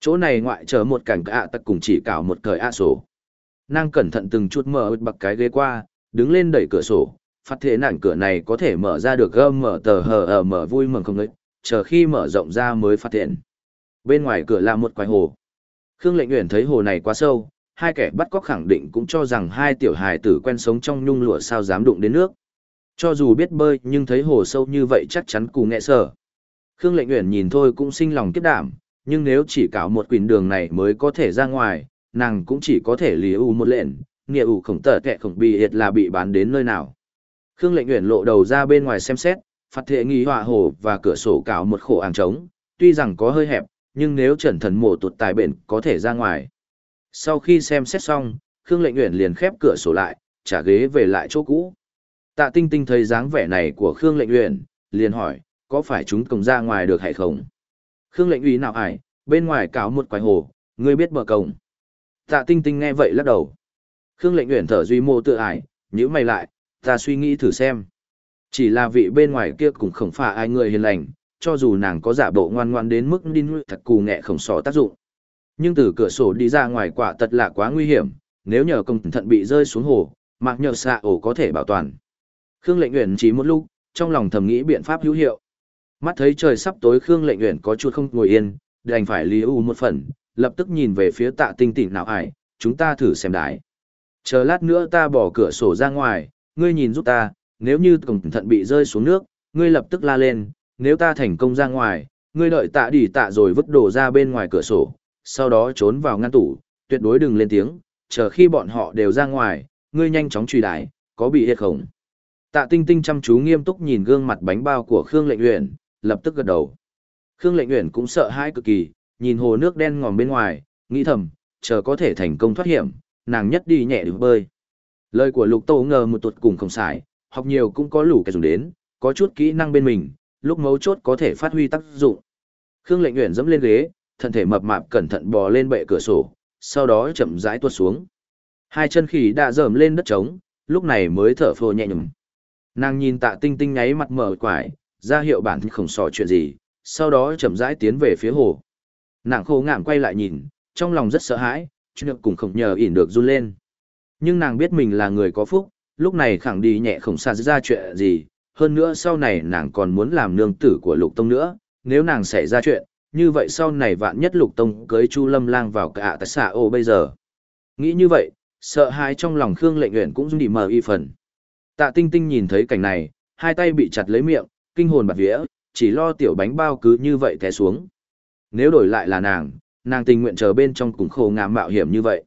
Chỗ này ngoại trở một cảnh ạ tật cùng chỉ cào một cởi ạ sổ. Nàng cẩn thận từng chút mở bậc cái ghế qua, đứng lên đẩy cửa sổ, phát thế nản cửa này có thể mở ra được gơm mở tờ hờ ở mở vui mừng không ấy chờ khi mở rộng ra mới phát hiện. Bên ngoài cửa là một quái hồ. Khương Lệnh Uyển thấy hồ này quá sâu, hai kẻ bắt cóc khẳng định cũng cho rằng hai tiểu hài tử quen sống trong nhung lụa sao dám đụng đến nước. Cho dù biết bơi nhưng thấy hồ sâu như vậy chắc chắn cù nghệ sở. Khương Lệnh Uyển nhìn thôi cũng sinh lòng kiếp đảm, nhưng nếu chỉ cảo một quỳnh đường này mới có thể ra ngoài, nàng cũng chỉ có thể lì u một lệnh, nghĩa ủ khổng tở kẹ khổng bị hiệt là bị bán đến nơi nào. Khương Lệnh nguyện lộ đầu ra bên ngoài xem xét, phát thệ nghi họa hồ và cửa sổ cảo một khổ àng trống, tuy rằng có hơi hẹp, nhưng nếu trần thần mổ tụt tài bệnh có thể ra ngoài. Sau khi xem xét xong, Khương Lệnh nguyện liền khép cửa sổ lại, trả ghế về lại chỗ cũ. Tạ Tinh Tinh thấy dáng vẻ này của Khương Lệnh nguyện, liền hỏi, có phải chúng cùng ra ngoài được hay không? Khương Lệnh Uy nào ải, bên ngoài cáo một quái hồ, ngươi biết bờ cổng. Tạ Tinh Tinh nghe vậy lắc đầu. Khương Lệnh Uyển thở duy mô tự ải, nhíu mày lại, ta suy nghĩ thử xem. Chỉ là vị bên ngoài kia cũng không phải ai người hiền lành, cho dù nàng có giả bộ ngoan ngoan đến mức đi nuôi thật cù nghẹ không sò tác dụng. Nhưng từ cửa sổ đi ra ngoài quả thật là quá nguy hiểm, nếu nhờ công thận bị rơi xuống hồ, mặc nhờ xạ ổ có thể bảo toàn. Khương lệnh uyển chỉ một lúc, trong lòng thầm nghĩ biện pháp hữu hiệu. Mắt thấy trời sắp tối Khương lệnh Uyển có chút không ngồi yên, đành phải lý u một phần, lập tức nhìn về phía tạ tinh tỉnh nào ải, chúng ta thử xem đái. Chờ lát nữa ta bỏ cửa sổ ra ngoài, ngươi nhìn giúp ta, nếu như cẩn thận bị rơi xuống nước, ngươi lập tức la lên, nếu ta thành công ra ngoài, ngươi đợi tạ đỉ tạ rồi vứt đồ ra bên ngoài cửa sổ, sau đó trốn vào ngăn tủ, tuyệt đối đừng lên tiếng, chờ khi bọn họ đều ra ngoài, ngươi nhanh chóng truy đái, có bị hết không? Tạ Tinh Tinh chăm chú nghiêm túc nhìn gương mặt bánh bao của Khương Lệnh Uyển, lập tức gật đầu. Khương Lệnh Uyển cũng sợ hãi cực kỳ, nhìn hồ nước đen ngòm bên ngoài, nghĩ thầm, chờ có thể thành công thoát hiểm, nàng nhất đi nhẹ được bơi. Lời của Lục Tô ngờ một tuột cùng không xài, học nhiều cũng có lũ cái dùng đến, có chút kỹ năng bên mình, lúc mấu chốt có thể phát huy tác dụng. Khương Lệnh Uyển dẫm lên ghế, thân thể mập mạp cẩn thận bò lên bệ cửa sổ, sau đó chậm rãi tuột xuống. Hai chân khỉ đã dởm lên đất trống, lúc này mới thở phồ nhẹ nhõm. Nàng nhìn Tạ Tinh Tinh nháy mặt mở quải, ra hiệu bản thân không sò chuyện gì, sau đó chậm rãi tiến về phía hồ. Nàng khô ngảm quay lại nhìn, trong lòng rất sợ hãi, chuyện cùng không nhờ ỉn được run lên. Nhưng nàng biết mình là người có phúc, lúc này khẳng đi nhẹ không xa ra chuyện gì, hơn nữa sau này nàng còn muốn làm nương tử của lục tông nữa, nếu nàng xảy ra chuyện, như vậy sau này vạn nhất lục tông cưới chu lâm lang vào cả tại xã ô bây giờ. Nghĩ như vậy, sợ hãi trong lòng Khương lệnh nguyện cũng đi mờ y phần. Tạ tinh tinh nhìn thấy cảnh này, hai tay bị chặt lấy miệng, kinh hồn bạt vía, chỉ lo tiểu bánh bao cứ như vậy té xuống. Nếu đổi lại là nàng, nàng tình nguyện chờ bên trong cùng khổ ngàm mạo hiểm như vậy.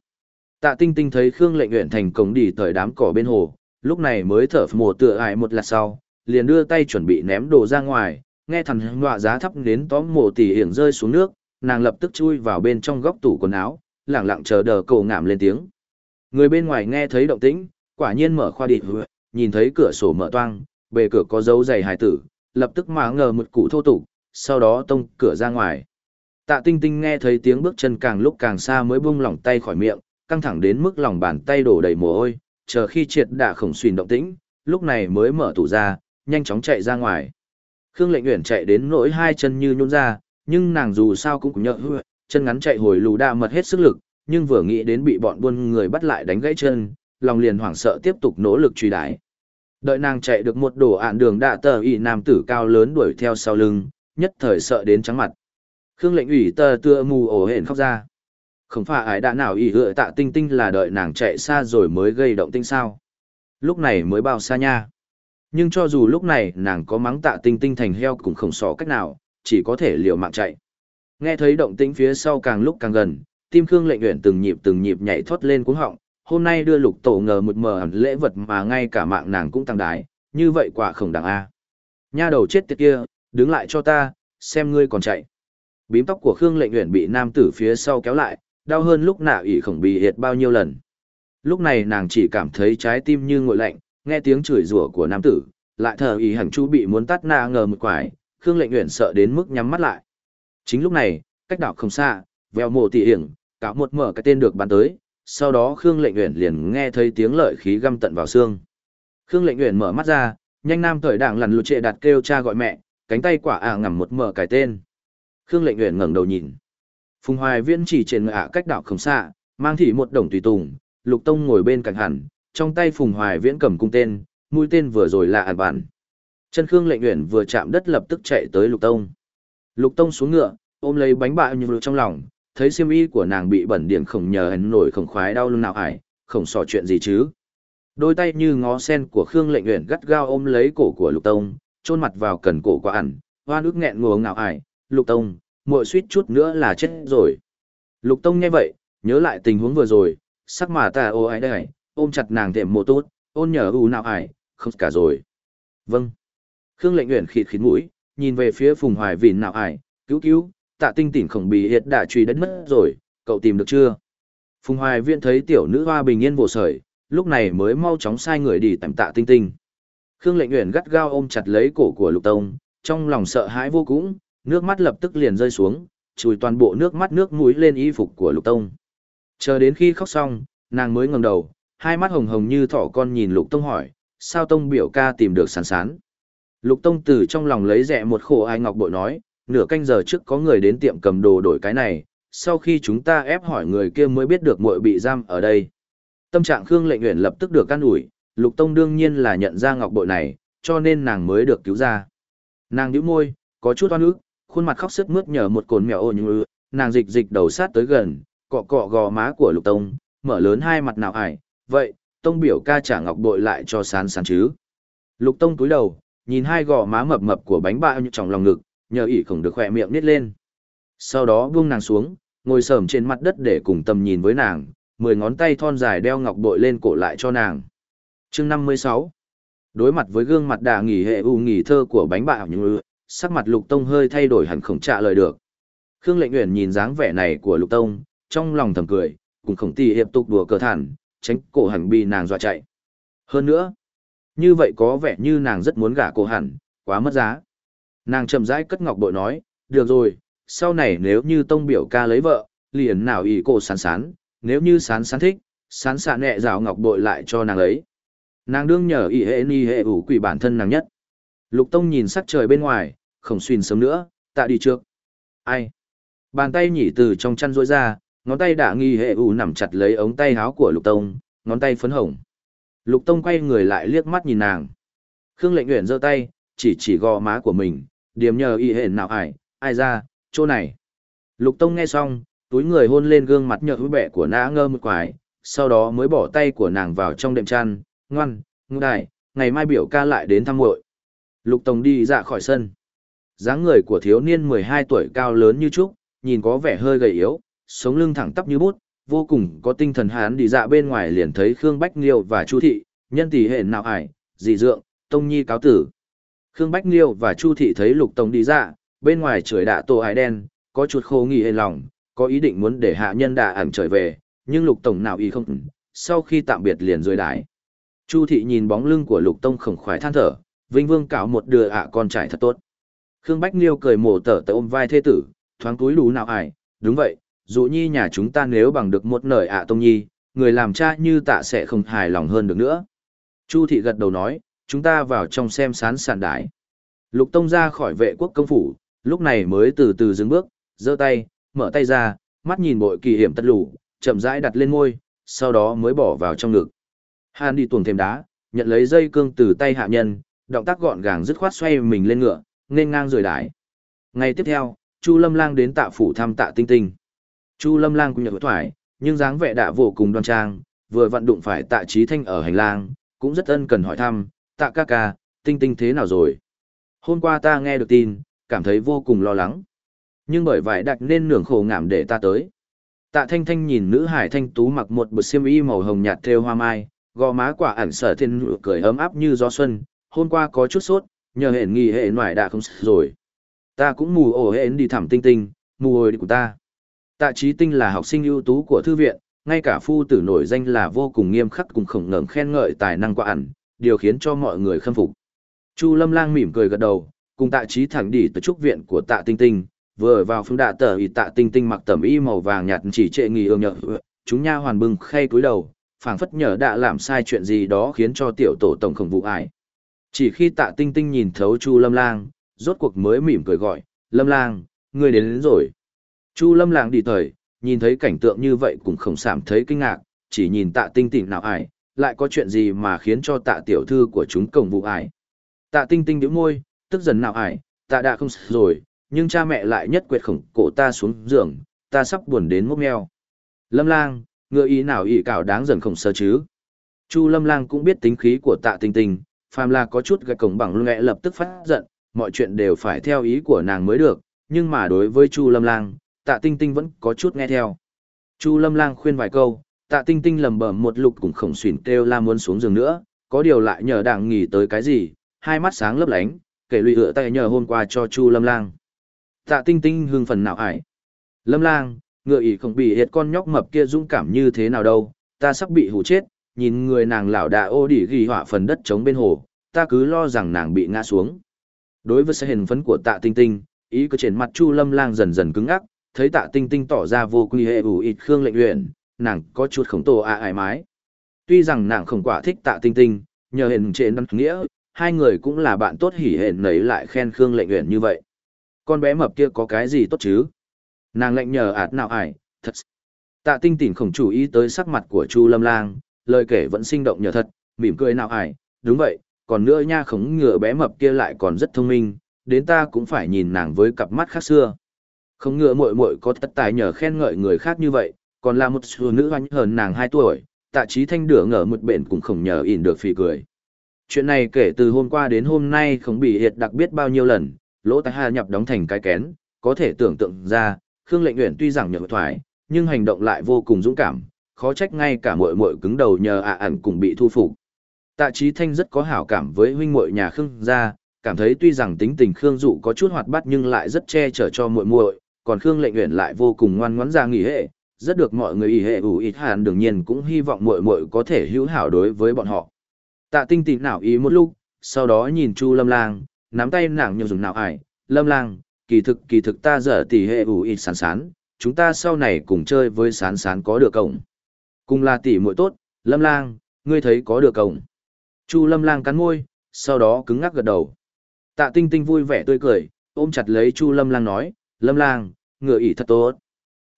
Tạ tinh tinh thấy Khương lệnh nguyện thành công đi tới đám cỏ bên hồ, lúc này mới thở mồ tựa ải một lát sau, liền đưa tay chuẩn bị ném đồ ra ngoài, nghe thằng ngọa giá thấp đến tóm mồ tỉ hiển rơi xuống nước, nàng lập tức chui vào bên trong góc tủ quần áo, lặng lặng chờ đờ cầu ngảm lên tiếng. Người bên ngoài nghe thấy động tĩnh, quả nhiên mở khoa đi nhìn thấy cửa sổ mở toang, bề cửa có dấu giày hài tử, lập tức mà ngờ một cụ thô tục, sau đó tông cửa ra ngoài. Tạ tinh tinh nghe thấy tiếng bước chân càng lúc càng xa mới buông lỏng tay khỏi miệng, căng thẳng đến mức lòng bàn tay đổ đầy mồ hôi, chờ khi triệt đả khổng xuyên động tĩnh, lúc này mới mở tủ ra, nhanh chóng chạy ra ngoài. Khương Lệnh Uyển chạy đến nỗi hai chân như nhún ra, nhưng nàng dù sao cũng cũng nhợ hư, chân ngắn chạy hồi lù đa mật hết sức lực, nhưng vừa nghĩ đến bị bọn buôn người bắt lại đánh gãy chân, lòng liền hoảng sợ tiếp tục nỗ lực truy đái. Đợi nàng chạy được một đổ ạn đường đạ tờ ỉ nam tử cao lớn đuổi theo sau lưng, nhất thời sợ đến trắng mặt. Khương lệnh ủy tờ tựa mù ổ hển khóc ra. Không phải ai đã nào ỉ hựa tạ tinh tinh là đợi nàng chạy xa rồi mới gây động tinh sao. Lúc này mới bao xa nha. Nhưng cho dù lúc này nàng có mắng tạ tinh tinh thành heo cũng không xỏ cách nào, chỉ có thể liều mạng chạy. Nghe thấy động tĩnh phía sau càng lúc càng gần, tim Khương lệnh uyển từng nhịp từng nhịp nhảy thoát lên cuống họng, hôm nay đưa lục tổ ngờ một mờ lễ vật mà ngay cả mạng nàng cũng tăng đái, như vậy quả không đẳng a. Nha đầu chết tiệt kia, đứng lại cho ta, xem ngươi còn chạy. Bím tóc của Khương lệnh uyển bị nam tử phía sau kéo lại, đau hơn lúc nạ ỉ khổng bị hiệt bao nhiêu lần. Lúc này nàng chỉ cảm thấy trái tim như nguội lạnh, nghe tiếng chửi rủa của nam tử, lại thờ ý hẳn chu bị muốn tắt na ngờ một quải, Khương lệnh uyển sợ đến mức nhắm mắt lại. Chính lúc này, cách đảo không xa, vèo mồ tỉ hiển, cả một mở cái tên được bắn tới, sau đó Khương Lệnh Uyển liền nghe thấy tiếng lợi khí găm tận vào xương. Khương Lệnh Uyển mở mắt ra, nhanh nam thời đảng lằn lụt trệ đặt kêu cha gọi mẹ, cánh tay quả ả ngầm một mở cái tên. Khương Lệnh Uyển ngẩng đầu nhìn. Phùng Hoài Viễn chỉ trên ngạ cách đảo không xa, mang thị một đồng tùy tùng, Lục Tông ngồi bên cạnh hẳn, trong tay Phùng Hoài Viễn cầm cung tên, mũi tên vừa rồi là ẩn bản. Chân Khương lệnh uyển vừa chạm đất lập tức chạy tới Lục Tông. Lục Tông xuống ngựa, ôm lấy bánh bạo như trong lòng, thấy xiêm y của nàng bị bẩn điểm khổng nhờ hắn nổi khổng khoái đau lưng nào ải, khổng sò chuyện gì chứ. Đôi tay như ngó sen của Khương lệnh uyển gắt gao ôm lấy cổ của Lục Tông, chôn mặt vào cần cổ của ẩn, hoa nước nghẹn ngùa ngạo ải, Lục Tông, muội suýt chút nữa là chết rồi. Lục Tông nghe vậy, nhớ lại tình huống vừa rồi, sắc mà ta ô ai đây, ôm chặt nàng thệm một tốt, ôn nhờ u nào ải, không cả rồi. Vâng. Khương lệnh Uyển khịt khịt mũi, nhìn về phía Phùng Hoài Vịn nào ải, cứu cứu, tạ tinh tỉnh khổng bì hiệt đã truy đất mất rồi, cậu tìm được chưa? Phùng Hoài Viễn thấy tiểu nữ hoa bình yên vô sởi, lúc này mới mau chóng sai người đi tạm tạ tinh tinh. Khương lệnh Uyển gắt gao ôm chặt lấy cổ của lục tông, trong lòng sợ hãi vô cùng, nước mắt lập tức liền rơi xuống, chùi toàn bộ nước mắt nước mũi lên y phục của lục tông. Chờ đến khi khóc xong, nàng mới ngẩng đầu, hai mắt hồng hồng như thỏ con nhìn lục tông hỏi, sao tông biểu ca tìm được sán sán. Lục tông từ trong lòng lấy rẻ một khổ ai ngọc bội nói, nửa canh giờ trước có người đến tiệm cầm đồ đổi cái này, sau khi chúng ta ép hỏi người kia mới biết được muội bị giam ở đây. Tâm trạng Khương lệnh nguyện lập tức được can ủi, lục tông đương nhiên là nhận ra ngọc bội này, cho nên nàng mới được cứu ra. Nàng nhíu môi, có chút oan ức, khuôn mặt khóc sướt mướt nhờ một cồn mèo ô như nàng dịch dịch đầu sát tới gần, cọ cọ gò má của lục tông, mở lớn hai mặt nào ải, vậy, tông biểu ca trả ngọc bội lại cho sán sán chứ. Lục tông cúi đầu, nhìn hai gò má mập mập của bánh bao như trong lòng ngực, nhờ ỉ khổng được khỏe miệng nít lên. Sau đó buông nàng xuống, ngồi sờm trên mặt đất để cùng tầm nhìn với nàng, mười ngón tay thon dài đeo ngọc bội lên cổ lại cho nàng. chương năm mươi sáu Đối mặt với gương mặt đà nghỉ hệ u nghỉ thơ của bánh bạo như sắc mặt lục tông hơi thay đổi hẳn không trả lời được. Khương lệnh nguyện nhìn dáng vẻ này của lục tông, trong lòng thầm cười, cùng khổng tì hiệp tục đùa cờ thản, tránh cổ hẳn bị nàng dọa chạy. Hơn nữa, như vậy có vẻ như nàng rất muốn gả cổ hẳn, quá mất giá. Nàng chậm rãi cất ngọc bội nói, được rồi, sau này nếu như tông biểu ca lấy vợ, liền nào ý cổ sán sán, nếu như sán sán thích, sán sán nhẹ rào ngọc bội lại cho nàng ấy. Nàng đương nhờ ý hệ ni hệ ủ quỷ bản thân nàng nhất. Lục tông nhìn sắc trời bên ngoài, không xuyên sớm nữa, tạ đi trước. Ai? Bàn tay nhỉ từ trong chăn rỗi ra, ngón tay đã nghi hệ ủ nằm chặt lấy ống tay áo của lục tông, ngón tay phấn hồng. Lục tông quay người lại liếc mắt nhìn nàng. Khương lệnh nguyện giơ tay, chỉ chỉ gò má của mình, điềm nhờ y hển nào ải, ai ra, chỗ này. Lục tông nghe xong, túi người hôn lên gương mặt nhợ hữu bẹ của nã ngơ một quái, sau đó mới bỏ tay của nàng vào trong đệm chăn, ngoan, ngư đại, ngày mai biểu ca lại đến thăm muội. Lục Tông đi ra khỏi sân dáng người của thiếu niên 12 tuổi cao lớn như trúc, nhìn có vẻ hơi gầy yếu, sống lưng thẳng tắp như bút, vô cùng có tinh thần hán đi dạ bên ngoài liền thấy Khương Bách Liêu và Chu Thị, nhân tỷ hệ nào ải, dị dượng, tông nhi cáo tử. Khương Bách Liêu và Chu Thị thấy Lục Tông đi ra, bên ngoài trời đạ tổ ái đen, có chút khô nghỉ hề lòng, có ý định muốn để hạ nhân đạ ẩn trời về, nhưng Lục Tổng nào y không, sau khi tạm biệt liền rơi đái. Chu Thị nhìn bóng lưng của Lục Tông khổng khoái than thở, Vinh Vương cạo một đưa ạ con trai thật tốt. Khương Bách Liêu cười mổ tở tở ôm vai thê tử, thoáng túi đủ nào ải, đúng vậy, dụ nhi nhà chúng ta nếu bằng được một nời ạ tông nhi, người làm cha như tạ sẽ không hài lòng hơn được nữa. Chu thị gật đầu nói, chúng ta vào trong xem sán sàn đái. Lục tông ra khỏi vệ quốc công phủ, lúc này mới từ từ dừng bước, giơ tay, mở tay ra, mắt nhìn bội kỳ hiểm tất lũ, chậm rãi đặt lên môi, sau đó mới bỏ vào trong ngực. Hàn đi tuồng thêm đá, nhận lấy dây cương từ tay hạ nhân, động tác gọn gàng dứt khoát xoay mình lên ngựa, nên ngang rời đái. Ngày tiếp theo, Chu Lâm Lang đến tạ phủ thăm tạ tinh tinh. Chu Lâm Lang cũng nhận thoải, nhưng dáng vẻ đã vô cùng đoan trang, vừa vận đụng phải tạ trí thanh ở hành lang, cũng rất ân cần hỏi thăm, tạ ca ca, tinh tinh thế nào rồi? Hôm qua ta nghe được tin, cảm thấy vô cùng lo lắng. Nhưng bởi vậy đặt nên nưởng khổ ngảm để ta tới. Tạ thanh thanh nhìn nữ hải thanh tú mặc một bộ xiêm y màu hồng nhạt thêu hoa mai, gò má quả ẩn sở thiên nụ cười ấm áp như gió xuân, hôm qua có chút sốt, nhờ hẹn nghỉ hệ ngoại đã không rồi. Ta cũng mù ổ hẹn đi thảm tinh tinh, mù hồi của ta. Tạ trí tinh là học sinh ưu tú của thư viện, ngay cả phu tử nổi danh là vô cùng nghiêm khắc cùng khổng ngẩng khen ngợi tài năng quả ẩn, điều khiến cho mọi người khâm phục. Chu Lâm Lang mỉm cười gật đầu, cùng tạ trí thẳng đi tới trúc viện của tạ tinh tinh, vừa vào phương đạ tờ y tạ tinh tinh mặc tẩm y màu vàng nhạt chỉ trệ nghỉ ương nhợ, chúng nha hoàn bưng khay cúi đầu, phảng phất nhờ đã làm sai chuyện gì đó khiến cho tiểu tổ tổng khổng vụ ải. Chỉ khi tạ tinh tinh nhìn thấu Chu Lâm Lang, rốt cuộc mới mỉm cười gọi, Lâm Lang, ngươi đến, đến rồi. Chu lâm Lang đi thời, nhìn thấy cảnh tượng như vậy cũng không sảm thấy kinh ngạc, chỉ nhìn tạ tinh tỉnh nào ải, lại có chuyện gì mà khiến cho tạ tiểu thư của chúng cổng vụ ải. Tạ tinh tinh nhíu môi, tức giận nào ải, tạ đã không rồi, nhưng cha mẹ lại nhất quyết khổng cổ ta xuống giường, ta sắp buồn đến mốc meo. Lâm lang, ngựa ý nào ý cảo đáng dần khổng sơ chứ. Chu lâm lang cũng biết tính khí của tạ tinh tinh, phàm là có chút gạch cổng bằng lệ lập tức phát giận, mọi chuyện đều phải theo ý của nàng mới được, nhưng mà đối với Chu lâm lang, tạ tinh tinh vẫn có chút nghe theo. Chu lâm lang khuyên vài câu, tạ tinh tinh lầm bẩm một lục cũng khổng xuyển kêu la muốn xuống giường nữa, có điều lại nhờ đảng nghỉ tới cái gì, hai mắt sáng lấp lánh, kể lụy hựa tay nhờ hôm qua cho Chu lâm lang. Tạ tinh tinh hưng phần nào ải. Lâm lang, ngựa ỷ không bị hiệt con nhóc mập kia dũng cảm như thế nào đâu, ta sắp bị hủ chết, nhìn người nàng lão đà ô đỉ ghi họa phần đất trống bên hồ, ta cứ lo rằng nàng bị ngã xuống. Đối với sự hiền phấn của tạ tinh tinh, ý cứ trên mặt Chu Lâm Lang dần dần cứng ngắc, thấy tạ tinh tinh tỏ ra vô quy hệ ủ ít khương lệnh luyện, nàng có chút khổng tổ ạ ải mái. Tuy rằng nàng không quả thích tạ tinh tinh, nhờ hình trên đăng nghĩa, hai người cũng là bạn tốt hỉ hền nấy lại khen khương lệnh nguyện như vậy. Con bé mập kia có cái gì tốt chứ? Nàng lệnh nhờ ạt nào ải, thật. Tạ tinh tỉnh khổng chủ ý tới sắc mặt của Chu Lâm Lang, lời kể vẫn sinh động nhờ thật, mỉm cười nào ải, đúng vậy, còn nữa nha khống ngựa bé mập kia lại còn rất thông minh, đến ta cũng phải nhìn nàng với cặp mắt khác xưa. Không ngựa muội muội có tất tài nhờ khen ngợi người khác như vậy, còn là một phụ nữ hoanh hơn nàng 2 tuổi, tạ trí thanh đửa ngỡ một bệnh cũng không nhờ ỉn được phì cười. Chuyện này kể từ hôm qua đến hôm nay không bị hiệt đặc biết bao nhiêu lần, lỗ tai hà nhập đóng thành cái kén, có thể tưởng tượng ra, Khương Lệnh Uyển tuy rằng nhờ thoại, nhưng hành động lại vô cùng dũng cảm, khó trách ngay cả muội muội cứng đầu nhờ ạ ẩn cũng bị thu phục. Tạ Chí Thanh rất có hảo cảm với huynh muội nhà Khương gia, cảm thấy tuy rằng tính tình Khương Dụ có chút hoạt bát nhưng lại rất che chở cho muội muội, còn Khương Lệnh Uyển lại vô cùng ngoan ngoãn ra nghỉ hệ, rất được mọi người ý hệ ủ ít hàn đương nhiên cũng hy vọng muội muội có thể hữu hảo đối với bọn họ. Tạ Tinh Tịnh nào ý một lúc, sau đó nhìn Chu Lâm Lang, nắm tay nàng nhiều dùng nào ải, Lâm Lang, kỳ thực kỳ thực ta dở tỷ hệ ủ ít sán sán, chúng ta sau này cùng chơi với sán sán có được cổng. Cùng là tỷ muội tốt, Lâm Lang, ngươi thấy có được cổng. Chu Lâm Lang cắn môi, sau đó cứng ngắc gật đầu. Tạ Tinh Tinh vui vẻ tươi cười, ôm chặt lấy Chu Lâm Lang nói, Lâm Lang, ngựa ỉ thật tốt.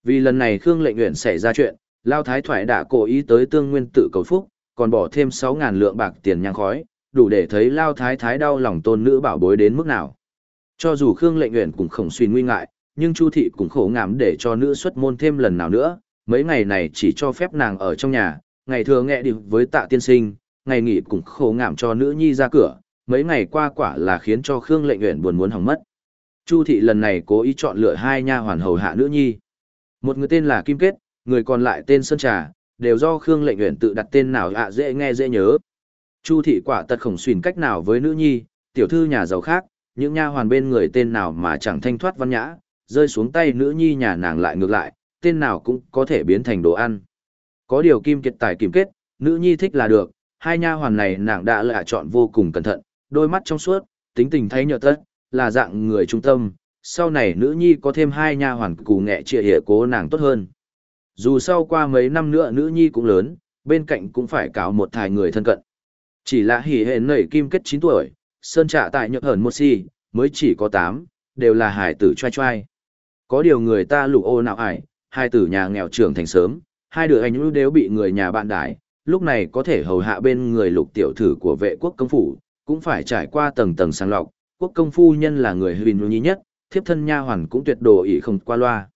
Vì lần này Khương Lệnh Uyển xảy ra chuyện, Lao Thái Thoại đã cố ý tới tương nguyên tự cầu phúc, còn bỏ thêm sáu ngàn lượng bạc tiền nhang khói, đủ để thấy Lao Thái Thái đau lòng tôn nữ bảo bối đến mức nào. Cho dù Khương Lệnh Uyển cũng không suy nguy ngại, nhưng Chu Thị cũng khổ ngảm để cho nữ xuất môn thêm lần nào nữa, mấy ngày này chỉ cho phép nàng ở trong nhà, ngày thường nghe đi với tạ tiên sinh, ngày nghỉ cũng khổ ngảm cho nữ nhi ra cửa, mấy ngày qua quả là khiến cho Khương Lệnh Uyển buồn muốn hỏng mất. Chu thị lần này cố ý chọn lựa hai nha hoàn hầu hạ nữ nhi. Một người tên là Kim Kết, người còn lại tên Sơn Trà, đều do Khương Lệnh Uyển tự đặt tên nào ạ à dễ nghe dễ nhớ. Chu thị quả tật khổng xuyên cách nào với nữ nhi, tiểu thư nhà giàu khác, những nha hoàn bên người tên nào mà chẳng thanh thoát văn nhã, rơi xuống tay nữ nhi nhà nàng lại ngược lại, tên nào cũng có thể biến thành đồ ăn. Có điều Kim Kiệt tài kim kết, nữ nhi thích là được, hai nha hoàn này nàng đã lựa chọn vô cùng cẩn thận, đôi mắt trong suốt, tính tình thấy nhợt tất, là dạng người trung tâm, sau này nữ nhi có thêm hai nha hoàn cù nghệ trịa hệ cố nàng tốt hơn. Dù sau qua mấy năm nữa nữ nhi cũng lớn, bên cạnh cũng phải cáo một thài người thân cận. Chỉ là hỉ hệ nảy kim kết 9 tuổi, sơn trả tại nhược hởn một si, mới chỉ có 8, đều là hải tử trai trai. Có điều người ta lụ ô nào ải, hai tử nhà nghèo trưởng thành sớm, hai đứa anh đều bị người nhà bạn đái, lúc này có thể hầu hạ bên người lục tiểu thử của vệ quốc công phủ, cũng phải trải qua tầng tầng sàng lọc, quốc công phu nhân là người huyền nhi nhất, thiếp thân nha hoàn cũng tuyệt đồ ý không qua loa.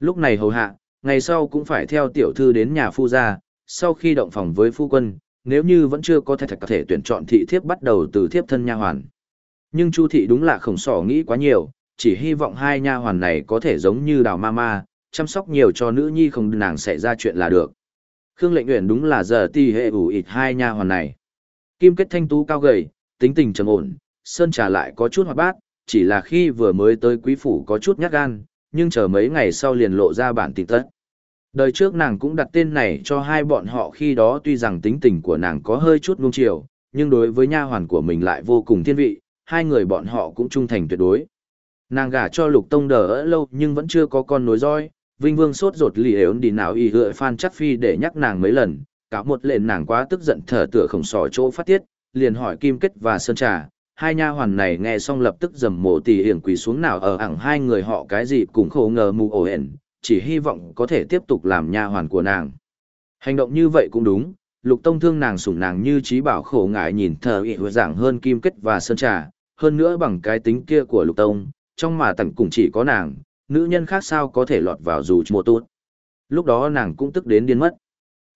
Lúc này hầu hạ, ngày sau cũng phải theo tiểu thư đến nhà phu gia, sau khi động phòng với phu quân, nếu như vẫn chưa có thể có thể tuyển chọn thị thiếp bắt đầu từ thiếp thân nha hoàn. Nhưng Chu thị đúng là không sỏ nghĩ quá nhiều, chỉ hy vọng hai nha hoàn này có thể giống như đào mama chăm sóc nhiều cho nữ nhi không nàng xảy ra chuyện là được. Khương Lệnh Uyển đúng là giờ ti hệ ủ ịt hai nha hoàn này. Kim kết thanh tú cao gầy, tính tình trầm ổn, sơn trà lại có chút hoạt bát, chỉ là khi vừa mới tới quý phủ có chút nhát gan, nhưng chờ mấy ngày sau liền lộ ra bản tình tất. Đời trước nàng cũng đặt tên này cho hai bọn họ khi đó tuy rằng tính tình của nàng có hơi chút ngung chiều, nhưng đối với nha hoàn của mình lại vô cùng thiên vị, hai người bọn họ cũng trung thành tuyệt đối. Nàng gả cho lục tông đờ lâu nhưng vẫn chưa có con nối roi, Vinh Vương sốt ruột lì ếu đi nào y hựa Phan Chắc Phi để nhắc nàng mấy lần, cả một lệnh nàng quá tức giận thở tựa khổng sò chỗ phát tiết, liền hỏi Kim Kết và Sơn Trà, hai nha hoàn này nghe xong lập tức dầm mổ tỉ hiển quỳ xuống nào ở ẳng hai người họ cái gì cũng khổ ngờ mù ổ hển, chỉ hy vọng có thể tiếp tục làm nha hoàn của nàng. Hành động như vậy cũng đúng, lục tông thương nàng sủng nàng như trí bảo khổ ngại nhìn thờ ị giảng hơn kim kết và sơn trà, hơn nữa bằng cái tính kia của lục tông, trong mà tặng cũng chỉ có nàng, nữ nhân khác sao có thể lọt vào dù mùa tốt. Lúc đó nàng cũng tức đến điên mất.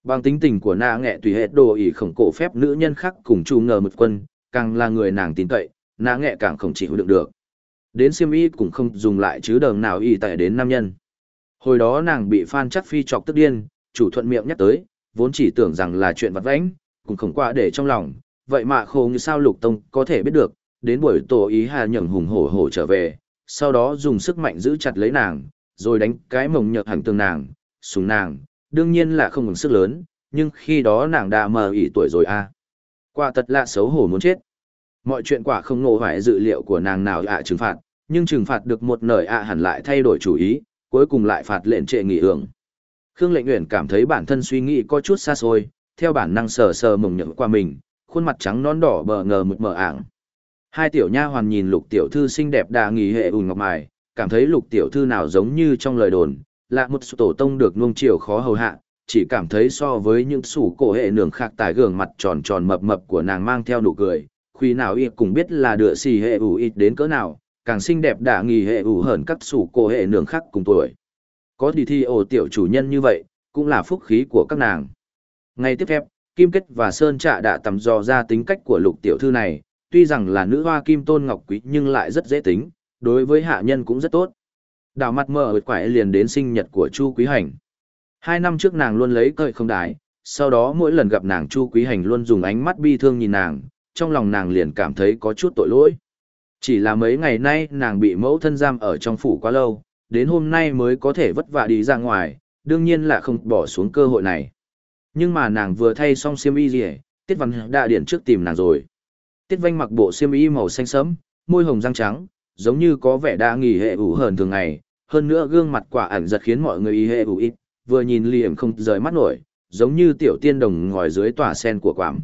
Bằng tính tình của nàng nghệ tùy hệ đồ ỉ khổng cổ phép nữ nhân khác cùng chu ngờ một quân, càng là người nàng tin cậy, nàng nghệ càng không chịu đựng được. Đến siêm y cũng không dùng lại chứ đờm nào y tại đến nam nhân. Hồi đó nàng bị Phan Chắc Phi chọc tức điên, chủ thuận miệng nhắc tới, vốn chỉ tưởng rằng là chuyện vặt vãnh, cũng không qua để trong lòng, vậy mà khổ như sao lục tông có thể biết được, đến buổi tổ ý hà nhẫn hùng hổ hổ trở về, sau đó dùng sức mạnh giữ chặt lấy nàng, rồi đánh cái mồng nhợt hành tương nàng, súng nàng, đương nhiên là không ngừng sức lớn, nhưng khi đó nàng đã mờ ỉ tuổi rồi a à. Quả thật lạ xấu hổ muốn chết. Mọi chuyện quả không nổ phải dự liệu của nàng nào ạ trừng phạt, nhưng trừng phạt được một nời ạ hẳn lại thay đổi chủ ý, cuối cùng lại phạt lệnh trệ nghỉ hưởng. Khương Lệnh Uyển cảm thấy bản thân suy nghĩ có chút xa xôi, theo bản năng sờ sờ mừng nhựng qua mình, khuôn mặt trắng non đỏ bờ ngờ mực mờ ảng. Hai tiểu nha hoàn nhìn lục tiểu thư xinh đẹp đà nghỉ hệ ùn ngọc mài, cảm thấy lục tiểu thư nào giống như trong lời đồn, là một tổ tông được nuông chiều khó hầu hạ, chỉ cảm thấy so với những sủ cổ hệ nường khác tài gương mặt tròn tròn mập mập của nàng mang theo nụ cười, khi nào y cũng biết là đựa xì hệ ủ ít đến cỡ nào, càng xinh đẹp đã nghỉ hệ ủ hơn các sủ cổ hệ nương khác cùng tuổi. Có thì thi ổ tiểu chủ nhân như vậy, cũng là phúc khí của các nàng. Ngay tiếp theo, Kim Kết và Sơn Trạ đã tầm dò ra tính cách của lục tiểu thư này, tuy rằng là nữ hoa kim tôn ngọc quý nhưng lại rất dễ tính, đối với hạ nhân cũng rất tốt. Đào mặt mờ ợt quải liền đến sinh nhật của Chu Quý Hành. Hai năm trước nàng luôn lấy cợi không đái, sau đó mỗi lần gặp nàng Chu Quý Hành luôn dùng ánh mắt bi thương nhìn nàng, trong lòng nàng liền cảm thấy có chút tội lỗi. Chỉ là mấy ngày nay nàng bị mẫu thân giam ở trong phủ quá lâu, đến hôm nay mới có thể vất vả đi ra ngoài, đương nhiên là không bỏ xuống cơ hội này. Nhưng mà nàng vừa thay xong xiêm y gì Tiết Văn đã điện trước tìm nàng rồi. Tiết Văn mặc bộ xiêm y màu xanh sẫm, môi hồng răng trắng, giống như có vẻ đã nghỉ hệ ủ hờn thường ngày, hơn nữa gương mặt quả ẩn giật khiến mọi người y hệ ủ ít, vừa nhìn liềm không rời mắt nổi, giống như tiểu tiên đồng ngồi dưới tòa sen của quảm.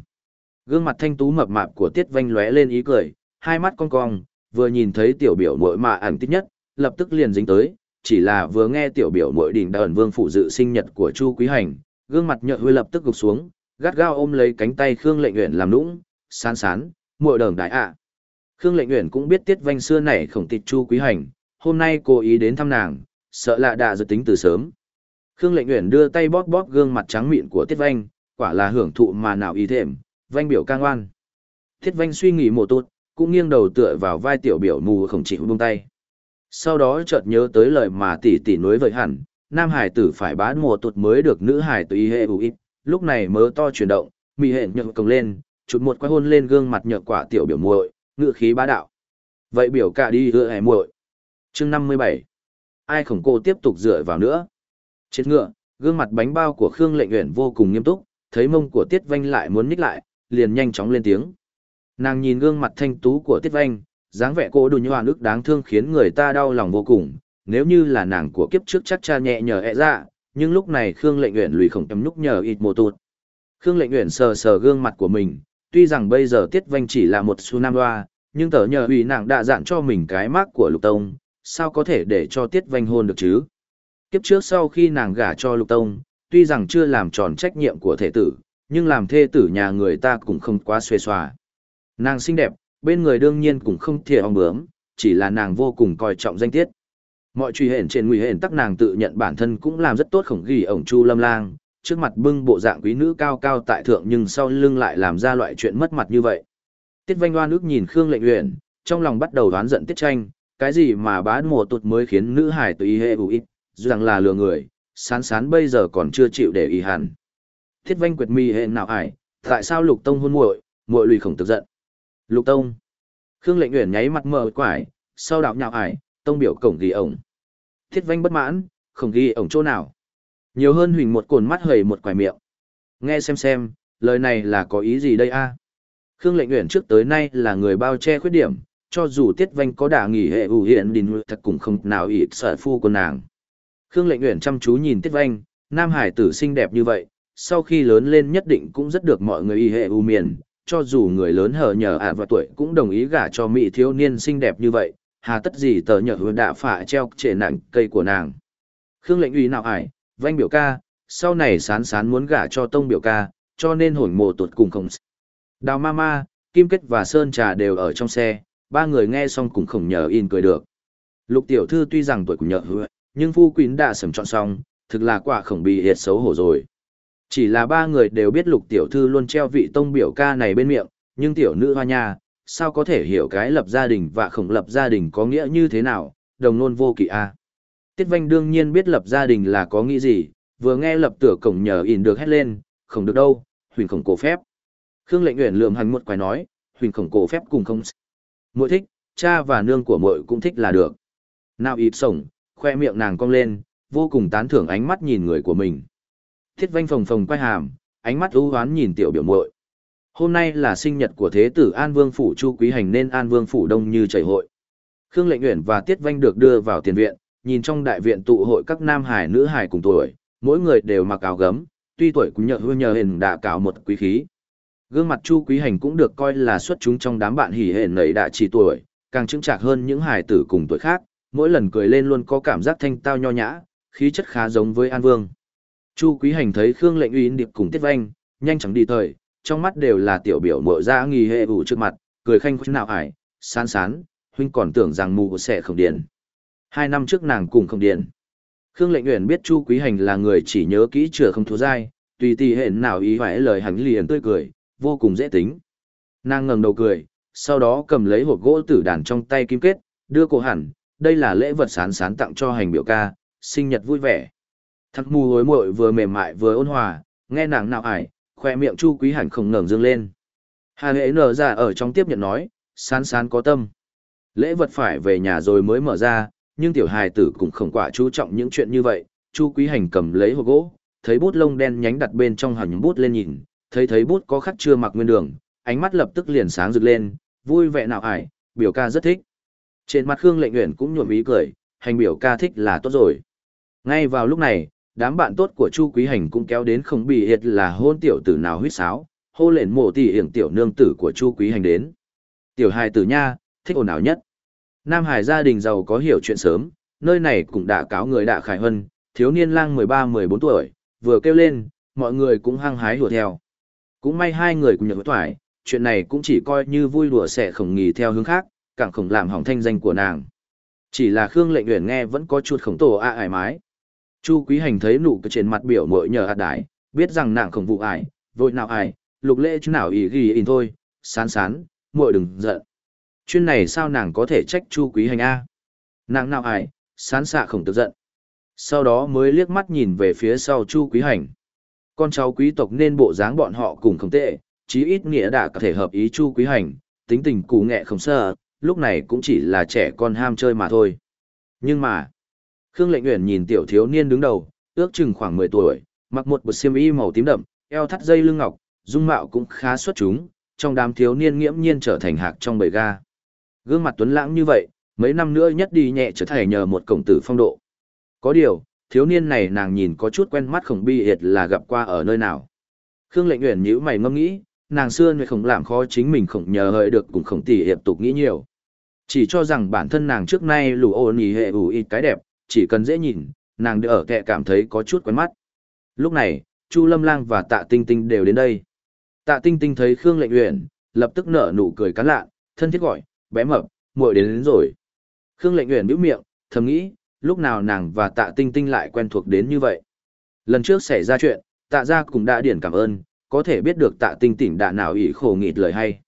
Gương mặt thanh tú mập mạp của Tiết Vanh lóe lên ý cười, hai mắt cong cong, vừa nhìn thấy tiểu biểu muội mà ảnh tích nhất, lập tức liền dính tới, chỉ là vừa nghe tiểu biểu muội đỉnh đờn vương phụ dự sinh nhật của Chu Quý Hành, gương mặt nhợt huy lập tức gục xuống, gắt gao ôm lấy cánh tay Khương Lệnh Uyển làm nũng, sán sán, muội đờn đại ạ. Khương Lệnh Uyển cũng biết Tiết Vanh xưa này khổng tịch Chu Quý Hành, hôm nay cố ý đến thăm nàng, sợ lạ đã dự tính từ sớm. Khương Lệnh Uyển đưa tay bóp bóp gương mặt trắng mịn của Tiết Vanh, quả là hưởng thụ mà nào ý thèm, Vanh biểu ca ngoan. Tiết Vanh suy nghĩ một tốt, cũng nghiêng đầu tựa vào vai tiểu biểu mù không chỉ buông tay. Sau đó chợt nhớ tới lời mà tỷ tỷ nói với hẳn, nam hải tử phải bán mùa tuột mới được nữ hải tử y hệ ủ ít, lúc này mớ to chuyển động, mì hệ nhợt cồng lên, chút một quay hôn lên gương mặt nhợt quả tiểu biểu muội, ngự khí bá đạo. Vậy biểu cả đi hứa hẻ muội. Chương năm mươi bảy Ai khổng cô tiếp tục dựa vào nữa. Chết ngựa, gương mặt bánh bao của Khương Lệnh Uyển vô cùng nghiêm túc, thấy mông của Tiết Vanh lại muốn ních lại, liền nhanh chóng lên tiếng. Nàng nhìn gương mặt thanh tú của Tiết Vanh, dáng vẻ cô đùn như hoàn ức đáng thương khiến người ta đau lòng vô cùng, nếu như là nàng của kiếp trước chắc cha nhẹ nhờ ẹ ra, nhưng lúc này Khương Lệnh Uyển lùi khổng tấm nhúc nhờ ít mồ tụt. Khương Lệnh Uyển sờ sờ gương mặt của mình, tuy rằng bây giờ Tiết Vanh chỉ là một su nam hoa, nhưng tờ nhờ ủy nàng đã dặn cho mình cái mác của Lục Tông, sao có thể để cho Tiết Vanh hôn được chứ? Kiếp trước sau khi nàng gả cho Lục Tông, tuy rằng chưa làm tròn trách nhiệm của thể tử, nhưng làm thê tử nhà người ta cũng không quá xuê xòa. Nàng xinh đẹp, bên người đương nhiên cũng không thìa ong bướm, chỉ là nàng vô cùng coi trọng danh tiết. Mọi truy hển trên nguy hển tắc nàng tự nhận bản thân cũng làm rất tốt khổng ghi ổng chu lâm lang, trước mặt bưng bộ dạng quý nữ cao cao tại thượng nhưng sau lưng lại làm ra loại chuyện mất mặt như vậy. Tiết vanh oan ước nhìn Khương lệnh uyển, trong lòng bắt đầu đoán giận tiết tranh, cái gì mà bá mùa tụt mới khiến nữ hải tùy hệ ủ ít, rằng là lừa người, sán sán bây giờ còn chưa chịu để ý hẳn. Thiết vanh quyệt mì hệ nào ải, tại sao lục tông hôn muội, muội lùi khổng tức giận. Lục Tông. Khương Lệnh Uyển nháy mặt mờ quải, sau đạo nhạo ải, tông biểu cổng ghi ổng. Thiết Vanh bất mãn, không ghi ổng chỗ nào. Nhiều hơn huỳnh một cồn mắt hầy một quải miệng. Nghe xem xem, lời này là có ý gì đây a? Khương Lệnh Uyển trước tới nay là người bao che khuyết điểm, cho dù Tiết Vanh có đả nghỉ hệ ủ hiện đình thật cũng không nào ít sợ phu của nàng. Khương Lệnh Uyển chăm chú nhìn Tiết Vanh, nam hải tử xinh đẹp như vậy, sau khi lớn lên nhất định cũng rất được mọi người y hệ ưu miền, cho dù người lớn hờ nhờ ạ và tuổi cũng đồng ý gả cho mỹ thiếu niên xinh đẹp như vậy, hà tất gì tờ nhờ hứa đạ phả treo trệ nặng cây của nàng. Khương lệnh uy nào ải, vanh biểu ca, sau này sán sán muốn gả cho tông biểu ca, cho nên hồn mồ tuột cùng không. Đào ma ma, Kim Kết và Sơn Trà đều ở trong xe, ba người nghe xong cũng không nhờ in cười được. Lục tiểu thư tuy rằng tuổi cũng nhờ hứa, nhưng phu quyến đã sầm chọn xong, thực là quả khổng bị hiệt xấu hổ rồi. Chỉ là ba người đều biết lục tiểu thư luôn treo vị tông biểu ca này bên miệng, nhưng tiểu nữ hoa nha, sao có thể hiểu cái lập gia đình và khổng lập gia đình có nghĩa như thế nào, đồng nôn vô kỵ a. Tiết Vanh đương nhiên biết lập gia đình là có nghĩ gì, vừa nghe lập tửa cổng nhờ ỉn được hét lên, không được đâu, huỳnh khổng cổ phép. Khương lệnh nguyện lượm hành một quái nói, huỳnh khổng cổ phép cùng không. Muội thích, cha và nương của muội cũng thích là được. Nào ịp sổng, khoe miệng nàng cong lên, vô cùng tán thưởng ánh mắt nhìn người của mình. Thiết vanh phồng phồng quay hàm, ánh mắt ưu hoán nhìn tiểu biểu muội. Hôm nay là sinh nhật của thế tử An Vương Phủ Chu Quý Hành nên An Vương Phủ đông như chảy hội. Khương Lệnh Uyển và Tiết Vanh được đưa vào tiền viện, nhìn trong đại viện tụ hội các nam hải nữ hải cùng tuổi, mỗi người đều mặc áo gấm, tuy tuổi cũng nhờ hư nhờ hình đã cào một quý khí. Gương mặt Chu Quý Hành cũng được coi là xuất chúng trong đám bạn hỉ hển nảy đã chỉ tuổi, càng chứng chạc hơn những hải tử cùng tuổi khác, mỗi lần cười lên luôn có cảm giác thanh tao nho nhã, khí chất khá giống với An Vương. Chu Quý Hành thấy Khương Lệnh Uy điệp cùng Tiết Vanh, nhanh chóng đi thời, trong mắt đều là tiểu biểu mộ ra nghi hệ ủ trước mặt, cười khanh khuyên nào ải, sán sán, huynh còn tưởng rằng mù sẽ không điền. Hai năm trước nàng cùng không điền. Khương Lệnh Uyển biết Chu Quý Hành là người chỉ nhớ kỹ chữa không thua dai, tùy tì hẹn nào ý hoại lời hắn liền tươi cười, vô cùng dễ tính. Nàng ngẩng đầu cười, sau đó cầm lấy hộp gỗ tử đàn trong tay kim kết, đưa cô hẳn, đây là lễ vật sán sán tặng cho hành biểu ca, sinh nhật vui vẻ. Thằng mù hối muội vừa mềm mại vừa ôn hòa, nghe nàng nào ải, khoe miệng chu quý hẳn không ngẩng dương lên. Hà hệ nở ra ở trong tiếp nhận nói, sán sán có tâm. Lễ vật phải về nhà rồi mới mở ra, nhưng tiểu hài tử cũng không quả chú trọng những chuyện như vậy. Chu quý hành cầm lấy hộp gỗ, thấy bút lông đen nhánh đặt bên trong hẳn bút lên nhìn, thấy thấy bút có khắc chưa mặc nguyên đường, ánh mắt lập tức liền sáng rực lên, vui vẻ nào ải, biểu ca rất thích. Trên mặt Khương Lệnh Uyển cũng nhuộm ý cười, hành biểu ca thích là tốt rồi. Ngay vào lúc này, đám bạn tốt của Chu Quý Hành cũng kéo đến không bị hiệt là hôn tiểu tử nào huýt sáo, hô lệnh mộ tỷ hiển tiểu nương tử của Chu Quý Hành đến. Tiểu hài tử nha, thích ồn ào nhất. Nam Hải gia đình giàu có hiểu chuyện sớm, nơi này cũng đã cáo người đã khải hân, thiếu niên lang 13-14 tuổi, vừa kêu lên, mọi người cũng hăng hái hùa theo. Cũng may hai người cùng nhận thoại, chuyện này cũng chỉ coi như vui đùa sẽ không nghỉ theo hướng khác, càng không làm hỏng thanh danh của nàng. Chỉ là Khương Lệnh Uyển nghe vẫn có chút khổng tổ a ải mái. Chu Quý Hành thấy nụ cười trên mặt biểu mội nhờ hạt đái, biết rằng nàng không vụ ải, vội nào ải, lục lễ chứ nào ý ghi in thôi, sán sán, muội đừng giận. Chuyên này sao nàng có thể trách Chu Quý Hành a? Nàng nào ải, sán xạ không tức giận. Sau đó mới liếc mắt nhìn về phía sau Chu Quý Hành. Con cháu quý tộc nên bộ dáng bọn họ cùng không tệ, chí ít nghĩa đã có thể hợp ý Chu Quý Hành, tính tình cù nghệ không sợ, lúc này cũng chỉ là trẻ con ham chơi mà thôi. Nhưng mà, Khương Lệnh Uyển nhìn tiểu thiếu niên đứng đầu, ước chừng khoảng 10 tuổi, mặc một bộ xiêm y màu tím đậm, eo thắt dây lưng ngọc, dung mạo cũng khá xuất chúng, trong đám thiếu niên nghiễm nhiên trở thành hạc trong bầy ga. Gương mặt tuấn lãng như vậy, mấy năm nữa nhất đi nhẹ trở thành nhờ một cổng tử phong độ. Có điều, thiếu niên này nàng nhìn có chút quen mắt khổng bi hiệt là gặp qua ở nơi nào. Khương Lệnh Uyển nhíu mày ngâm nghĩ, nàng xưa người không làm khó chính mình khổng nhờ hợi được cũng không tỉ hiệp tục nghĩ nhiều. Chỉ cho rằng bản thân nàng trước nay lù ôn nhì hệ ủ ít cái đẹp, chỉ cần dễ nhìn, nàng đều ở kẹ cảm thấy có chút quen mắt. Lúc này, Chu Lâm Lang và Tạ Tinh Tinh đều đến đây. Tạ Tinh Tinh thấy Khương Lệnh Uyển, lập tức nở nụ cười cán lạ, thân thiết gọi, bé mập, muội đến, đến rồi. Khương Lệnh Uyển bĩu miệng, thầm nghĩ, lúc nào nàng và Tạ Tinh Tinh lại quen thuộc đến như vậy. Lần trước xảy ra chuyện, Tạ gia cũng đã điển cảm ơn, có thể biết được Tạ Tinh Tinh đã nào ý khổ nghịt lời hay.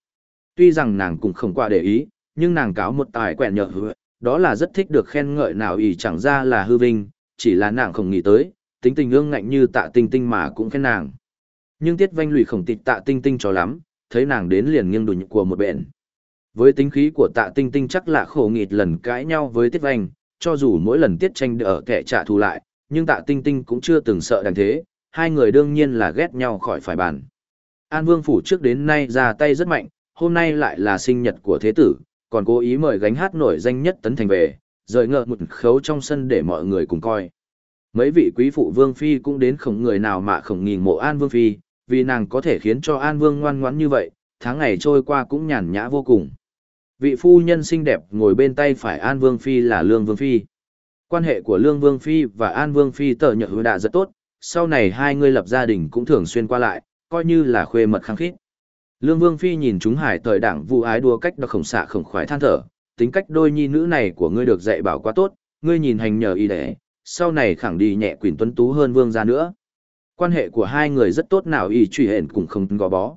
Tuy rằng nàng cũng không qua để ý, nhưng nàng cáo một tài quẹn nhợ hứa, đó là rất thích được khen ngợi nào ỷ chẳng ra là hư vinh, chỉ là nàng không nghĩ tới, tính tình ương ngạnh như tạ tinh tinh mà cũng khen nàng. Nhưng tiết vanh lùi khổng tịch tạ tinh tinh cho lắm, thấy nàng đến liền nghiêng đùi của một bện. Với tính khí của tạ tinh tinh chắc là khổ nghịt lần cãi nhau với tiết vanh, cho dù mỗi lần tiết tranh ở kẻ trả thù lại, nhưng tạ tinh tinh cũng chưa từng sợ đằng thế, hai người đương nhiên là ghét nhau khỏi phải bàn. An Vương Phủ trước đến nay ra tay rất mạnh, hôm nay lại là sinh nhật của thế tử, còn cố ý mời gánh hát nổi danh nhất tấn thành về, rời ngợ một khấu trong sân để mọi người cùng coi. Mấy vị quý phụ vương phi cũng đến không người nào mà không nghìn mộ An Vương phi, vì nàng có thể khiến cho An Vương ngoan ngoãn như vậy, tháng ngày trôi qua cũng nhàn nhã vô cùng. Vị phu nhân xinh đẹp ngồi bên tay phải An Vương Phi là Lương Vương Phi. Quan hệ của Lương Vương Phi và An Vương Phi tờ nhợ hứa đã rất tốt, sau này hai người lập gia đình cũng thường xuyên qua lại, coi như là khuê mật khăng khít. Lương Vương Phi nhìn chúng hải thời đảng vụ ái đua cách đó khổng xạ khổng khoái than thở, tính cách đôi nhi nữ này của ngươi được dạy bảo quá tốt, ngươi nhìn hành nhờ y đẻ, sau này khẳng đi nhẹ quỳnh tuấn tú hơn vương gia nữa. Quan hệ của hai người rất tốt nào y truy hển cũng không gò bó.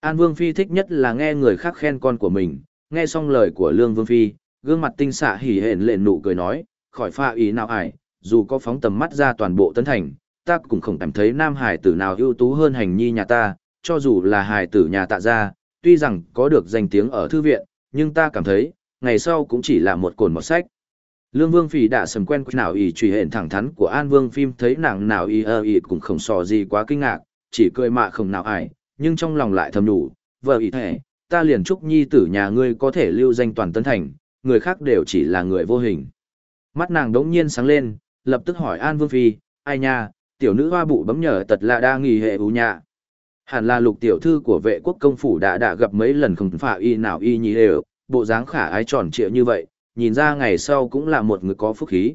An Vương Phi thích nhất là nghe người khác khen con của mình, nghe xong lời của Lương Vương Phi, gương mặt tinh xạ hỉ hển lên nụ cười nói, khỏi pha ý nào ải, dù có phóng tầm mắt ra toàn bộ tấn thành, ta cũng không cảm thấy nam hải tử nào ưu tú hơn hành nhi nhà ta, cho dù là hài tử nhà tạ gia, tuy rằng có được danh tiếng ở thư viện, nhưng ta cảm thấy, ngày sau cũng chỉ là một cồn một sách. Lương Vương Phi đã sầm quen nào ý truy hển thẳng thắn của An Vương phim thấy nàng nào ý ơ ý cũng không sò gì quá kinh ngạc, chỉ cười mạ không nào ải, nhưng trong lòng lại thầm đủ, vợ ý thể, ta liền chúc nhi tử nhà ngươi có thể lưu danh toàn tấn thành, người khác đều chỉ là người vô hình. Mắt nàng đống nhiên sáng lên, lập tức hỏi An Vương Phi, ai nha, tiểu nữ hoa bụ bấm nhờ tật là đa nghỉ hệ ú nhà. Hẳn là lục tiểu thư của vệ quốc công phủ đã đã gặp mấy lần không phả y nào y nhí đều, bộ dáng khả ái tròn trịa như vậy, nhìn ra ngày sau cũng là một người có phúc khí.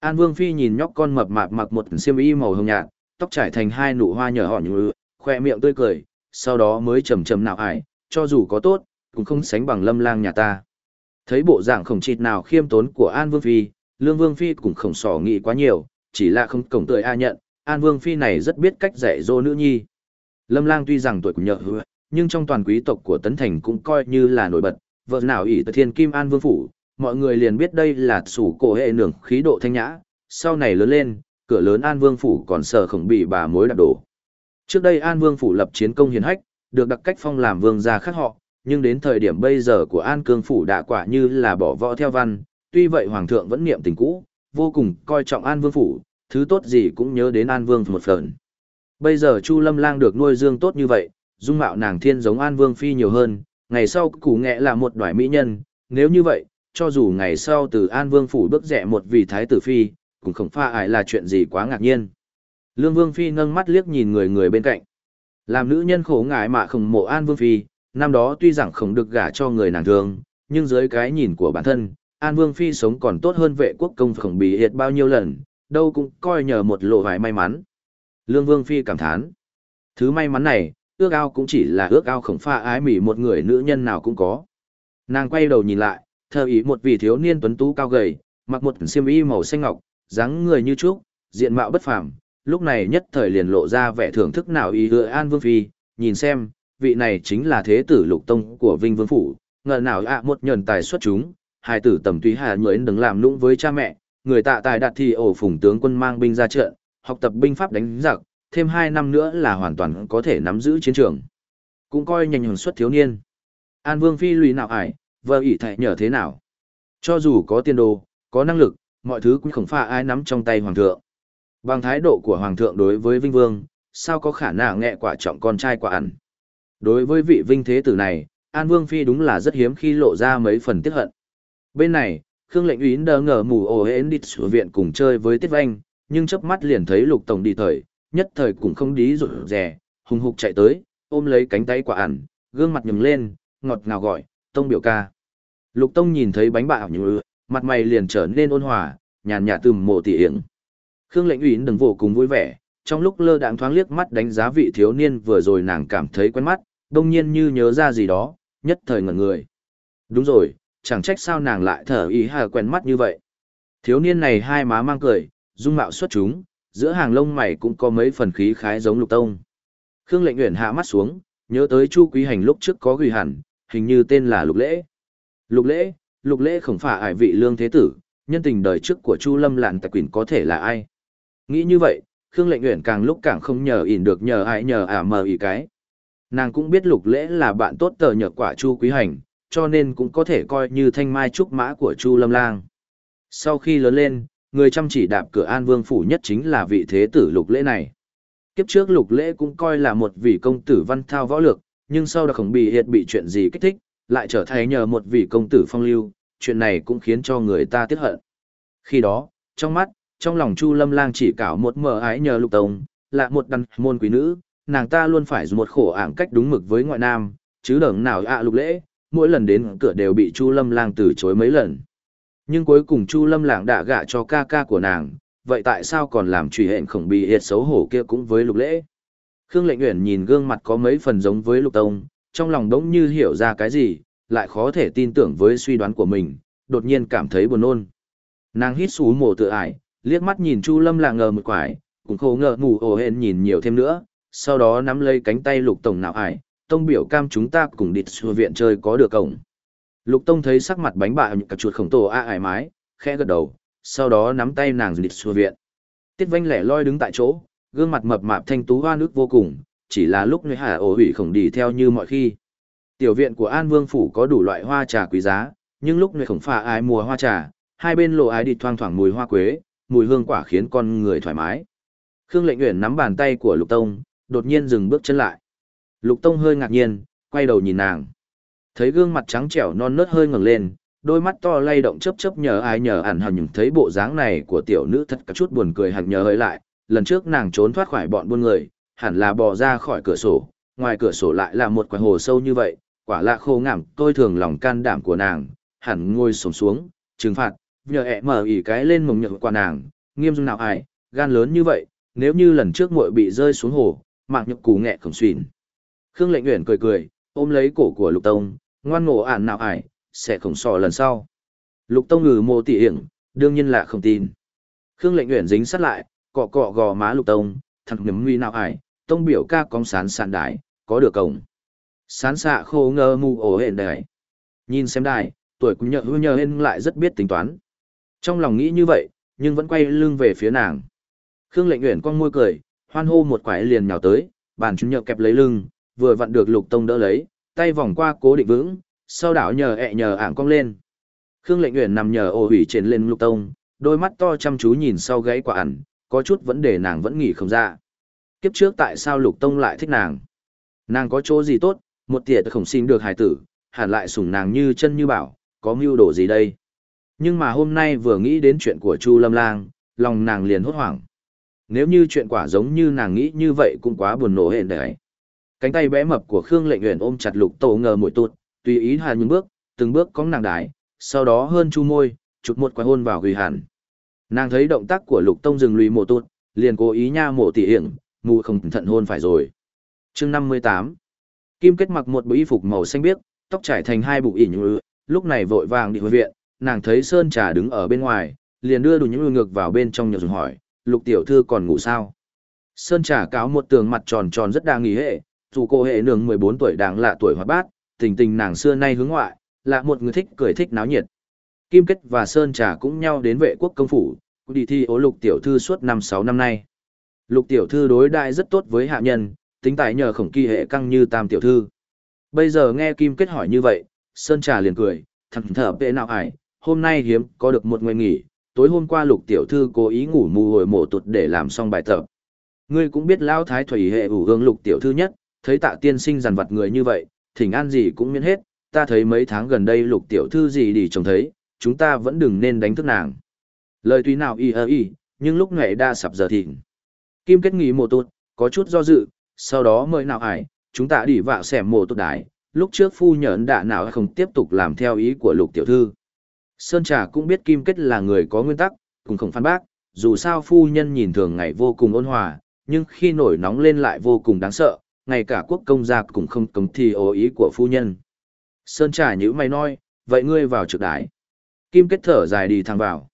An Vương Phi nhìn nhóc con mập mạp mặc một xiêm y màu hồng nhạt, tóc trải thành hai nụ hoa nhỏ họ như khoe miệng tươi cười, sau đó mới trầm trầm nào ải, cho dù có tốt, cũng không sánh bằng lâm lang nhà ta. Thấy bộ dạng khổng chịt nào khiêm tốn của An Vương Phi, Lương Vương Phi cũng không sỏ nghĩ quá nhiều, chỉ là không cổng tươi a nhận, An Vương Phi này rất biết cách dạy dỗ nữ nhi. Lâm lang tuy rằng tuổi cũng nhợ hứa, nhưng trong toàn quý tộc của Tấn Thành cũng coi như là nổi bật, vợ nào ỷ thiên kim An Vương Phủ, mọi người liền biết đây là sủ cổ hệ nưởng khí độ thanh nhã, sau này lớn lên, cửa lớn An Vương Phủ còn sợ khổng bị bà mối đạp đổ. Trước đây An Vương Phủ lập chiến công hiền hách, được đặc cách phong làm vương gia khác họ, nhưng đến thời điểm bây giờ của An Cương Phủ đã quả như là bỏ võ theo văn, tuy vậy Hoàng thượng vẫn niệm tình cũ, vô cùng coi trọng An Vương Phủ, thứ tốt gì cũng nhớ đến An Vương một phần. Bây giờ Chu Lâm Lang được nuôi dương tốt như vậy, dung mạo nàng thiên giống An Vương Phi nhiều hơn, ngày sau củ nghệ là một đoài mỹ nhân, nếu như vậy, cho dù ngày sau từ An Vương Phủ bước rẻ một vị thái tử Phi, cũng không pha ải là chuyện gì quá ngạc nhiên. Lương Vương Phi nâng mắt liếc nhìn người người bên cạnh. Làm nữ nhân khổ ngại mà không mộ An Vương Phi, năm đó tuy rằng không được gả cho người nàng thương, nhưng dưới cái nhìn của bản thân, An Vương Phi sống còn tốt hơn vệ quốc công khổng bị hiệt bao nhiêu lần, đâu cũng coi nhờ một lộ vài may mắn. Lương Vương Phi cảm thán. Thứ may mắn này, ước ao cũng chỉ là ước ao khổng pha ái mỉ một người nữ nhân nào cũng có. Nàng quay đầu nhìn lại, thờ ý một vị thiếu niên tuấn tú cao gầy, mặc một xiêm y màu xanh ngọc, dáng người như trúc, diện mạo bất phàm, lúc này nhất thời liền lộ ra vẻ thưởng thức nào ý ưa An Vương Phi, nhìn xem, vị này chính là thế tử lục tông của Vinh Vương Phủ, ngờ nào ạ một nhờn tài xuất chúng, hai tử tầm túy hà nhuyễn đừng làm nũng với cha mẹ, người tạ tài đạt thì ổ phùng tướng quân mang binh ra trận, học tập binh pháp đánh giặc, thêm hai năm nữa là hoàn toàn có thể nắm giữ chiến trường. Cũng coi nhanh hưởng xuất thiếu niên. An Vương Phi lùi nào ải, vợ ỷ thẻ nhờ thế nào. Cho dù có tiền đồ, có năng lực, mọi thứ cũng không pha ai nắm trong tay Hoàng thượng. Bằng thái độ của Hoàng thượng đối với Vinh Vương, sao có khả năng nghẹ quả trọng con trai quả ẩn. Đối với vị Vinh Thế Tử này, An Vương Phi đúng là rất hiếm khi lộ ra mấy phần tiếc hận. Bên này, Khương lệnh uyến đờ ngờ mù ổ hến đi sửa viện cùng chơi với Tiết Vanh, nhưng chớp mắt liền thấy lục tổng đi thời, nhất thời cũng không đí rụt rè, hùng hục chạy tới, ôm lấy cánh tay quả ẩn, gương mặt nhừng lên, ngọt ngào gọi, tông biểu ca. Lục tông nhìn thấy bánh bạo như mặt mày liền trở nên ôn hòa, nhàn nhạt từ mộ tỉ yểng. Khương lệnh uyển đừng vô cùng vui vẻ, trong lúc lơ đãng thoáng liếc mắt đánh giá vị thiếu niên vừa rồi nàng cảm thấy quen mắt, đông nhiên như nhớ ra gì đó, nhất thời ngẩn người. Đúng rồi, chẳng trách sao nàng lại thở ý hà quen mắt như vậy. Thiếu niên này hai má mang cười, dung mạo xuất chúng, giữa hàng lông mày cũng có mấy phần khí khái giống lục tông. Khương lệnh uyển hạ mắt xuống, nhớ tới Chu Quý Hành lúc trước có gửi hẳn, hình như tên là Lục Lễ. Lục Lễ, Lục Lễ không phải ải vị lương thế tử, nhân tình đời trước của Chu Lâm Lạn Tạc Quỳnh có thể là ai? Nghĩ như vậy, Khương Lệnh Uyển càng lúc càng không nhờ ỉn được nhờ ai nhờ ả mờ ý cái. Nàng cũng biết Lục Lễ là bạn tốt tờ nhờ quả Chu Quý Hành, cho nên cũng có thể coi như thanh mai trúc mã của Chu Lâm Lang. Sau khi lớn lên, người chăm chỉ đạp cửa An Vương phủ nhất chính là vị thế tử Lục Lễ này. Kiếp trước Lục Lễ cũng coi là một vị công tử văn thao võ lược, nhưng sau đó không bị hiệt bị chuyện gì kích thích, lại trở thành nhờ một vị công tử phong lưu, chuyện này cũng khiến cho người ta tiếc hận. Khi đó, trong mắt, trong lòng Chu Lâm Lang chỉ cảo một mờ ái nhờ lục tông, là một đàn môn quý nữ, nàng ta luôn phải dùng một khổ ảng cách đúng mực với ngoại nam, Chứ đừng nào ạ lục lễ, mỗi lần đến cửa đều bị Chu Lâm Lang từ chối mấy lần. Nhưng cuối cùng Chu Lâm Lạng đã gả cho ca ca của nàng, vậy tại sao còn làm truy hẹn khổng bị hiệt xấu hổ kia cũng với lục lễ? Khương Lệnh Uyển nhìn gương mặt có mấy phần giống với Lục Tông, trong lòng đống như hiểu ra cái gì, lại khó thể tin tưởng với suy đoán của mình, đột nhiên cảm thấy buồn nôn. Nàng hít xú mồ tự ải, liếc mắt nhìn Chu Lâm là ngờ một quải, cũng khổ ngờ ngủ ổ hên nhìn nhiều thêm nữa, sau đó nắm lấy cánh tay Lục Tổng nào ải, Tông biểu cam chúng ta cùng địt xua viện chơi có được cổng. Lục Tông thấy sắc mặt bánh bạ cặp chuột khổng tổ a ải mái, khẽ gật đầu, sau đó nắm tay nàng dịch xua viện. Tiết vanh lẻ loi đứng tại chỗ, gương mặt mập mạp thanh tú hoa nước vô cùng, chỉ là lúc người hạ ổ hủy khổng đi theo như mọi khi. Tiểu viện của An Vương Phủ có đủ loại hoa trà quý giá, nhưng lúc người khổng phà ai mùa hoa trà, hai bên lộ ái đi thoang thoảng mùi hoa quế, mùi hương quả khiến con người thoải mái. Khương Lệnh Uyển nắm bàn tay của Lục Tông, đột nhiên dừng bước chân lại. Lục Tông hơi ngạc nhiên, quay đầu nhìn nàng. Thấy gương mặt trắng trẻo non nớt hơi ngẩng lên, đôi mắt to lay động chớp chớp nhờ ai nhờ ẩn hẳn nhưng thấy bộ dáng này của tiểu nữ thật cả chút buồn cười hẳn nhớ hơi lại, lần trước nàng trốn thoát khỏi bọn buôn người, hẳn là bò ra khỏi cửa sổ, ngoài cửa sổ lại là một quả hồ sâu như vậy, quả lạ khô ngảm tôi thường lòng can đảm của nàng, hẳn ngồi sổng xuống, trừng phạt, nhờ ẹ mở ỉ cái lên mồng nhựa qua nàng, nghiêm dung nào ai, gan lớn như vậy, nếu như lần trước muội bị rơi xuống hồ, mạng nhục cù nghẹ khổng xuyên. Khương lệnh Uyển cười cười, ôm lấy cổ của lục tông, ngoan ngộ ản nào ải, sẽ khổng sò lần sau. Lục tông ngừ mô tỉ hiểm, đương nhiên là không tin. Khương lệnh nguyện dính sát lại, cọ cọ gò má lục tông, thằng nhấm nguy nào ải, tông biểu ca cong sán sàn đái, có được cổng. Sán xạ khô ngơ mù ổ hển đài. Nhìn xem đài, tuổi cũng nhờ hư nhờ hên lại rất biết tính toán. Trong lòng nghĩ như vậy, nhưng vẫn quay lưng về phía nàng. Khương lệnh nguyện con môi cười, hoan hô một quải liền nhào tới, bàn chúng nhợ kẹp lấy lưng, vừa vặn được lục tông đỡ lấy, tay vòng qua cố định vững, sau đảo nhờ ẹ nhờ ảng cong lên. Khương lệnh Uyển nằm nhờ ổ hủy trên lên lục tông, đôi mắt to chăm chú nhìn sau gáy quả ẩn, có chút vấn đề nàng vẫn nghĩ không ra. Kiếp trước tại sao lục tông lại thích nàng? Nàng có chỗ gì tốt, một tiệt khổng sinh được hài tử, hẳn lại sủng nàng như chân như bảo, có mưu đồ gì đây? Nhưng mà hôm nay vừa nghĩ đến chuyện của Chu Lâm Lang, lòng nàng liền hốt hoảng. Nếu như chuyện quả giống như nàng nghĩ như vậy cũng quá buồn nổ hẹn đấy. Cánh tay bé mập của Khương Lệnh Uyển ôm chặt Lục Tổ ngờ mũi tụt, tùy ý hà những bước, từng bước cóng nàng đái, sau đó hơn chu môi, chụt một quái hôn vào gửi hẳn. Nàng thấy động tác của Lục Tông dừng lùi mổ tụt, liền cố ý nha mổ tỉ hiển, mù không thận hôn phải rồi. Chương năm mươi tám Kim kết mặc một bộ y phục màu xanh biếc, tóc trải thành hai bụng ỉn. lúc này vội vàng đi hồi viện, nàng thấy Sơn Trà đứng ở bên ngoài, liền đưa đủ những ngược vào bên trong nhờ dùng hỏi, lục tiểu thư còn ngủ sao? Sơn Trà cáo một tường mặt tròn tròn rất đa nghỉ hệ, dù cô hệ nương 14 tuổi đáng là tuổi hoạt bát, tình tình nàng xưa nay hướng ngoại, là một người thích cười thích náo nhiệt. Kim Kết và Sơn Trà cũng nhau đến vệ quốc công phủ, đi thi ố lục tiểu thư suốt năm sáu năm nay. Lục tiểu thư đối đại rất tốt với hạ nhân, tính tài nhờ khổng kỳ hệ căng như tam tiểu thư. Bây giờ nghe Kim Kết hỏi như vậy, Sơn Trà liền cười, thẳng thở vệ nào ải, hôm nay hiếm có được một ngày nghỉ, tối hôm qua lục tiểu thư cố ý ngủ mù hồi mổ tụt để làm xong bài tập. Ngươi cũng biết lão thái thủy hệ ủ hương lục tiểu thư nhất, thấy tạ tiên sinh dằn vặt người như vậy, thỉnh an gì cũng miễn hết, ta thấy mấy tháng gần đây lục tiểu thư gì đi trông thấy, chúng ta vẫn đừng nên đánh thức nàng. Lời tuy nào y ơ y, nhưng lúc ngày đa sập giờ thịnh. Kim kết nghỉ một tụt, có chút do dự, sau đó mời nào ải, chúng ta đi vạo xẻm mồ tụt đái, lúc trước phu nhẫn đã nào không tiếp tục làm theo ý của lục tiểu thư. Sơn Trà cũng biết Kim Kết là người có nguyên tắc, cũng không phản bác, dù sao phu nhân nhìn thường ngày vô cùng ôn hòa, nhưng khi nổi nóng lên lại vô cùng đáng sợ, ngay cả quốc công gia cũng không cống thi ô ý của phu nhân. Sơn Trà nhữ mày nói, vậy ngươi vào trực đái. Kim Kết thở dài đi thẳng vào.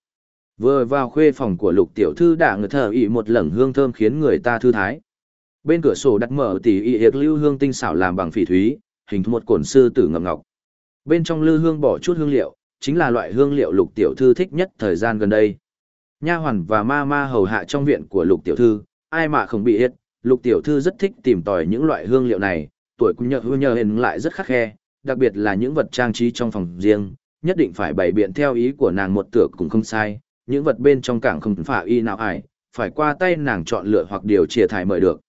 Vừa vào khuê phòng của lục tiểu thư đã ngờ thở ý một lẩn hương thơm khiến người ta thư thái. Bên cửa sổ đặt mở tỉ y hiệt lưu hương tinh xảo làm bằng phỉ thúy, hình một cổn sư tử ngầm ngọc. Bên trong lư hương bỏ chút hương liệu, chính là loại hương liệu lục tiểu thư thích nhất thời gian gần đây. Nha hoàn và ma ma hầu hạ trong viện của lục tiểu thư, ai mà không bị hết, lục tiểu thư rất thích tìm tòi những loại hương liệu này, tuổi cũng nhờ hương nhờ hình lại rất khắc khe, đặc biệt là những vật trang trí trong phòng riêng, nhất định phải bày biện theo ý của nàng một tựa cũng không sai, những vật bên trong cảng không phải y nào ải, phải qua tay nàng chọn lựa hoặc điều chia thải mời được.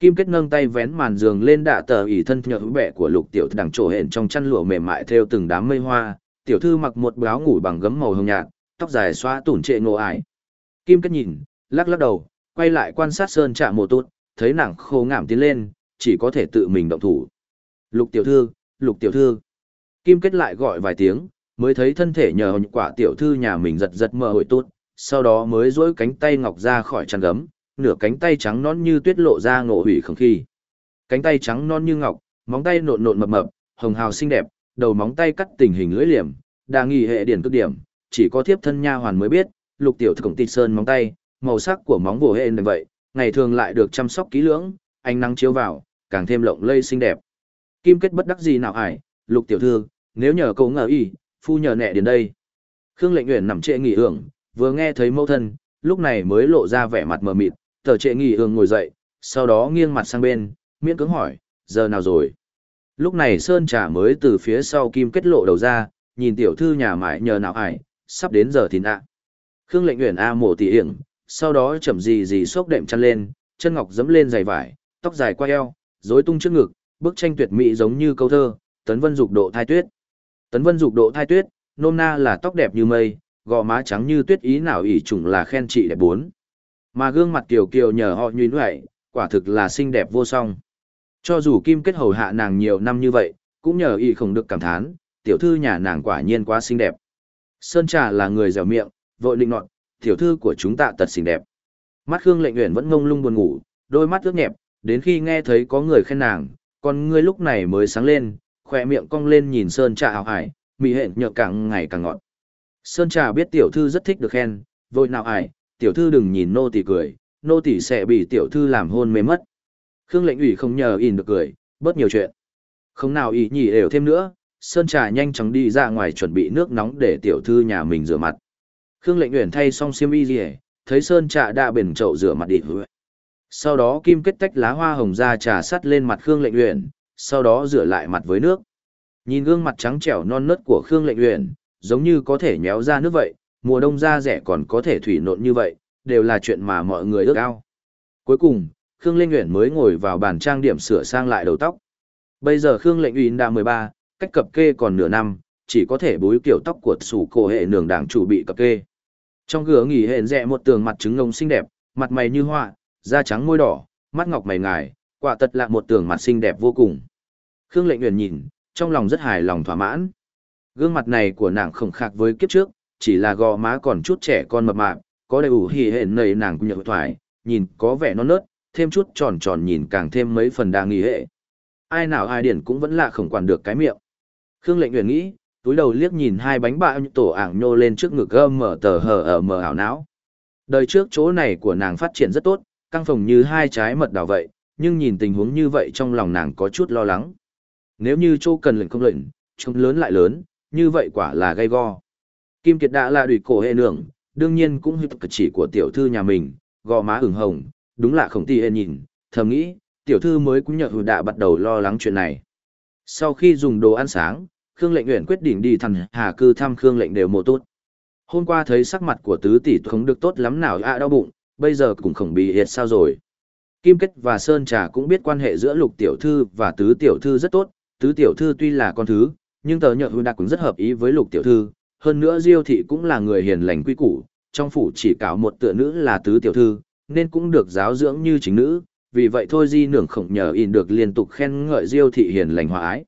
Kim kết nâng tay vén màn giường lên đạ tờ ỉ thân nhợ bẹ của lục tiểu thư đằng trổ hển trong chăn lụa mềm mại theo từng đám mây hoa, tiểu thư mặc một áo ngủ bằng gấm màu hồng nhạt, tóc dài xóa tủn trệ ngộ ải. Kim kết nhìn, lắc lắc đầu, quay lại quan sát sơn trạ mộ tốt, thấy nàng khô ngảm tiến lên, chỉ có thể tự mình động thủ. Lục tiểu thư, lục tiểu thư. Kim kết lại gọi vài tiếng, mới thấy thân thể nhờ quả tiểu thư nhà mình giật giật mờ hội tốt, sau đó mới duỗi cánh tay ngọc ra khỏi chăn gấm, nửa cánh tay trắng non như tuyết lộ ra ngộ hủy không khí. Cánh tay trắng non như ngọc, móng tay nộn nộn mập mập, hồng hào xinh đẹp, đầu móng tay cắt tình hình lưỡi liềm, đa nghi hệ điển cực điểm, chỉ có thiếp thân nha hoàn mới biết, lục tiểu thư cổng tịt sơn móng tay, màu sắc của móng bổ hệ như vậy, ngày thường lại được chăm sóc kỹ lưỡng, ánh nắng chiếu vào, càng thêm lộng lây xinh đẹp. Kim kết bất đắc gì nào ải, lục tiểu thư, nếu nhờ cậu ngờ y, phu nhờ nẹ đến đây. Khương lệnh nguyện nằm trệ nghỉ hưởng, vừa nghe thấy mâu thân, lúc này mới lộ ra vẻ mặt mờ mịt, tờ trệ nghỉ hưởng ngồi dậy, sau đó nghiêng mặt sang bên, miễn cứng hỏi, giờ nào rồi? Lúc này Sơn Trà mới từ phía sau kim kết lộ đầu ra, nhìn tiểu thư nhà mãi nhờ nào ải, sắp đến giờ thì ạ. Khương lệnh nguyện A mổ tỉ hiểm, sau đó chậm gì gì xốc đệm chăn lên, chân ngọc dẫm lên giày vải, tóc dài qua eo, rối tung trước ngực, bức tranh tuyệt mỹ giống như câu thơ, tấn vân dục độ thai tuyết. Tấn vân dục độ thai tuyết, nôm na là tóc đẹp như mây, gò má trắng như tuyết ý nào ỷ trùng là khen chị đẹp bốn. Mà gương mặt kiều kiều nhờ họ nhuyễn vậy, quả thực là xinh đẹp vô song. Cho dù kim kết hầu hạ nàng nhiều năm như vậy, cũng nhờ y không được cảm thán, tiểu thư nhà nàng quả nhiên quá xinh đẹp. Sơn trà là người dẻo miệng, vội định nọt, tiểu thư của chúng ta tật xinh đẹp. Mắt Khương lệnh uyển vẫn ngông lung buồn ngủ, đôi mắt ướt nhẹp, đến khi nghe thấy có người khen nàng, con ngươi lúc này mới sáng lên, khỏe miệng cong lên nhìn Sơn trà hào hải, mị hẹn nhợt càng ngày càng ngọt. Sơn trà biết tiểu thư rất thích được khen, vội nào ải, tiểu thư đừng nhìn nô tỳ cười, nô tỳ sẽ bị tiểu thư làm hôn mê mất. Khương lệnh ủy không nhờ ỉn được cười, bớt nhiều chuyện. Không nào ý nhỉ đều thêm nữa, Sơn Trà nhanh chóng đi ra ngoài chuẩn bị nước nóng để tiểu thư nhà mình rửa mặt. Khương lệnh uyển thay xong xiêm y gì thấy Sơn Trà đã bền chậu rửa mặt đi hứa. Sau đó kim kết tách lá hoa hồng ra trà sắt lên mặt Khương lệnh uyển, sau đó rửa lại mặt với nước. Nhìn gương mặt trắng trẻo non nớt của Khương lệnh uyển, giống như có thể nhéo ra nước vậy, mùa đông da rẻ còn có thể thủy nộn như vậy, đều là chuyện mà mọi người ước ao. Cuối cùng, Khương Linh Uyển mới ngồi vào bàn trang điểm sửa sang lại đầu tóc. Bây giờ Khương Lệnh Uyển đã 13, cách cập kê còn nửa năm, chỉ có thể búi kiểu tóc của sủ cổ hệ nường đảng chủ bị cập kê. Trong cửa nghỉ hẹn rẽ một tường mặt trứng ngông xinh đẹp, mặt mày như hoa, da trắng môi đỏ, mắt ngọc mày ngài, quả thật là một tường mặt xinh đẹp vô cùng. Khương Lệnh Uyển nhìn, trong lòng rất hài lòng thỏa mãn. Gương mặt này của nàng không khác với kiếp trước, chỉ là gò má còn chút trẻ con mập mạp, có đầy đủ hỉ hẹn nầy nàng cũng nhợt thoải, nhìn có vẻ non nớt, thêm chút tròn tròn nhìn càng thêm mấy phần đa nghi hệ. Ai nào ai điển cũng vẫn là không quản được cái miệng. Khương lệnh uyển nghĩ, túi đầu liếc nhìn hai bánh bạ tổ ảng nhô lên trước ngực gơm mở tờ hờ ở mở ảo não. Đời trước chỗ này của nàng phát triển rất tốt, căng phồng như hai trái mật đào vậy, nhưng nhìn tình huống như vậy trong lòng nàng có chút lo lắng. Nếu như chỗ cần lệnh không lệnh, trông lớn lại lớn, như vậy quả là gây go. Kim Kiệt đã là đùi cổ hệ nưởng, đương nhiên cũng hiệp cực chỉ của tiểu thư nhà mình, gò má ửng hồng, đúng là khổng ti hên nhìn, thầm nghĩ, tiểu thư mới cũng nhờ hữu đã bắt đầu lo lắng chuyện này. Sau khi dùng đồ ăn sáng, Khương lệnh nguyện quyết định đi thẳng Hà cư thăm Khương lệnh đều mồ tốt. Hôm qua thấy sắc mặt của tứ tỷ không được tốt lắm nào a đau bụng, bây giờ cũng không bị hiệt sao rồi. Kim Kết và Sơn Trà cũng biết quan hệ giữa lục tiểu thư và tứ tiểu thư rất tốt, tứ tiểu thư tuy là con thứ, nhưng tờ nhợ hư đặc cũng rất hợp ý với lục tiểu thư, hơn nữa Diêu thị cũng là người hiền lành quy củ, trong phủ chỉ cáo một tựa nữ là tứ tiểu thư, nên cũng được giáo dưỡng như chính nữ, vì vậy thôi di nưởng khổng nhờ in được liên tục khen ngợi diêu thị hiền lành hòa ái.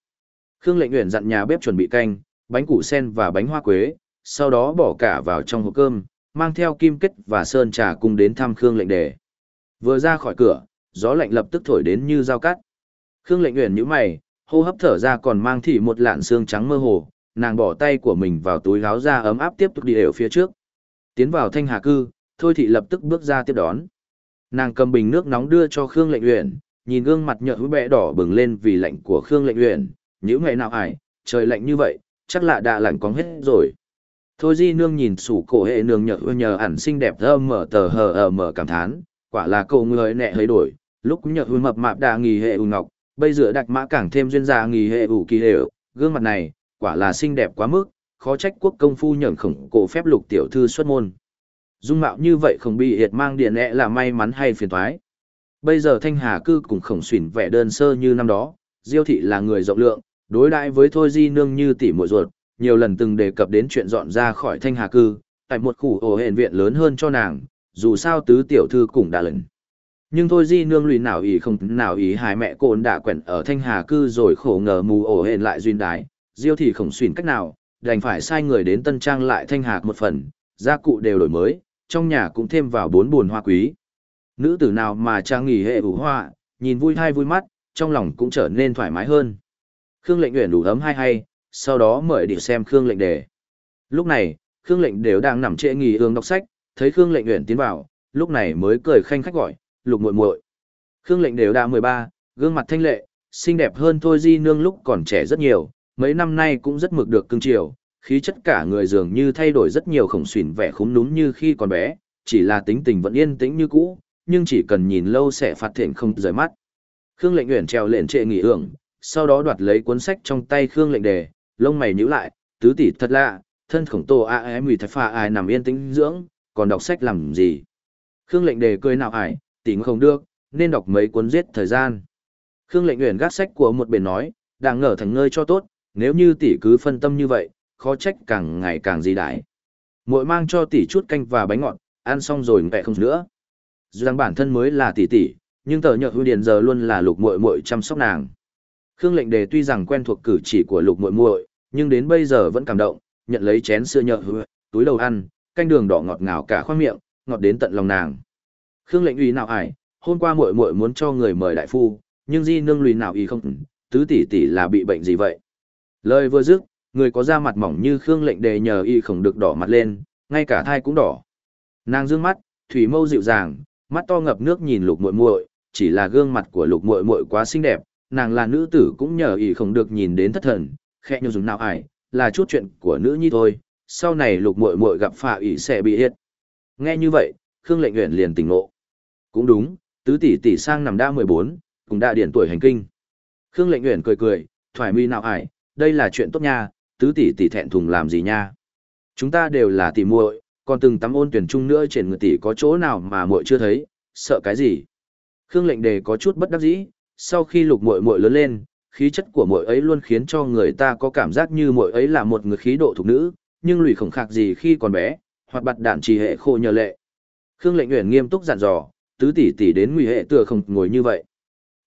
Khương lệnh uyển dặn nhà bếp chuẩn bị canh, bánh củ sen và bánh hoa quế, sau đó bỏ cả vào trong hộp cơm, mang theo kim kết và sơn trà cùng đến thăm Khương lệnh đề. Vừa ra khỏi cửa, gió lạnh lập tức thổi đến như dao cắt. Khương lệnh uyển nhíu mày, hô hấp thở ra còn mang thị một lạn xương trắng mơ hồ, nàng bỏ tay của mình vào túi áo ra ấm áp tiếp tục đi đều phía trước. Tiến vào thanh hà cư, thôi thị lập tức bước ra tiếp đón. Nàng cầm bình nước nóng đưa cho Khương Lệnh Uyển, nhìn gương mặt nhợt bẽ đỏ bừng lên vì lạnh của Khương Lệnh Uyển, nhíu ngày nào ải, trời lạnh như vậy, chắc là đã lạnh cóng hết rồi. Thôi Di nương nhìn sủ cổ hệ nương nhờ nhờ ẩn xinh đẹp thơ mở tờ hờ ờ ở mở cảm thán, quả là cậu người nẹ hơi đổi, lúc nhợt mập mạp đà nghỉ hệ ù ngọc, bây giờ đặc mã càng thêm duyên gia nghỉ hệ ù kỳ hệ gương mặt này, quả là xinh đẹp quá mức, khó trách quốc công phu nhẫn khổng cổ phép lục tiểu thư xuất môn dung mạo như vậy không bị hiệt mang điện nẹ là may mắn hay phiền toái? Bây giờ Thanh Hà cư cùng khổng xuyển vẻ đơn sơ như năm đó, Diêu thị là người rộng lượng, đối đãi với Thôi Di Nương như tỷ muội ruột, nhiều lần từng đề cập đến chuyện dọn ra khỏi Thanh Hà cư, tại một khu ổ hẹn viện lớn hơn cho nàng, dù sao tứ tiểu thư cũng đã lần. Nhưng thôi di nương lùi nào ý không nào ý hai mẹ côn đã quẹn ở thanh hà cư rồi khổ ngờ mù ổ hẹn lại duyên đái, diêu thì khổng xuyên cách nào, đành phải sai người đến tân trang lại thanh Hà một phần, gia cụ đều đổi mới, trong nhà cũng thêm vào bốn buồn hoa quý. Nữ tử nào mà trang nghỉ hệ ủ hoa, nhìn vui thai vui mắt, trong lòng cũng trở nên thoải mái hơn. Khương lệnh nguyện đủ ấm hay hay, sau đó mời đi xem Khương lệnh đề. Lúc này, Khương lệnh đều đang nằm trễ nghỉ ương đọc sách, thấy Khương lệnh nguyện tiến vào, lúc này mới cười khanh khách gọi, lục muội muội. Khương lệnh đều đã 13, gương mặt thanh lệ, xinh đẹp hơn thôi di nương lúc còn trẻ rất nhiều, mấy năm nay cũng rất mực được cưng chiều, khí chất cả người dường như thay đổi rất nhiều khổng xuyển vẻ khúm núm như khi còn bé, chỉ là tính tình vẫn yên tĩnh như cũ, nhưng chỉ cần nhìn lâu sẽ phát hiện không rời mắt. Khương lệnh nguyện treo lên trệ nghỉ hưởng, sau đó đoạt lấy cuốn sách trong tay Khương lệnh đề, lông mày nhíu lại, tứ tỷ thật lạ, thân khổng tô a em mì thái pha ai nằm yên tĩnh dưỡng, còn đọc sách làm gì. Khương lệnh đề cười nào ải, tỷ không được, nên đọc mấy cuốn giết thời gian. Khương lệnh uyển gác sách của một bên nói, đang ngờ thành ngơi cho tốt, nếu như tỷ cứ phân tâm như vậy, khó trách càng ngày càng gì đại. Muội mang cho tỷ chút canh và bánh ngọt, ăn xong rồi mẹ không nữa. Dù rằng bản thân mới là tỷ tỷ, nhưng tờ nhợ hưu điện giờ luôn là lục muội muội chăm sóc nàng. Khương lệnh đề tuy rằng quen thuộc cử chỉ của lục muội muội, nhưng đến bây giờ vẫn cảm động, nhận lấy chén sữa nhợ hứa, túi đầu ăn, canh đường đỏ ngọt ngào cả khoang miệng, ngọt đến tận lòng nàng. Khương lệnh uy nào ải, hôm qua muội muội muốn cho người mời đại phu, nhưng di nương lùi nào y không, tứ tỷ tỷ là bị bệnh gì vậy? Lời vừa dứt, người có da mặt mỏng như Khương lệnh đề nhờ y không được đỏ mặt lên, ngay cả thai cũng đỏ. Nàng dương mắt, thủy mâu dịu dàng, mắt to ngập nước nhìn lục muội muội, chỉ là gương mặt của lục muội muội quá xinh đẹp, nàng là nữ tử cũng nhờ ỷ không được nhìn đến thất thần, khẽ như dùng nào ải, là chút chuyện của nữ nhi thôi, sau này lục muội muội gặp phạ ỷ sẽ bị hiệt. Nghe như vậy, Khương lệnh nguyện liền tỉnh ngộ. Cũng đúng, tứ tỷ tỷ sang nằm đa 14, cũng đã điển tuổi hành kinh. Khương lệnh nguyện cười cười, thoải mi nào ải, đây là chuyện tốt nha, tứ tỷ tỷ thẹn thùng làm gì nha. Chúng ta đều là tỷ muội, còn từng tắm ôn tuyển chung nữa trên người tỷ có chỗ nào mà muội chưa thấy, sợ cái gì. Khương lệnh đề có chút bất đắc dĩ, sau khi lục muội muội lớn lên, khí chất của muội ấy luôn khiến cho người ta có cảm giác như muội ấy là một người khí độ thuộc nữ, nhưng lùi khổng khạc gì khi còn bé, hoặc bặt đạn trì hệ khô nhờ lệ. Khương lệnh uyển nghiêm túc dặn dò, tứ tỷ tỷ đến nguy hệ tựa không ngồi như vậy.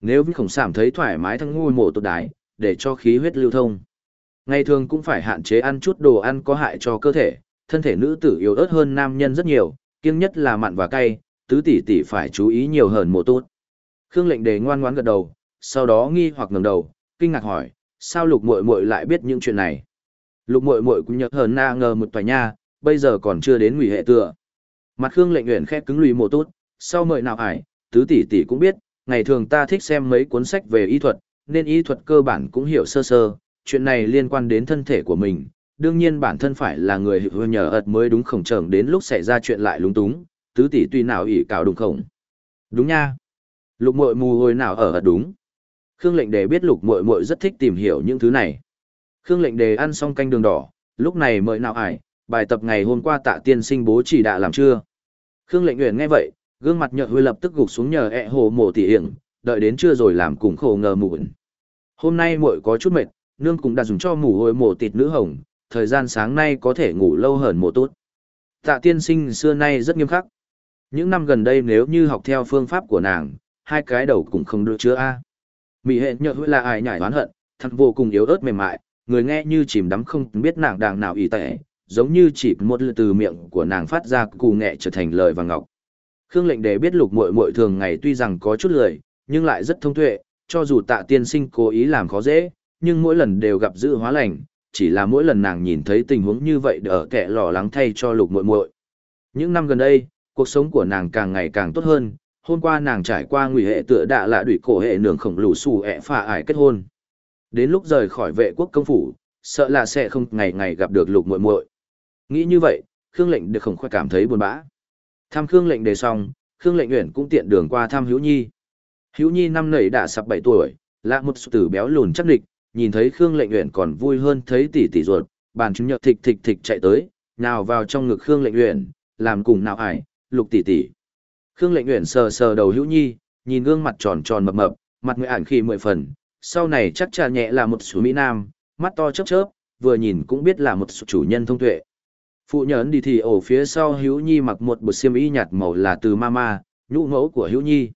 Nếu vì khổng sảm thấy thoải mái thăng ngôi mổ tốt đái, để cho khí huyết lưu thông. Ngày thường cũng phải hạn chế ăn chút đồ ăn có hại cho cơ thể, thân thể nữ tử yếu ớt hơn nam nhân rất nhiều, kiêng nhất là mặn và cay, tứ tỷ tỷ phải chú ý nhiều hơn một tốt. Khương lệnh đề ngoan ngoãn gật đầu, sau đó nghi hoặc ngẩng đầu, kinh ngạc hỏi, sao lục muội muội lại biết những chuyện này? Lục muội muội cũng nhớ hờn na ngờ một tòa nha, bây giờ còn chưa đến ngụy hệ tựa. Mặt Khương lệnh uyển khép cứng lùi một tốt, sau mời nào ải, tứ tỷ tỷ cũng biết, ngày thường ta thích xem mấy cuốn sách về y thuật, nên y thuật cơ bản cũng hiểu sơ sơ, chuyện này liên quan đến thân thể của mình, đương nhiên bản thân phải là người hữu nhờ ật mới đúng khổng trởng đến lúc xảy ra chuyện lại lúng túng, tứ tỷ tuy nào ỷ cào đúng khổng, Đúng nha. Lục muội mù hồi nào ở ật đúng. Khương lệnh đề biết lục muội muội rất thích tìm hiểu những thứ này. Khương lệnh đề ăn xong canh đường đỏ, lúc này mời nào ải, bài tập ngày hôm qua tạ tiên sinh bố chỉ đã làm chưa. Khương lệnh nguyện nghe vậy, gương mặt nhợt huy lập tức gục xuống nhờ ẹ hồ mổ tỉ hiển, đợi đến trưa rồi làm cùng khổ ngờ mụn. Hôm nay muội có chút mệt, nương cũng đã dùng cho mù hồi mổ tịt nữ hồng, thời gian sáng nay có thể ngủ lâu hơn một tốt. Tạ tiên sinh xưa nay rất nghiêm khắc. Những năm gần đây nếu như học theo phương pháp của nàng, hai cái đầu cũng không được chứa a. Mỹ hệ nhợ hữu là ai nhảy oán hận, thật vô cùng yếu ớt mềm mại, người nghe như chìm đắm không biết nàng đàng nào ý tệ, giống như chỉ một lượt từ miệng của nàng phát ra cù nghệ trở thành lời vàng ngọc. Khương lệnh đề biết lục mội mội thường ngày tuy rằng có chút lười, nhưng lại rất thông tuệ, cho dù tạ tiên sinh cố ý làm khó dễ, nhưng mỗi lần đều gặp dự hóa lành, chỉ là mỗi lần nàng nhìn thấy tình huống như vậy đỡ kẻ lò lắng thay cho lục mội mội Những năm gần đây, cuộc sống của nàng càng ngày càng tốt hơn, hôm qua nàng trải qua nguy hệ tựa đạ lạ đuổi cổ hệ nường khổng lù xù ẹ phà ải kết hôn. Đến lúc rời khỏi vệ quốc công phủ, sợ là sẽ không ngày ngày gặp được lục muội muội. Nghĩ như vậy, Khương Lệnh được khổng khoe cảm thấy buồn bã. Thăm Khương Lệnh đề xong, Khương Lệnh Uyển cũng tiện đường qua thăm Hữu Nhi. Hữu Nhi năm nảy đã sắp bảy tuổi, là một tử béo lùn chắc địch, nhìn thấy Khương Lệnh Uyển còn vui hơn thấy tỷ tỷ ruột, bàn chúng nhật thịch thịch thịch chạy tới, nào vào trong ngực Khương Lệnh Uyển, làm cùng nào ải, lục tỷ tỷ. Khương Lệnh Uyển sờ sờ đầu Hữu Nhi, nhìn gương mặt tròn tròn mập mập, mặt người ảnh khi mười phần, sau này chắc chả nhẹ là một số mỹ nam, mắt to chớp chớp, vừa nhìn cũng biết là một chủ nhân thông tuệ. Phụ nhẫn đi thì ổ phía sau Hữu Nhi mặc một bộ xiêm y nhạt màu là từ mama, nhũ mẫu của Hữu Nhi.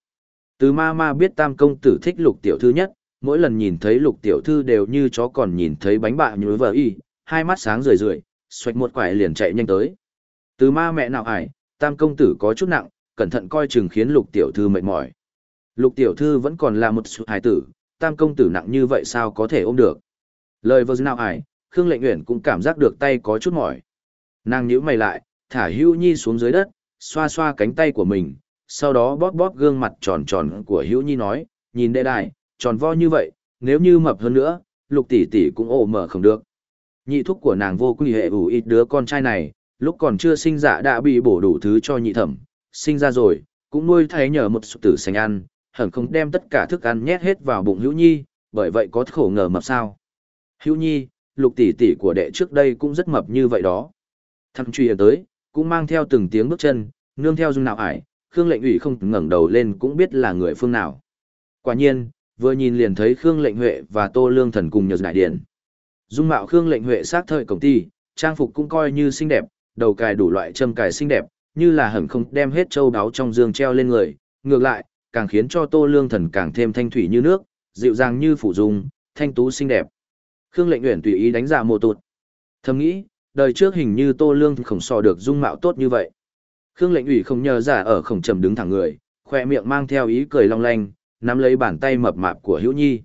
Từ ma ma biết tam công tử thích lục tiểu thư nhất, mỗi lần nhìn thấy lục tiểu thư đều như chó còn nhìn thấy bánh bạ như vợ y, hai mắt sáng rười rượi, xoạch một quải liền chạy nhanh tới. Từ ma mẹ nào ải, tam công tử có chút nặng, cẩn thận coi chừng khiến lục tiểu thư mệt mỏi. Lục tiểu thư vẫn còn là một sự hài tử, tam công tử nặng như vậy sao có thể ôm được. Lời vừa nào ải, Khương Lệnh Uyển cũng cảm giác được tay có chút mỏi. Nàng nhíu mày lại, thả Hữu Nhi xuống dưới đất, xoa xoa cánh tay của mình, sau đó bóp bóp gương mặt tròn tròn của Hữu Nhi nói, nhìn đệ đại, tròn vo như vậy, nếu như mập hơn nữa, lục tỷ tỷ cũng ổ mở không được. Nhị thúc của nàng vô quy hệ ủ ít đứa con trai này, lúc còn chưa sinh dạ đã bị bổ đủ thứ cho nhị thẩm, sinh ra rồi, cũng nuôi thấy nhờ một sụp tử sành ăn, hẳn không đem tất cả thức ăn nhét hết vào bụng Hữu Nhi, bởi vậy có khổ ngờ mập sao. Hữu Nhi, lục tỷ tỷ của đệ trước đây cũng rất mập như vậy đó. Thằng truy tới, cũng mang theo từng tiếng bước chân, nương theo dung nào ải, Khương lệnh ủy không ngẩng đầu lên cũng biết là người phương nào. Quả nhiên, vừa nhìn liền thấy Khương lệnh huệ và Tô Lương Thần cùng nhờ đại điện. Dung mạo Khương lệnh huệ sát thời cổng ty, trang phục cũng coi như xinh đẹp, đầu cài đủ loại châm cài xinh đẹp, như là hẳn không đem hết châu đáo trong dương treo lên người, ngược lại, càng khiến cho Tô Lương Thần càng thêm thanh thủy như nước, dịu dàng như phủ dung, thanh tú xinh đẹp. Khương Lệnh Uyển tùy ý đánh giá mồ tụt. Thầm nghĩ, đời trước hình như Tô Lương không so được dung mạo tốt như vậy. Khương Lệnh Ủy không nhờ giả ở khổng trầm đứng thẳng người, khoe miệng mang theo ý cười long lanh, nắm lấy bàn tay mập mạp của Hữu Nhi.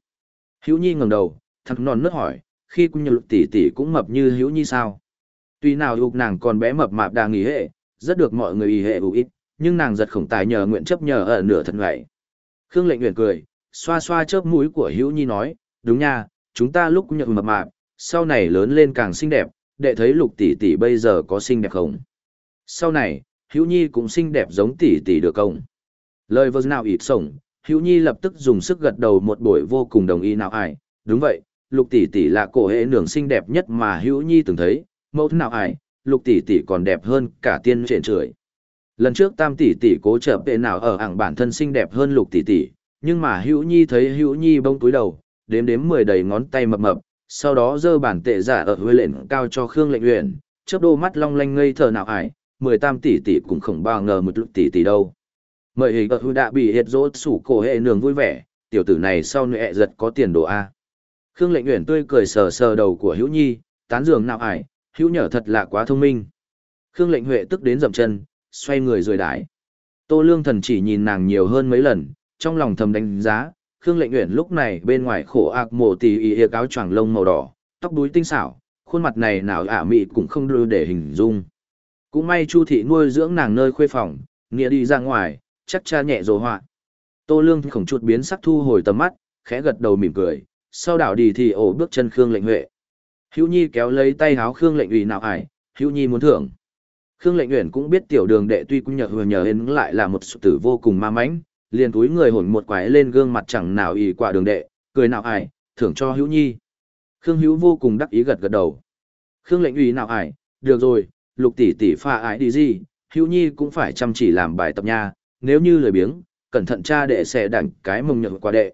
Hữu Nhi ngẩng đầu, thằng non nớt hỏi, khi cung nhục tỷ tỷ cũng mập như Hữu Nhi sao? Tuy nào ục nàng còn bé mập mạp đang nghỉ hệ, rất được mọi người ý hệ ủ ít, nhưng nàng giật khổng tài nhờ nguyện chấp nhờ ở nửa thật vậy. Khương Lệnh Uyển cười, xoa xoa chớp mũi của Hữu Nhi nói, đúng nha, chúng ta lúc nhận mập mạp, sau này lớn lên càng xinh đẹp, đệ thấy lục tỷ tỷ bây giờ có xinh đẹp không? Sau này, Hữu Nhi cũng xinh đẹp giống tỷ tỷ được không? Lời vừa nào ịt sổng, Hữu Nhi lập tức dùng sức gật đầu một buổi vô cùng đồng ý nào ai, đúng vậy, lục tỷ tỷ là cổ hệ nường xinh đẹp nhất mà Hữu Nhi từng thấy, mẫu nào ai, lục tỷ tỷ còn đẹp hơn cả tiên truyện trời. Lần trước tam tỷ tỷ cố trợ vệ nào ở ảng bản thân xinh đẹp hơn lục tỷ tỷ, nhưng mà Hữu Nhi thấy Hữu Nhi bông túi đầu, đếm đếm mười đầy ngón tay mập mập, sau đó giơ bản tệ giả ở huê lệnh cao cho Khương Lệnh Uyển, chớp đôi mắt long lanh ngây thở nào ải, mười tam tỷ tỷ cũng không bao ngờ một Lục tỷ tỷ đâu. Mời hình ở đã bị hiệt rỗ sủ cổ hệ nường vui vẻ, tiểu tử này sau nệ giật có tiền đồ A. Khương Lệnh Uyển tươi cười sờ sờ đầu của Hữu Nhi, tán dường nào ải, Hữu nhở thật là quá thông minh. Khương Lệnh Huệ tức đến dậm chân, xoay người rồi đái. Tô Lương Thần chỉ nhìn nàng nhiều hơn mấy lần, trong lòng thầm đánh giá, Khương Lệnh Uyển lúc này bên ngoài khổ ạc mồ tì y y áo choàng lông màu đỏ, tóc đuôi tinh xảo, khuôn mặt này nào ả mị cũng không đưa để hình dung. Cũng may Chu thị nuôi dưỡng nàng nơi khuê phòng, nghĩa đi ra ngoài, chắc cha nhẹ rồi họa. Tô Lương khổng chuột biến sắc thu hồi tầm mắt, khẽ gật đầu mỉm cười, sau đảo đi thì ổ bước chân Khương Lệnh Huệ. Hữu Nhi kéo lấy tay háo Khương Lệnh Ủy nào ải, Hữu Nhi muốn thưởng. Khương Lệnh Uyển cũng biết tiểu đường đệ tuy cũng nhờ hừa nhờ hên lại là một sự tử vô cùng ma mãnh, liền túi người hồn một quái lên gương mặt chẳng nào ỷ quả đường đệ, cười nào ải, thưởng cho Hữu Nhi. Khương Hữu vô cùng đắc ý gật gật đầu. Khương lệnh ủy nào ải, được rồi, lục tỷ tỷ pha ái đi gì, Hữu Nhi cũng phải chăm chỉ làm bài tập nha, nếu như lười biếng, cẩn thận cha đệ sẽ đảnh cái mông nhật qua đệ.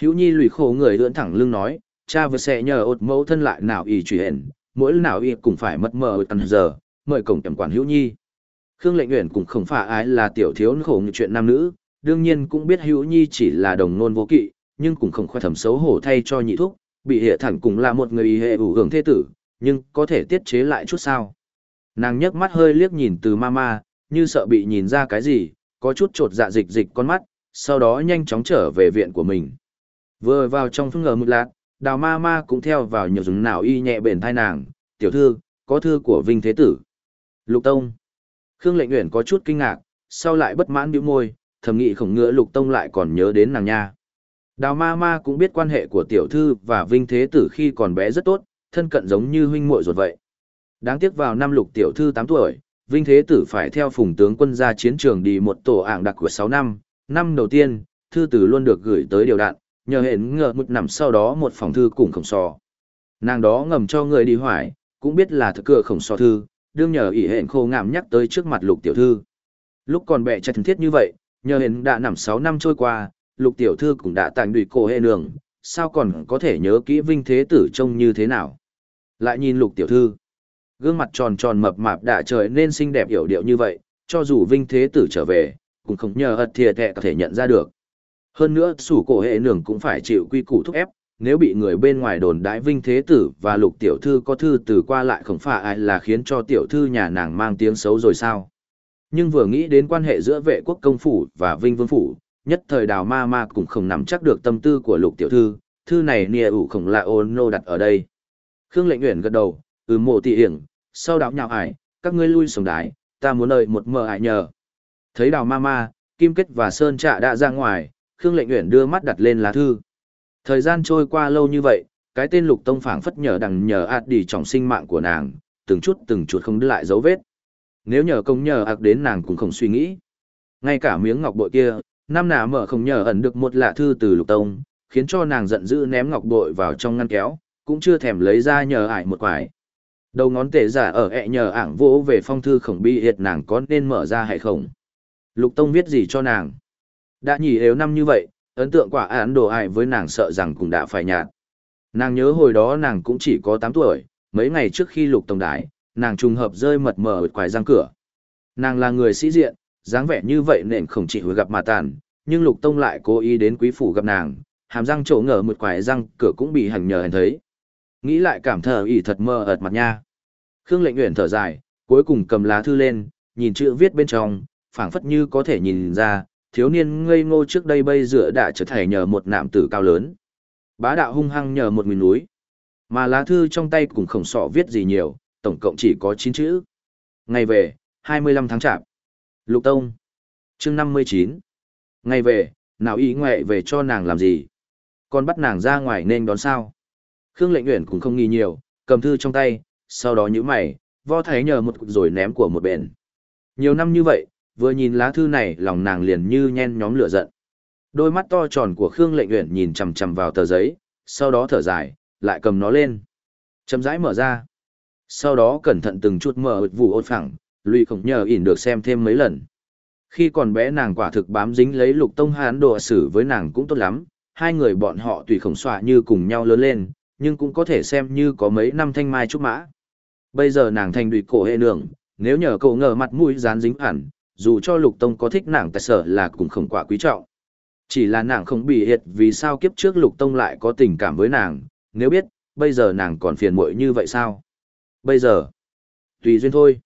Hữu Nhi lùi khổ người ưỡn thẳng lưng nói, cha vừa sẽ nhờ ột mẫu thân lại nào y truy hển, mỗi nào y cũng phải mất mờ tần giờ, mời cổng kiểm quản Hữu Nhi. Khương Lệnh Uyển cũng không phải ái là tiểu thiếu khổ như chuyện nam nữ, đương nhiên cũng biết hữu nhi chỉ là đồng nôn vô kỵ, nhưng cũng không khoe thầm xấu hổ thay cho nhị thúc, bị hệ thẳng cũng là một người hệ ủ hưởng thế tử, nhưng có thể tiết chế lại chút sao. Nàng nhấc mắt hơi liếc nhìn từ mama, như sợ bị nhìn ra cái gì, có chút trột dạ dịch dịch con mắt, sau đó nhanh chóng trở về viện của mình. Vừa vào trong phương ngờ một lát, đào ma ma cũng theo vào nhiều rừng nào y nhẹ bền thai nàng, tiểu thư, có thư của Vinh Thế Tử. Lục Tông. Khương Lệnh Uyển có chút kinh ngạc, sau lại bất mãn bĩu môi, thầm nghĩ khổng ngựa lục tông lại còn nhớ đến nàng nha. Đào ma ma cũng biết quan hệ của tiểu thư và vinh thế tử khi còn bé rất tốt, thân cận giống như huynh muội ruột vậy. Đáng tiếc vào năm lục tiểu thư tám tuổi, vinh thế tử phải theo phùng tướng quân ra chiến trường đi một tổ ảng đặc của sáu năm. Năm đầu tiên, thư tử luôn được gửi tới điều đạn, nhờ hẹn ngờ một nằm sau đó một phòng thư cùng khổng sò. Nàng đó ngầm cho người đi hoài, cũng biết là thực cửa khổng sò thư, đương nhờ ỷ hẹn khô ngạm nhắc tới trước mặt lục tiểu thư. Lúc còn bẹ chặt thiết như vậy, nhờ hiện đã nằm 6 năm trôi qua, lục tiểu thư cũng đã tàn đùi cổ hệ nường, sao còn có thể nhớ kỹ vinh thế tử trông như thế nào. Lại nhìn lục tiểu thư, gương mặt tròn tròn mập mạp đã trời nên xinh đẹp hiểu điệu như vậy, cho dù vinh thế tử trở về, cũng không nhờ ật thiệt thẹ có thể nhận ra được. Hơn nữa sủ cổ hệ nường cũng phải chịu quy củ thúc ép, nếu bị người bên ngoài đồn đãi vinh thế tử và lục tiểu thư có thư từ qua lại không phải ai là khiến cho tiểu thư nhà nàng mang tiếng xấu rồi sao. Nhưng vừa nghĩ đến quan hệ giữa vệ quốc công phủ và vinh vương phủ, nhất thời đào ma ma cũng không nắm chắc được tâm tư của lục tiểu thư, thư này nìa ủ không là ôn nô đặt ở đây. Khương lệnh nguyện gật đầu, ừ mộ tị hiển, sau đảo nhạo ải, các ngươi lui sống đái, ta muốn đợi một mờ ải nhờ. Thấy đào ma ma, kim kết và sơn trạ đã ra ngoài, Khương lệnh nguyện đưa mắt đặt lên lá thư. Thời gian trôi qua lâu như vậy, cái tên lục tông phảng phất nhờ đằng nhờ ạt đi trọng sinh mạng của nàng, từng chút từng chút không đưa lại dấu vết. Nếu nhờ công nhờ ạc đến nàng cũng không suy nghĩ. Ngay cả miếng ngọc bội kia, năm nà mở không nhờ ẩn được một lạ thư từ lục tông, khiến cho nàng giận dữ ném ngọc bội vào trong ngăn kéo, cũng chưa thèm lấy ra nhờ ải một quải. Đầu ngón tể giả ở ẹ nhờ ảng vỗ về phong thư khổng bi hiệt nàng có nên mở ra hay không. Lục tông viết gì cho nàng? Đã nhỉ nếu năm như vậy, ấn tượng quả án đồ ai với nàng sợ rằng cũng đã phải nhạt. Nàng nhớ hồi đó nàng cũng chỉ có 8 tuổi, mấy ngày trước khi lục tổng đái, nàng trùng hợp rơi mật mờ ở quải răng cửa. Nàng là người sĩ diện, dáng vẻ như vậy nên không chỉ hồi gặp mà tàn, nhưng lục tông lại cố ý đến quý phủ gặp nàng, hàm răng chỗ ngờ một quải răng cửa cũng bị hành nhờ hành thấy. Nghĩ lại cảm thờ ỉ thật mơ ợt mặt nha. Khương lệnh nguyện thở dài, cuối cùng cầm lá thư lên, nhìn chữ viết bên trong, phảng phất như có thể nhìn ra, thiếu niên ngây ngô trước đây bây dựa đã trở thành nhờ một nạm tử cao lớn. Bá đạo hung hăng nhờ một miền núi. Mà lá thư trong tay cũng không sọ viết gì nhiều, tổng cộng chỉ có 9 chữ. Ngày về, 25 tháng chạp. Lục Tông. chương 59. Ngày về, nào ý ngoại về cho nàng làm gì? Còn bắt nàng ra ngoài nên đón sao? Khương lệnh nguyện cũng không nghi nhiều, cầm thư trong tay, sau đó nhíu mày, vo thấy nhờ một rồi ném của một bên. Nhiều năm như vậy, vừa nhìn lá thư này lòng nàng liền như nhen nhóm lửa giận. Đôi mắt to tròn của Khương Lệnh Uyển nhìn chằm chằm vào tờ giấy, sau đó thở dài, lại cầm nó lên. Chậm rãi mở ra. Sau đó cẩn thận từng chút mở vụ ôn phẳng, lụy khổng nhờ ỉn được xem thêm mấy lần. Khi còn bé nàng quả thực bám dính lấy lục tông hán đồ xử với nàng cũng tốt lắm, hai người bọn họ tùy khổng xọa như cùng nhau lớn lên, nhưng cũng có thể xem như có mấy năm thanh mai trúc mã. Bây giờ nàng thành đùi cổ hệ nương, nếu nhờ cậu ngờ mặt mũi dán dính hẳn, dù cho lục tông có thích nàng tại sở là cũng không quả quý trọng. Chỉ là nàng không bị hiệt vì sao kiếp trước lục tông lại có tình cảm với nàng, nếu biết, bây giờ nàng còn phiền muội như vậy sao? Bây giờ, tùy duyên thôi.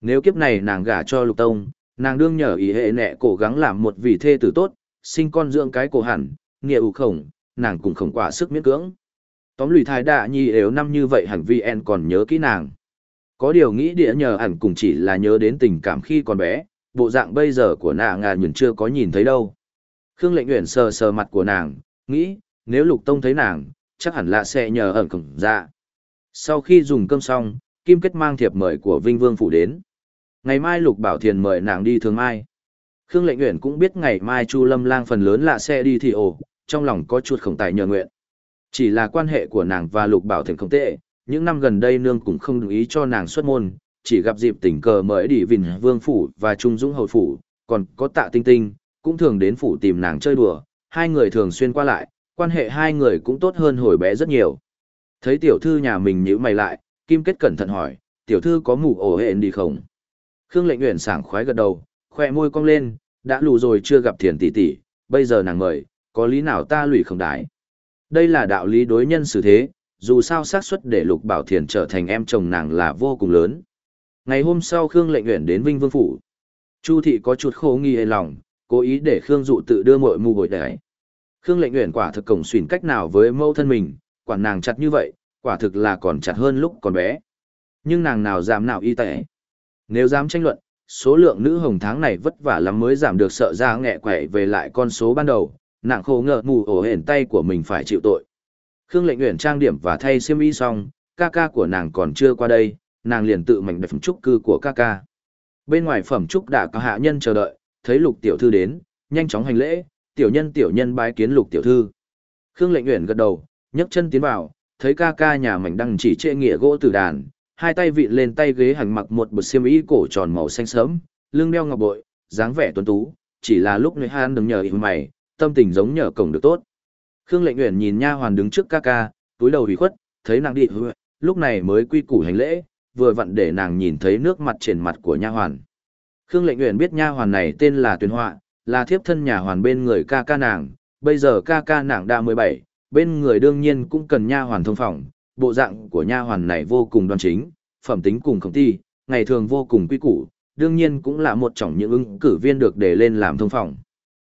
Nếu kiếp này nàng gả cho lục tông, nàng đương nhờ ý hệ nẹ cố gắng làm một vị thê tử tốt, sinh con dưỡng cái cổ hẳn, nghĩa ủ khổng, nàng cũng không quả sức miễn cưỡng. Tóm lùi thái đạ nhi yếu năm như vậy hẳn vi en còn nhớ kỹ nàng. Có điều nghĩ địa nhờ hẳn cùng chỉ là nhớ đến tình cảm khi còn bé, bộ dạng bây giờ của nạ ngà nhìn chưa có nhìn thấy đâu. Khương lệnh nguyện sờ sờ mặt của nàng, nghĩ, nếu lục tông thấy nàng, chắc hẳn là sẽ nhờ ẩn cổng ra. Dạ. Sau khi dùng cơm xong, Kim Kết mang thiệp mời của Vinh Vương Phủ đến. Ngày mai Lục Bảo Thiền mời nàng đi thường mai. Khương Lệnh Uyển cũng biết ngày mai Chu Lâm Lang phần lớn là sẽ đi thì ổ, trong lòng có chút khổng tài nhờ nguyện. Chỉ là quan hệ của nàng và Lục Bảo Thiền không tệ, những năm gần đây nương cũng không đồng ý cho nàng xuất môn, chỉ gặp dịp tình cờ mới đi Vinh Vương Phủ và Trung Dũng Hầu Phủ, còn có tạ tinh tinh, cũng thường đến phủ tìm nàng chơi đùa, hai người thường xuyên qua lại, quan hệ hai người cũng tốt hơn hồi bé rất nhiều. Thấy tiểu thư nhà mình nhíu mày lại, Kim Kết cẩn thận hỏi, tiểu thư có mù ổ hẹn đi không? Khương lệnh nguyện sảng khoái gật đầu, khoe môi cong lên, đã lù rồi chưa gặp thiền tỷ tỷ, bây giờ nàng mời, có lý nào ta lùi không đái. Đây là đạo lý đối nhân xử thế, dù sao xác suất để lục bảo thiền trở thành em chồng nàng là vô cùng lớn. Ngày hôm sau Khương lệnh nguyện đến Vinh Vương Phủ. Chu thị có chút khổ nghi hề lòng, cố ý để Khương dụ tự đưa mội mù gội đấy. Khương lệnh nguyện quả thực cổng xuyên cách nào với mâu thân mình, quản nàng chặt như vậy, quả thực là còn chặt hơn lúc còn bé. Nhưng nàng nào dám nào y tệ. Nếu dám tranh luận, số lượng nữ hồng tháng này vất vả lắm mới giảm được sợ ra nghẹ quẻ về lại con số ban đầu, nàng khổ ngờ mù ổ hển tay của mình phải chịu tội. Khương lệnh nguyện trang điểm và thay xiêm y xong, ca ca của nàng còn chưa qua đây, nàng liền tự mình đẹp phẩm trúc cư của ca ca. Bên ngoài phẩm trúc đã có hạ nhân chờ đợi, thấy lục tiểu thư đến, nhanh chóng hành lễ, tiểu nhân tiểu nhân bái kiến lục tiểu thư. Khương lệnh nguyện gật đầu, nhấc chân tiến vào, thấy ca ca nhà mình đang chỉ trệ nghĩa gỗ tử đàn, hai tay vịn lên tay ghế hành mặc một bộ xiêm y cổ tròn màu xanh sớm, lưng đeo ngọc bội, dáng vẻ tuấn tú, chỉ là lúc người han đứng nhờ ý mày, tâm tình giống nhờ cổng được tốt. Khương Lệnh nguyện nhìn nha hoàn đứng trước ca ca, túi đầu ủy khuất, thấy nàng đi lúc này mới quy củ hành lễ, vừa vặn để nàng nhìn thấy nước mặt trên mặt của nha hoàn. Khương Lệnh Uyển biết nha hoàn này tên là Tuyền Họa, là thiếp thân nhà hoàn bên người ca ca nàng, bây giờ ca ca nàng đã 17, bên người đương nhiên cũng cần nha hoàn thông phòng, bộ dạng của nha hoàn này vô cùng đoan chính, phẩm tính cùng công ty, ngày thường vô cùng quy củ, đương nhiên cũng là một trong những ứng cử viên được để lên làm thông phòng.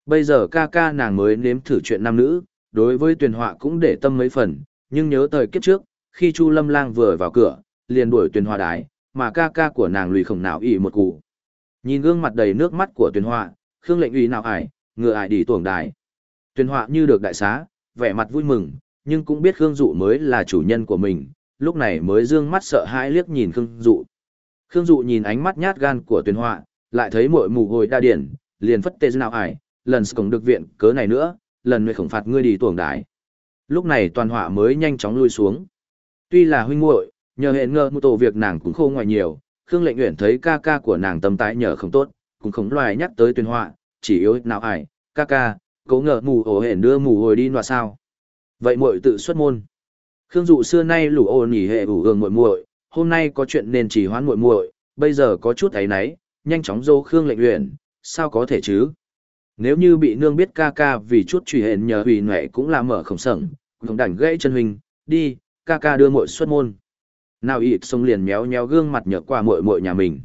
Bây giờ ca ca nàng mới nếm thử chuyện nam nữ, đối với tuyền họa cũng để tâm mấy phần, nhưng nhớ thời kiếp trước, khi Chu Lâm Lang vừa vào cửa, liền đuổi tuyển hòa đái, mà ca ca của nàng lùi khổng nào ỉ một cụ. Nhìn gương mặt đầy nước mắt của tuyển hòa, Khương lệnh ủy nào ải, ngựa ải đi tuồng đài. Tuyển hòa như được đại xá, vẻ mặt vui mừng, nhưng cũng biết Khương Dụ mới là chủ nhân của mình, lúc này mới dương mắt sợ hãi liếc nhìn Khương Dụ. Khương Dụ nhìn ánh mắt nhát gan của tuyển hòa, lại thấy muội mù hồi đa điển, liền phất tê nào ải, lần cổng được viện cớ này nữa, lần người khổng phạt ngươi đi tuồng đái. Lúc này toàn họa mới nhanh chóng lui xuống. Tuy là huynh muội, nhờ hệ ngờ một tổ việc nàng cũng khô ngoài nhiều, Khương Lệnh Uyển thấy ca ca của nàng tâm tái nhờ không tốt, cũng không loài nhắc tới tuyên họa, chỉ yếu nào ải, ca ca, cố ngờ mù ổ hển đưa mù hồi đi nọa sao. Vậy muội tự xuất môn. Khương dụ xưa nay lũ ô nỉ hệ ủ hương muội muội, hôm nay có chuyện nên chỉ hoãn muội muội, bây giờ có chút ấy nấy, nhanh chóng dô Khương Lệnh Uyển, sao có thể chứ? Nếu như bị nương biết ca ca vì chút truy hẹn nhờ hủy nhuệ cũng là mở khổng sẩn, không đảnh gãy chân huynh, đi, ca ca đưa muội xuất môn. Nào ịt sông liền méo méo gương mặt nhợt qua muội muội nhà mình.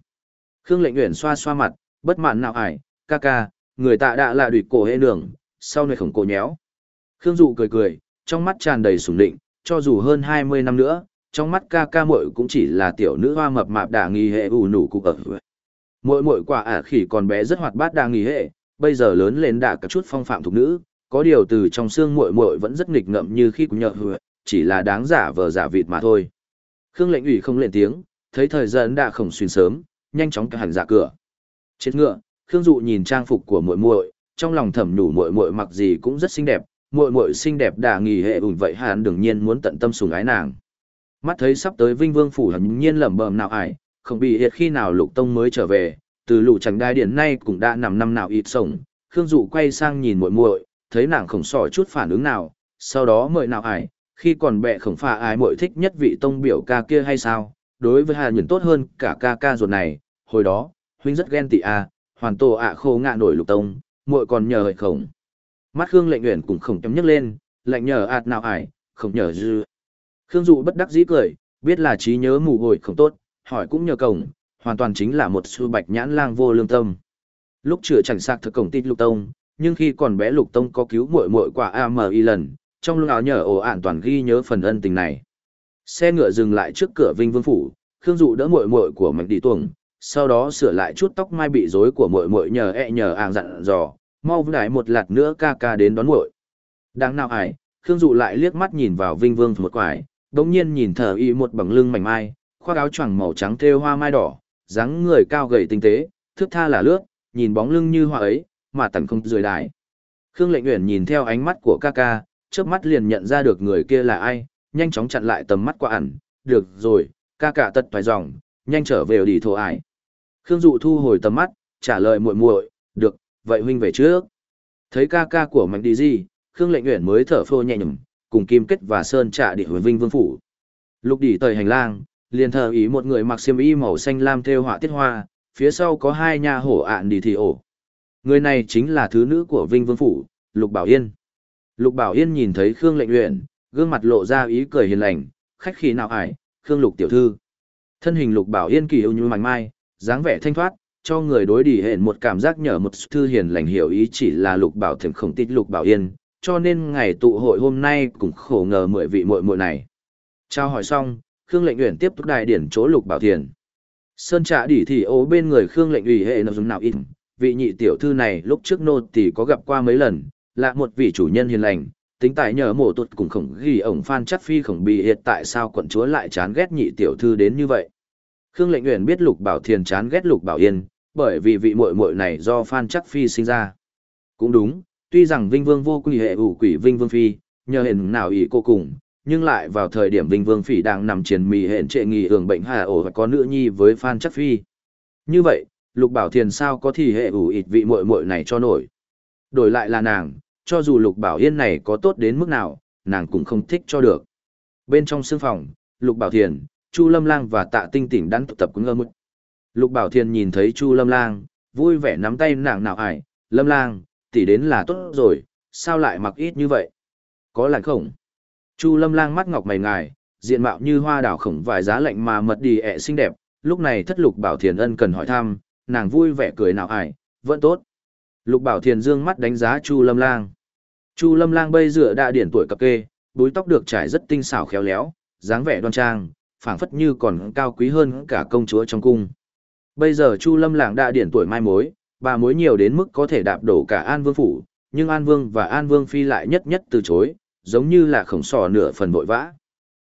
Khương lệnh uyển xoa xoa mặt, bất mãn nào ải, ca ca, người tạ đã là đuổi cổ hệ nường, sau này khổng cổ nhéo. Khương dụ cười cười, trong mắt tràn đầy sủng định, cho dù hơn 20 năm nữa, trong mắt ca ca muội cũng chỉ là tiểu nữ hoa mập mạp đà nghi hệ ù nủ cục ở. Muội muội quả ả khỉ còn bé rất hoạt bát đà nghi hệ, bây giờ lớn lên đã cả chút phong phạm thuộc nữ, có điều từ trong xương muội muội vẫn rất nghịch ngợm như khi cũng nhợ hựa, chỉ là đáng giả vờ giả vịt mà thôi. Khương lệnh ủy không lên tiếng, thấy thời gian đã khổng xuyên sớm, nhanh chóng hẳn ra cửa. Chết ngựa, Khương dụ nhìn trang phục của muội muội, trong lòng thầm nhủ muội muội mặc gì cũng rất xinh đẹp, muội muội xinh đẹp đã nghỉ hệ ủn vậy hắn đương nhiên muốn tận tâm sủng ái nàng. Mắt thấy sắp tới Vinh Vương phủ hẳn nhiên lẩm bẩm nào ải, không bị hiệt khi nào Lục Tông mới trở về, từ lũ chẳng đai điển nay cũng đã nằm năm nào ít sống, Khương Dụ quay sang nhìn muội muội, thấy nàng không sỏi chút phản ứng nào, sau đó mời nào ải, khi còn bệ khổng phà ai mội thích nhất vị tông biểu ca kia hay sao, đối với Hà Nhẫn tốt hơn cả ca ca ruột này, hồi đó, huynh rất ghen tị à, hoàn tổ ạ khô ngạ nổi lục tông, muội còn nhờ hợi khổng. Mắt Khương lệnh nguyện cũng khổng chấm nhấc lên, lệnh nhờ ạt nào ải, không nhờ dư. Khương Dụ bất đắc dĩ cười, biết là trí nhớ mù hồi không tốt, hỏi cũng nhờ cổng, hoàn toàn chính là một sư bạch nhãn lang vô lương tâm. Lúc chưa chẳng sạc thực cổng tít lục tông, nhưng khi còn bé lục tông có cứu muội muội quả AMI lần, trong lúc áo nhờ ổ ản toàn ghi nhớ phần ân tình này. Xe ngựa dừng lại trước cửa Vinh Vương phủ, Khương Dụ đỡ muội muội của Mạch Đi Tuồng, sau đó sửa lại chút tóc mai bị rối của muội muội nhờ ẹ e nhờ àng dặn dò, mau đái một lạt nữa ca ca đến đón muội. Đáng nào ải, Khương Dụ lại liếc mắt nhìn vào Vinh Vương một quải, đống nhiên nhìn thở y một bằng lưng mảnh mai, khoác áo choàng màu trắng thêu hoa mai đỏ, dáng người cao gầy tinh tế, thước tha là lướt, nhìn bóng lưng như hoa ấy, mà tần không rời đái. Khương Lệnh Uyển nhìn theo ánh mắt của ca ca, chớp mắt liền nhận ra được người kia là ai, nhanh chóng chặn lại tầm mắt qua ẩn, được rồi, ca ca tật phải dòng, nhanh trở về đi thổ ải. Khương Dụ thu hồi tầm mắt, trả lời muội muội, được, vậy huynh về trước. Thấy ca ca của Mạnh đi gì, Khương Lệnh Uyển mới thở phô nhẹ nhõm, cùng Kim Kết và Sơn trả địa huyền Vinh Vương phủ. Lúc đi tới hành lang, liền thờ ý một người mặc xiêm y màu xanh lam thêu họa tiết hoa, phía sau có hai nha hổ ạn đi thì ổ. Người này chính là thứ nữ của Vinh Vương Phủ, Lục Bảo Yên. Lục Bảo Yên nhìn thấy Khương Lệnh Uyển, gương mặt lộ ra ý cười hiền lành, khách khí nào ải, Khương Lục tiểu thư. Thân hình Lục Bảo Yên kỳ yêu như mảnh mai, dáng vẻ thanh thoát, cho người đối đi hẹn một cảm giác nhở một thư hiền lành hiểu ý chỉ là Lục Bảo Thịnh không tít Lục Bảo Yên, cho nên ngày tụ hội hôm nay cũng khổ ngờ mười vị muội muội này. Trao hỏi xong, Khương Lệnh Uyển tiếp tục đại điển chỗ Lục Bảo Thiền. Sơn Trạ đỉ thì ố bên người Khương Lệnh ủy hệ nó giống nào ít, vị nhị tiểu thư này lúc trước nô tỳ có gặp qua mấy lần, là một vị chủ nhân hiền lành, tính tài nhờ mổ tụt cùng khổng ghi ổng phan chắc phi khổng bị hiện tại sao quận chúa lại chán ghét nhị tiểu thư đến như vậy. Khương Lệnh Uyển biết Lục Bảo Thiền chán ghét Lục Bảo Yên, bởi vì vị muội muội này do phan chắc phi sinh ra. Cũng đúng, tuy rằng Vinh Vương vô quy hệ ủ quỷ Vinh Vương phi, nhờ hình nào ý cô cùng, nhưng lại vào thời điểm Vinh Vương Phỉ đang nằm triền mì hẹn trệ nghỉ hưởng bệnh hà ổ và có nữ nhi với Phan Chắc Phi. Như vậy, Lục Bảo Thiền sao có thì hệ ủ ịt vị muội muội này cho nổi. Đổi lại là nàng, cho dù Lục Bảo Yên này có tốt đến mức nào, nàng cũng không thích cho được. Bên trong sương phòng, Lục Bảo Thiền, Chu Lâm Lang và Tạ Tinh Tỉnh đang tụ tập cứng ngơ mức. Lục Bảo Thiền nhìn thấy Chu Lâm Lang, vui vẻ nắm tay nàng nào ải, Lâm Lang, tỷ đến là tốt rồi, sao lại mặc ít như vậy? Có lạnh khổng. Chu lâm lang mắt ngọc mày ngài, diện mạo như hoa đào khổng vài giá lạnh mà mật đi ẹ xinh đẹp, lúc này thất lục bảo thiền ân cần hỏi thăm, nàng vui vẻ cười nào ải, vẫn tốt. Lục bảo thiền dương mắt đánh giá Chu lâm lang. Chu lâm lang bây dựa đã điển tuổi cập kê, búi tóc được trải rất tinh xảo khéo léo, dáng vẻ đoan trang, phảng phất như còn cao quý hơn cả công chúa trong cung. Bây giờ Chu lâm lang đã điển tuổi mai mối, bà mối nhiều đến mức có thể đạp đổ cả An Vương phủ, nhưng An Vương và An Vương Phi lại nhất nhất từ chối, giống như là khổng sò nửa phần vội vã.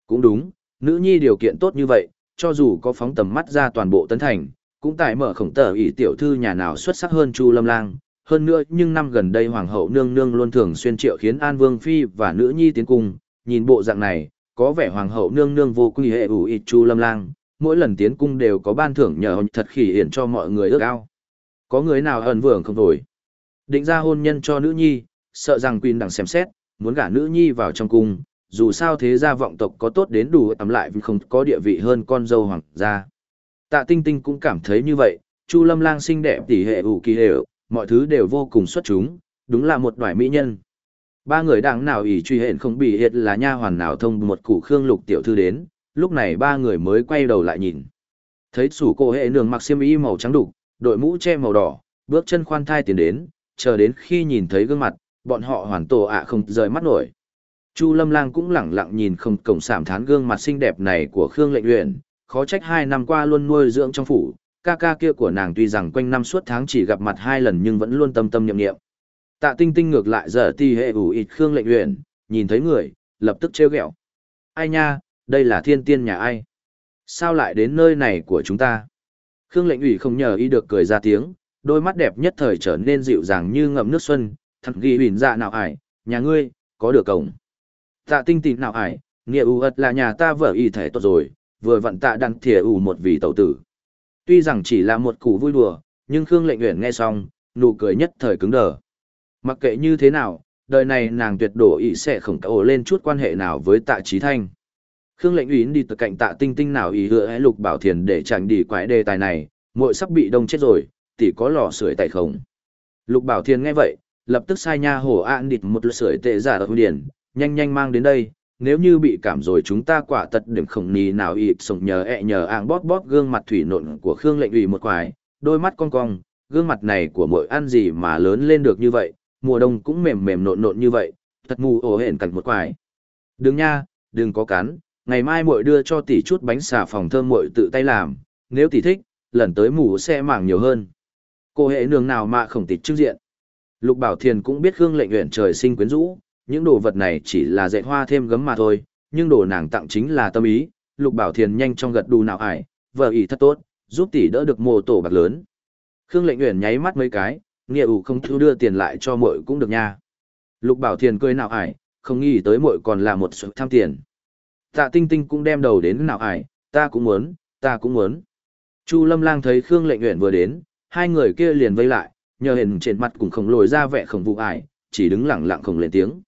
Cũng đúng, nữ nhi điều kiện tốt như vậy, cho dù có phóng tầm mắt ra toàn bộ tấn thành, cũng tại mở khổng tờ ỷ tiểu thư nhà nào xuất sắc hơn Chu Lâm Lang. Hơn nữa nhưng năm gần đây Hoàng hậu nương nương luôn thường xuyên triệu khiến An Vương Phi và nữ nhi tiến cung, nhìn bộ dạng này, có vẻ Hoàng hậu nương nương vô quy hệ ủ ít Chu Lâm Lang, mỗi lần tiến cung đều có ban thưởng nhờ thật khỉ hiển cho mọi người ước ao. Có người nào ẩn vưởng không thổi. Định ra hôn nhân cho nữ nhi, sợ rằng Queen đằng xem xét, muốn gả nữ nhi vào trong cung, dù sao thế gia vọng tộc có tốt đến đủ ấm lại vì không có địa vị hơn con dâu hoàng gia. Tạ Tinh Tinh cũng cảm thấy như vậy, Chu Lâm Lang xinh đẹp tỷ hệ ủ kỳ hệ, mọi thứ đều vô cùng xuất chúng, đúng là một đoài mỹ nhân. Ba người đang nào ỷ truy hẹn không bị hiệt là nha hoàn nào thông một củ khương lục tiểu thư đến, lúc này ba người mới quay đầu lại nhìn. Thấy sủ cô hệ nương mặc xiêm y màu trắng đục, đội mũ che màu đỏ, bước chân khoan thai tiến đến, chờ đến khi nhìn thấy gương mặt, bọn họ hoàn tổ ạ không rời mắt nổi. Chu Lâm Lang cũng lẳng lặng nhìn không cổng sảm thán gương mặt xinh đẹp này của Khương Lệnh Uyển, khó trách hai năm qua luôn nuôi dưỡng trong phủ, ca ca kia của nàng tuy rằng quanh năm suốt tháng chỉ gặp mặt hai lần nhưng vẫn luôn tâm tâm niệm niệm. Tạ Tinh Tinh ngược lại giờ ti hệ ủ ịt Khương Lệnh Uyển, nhìn thấy người, lập tức trêu ghẹo. Ai nha, đây là thiên tiên nhà ai? Sao lại đến nơi này của chúng ta? Khương Lệnh ủy không nhờ y được cười ra tiếng, đôi mắt đẹp nhất thời trở nên dịu dàng như ngậm nước xuân, thật ghi huỳnh dạ nào ải, nhà ngươi, có được cổng. Tạ tinh tịnh nào ải, nghĩa ưu ật là nhà ta vợ y thể tốt rồi, vừa vặn tạ đăng thìa ủ một vị tẩu tử. Tuy rằng chỉ là một củ vui đùa, nhưng Khương lệnh Uyển nghe xong, nụ cười nhất thời cứng đờ. Mặc kệ như thế nào, đời này nàng tuyệt đổ ý sẽ không ổ lên chút quan hệ nào với tạ trí thanh. Khương lệnh Uyển đi từ cạnh tạ tinh tinh nào ý hứa hãy lục bảo thiền để chẳng đi quái đề tài này, muội sắp bị đông chết rồi, tỷ có lò sưởi tại không. Lục bảo thiền nghe vậy, lập tức sai nha hổ an địt một lượt sưởi tệ giả ở điển, nhanh nhanh mang đến đây, nếu như bị cảm rồi chúng ta quả tật điểm khổng nì nào ịt sống nhờ ẹ nhờ ạng bóp bóp gương mặt thủy nộn của Khương lệnh ủy một quái, đôi mắt cong cong, gương mặt này của mỗi ăn gì mà lớn lên được như vậy, mùa đông cũng mềm mềm nộn nộn như vậy, thật mù ổ hển cạnh một quái. Đừng nha, đừng có cắn, ngày mai muội đưa cho tỷ chút bánh xà phòng thơm muội tự tay làm, nếu tỷ thích, lần tới mù sẽ mảng nhiều hơn. Cô hệ nương nào mà không tịt trước diện. Lục Bảo Thiền cũng biết Khương lệnh uyển trời sinh quyến rũ, những đồ vật này chỉ là dạy hoa thêm gấm mà thôi, nhưng đồ nàng tặng chính là tâm ý. Lục Bảo Thiền nhanh trong gật đù nào ải, vợ ý thật tốt, giúp tỷ đỡ được mồ tổ bạc lớn. Khương lệnh Uyển nháy mắt mấy cái, nghĩa ủ không thu đưa tiền lại cho muội cũng được nha. Lục Bảo Thiền cười nào ải, không nghĩ tới muội còn là một sự tham tiền. Tạ Tinh Tinh cũng đem đầu đến nào ải, ta cũng muốn, ta cũng muốn. Chu Lâm Lang thấy Khương Lệnh Uyển vừa đến, hai người kia liền vây lại, nhờ hình trên mặt cũng không lồi ra vẻ khổng vụ ải, chỉ đứng lặng lặng không lên tiếng.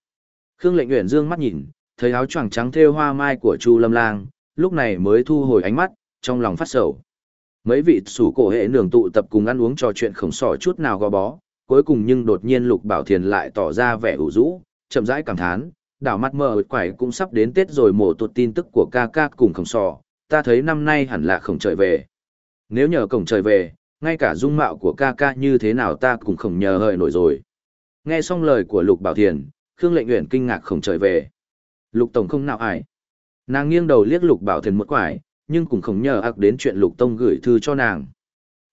Khương Lệnh Uyển dương mắt nhìn, thấy áo choàng trắng thêu hoa mai của Chu Lâm Lang, lúc này mới thu hồi ánh mắt, trong lòng phát sầu. Mấy vị sủ cổ hệ nường tụ tập cùng ăn uống trò chuyện không sỏ chút nào gò bó, cuối cùng nhưng đột nhiên Lục Bảo Thiền lại tỏ ra vẻ ủ rũ, chậm rãi cảm thán, đảo mắt mờ quải cũng sắp đến Tết rồi mổ tuột tin tức của ca ca cùng khổng sỏ, ta thấy năm nay hẳn là khổng trời về. Nếu nhờ cổng trời về, ngay cả dung mạo của ca ca như thế nào ta cũng không nhờ hợi nổi rồi. Nghe xong lời của Lục Bảo Thiền, Khương Lệnh Uyển kinh ngạc khổng trời về. Lục Tổng không nào ải. Nàng nghiêng đầu liếc Lục Bảo Thiền một quải, nhưng cũng không nhờ ác đến chuyện Lục Tông gửi thư cho nàng.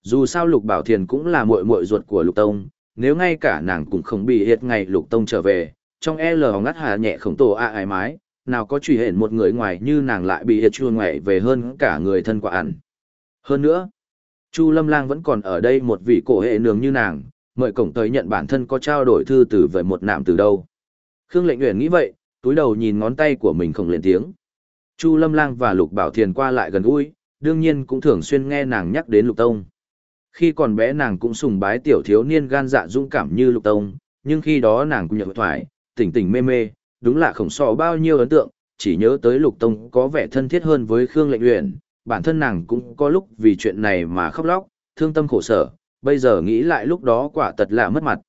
Dù sao Lục Bảo Thiền cũng là muội muội ruột của Lục Tông, nếu ngay cả nàng cũng không bị hiệt ngày Lục Tông trở về, trong e L ngắt hà nhẹ khổng tổ a ải mái, nào có truy hển một người ngoài như nàng lại bị hiệt chua ngoại về hơn cả người thân quả ẩn. Hơn nữa, Chu Lâm Lang vẫn còn ở đây một vị cổ hệ nương như nàng, mời cổng tới nhận bản thân có trao đổi thư từ về một nạm từ đâu. Khương Lệnh Uyển nghĩ vậy, túi đầu nhìn ngón tay của mình không lên tiếng. Chu Lâm Lang và Lục Bảo Thiền qua lại gần gũi, đương nhiên cũng thường xuyên nghe nàng nhắc đến Lục Tông. Khi còn bé nàng cũng sùng bái tiểu thiếu niên gan dạ dũng cảm như Lục Tông, nhưng khi đó nàng cũng nhận thoại, tỉnh tỉnh mê mê, đúng là khổng sọ bao nhiêu ấn tượng, chỉ nhớ tới Lục Tông có vẻ thân thiết hơn với Khương Lệnh Uyển, bản thân nàng cũng có lúc vì chuyện này mà khóc lóc, thương tâm khổ sở, bây giờ nghĩ lại lúc đó quả thật là mất mặt.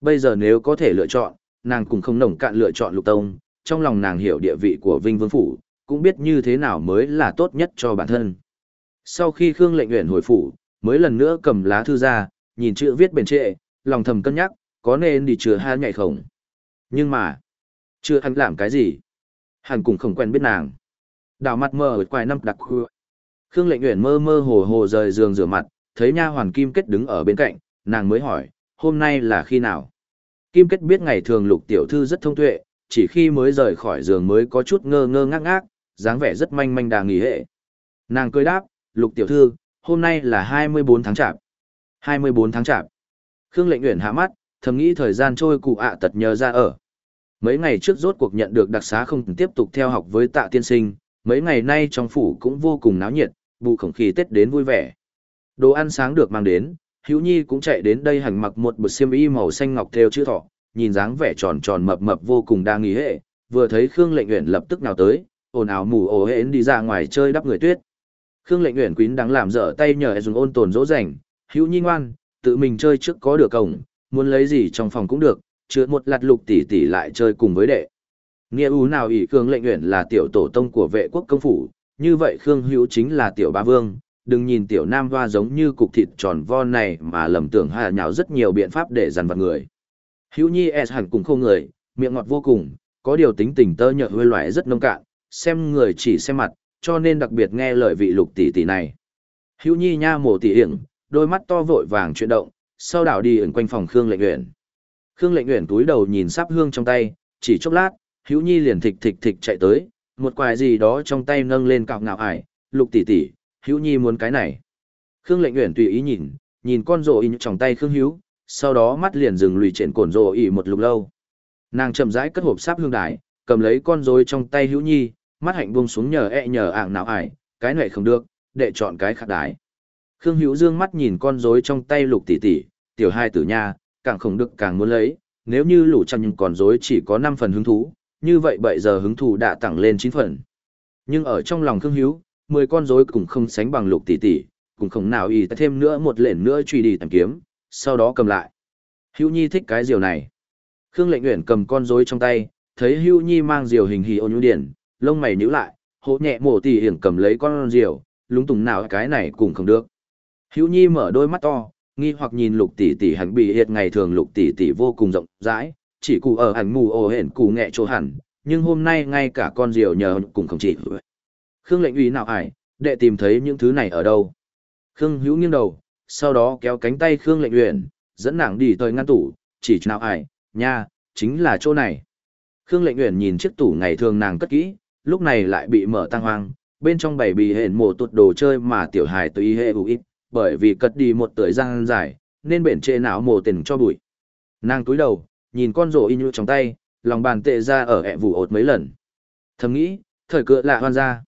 Bây giờ nếu có thể lựa chọn, nàng cũng không nồng cạn lựa chọn lục tông, trong lòng nàng hiểu địa vị của Vinh Vương Phủ, cũng biết như thế nào mới là tốt nhất cho bản thân. Sau khi Khương lệnh nguyện hồi phủ, mới lần nữa cầm lá thư ra, nhìn chữ viết bền trệ, lòng thầm cân nhắc, có nên đi chừa hai ngày không. Nhưng mà, chưa hắn làm cái gì. Hắn cũng không quen biết nàng. Đào mặt mơ ở quài năm đặc khu. Khương lệnh nguyện mơ mơ hồ hồ rời giường rửa mặt, thấy nha hoàn kim kết đứng ở bên cạnh, nàng mới hỏi, hôm nay là khi nào? Kim kết biết ngày thường lục tiểu thư rất thông tuệ, chỉ khi mới rời khỏi giường mới có chút ngơ ngơ ngác ngác, dáng vẻ rất manh manh đà nghỉ hệ. Nàng cười đáp, lục tiểu thư, hôm nay là 24 tháng chạp. 24 tháng chạp. Khương lệnh nguyện hạ mắt, thầm nghĩ thời gian trôi cụ ạ tật nhờ ra ở. Mấy ngày trước rốt cuộc nhận được đặc xá không tiếp tục theo học với tạ tiên sinh, mấy ngày nay trong phủ cũng vô cùng náo nhiệt, bù khổng khí Tết đến vui vẻ. Đồ ăn sáng được mang đến, Hữu Nhi cũng chạy đến đây hành mặc một bộ xiêm y màu xanh ngọc theo chữ thọ, nhìn dáng vẻ tròn tròn mập mập vô cùng đa nghi hệ, vừa thấy Khương Lệnh Uyển lập tức nào tới, ồn ào mù ồ hến đi ra ngoài chơi đắp người tuyết. Khương Lệnh Uyển quýn đang làm dở tay nhờ dùng ôn tồn dỗ dành, Hữu Nhi ngoan, tự mình chơi trước có được cổng, muốn lấy gì trong phòng cũng được, chứa một lạt lục tỷ tỷ lại chơi cùng với đệ. Nghĩa ú nào ỷ Khương lệnh Uyển là tiểu tổ tông của vệ quốc công phủ, như vậy Khương Hữu chính là tiểu ba vương, đừng nhìn tiểu nam hoa giống như cục thịt tròn vo này mà lầm tưởng hà nhào rất nhiều biện pháp để dằn vặt người. Hữu Nhi e hẳn cùng không người, miệng ngọt vô cùng, có điều tính tình tơ nhợ hơi loại rất nông cạn, xem người chỉ xem mặt, cho nên đặc biệt nghe lời vị lục tỷ tỷ này. Hữu Nhi nha mổ tỷ hiển, đôi mắt to vội vàng chuyển động, sau đảo đi ẩn quanh phòng Khương Lệnh Uyển. Khương Lệnh Uyển túi đầu nhìn sắp hương trong tay, chỉ chốc lát, Hữu Nhi liền thịch thịch thịch chạy tới, một quài gì đó trong tay nâng lên cạo ngạo ải, "Lục tỷ tỷ, Hữu Nhi muốn cái này." Khương Lệnh Uyển tùy ý nhìn, nhìn con rồ in trong tay Khương Hữu, sau đó mắt liền dừng lùi trên cồn rồ ỉ một lục lâu. Nàng chậm rãi cất hộp sáp hương đài, cầm lấy con rối trong tay Hữu Nhi, mắt hạnh buông xuống nhờ e nhờ ảng nào ải, cái này không được, để chọn cái khác đái. Khương Hữu Dương mắt nhìn con rối trong tay lục tỷ tỷ, tiểu hai tử nha, càng không được càng muốn lấy, nếu như lũ trong những con rối chỉ có năm phần hứng thú, như vậy bây giờ hứng thú đã tăng lên chín phần. Nhưng ở trong lòng Khương Hữu, 10 con rối cũng không sánh bằng lục tỷ tỷ, cũng không nào y thêm nữa một lệnh nữa truy đi tìm kiếm, sau đó cầm lại. Hữu Nhi thích cái diều này. Khương Lệnh Uyển cầm con rối trong tay, thấy Hữu Nhi mang diều hình hì ô nhu điển, lông mày nhíu lại, hộ nhẹ mổ tỷ hiển cầm lấy con diều, lúng túng nào cái này cũng không được. Hữu Nhi mở đôi mắt to, nghi hoặc nhìn lục tỷ tỷ hẳn bị hiệt ngày thường lục tỷ tỷ vô cùng rộng rãi, chỉ cụ ở hẳn mù ồ hển cụ nghệ chỗ hẳn, nhưng hôm nay ngay cả con diều nhờ cũng không chỉ. Khương lệnh uy nào ải, đệ tìm thấy những thứ này ở đâu. Khương hữu nghiêng đầu, sau đó kéo cánh tay Khương lệnh uyển, dẫn nàng đi tới ngăn tủ, chỉ nào ải, nha, chính là chỗ này. Khương lệnh uyển nhìn chiếc tủ ngày thường nàng cất kỹ, lúc này lại bị mở tăng hoang, bên trong bày bì hển mổ tuột đồ chơi mà tiểu hài tùy hệ ủ ít, bởi vì cất đi một tuổi gian dài, nên bển trệ não mồ tình cho bụi. Nàng túi đầu, nhìn con rổ in trong tay, lòng bàn tệ ra ở ẹ vụ ột mấy lần. Thầm nghĩ, thời cựa lạ hoan ra.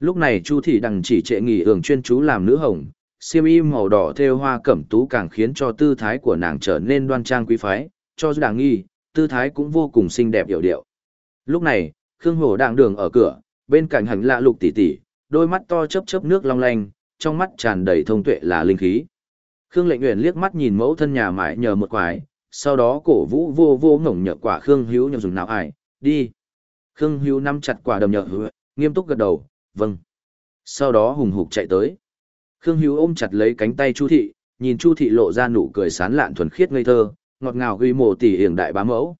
Lúc này Chu thị đằng chỉ trệ nghỉ hưởng chuyên chú làm nữ hồng, xiêm y màu đỏ thêu hoa cẩm tú càng khiến cho tư thái của nàng trở nên đoan trang quý phái, cho dù đàng nghi, tư thái cũng vô cùng xinh đẹp hiểu điệu. Lúc này, Khương Hổ đang đường ở cửa, bên cạnh hành lạ lục tỷ tỷ, đôi mắt to chớp chớp nước long lanh, trong mắt tràn đầy thông tuệ là linh khí. Khương Lệnh Uyển liếc mắt nhìn mẫu thân nhà mãi nhờ một quái, sau đó cổ vũ vô vô ngổng nhợ quả Khương Hữu nhầm dùng nào ải, đi. Khương Hữu nắm chặt quả đầm nhợ nghiêm túc gật đầu, vâng. Sau đó hùng hục chạy tới. Khương Hữu ôm chặt lấy cánh tay Chu thị, nhìn Chu thị lộ ra nụ cười sán lạn thuần khiết ngây thơ, ngọt ngào ghi mồ tỉ hiển đại bá mẫu.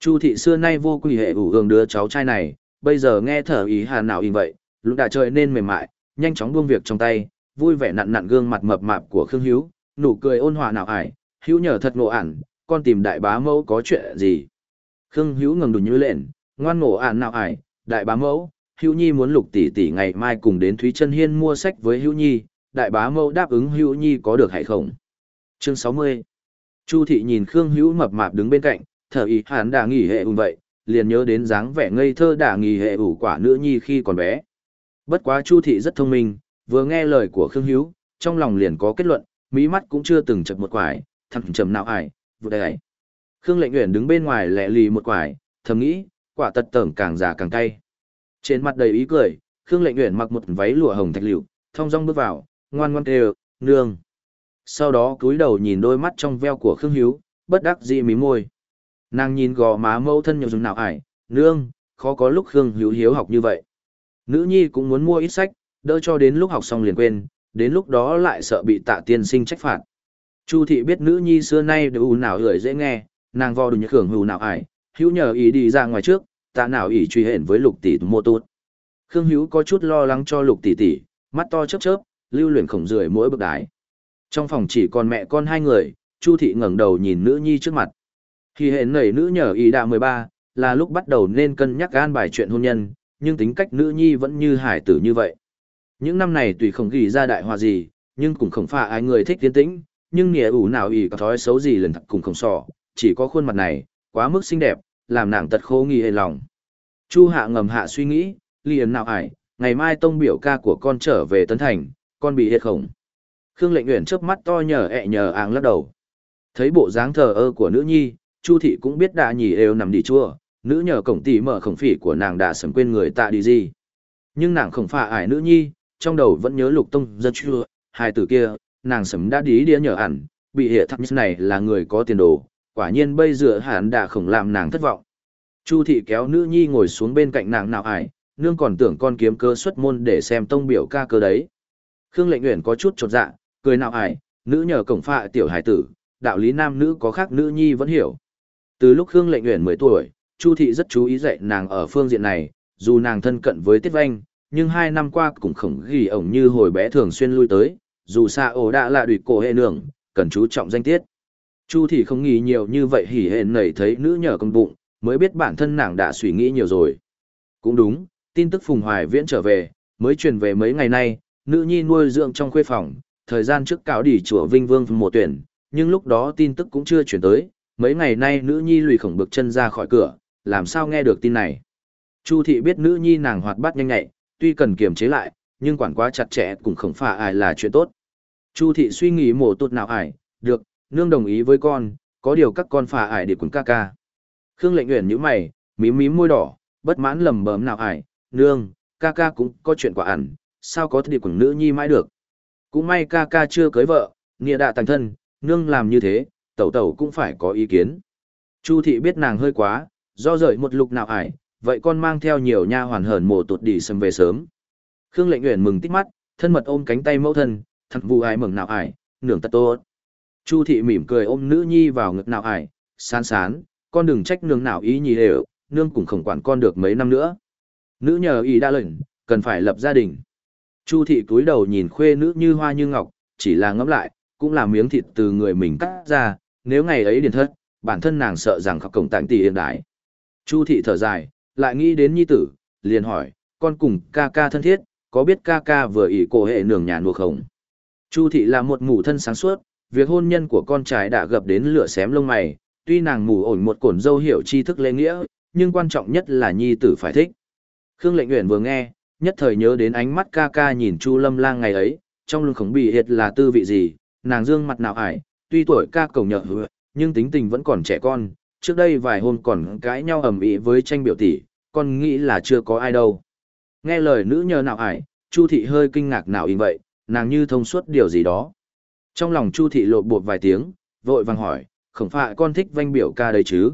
Chu thị xưa nay vô quy hệ ủ hương đứa cháu trai này, bây giờ nghe thở ý hà nào im vậy, lúc đã trời nên mềm mại, nhanh chóng buông việc trong tay, vui vẻ nặn nặn gương mặt mập mạp của Khương Hữu, nụ cười ôn hòa nào ải, Hữu nhờ thật ngộ ản, con tìm đại bá mẫu có chuyện gì? Khương Hữu ngừng đùn như lên, ngoan ngộ ản nào ải, đại bá mẫu, Hữu Nhi muốn Lục tỷ tỷ ngày mai cùng đến Thúy Chân Hiên mua sách với Hữu Nhi, đại bá mẫu đáp ứng Hữu Nhi có được hay không? Chương 60. Chu thị nhìn Khương Hữu mập mạp đứng bên cạnh, thở ý hắn đã nghỉ hệ ung vậy, liền nhớ đến dáng vẻ ngây thơ đã nghỉ hệ ủ quả nữ nhi khi còn bé. Bất quá Chu thị rất thông minh, vừa nghe lời của Khương Hữu, trong lòng liền có kết luận, mỹ mắt cũng chưa từng chợt một quải, thằng trầm nào ải, vụ đây Khương Lệnh Uyển đứng bên ngoài lẹ lì một quải, thầm nghĩ, quả tật tởm càng già càng cay. Trên mặt đầy ý cười, Khương Lệnh Uyển mặc một váy lụa hồng thạch liệu, thong dong bước vào, ngoan ngoan kêu, nương. Sau đó cúi đầu nhìn đôi mắt trong veo của Khương Hiếu, bất đắc dĩ mí môi. Nàng nhìn gò má mẫu thân nhiều dùng nào ải, nương, khó có lúc Khương Hữu hiếu học như vậy. Nữ nhi cũng muốn mua ít sách, đỡ cho đến lúc học xong liền quên, đến lúc đó lại sợ bị tạ tiên sinh trách phạt. Chu thị biết nữ nhi xưa nay đều nào lười dễ nghe, nàng vo đừng khưởng hữu nào ải, hữu nhờ ý đi ra ngoài trước, tạ nào ỷ truy hển với lục tỷ mô tốt. Khương hữu có chút lo lắng cho lục tỷ tỷ, mắt to chớp chớp, lưu luyện khổng rười mỗi bậc đái. Trong phòng chỉ còn mẹ con hai người, Chu thị ngẩng đầu nhìn nữ nhi trước mặt. Khi hẹn nảy nữ nhờ ý đạ 13, là lúc bắt đầu nên cân nhắc gan bài chuyện hôn nhân, nhưng tính cách nữ nhi vẫn như hải tử như vậy. Những năm này tùy không ghi ra đại hòa gì, nhưng cũng không phải ai người thích tiến tĩnh, nhưng nghĩa ủ nào ý có thói xấu gì lần thật cùng không sò, chỉ có khuôn mặt này, quá mức xinh đẹp, làm nàng tật khô nghi hề lòng. Chu hạ ngầm hạ suy nghĩ, liền nào ải, ngày mai tông biểu ca của con trở về Tấn Thành, con bị hiệt khổng. Khương lệnh nguyện chớp mắt to nhờ ẹ nhờ áng lắc đầu. Thấy bộ dáng thờ ơ của nữ nhi, Chu thị cũng biết đã nhỉ đều nằm đi chua, nữ nhờ cổng tỷ mở khổng phỉ của nàng đã sầm quên người ta đi gì. Nhưng nàng không phải ải nữ nhi, trong đầu vẫn nhớ lục tông rất chua, hai từ kia, nàng sầm đã đi đĩa nhờ ẩn, bị hệ thắc này là người có tiền đồ, quả nhiên bây giờ hẳn đã không làm nàng thất vọng. Chu thị kéo nữ nhi ngồi xuống bên cạnh nàng nào ải, nương còn tưởng con kiếm cơ xuất môn để xem tông biểu ca cơ đấy. Khương lệnh nguyện có chút chột dạ, cười nào ải, nữ nhờ cổng phạ tiểu hải tử, đạo lý nam nữ có khác nữ nhi vẫn hiểu. Từ lúc Khương lệnh nguyện 10 tuổi, Chu thị rất chú ý dạy nàng ở phương diện này, dù nàng thân cận với Tiết Vanh, nhưng hai năm qua cũng không ghi ổng như hồi bé thường xuyên lui tới, dù xa ổ đã là đùi cổ hệ nương, cần chú trọng danh tiết. Chu thị không nghĩ nhiều như vậy hỉ hển nảy thấy nữ nhờ công bụng, mới biết bản thân nàng đã suy nghĩ nhiều rồi. Cũng đúng, tin tức Phùng Hoài Viễn trở về, mới truyền về mấy ngày nay, nữ nhi nuôi dưỡng trong khuê phòng, thời gian trước cáo đỉ chùa Vinh Vương một tuyển, nhưng lúc đó tin tức cũng chưa truyền tới, mấy ngày nay nữ nhi lùi khổng bực chân ra khỏi cửa, làm sao nghe được tin này. Chu thị biết nữ nhi nàng hoạt bát nhanh nhạy, tuy cần kiềm chế lại, nhưng quản quá chặt chẽ cũng không phải ai là chuyện tốt. Chu thị suy nghĩ mổ tốt nào ải, được, nương đồng ý với con, có điều các con phà ải để quần ca ca. Khương lệnh nguyện như mày, mím mím môi đỏ, bất mãn lầm bấm nào ải, nương, ca ca cũng có chuyện quả ẩn, sao có thể điệp quần nữ nhi mãi được. Cũng may ca ca chưa cưới vợ, nghĩa đạ thành thân, nương làm như thế, tẩu tẩu cũng phải có ý kiến. Chu thị biết nàng hơi quá, do rời một lục nào ải, vậy con mang theo nhiều nha hoàn hờn mồ tụt đi sầm về sớm. Khương lệnh nguyện mừng tích mắt, thân mật ôm cánh tay mẫu thân, thật vù ai mừng nào ải, nưởng tật tốt. Chu thị mỉm cười ôm nữ nhi vào ngực nào ải, sán sán, con đừng trách nương nào ý nhì đều, nương cũng không quản con được mấy năm nữa. Nữ nhờ ý đã lệnh, cần phải lập gia đình. Chu thị cúi đầu nhìn khuê nữ như hoa như ngọc, chỉ là ngẫm lại, cũng là miếng thịt từ người mình cắt ra, nếu ngày ấy điền thất, bản thân nàng sợ rằng khóc cổng tạng tỷ hiện đại. Chu thị thở dài, lại nghĩ đến nhi tử, liền hỏi, con cùng ca ca thân thiết, có biết ca ca vừa ý cổ hệ nường nhà nuộc không? Chu thị là một mù thân sáng suốt, việc hôn nhân của con trai đã gặp đến lửa xém lông mày, tuy nàng mù ổn một cổn dâu hiểu tri thức lễ nghĩa, nhưng quan trọng nhất là nhi tử phải thích. Khương lệnh uyển vừa nghe, nhất thời nhớ đến ánh mắt ca ca nhìn Chu Lâm Lang ngày ấy, trong lưng khổng bị hiệt là tư vị gì, nàng dương mặt nào ải, tuy tuổi ca cổng nhợ hứa, nhưng tính tình vẫn còn trẻ con, trước đây vài hôm còn cãi nhau ầm ĩ với tranh biểu tỷ, con nghĩ là chưa có ai đâu. Nghe lời nữ nhờ nào ải, Chu thị hơi kinh ngạc nào in vậy, nàng như thông suốt điều gì đó. Trong lòng Chu thị lộ bột vài tiếng, vội vàng hỏi, khổng phạ con thích vanh biểu ca đây chứ?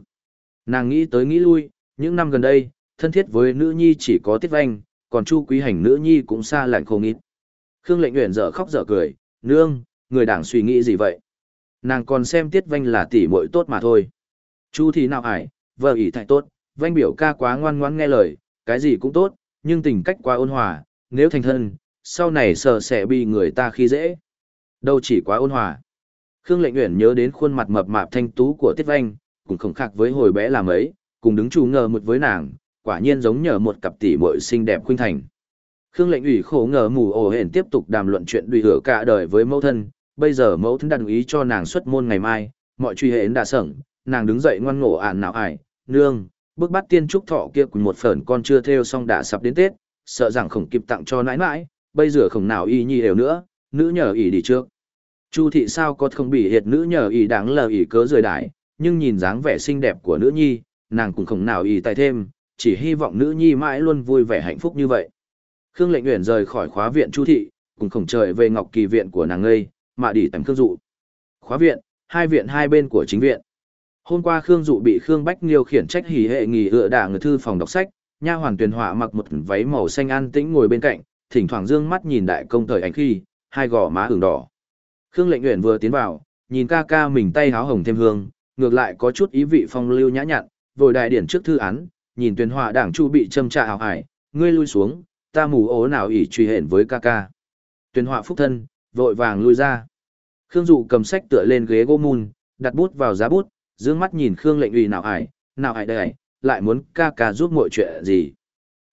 Nàng nghĩ tới nghĩ lui, những năm gần đây, thân thiết với nữ nhi chỉ có tiết vanh, còn Chu quý hành nữ nhi cũng xa lạnh không ít. Khương lệnh nguyện dở khóc dở cười, nương, người đảng suy nghĩ gì vậy? Nàng còn xem tiết vanh là tỷ muội tốt mà thôi. Chu thì nào ải, vợ ỷ thạch tốt, vanh biểu ca quá ngoan ngoãn nghe lời, cái gì cũng tốt, nhưng tình cách quá ôn hòa, nếu thành thân, sau này sợ sẽ bị người ta khi dễ. Đâu chỉ quá ôn hòa. Khương Lệnh Uyển nhớ đến khuôn mặt mập mạp thanh tú của Tiết Vanh, cũng khổng khạc với hồi bé làm ấy, cùng đứng chủ ngờ một với nàng, quả nhiên giống nhờ một cặp tỷ muội xinh đẹp khuynh thành. Khương Lệnh ủy khổ ngờ mù ổ hển tiếp tục đàm luận chuyện đùi hửa cả đời với mẫu thân, bây giờ mẫu thân đặt ý cho nàng xuất môn ngày mai, mọi truy hệ đã sẵn, nàng đứng dậy ngoan ngộ ản nào ải, nương, bước bắt tiên trúc thọ kia cùng một phởn con chưa theo xong đã sắp đến Tết, sợ rằng không kịp tặng cho nãi nãi, bây giờ không nào y nhi đều nữa, nữ nhờ ỷ đi trước. Chu thị sao có không bị hiệt nữ nhờ ý đáng lờ ý cớ rời đại, nhưng nhìn dáng vẻ xinh đẹp của nữ nhi, nàng cũng không nào ý tài thêm, chỉ hy vọng nữ nhi mãi luôn vui vẻ hạnh phúc như vậy. Khương lệnh uyển rời khỏi khóa viện Chu thị, cùng khổng trời về ngọc kỳ viện của nàng ngây, mà đi tầm khương dụ. Khóa viện, hai viện hai bên của chính viện. Hôm qua Khương Dụ bị Khương Bách Liêu khiển trách hỉ hệ nghỉ ựa đả người thư phòng đọc sách, nha hoàn tuyền họa mặc một váy màu xanh an tĩnh ngồi bên cạnh, thỉnh thoảng dương mắt nhìn đại công thời ảnh khi, hai gò má ửng đỏ. Khương Lệnh Uyển vừa tiến vào, nhìn ca ca mình tay háo hồng thêm hương, ngược lại có chút ý vị phong lưu nhã nhặn, vội đại điển trước thư án, nhìn tuyền họa đảng chu bị châm trà hào hải, ngươi lui xuống, ta mù ố nào ỷ truy hển với ca ca. Tuyền họa phúc thân, vội vàng lui ra. Khương Dụ cầm sách tựa lên ghế gỗ mùn, đặt bút vào giá bút, dương mắt nhìn Khương Lệnh Uy nào ải, nào ải đây, lại muốn ca ca giúp mọi chuyện gì.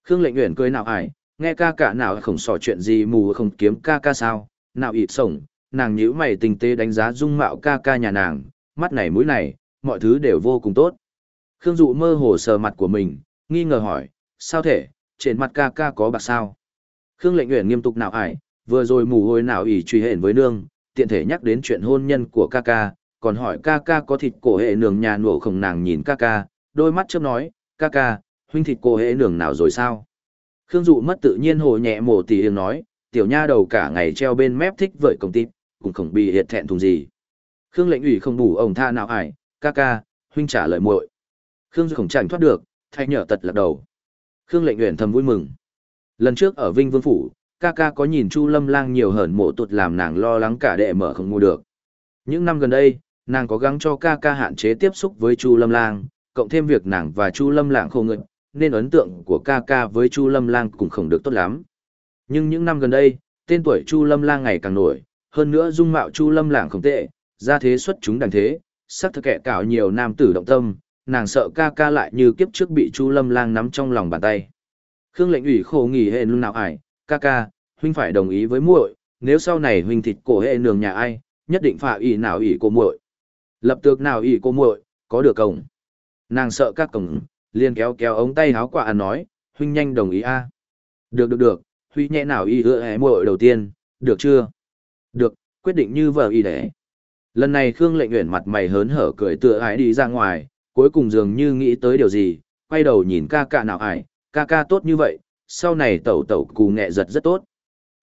Khương Lệnh Uyển cười nào ải, nghe ca ca nào không sỏ chuyện gì mù không kiếm ca ca sao, nào ỷ sổng, nàng nhíu mày tinh tế đánh giá dung mạo ca ca nhà nàng, mắt này mũi này, mọi thứ đều vô cùng tốt. Khương Dụ mơ hồ sờ mặt của mình, nghi ngờ hỏi, sao thể, trên mặt ca ca có bạc sao? Khương Lệnh Uyển nghiêm túc nào ải, vừa rồi mù hồi nào ỉ truy hển với nương, tiện thể nhắc đến chuyện hôn nhân của ca ca, còn hỏi ca ca có thịt cổ hệ nường nhà nổ không nàng nhìn ca ca, đôi mắt chớp nói, ca ca, huynh thịt cổ hệ nường nào rồi sao? Khương Dụ mất tự nhiên hồ nhẹ mồ tỉ hiền nói, tiểu nha đầu cả ngày treo bên mép thích vợi công tịp, cũng không bị hiện thẹn thùng gì. Khương lệnh ủy không bù ổng tha nào ải, ca ca, huynh trả lời muội. Khương Dư không chẳng thoát được, thay nhở tật lật đầu. Khương lệnh uyển thầm vui mừng. Lần trước ở Vinh Vương Phủ, ca ca có nhìn Chu Lâm Lang nhiều hởn mộ tụt làm nàng lo lắng cả đệ mở không mua được. Những năm gần đây, nàng có gắng cho ca ca hạn chế tiếp xúc với Chu Lâm Lang, cộng thêm việc nàng và Chu Lâm Lang khô ngực, nên ấn tượng của ca ca với Chu Lâm Lang cũng không được tốt lắm. Nhưng những năm gần đây, tên tuổi Chu Lâm Lang ngày càng nổi, hơn nữa dung mạo Chu Lâm lảng không tệ, ra thế xuất chúng đàng thế, sắc thực kẻ cảo nhiều nam tử động tâm, nàng sợ ca ca lại như kiếp trước bị Chu Lâm Lang nắm trong lòng bàn tay. Khương lệnh ủy khổ nghỉ hệ lúc nào ải, ca ca, huynh phải đồng ý với muội, nếu sau này huynh thịt cổ hệ nường nhà ai, nhất định phải ủy nào ủy cô muội. Lập tức nào ủy cô muội, có được cổng. Nàng sợ các cổng, liền kéo kéo ống tay háo quả nói, huynh nhanh đồng ý a. Được được được, huy nhẹ nào ủy ưa hé muội đầu tiên, được chưa? Được, quyết định như vợ y đấy. Lần này Khương lệnh nguyện mặt mày hớn hở cười tựa ái đi ra ngoài, cuối cùng dường như nghĩ tới điều gì, quay đầu nhìn ca ca nào ải, ca ca tốt như vậy, sau này tẩu tẩu cù nghệ giật rất tốt.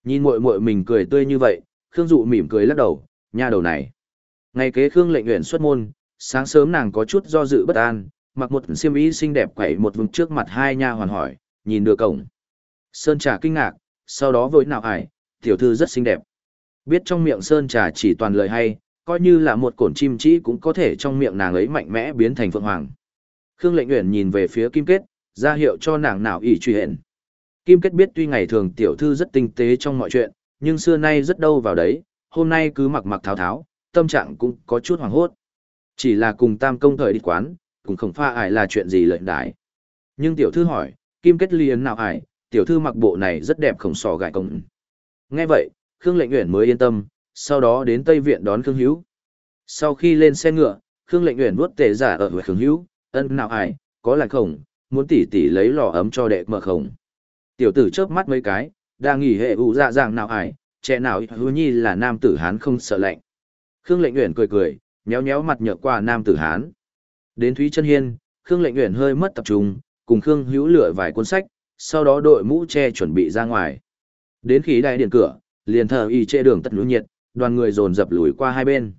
Nhìn muội muội mình cười tươi như vậy, Khương Dụ mỉm cười lắc đầu, nha đầu này. Ngày kế Khương lệnh nguyện xuất môn, sáng sớm nàng có chút do dự bất an, mặc một xiêm y xinh đẹp quẩy một vùng trước mặt hai nha hoàn hỏi, nhìn được cổng. Sơn trà kinh ngạc, sau đó với nào ải, tiểu thư rất xinh đẹp. Biết trong miệng Sơn trà chỉ toàn lời hay, coi như là một cổn chim chỉ cũng có thể trong miệng nàng ấy mạnh mẽ biến thành phượng hoàng. Khương lệnh uyển nhìn về phía kim kết, ra hiệu cho nàng nào ỷ truy hẹn. Kim Kết biết tuy ngày thường tiểu thư rất tinh tế trong mọi chuyện, nhưng xưa nay rất đâu vào đấy, hôm nay cứ mặc mặc tháo tháo, tâm trạng cũng có chút hoảng hốt. Chỉ là cùng tam công thời đi quán, cũng không pha ải là chuyện gì lệnh đại. Nhưng tiểu thư hỏi, Kim Kết liền nào ải, tiểu thư mặc bộ này rất đẹp khổng sò gại công. Nghe vậy, Khương Lệnh Uyển mới yên tâm, sau đó đến Tây Viện đón Khương Hữu. Sau khi lên xe ngựa, Khương Lệnh Uyển vuốt tề giả ở với Khương Hữu, ân nào ải, có lạnh khổng, muốn tỉ tỉ lấy lò ấm cho đệ mở khổng. Tiểu tử chớp mắt mấy cái, đang nghỉ hệ ủ dạ dạng nào ải, trẻ nào hứa nhi là nam tử hán không sợ lạnh. Khương lệnh Uyển cười cười, nhéo nhéo mặt nhợt qua nam tử hán. Đến Thúy chân Hiên, Khương lệnh Uyển hơi mất tập trung, cùng Khương hữu lựa vài cuốn sách, sau đó đội mũ che chuẩn bị ra ngoài. Đến khí đại điện cửa, liền thờ y chê đường tất lũ nhiệt, đoàn người dồn dập lùi qua hai bên.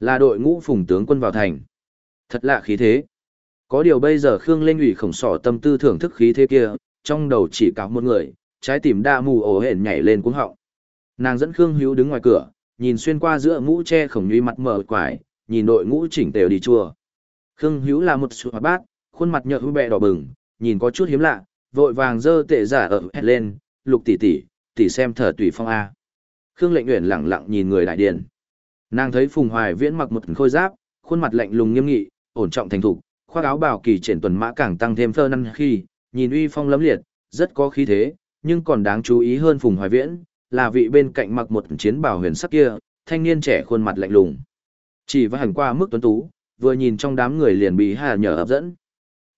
Là đội ngũ phùng tướng quân vào thành. Thật lạ khí thế. Có điều bây giờ Khương Linh ủy khổng sỏ tâm tư thưởng thức khí thế kia, trong đầu chỉ có một người, trái tim đa mù ổ hển nhảy lên cuống họng. Nàng dẫn Khương Hữu đứng ngoài cửa, nhìn xuyên qua giữa mũ che khổng nhuy mặt mở quải, nhìn đội ngũ chỉnh tề đi chùa. Khương Hữu là một sự bát, khuôn mặt nhợt hư bẹ đỏ bừng, nhìn có chút hiếm lạ, vội vàng dơ tệ giả ở hét lên, lục tỷ tỷ, tỷ xem thở tùy phong A. Khương lệnh nguyện lẳng lặng nhìn người đại điền Nàng thấy Phùng Hoài Viễn mặc một khôi giáp, khuôn mặt lạnh lùng nghiêm nghị, ổn trọng thành thục, khoác áo bảo kỳ triển tuần mã càng tăng thêm phơ năn khi, nhìn uy phong lấm liệt, rất có khí thế, nhưng còn đáng chú ý hơn Phùng Hoài Viễn, là vị bên cạnh mặc một chiến bảo huyền sắc kia, thanh niên trẻ khuôn mặt lạnh lùng. Chỉ và hẳn qua mức tuấn tú, vừa nhìn trong đám người liền bị hà nhờ hấp dẫn.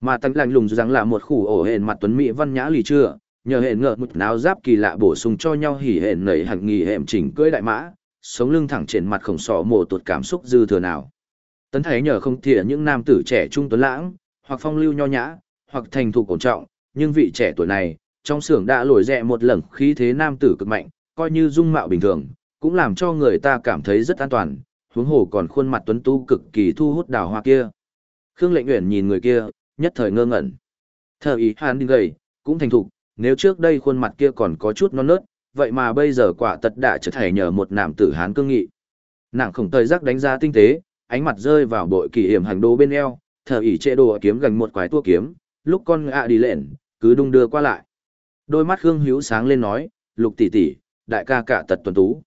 Mà tăng lạnh lùng rằng là một khủ ổ hển mặt tuấn mỹ văn nhã lì chưa, nhờ hẹn ngợ một náo giáp kỳ lạ bổ sung cho nhau hỉ hệ nảy hẳn nghỉ hẻm chỉnh cưỡi đại mã, sống lưng thẳng trên mặt khổng sọ mồ tuột cảm xúc dư thừa nào. Tấn thấy nhờ không thìa những nam tử trẻ trung tuấn lãng, hoặc phong lưu nho nhã, hoặc thành thục ổn trọng, nhưng vị trẻ tuổi này, trong xưởng đã lồi rẹ một lần khí thế nam tử cực mạnh, coi như dung mạo bình thường, cũng làm cho người ta cảm thấy rất an toàn, huống hồ còn khuôn mặt tuấn tú cực kỳ thu hút đào hoa kia. Khương Lệnh Uyển nhìn người kia, nhất thời ngơ ngẩn. Thờ ý hán đi gầy, cũng thành thục, nếu trước đây khuôn mặt kia còn có chút non nớt, vậy mà bây giờ quả tật đã trở thành nhờ một nam tử hán cương nghị. Nàng khổng tơi giác đánh ra tinh tế, ánh mặt rơi vào bội kỳ hiểm hành đồ bên eo, thờ ỉ chệ đồ kiếm gần một quái tua kiếm, lúc con ạ đi lện, cứ đung đưa qua lại. Đôi mắt Khương Hữu sáng lên nói, lục tỷ tỷ, đại ca cả tật tuần tú.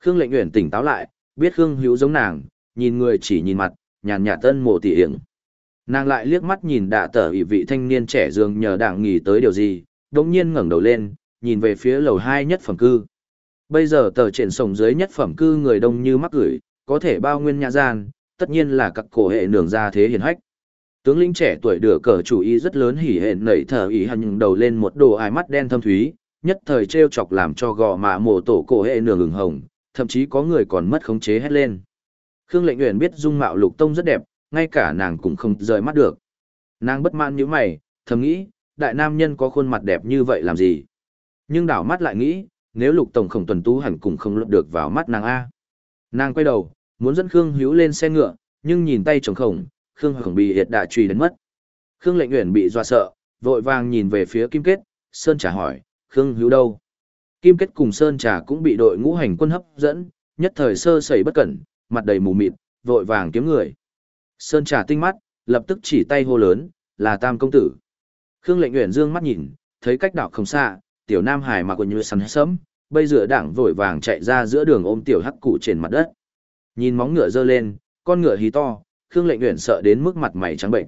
Khương lệnh nguyện tỉnh táo lại, biết Khương Hữu giống nàng, nhìn người chỉ nhìn mặt, nhàn nhạt tân mộ tỷ hiểm. Nàng lại liếc mắt nhìn đạ tờ ỉ vị thanh niên trẻ dường nhờ đảng nghỉ tới điều gì, đột nhiên ngẩng đầu lên, nhìn về phía lầu hai nhất phẩm cư. Bây giờ tờ triển sổng dưới nhất phẩm cư người đông như mắc gửi, có thể bao nguyên nhà gian, tất nhiên là các cổ hệ nường ra thế hiền hách. Tướng lĩnh trẻ tuổi đửa cờ chủ ý rất lớn hỉ hẹn nảy thở ý hằng đầu lên một đồ ái mắt đen thâm thúy, nhất thời treo chọc làm cho gò mạ mổ tổ cổ hệ nường ửng hồng, thậm chí có người còn mất khống chế hết lên. Khương Lệnh Uyển biết dung mạo Lục Tông rất đẹp, ngay cả nàng cũng không rời mắt được. Nàng bất mãn như mày, thầm nghĩ, đại nam nhân có khuôn mặt đẹp như vậy làm gì? Nhưng đảo mắt lại nghĩ, nếu Lục Tổng khổng tuần tú hẳn cùng không luận được vào mắt nàng A. Nàng quay đầu, muốn dẫn Khương Hữu lên xe ngựa, nhưng nhìn tay chồng khổng, Khương Hồng bị hiệt đạ truy đến mất. Khương Lệnh Uyển bị dọa sợ, vội vàng nhìn về phía Kim Kết, Sơn Trà hỏi, Khương Hữu đâu? Kim Kết cùng Sơn Trà cũng bị đội ngũ hành quân hấp dẫn, nhất thời sơ sẩy bất cẩn, mặt đầy mù mịt, vội vàng kiếm người. Sơn Trà tinh mắt, lập tức chỉ tay hô lớn, là Tam công tử. Khương Lệnh Uyển dương mắt nhìn, thấy cách đảo không xa, tiểu Nam Hải mặc quần như sắn sẫm, bây giờ đảng vội vàng chạy ra giữa đường ôm tiểu hắc cụ trên mặt đất. Nhìn móng ngựa giơ lên, con ngựa hí to, Khương Lệnh Uyển sợ đến mức mặt mày trắng bệnh.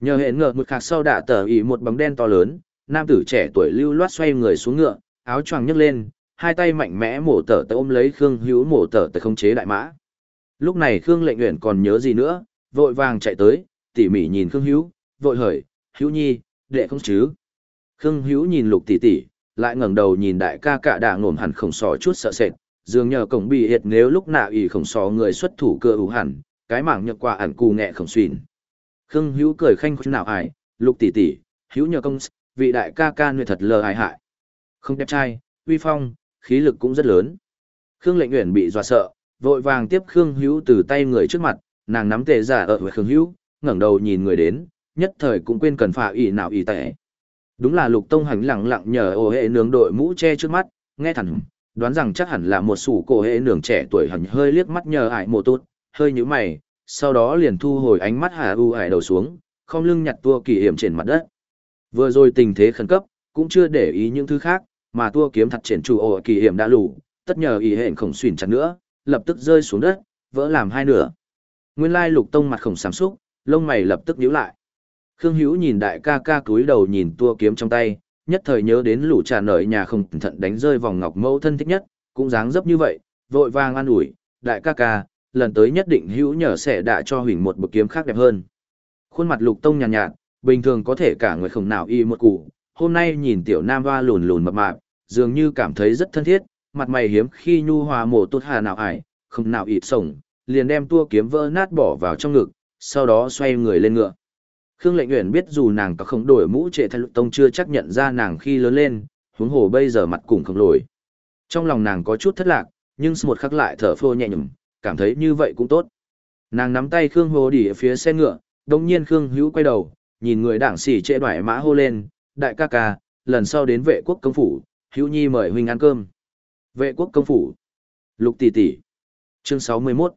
Nhờ hẹn ngựa một khạc sau đã tờ ý một bóng đen to lớn, nam tử trẻ tuổi lưu loát xoay người xuống ngựa, áo choàng nhấc lên, hai tay mạnh mẽ mổ tở tới ôm lấy Khương Hữu mổ tở tới khống chế đại mã. Lúc này Khương Lệnh Uyển còn nhớ gì nữa, vội vàng chạy tới, tỉ mỉ nhìn Khương Hữu, vội hỏi, "Hữu Nhi, đệ không chứ?" Khương Hữu nhìn Lục tỷ tỷ, lại ngẩng đầu nhìn đại ca cả đà ngổm hẳn khổng sò chút sợ sệt, dường nhờ cổng bị hiệt nếu lúc nào ỷ khổng sò người xuất thủ cơ ủ hẳn, cái mảng nhược quả ẩn cù nghẹ khổng xuyên. Khương Hữu cười khanh khuyên nào ải, lục tỷ tỷ, Hữu nhờ công, vị đại ca ca nuôi thật lờ ai hại. Không đẹp trai, uy phong, khí lực cũng rất lớn. Khương lệnh Uyển bị dọa sợ, vội vàng tiếp Khương Hữu từ tay người trước mặt, nàng nắm tề giả ở với Khương Hữu, ngẩng đầu nhìn người đến, nhất thời cũng quên cần phà ỉ nào ỉ tệ. Đúng là lục tông hành lặng lặng nhờ ổ hệ nướng đội mũ che trước mắt, nghe thẳng, đoán rằng chắc hẳn là một sủ cổ hệ nướng trẻ tuổi hẳn hơi liếc mắt nhờ ải mộ tốt, hơi nhũ mày, sau đó liền thu hồi ánh mắt Hà U ải đầu xuống, không lưng nhặt tua kỳ hiểm trên mặt đất. Vừa rồi tình thế khẩn cấp, cũng chưa để ý những thứ khác, mà tua kiếm thật triển chủ ổ kỳ hiểm đã lù, tất nhờ ý hẹn khổng xuyển chặt nữa, lập tức rơi xuống đất, vỡ làm hai nửa. Nguyên lai lục tông mặt khổng sám xúc, lông mày lập tức nhíu lại. Khương Hữu nhìn đại ca ca cúi đầu nhìn tua kiếm trong tay, nhất thời nhớ đến lũ trà nợ nhà không thận đánh rơi vòng ngọc mẫu thân thích nhất, cũng dáng dấp như vậy, vội vàng an ủi, đại ca ca, lần tới nhất định hữu nhờ sẽ đã cho huỳnh một bực kiếm khác đẹp hơn. Khuôn mặt lục tông nhàn nhạt, nhạt, bình thường có thể cả người không nào y một cụ, hôm nay nhìn tiểu nam hoa lùn lùn mập mạp, dường như cảm thấy rất thân thiết, mặt mày hiếm khi nhu hòa mổ tốt hà nào ải, không nào ịt sổng, liền đem tua kiếm vỡ nát bỏ vào trong ngực, sau đó xoay người lên ngựa. Khương Lệnh Uyển biết dù nàng có không đổi mũ trệ thay lục tông chưa chắc nhận ra nàng khi lớn lên, huống hồ bây giờ mặt cùng không lồi. Trong lòng nàng có chút thất lạc, nhưng một khắc lại thở phô nhẹ nhõm, cảm thấy như vậy cũng tốt. Nàng nắm tay Khương Hồ đi ở phía xe ngựa, đồng nhiên Khương Hữu quay đầu, nhìn người đảng sĩ trệ đoại mã hô lên, đại ca ca, lần sau đến vệ quốc công phủ, Hữu Nhi mời huynh ăn cơm. Vệ quốc công phủ. Lục tỷ tỷ. Chương 61.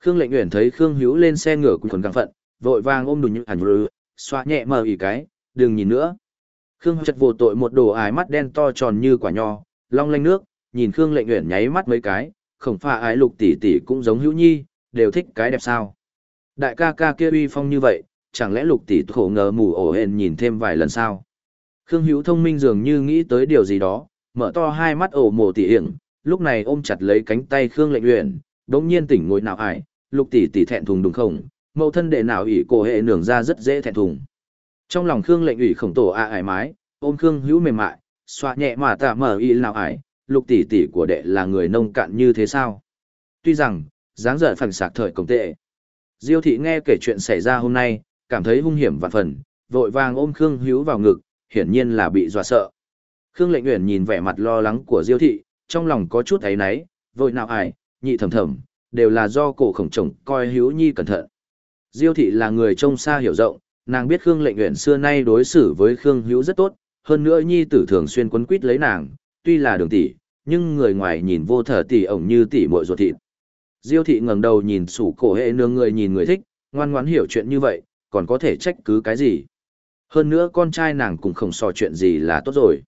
Khương Lệnh Uyển thấy Khương Hữu lên xe ngựa cũng quần căng phận, vội vàng ôm đùi những ảnh rư, xoa nhẹ mờ ỉ cái, đừng nhìn nữa. Khương chật vô tội một đồ ái mắt đen to tròn như quả nho, long lanh nước, nhìn Khương Lệnh Uyển nháy mắt mấy cái, không pha ái lục tỷ tỷ cũng giống hữu nhi, đều thích cái đẹp sao. Đại ca ca kia uy phong như vậy, chẳng lẽ lục tỷ khổ ngờ mù ổ hền nhìn thêm vài lần sao. Khương hữu thông minh dường như nghĩ tới điều gì đó, mở to hai mắt ổ mồ tỉ hiển, lúc này ôm chặt lấy cánh tay Khương lệnh uyển, đống nhiên tỉnh ngồi nào ải, lục tỷ tỷ thẹn thùng đúng không, mẫu thân đệ nào ỷ cổ hệ nưởng ra rất dễ thẹn thùng. Trong lòng Khương lệnh ủy khổng tổ a ải mái, ôm Khương hữu mềm mại, xoa nhẹ mà tạ mở y nào ải, lục tỷ tỷ của đệ là người nông cạn như thế sao? Tuy rằng, dáng dở phẳng sạc thời công tệ. Diêu thị nghe kể chuyện xảy ra hôm nay, cảm thấy hung hiểm và phần, vội vàng ôm Khương Hữu vào ngực, hiển nhiên là bị dọa sợ. Khương Lệnh Uyển nhìn vẻ mặt lo lắng của Diêu thị, trong lòng có chút áy náy, vội nào ải, nhị thầm thầm, đều là do cổ khổng chồng coi Hữu Nhi cẩn thận. Diêu thị là người trông xa hiểu rộng, nàng biết Khương Lệnh Uyển xưa nay đối xử với Khương Hữu rất tốt, hơn nữa nhi tử thường xuyên quấn quýt lấy nàng, tuy là đường tỷ, nhưng người ngoài nhìn vô thở tỷ ổng như tỷ muội ruột thịt. Diêu thị ngẩng đầu nhìn sủ cổ hệ nương người nhìn người thích, ngoan ngoãn hiểu chuyện như vậy, còn có thể trách cứ cái gì. Hơn nữa con trai nàng cũng không so chuyện gì là tốt rồi.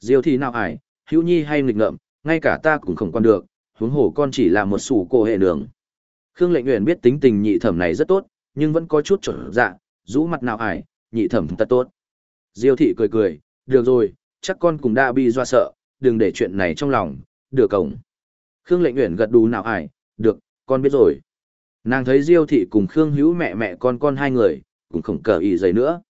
Diêu thị nào ải, hữu nhi hay nghịch ngợm, ngay cả ta cũng không quan được, huống hồ con chỉ là một sủ cổ hệ nương. Khương lệnh uyển biết tính tình nhị thẩm này rất tốt, nhưng vẫn có chút trở dạ, rũ mặt nào ải, nhị thẩm thật tốt. Diêu thị cười cười, được rồi, chắc con cũng đã bị doa sợ, đừng để chuyện này trong lòng, được cổng. Khương lệnh nguyện gật đù nào ải, được, con biết rồi. Nàng thấy Diêu thị cùng Khương Hữu mẹ mẹ con con hai người, cũng không cờ ý giấy nữa.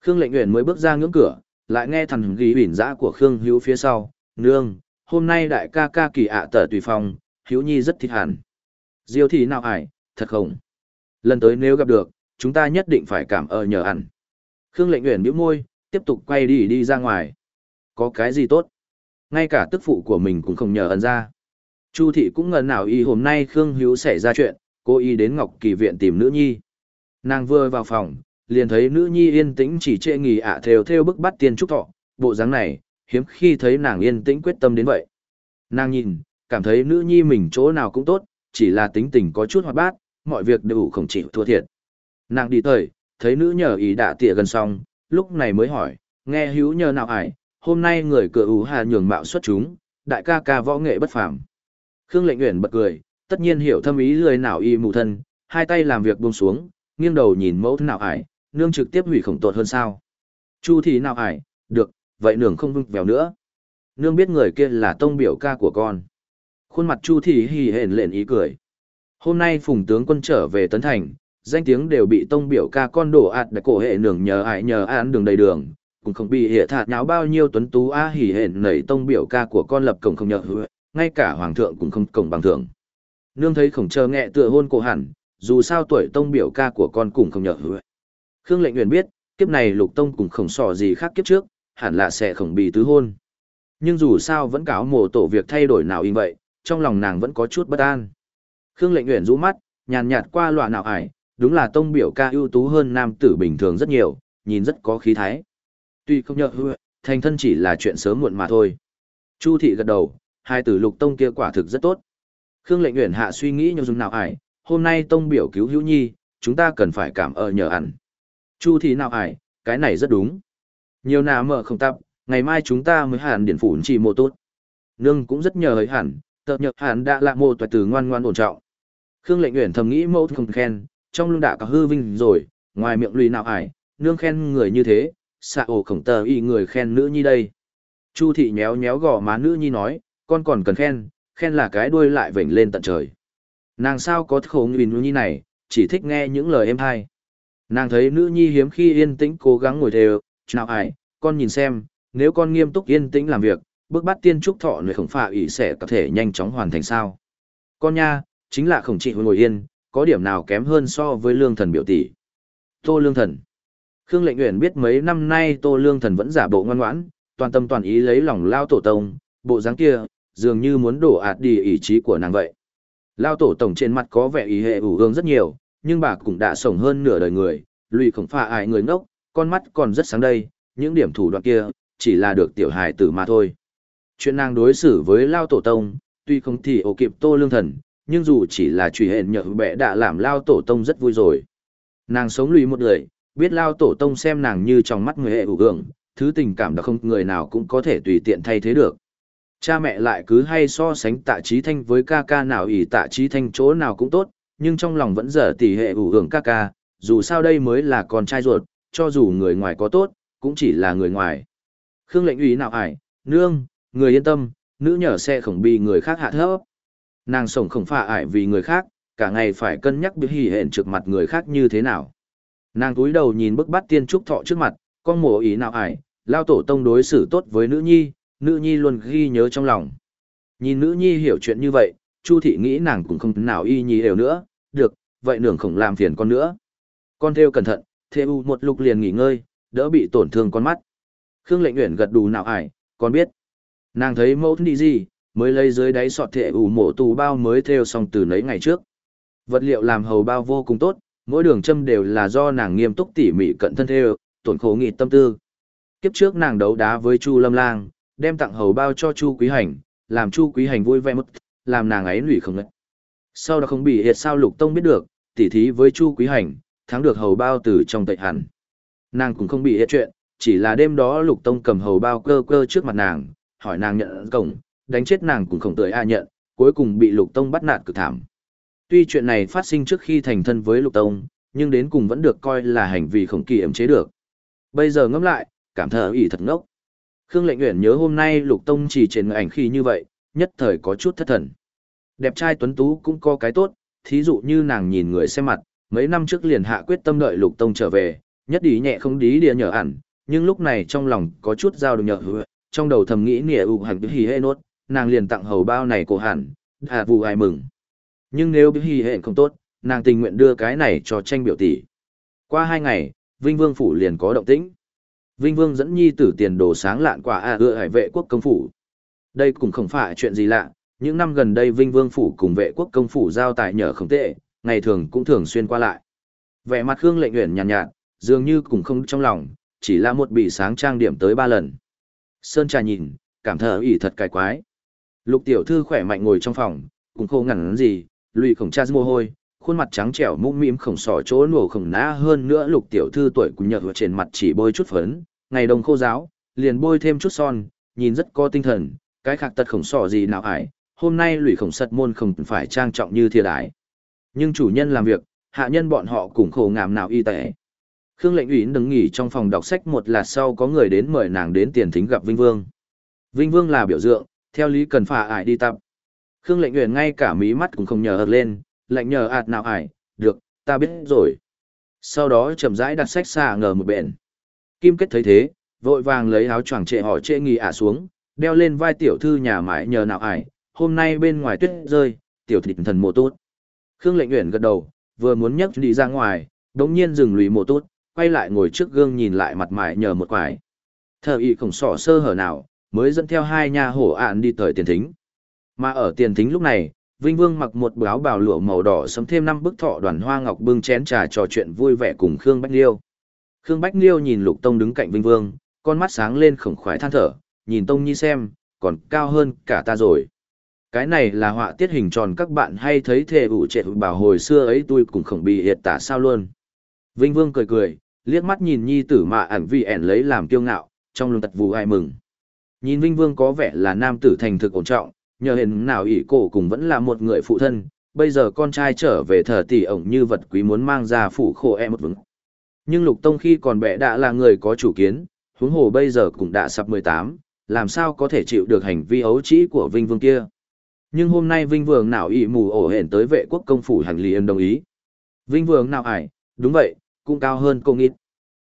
Khương Lệnh Uyển mới bước ra ngưỡng cửa, lại nghe thằng ghi bỉn dã của Khương Hữu phía sau, "Nương, hôm nay đại ca ca kỳ ạ tở tùy phong, Hữu Nhi rất thích hẳn." Diêu thị nào ải, thật không? Lần tới nếu gặp được, chúng ta nhất định phải cảm ơn nhờ ăn. Khương Lệnh Uyển bĩu môi, tiếp tục quay đi đi ra ngoài. Có cái gì tốt? Ngay cả tức phụ của mình cũng không nhờ ẩn ra. Chu thị cũng ngờ nào y hôm nay Khương Hữu xảy ra chuyện, cô y đến Ngọc Kỳ viện tìm nữ nhi. Nàng vừa vào phòng, liền thấy nữ nhi yên tĩnh chỉ trệ nghỉ ạ theo theo bức bắt tiên trúc thọ, bộ dáng này, hiếm khi thấy nàng yên tĩnh quyết tâm đến vậy. Nàng nhìn, cảm thấy nữ nhi mình chỗ nào cũng tốt, chỉ là tính tình có chút hoạt bát, mọi việc đều không chịu thua thiệt. Nàng đi tới, thấy nữ nhờ ý đã tỉa gần xong, lúc này mới hỏi, nghe hữu nhờ nào ải, hôm nay người cửa ủ hà nhường mạo xuất chúng, đại ca ca võ nghệ bất phàm. Khương lệnh nguyện bật cười, tất nhiên hiểu thâm ý lười nào y mù thân, hai tay làm việc buông xuống, nghiêng đầu nhìn mẫu thân nào ải, nương trực tiếp hủy khổng tột hơn sao. Chu thì nào ải, được, vậy nương không vưng vèo nữa. Nương biết người kia là tông biểu ca của con. Khuôn mặt Chu thì hì hền lên ý cười. Hôm nay phùng tướng quân trở về Tấn Thành, danh tiếng đều bị tông biểu ca con đổ ạt đại cổ hệ nường nhờ ải nhờ án đường đầy đường, cũng không bị hệ thạt nháo bao nhiêu tuấn tú a hỉ hển nảy tông biểu ca của con lập cổng không nhờ hứa, ngay cả hoàng thượng cũng không cổng bằng thượng. Nương thấy khổng chờ nghẹ tựa hôn cổ hẳn, dù sao tuổi tông biểu ca của con cũng không nhờ hứa. Khương lệnh nguyện biết, kiếp này lục tông cùng khổng sò gì khác kiếp trước, hẳn là sẽ khổng bị tứ hôn. Nhưng dù sao vẫn cáo mồ tổ việc thay đổi nào in vậy, trong lòng nàng vẫn có chút bất an. Khương lệnh Uyển rũ mắt, nhàn nhạt qua loa nào ải, đúng là tông biểu ca ưu tú hơn nam tử bình thường rất nhiều, nhìn rất có khí thái. Tuy không nhờ hứa, thành thân chỉ là chuyện sớm muộn mà thôi. Chu thị gật đầu, hai tử lục tông kia quả thực rất tốt. Khương lệnh Uyển hạ suy nghĩ nhau dùng nào ải, hôm nay tông biểu cứu hữu nhi, chúng ta cần phải cảm ơn nhờ ăn. Chu Thị nào ải, cái này rất đúng. Nhiều nà mở không tập, ngày mai chúng ta mới hàn điển phủ chỉ mô tốt. Nương cũng rất nhờ hỡi hẳn, tập nhược hẳn đã là mô toại từ ngoan ngoan ổn trọng. Khương lệnh nguyện thầm nghĩ mẫu không khen, trong lưng đã có hư vinh rồi, ngoài miệng lùi nào ải, nương khen người như thế, xạ ổ khổng tờ y người khen nữ nhi đây. Chu thị nhéo nhéo gò má nữ nhi nói, con còn cần khen, khen là cái đuôi lại vểnh lên tận trời. Nàng sao có khổ nghìn nữ nhi này, chỉ thích nghe những lời em hay. Nàng thấy nữ nhi hiếm khi yên tĩnh cố gắng ngồi đều, nào ải, con nhìn xem, nếu con nghiêm túc yên tĩnh làm việc, bước bắt tiên trúc thọ người khổng phạ ủy sẽ có thể nhanh chóng hoàn thành sao. Con nha, chính là khổng trị ngồi yên, có điểm nào kém hơn so với lương thần biểu tỷ. Tô lương thần. Khương lệnh nguyện biết mấy năm nay tô lương thần vẫn giả bộ ngoan ngoãn, toàn tâm toàn ý lấy lòng lao tổ tông, bộ dáng kia, dường như muốn đổ ạt đi ý chí của nàng vậy. Lao tổ tổng trên mặt có vẻ ý hệ ủ hương rất nhiều, nhưng bà cũng đã sống hơn nửa đời người, lùi khổng phà ai người ngốc, con mắt còn rất sáng đây, những điểm thủ đoạn kia, chỉ là được tiểu hài tử mà thôi. Chuyện nàng đối xử với Lao tổ tông, tuy không thì ổ kịp tô lương thần, nhưng dù chỉ là truy hẹn nhờ bệ đã làm Lao tổ tông rất vui rồi. Nàng sống lùi một người, biết Lao tổ tông xem nàng như trong mắt người hệ ủ hương, thứ tình cảm đó không người nào cũng có thể tùy tiện thay thế được. Cha mẹ lại cứ hay so sánh tạ trí thanh với ca ca nào ỷ tạ trí thanh chỗ nào cũng tốt, nhưng trong lòng vẫn dở tỷ hệ ủ hưởng ca ca, dù sao đây mới là con trai ruột, cho dù người ngoài có tốt, cũng chỉ là người ngoài. Khương lệnh ủy nào ải, nương, người yên tâm, nữ nhờ xe khổng bị người khác hạ thấp. Nàng sổng khổng phà ải vì người khác, cả ngày phải cân nhắc bị hỉ hẹn trước mặt người khác như thế nào. Nàng túi đầu nhìn bức bát tiên trúc thọ trước mặt, con mổ ý nào ải, lao tổ tông đối xử tốt với nữ nhi, nữ nhi luôn ghi nhớ trong lòng. Nhìn nữ nhi hiểu chuyện như vậy, Chu thị nghĩ nàng cũng không nào y nhi đều nữa, được, vậy nương không làm phiền con nữa. Con theo cẩn thận, theo một lục liền nghỉ ngơi, đỡ bị tổn thương con mắt. Khương lệnh nguyện gật đù nào ải, con biết. Nàng thấy mẫu đi gì, mới lấy dưới đáy sọt thệ ủ mổ tù bao mới theo xong từ nấy ngày trước. Vật liệu làm hầu bao vô cùng tốt, mỗi đường châm đều là do nàng nghiêm túc tỉ mỉ cận thân theo, tổn khổ nghị tâm tư. Kiếp trước nàng đấu đá với Chu Lâm Lang, đem tặng hầu bao cho Chu Quý Hành, làm Chu Quý Hành vui vẻ mất, làm nàng ấy lụy không ngất. Sau đó không bị hiệt sao Lục Tông biết được, tỉ thí với Chu Quý Hành, thắng được hầu bao từ trong tệ hẳn. Nàng cũng không bị hiệt chuyện, chỉ là đêm đó Lục Tông cầm hầu bao cơ cơ trước mặt nàng, hỏi nàng nhận cổng, đánh chết nàng cũng không tới a nhận, cuối cùng bị Lục Tông bắt nạt cực thảm. Tuy chuyện này phát sinh trước khi thành thân với Lục Tông, nhưng đến cùng vẫn được coi là hành vi không kỳ ẩm chế được. Bây giờ ngẫm lại, cảm thở ỉ thật ngốc. Khương Lệnh Uyển nhớ hôm nay Lục Tông chỉ trên ảnh khi như vậy, nhất thời có chút thất thần. Đẹp trai tuấn tú cũng có cái tốt, thí dụ như nàng nhìn người xem mặt, mấy năm trước liền hạ quyết tâm đợi Lục Tông trở về, nhất đi nhẹ không đi địa nhờ ẩn, nhưng lúc này trong lòng có chút dao động nhợ hứa, trong đầu thầm nghĩ nỉa ụ hẳn hì hê nốt, nàng liền tặng hầu bao này cổ hẳn, hạ vụ ai mừng. Nhưng nếu hì hê không tốt, nàng tình nguyện đưa cái này cho tranh biểu tỷ. Qua hai ngày, Vinh Vương Phủ liền có động tĩnh. Vinh Vương dẫn nhi tử tiền đồ sáng lạn quả à ưa hải vệ quốc công phủ. Đây cũng không phải chuyện gì lạ, những năm gần đây Vinh Vương Phủ cùng vệ quốc công phủ giao tài nhờ không tệ, ngày thường cũng thường xuyên qua lại. Vẻ mặt Khương lệnh uyển nhàn nhạt, nhạt, dường như cũng không trong lòng, chỉ là một bị sáng trang điểm tới ba lần. Sơn trà nhìn, cảm thở ỉ thật cài quái. Lục tiểu thư khỏe mạnh ngồi trong phòng, cũng khô ngẩn gì, lùi khổng cha mồ hôi, khuôn mặt trắng trẻo mũm mĩm khổng sỏ chỗ nổ khổng ná hơn nữa lục tiểu thư tuổi cũng nhợt trên mặt chỉ bôi chút phấn, ngày đông khô giáo, liền bôi thêm chút son, nhìn rất có tinh thần, cái khạc tật khổng sỏ gì nào ải, hôm nay lùi khổng sật môn không phải trang trọng như thiệt ái. Nhưng chủ nhân làm việc, hạ nhân bọn họ cũng khổ ngàm nào y tệ. Khương lệnh ủy đứng nghỉ trong phòng đọc sách một lát sau có người đến mời nàng đến tiền thính gặp Vinh Vương. Vinh Vương là biểu tượng, theo lý cần phà ải đi tập. Khương lệnh uyển ngay cả mí mắt cũng không nhờ ợt lên, lệnh nhờ ạt nào ải, được, ta biết rồi. Sau đó chậm rãi đặt sách xa ngờ một bên. Kim kết thấy thế, vội vàng lấy áo choàng trệ hỏi trệ nghỉ ả xuống, đeo lên vai tiểu thư nhà mãi nhờ nào ải, hôm nay bên ngoài tuyết rơi, tiểu thịt thần mồ tốt. Khương lệnh uyển gật đầu, vừa muốn nhấc đi ra ngoài, đống nhiên dừng lùi mồ tốt, quay lại ngồi trước gương nhìn lại mặt mải nhờ một quải. Thờ y khổng sỏ sơ hở nào, mới dẫn theo hai nha hổ ạn đi tới tiền thính. Mà ở tiền thính lúc này, Vinh Vương mặc một áo bào lụa màu đỏ sấm thêm năm bức thọ đoàn hoa ngọc bưng chén trà trò chuyện vui vẻ cùng Khương Bách Liêu. Khương Bách Liêu nhìn Lục Tông đứng cạnh Vinh Vương, con mắt sáng lên khổng khoái than thở, nhìn Tông Nhi xem, còn cao hơn cả ta rồi. Cái này là họa tiết hình tròn các bạn hay thấy thề ủ trệ bảo hồi xưa ấy tôi cũng khổng bị hiệt tả sao luôn. Vinh Vương cười cười, liếc mắt nhìn Nhi tử mà ẩn vì ẻn lấy làm kiêu ngạo, trong lòng tật vụ ai mừng. Nhìn Vinh Vương có vẻ là nam tử thành thực ổn trọng, nhờ hình nào ỷ cổ cùng vẫn là một người phụ thân, bây giờ con trai trở về thờ tỷ ổng như vật quý muốn mang ra phủ khổ em một vững. Nhưng Lục Tông khi còn bé đã là người có chủ kiến, huống hồ bây giờ cũng đã sắp 18, làm sao có thể chịu được hành vi ấu trĩ của Vinh Vương kia. Nhưng hôm nay Vinh Vương nào ỷ mù ổ hển tới vệ quốc công phủ hành lý đồng ý. Vinh Vương nào ải, đúng vậy, cũng cao hơn cô ít.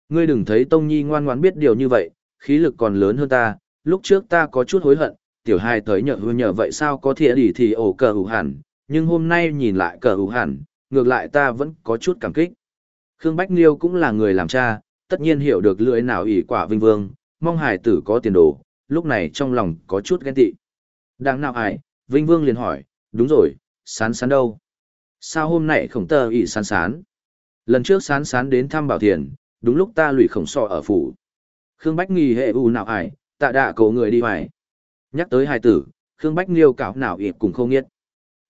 Ngươi đừng thấy Tông Nhi ngoan ngoãn biết điều như vậy, khí lực còn lớn hơn ta, lúc trước ta có chút hối hận, tiểu hai tới nhờ hư nhờ vậy sao có thể đi thì ổ cờ hữu hẳn, nhưng hôm nay nhìn lại cờ hữu hẳn, ngược lại ta vẫn có chút cảm kích. Khương Bách Liêu cũng là người làm cha, tất nhiên hiểu được lưỡi nào ỷ quả vinh vương, mong hải tử có tiền đồ, lúc này trong lòng có chút ghen tị. Đang nào ai, Vinh Vương liền hỏi, đúng rồi, sán sán đâu? Sao hôm nay khổng tờ ỷ sán sán? Lần trước sán sán đến thăm bảo thiền, đúng lúc ta lụy khổng sọ ở phủ. Khương Bách nghi hệ u nào ải, tạ đạ cổ người đi hoài. Nhắc tới hai tử, Khương Bách Liêu cảo nào ịp cũng không nghiết.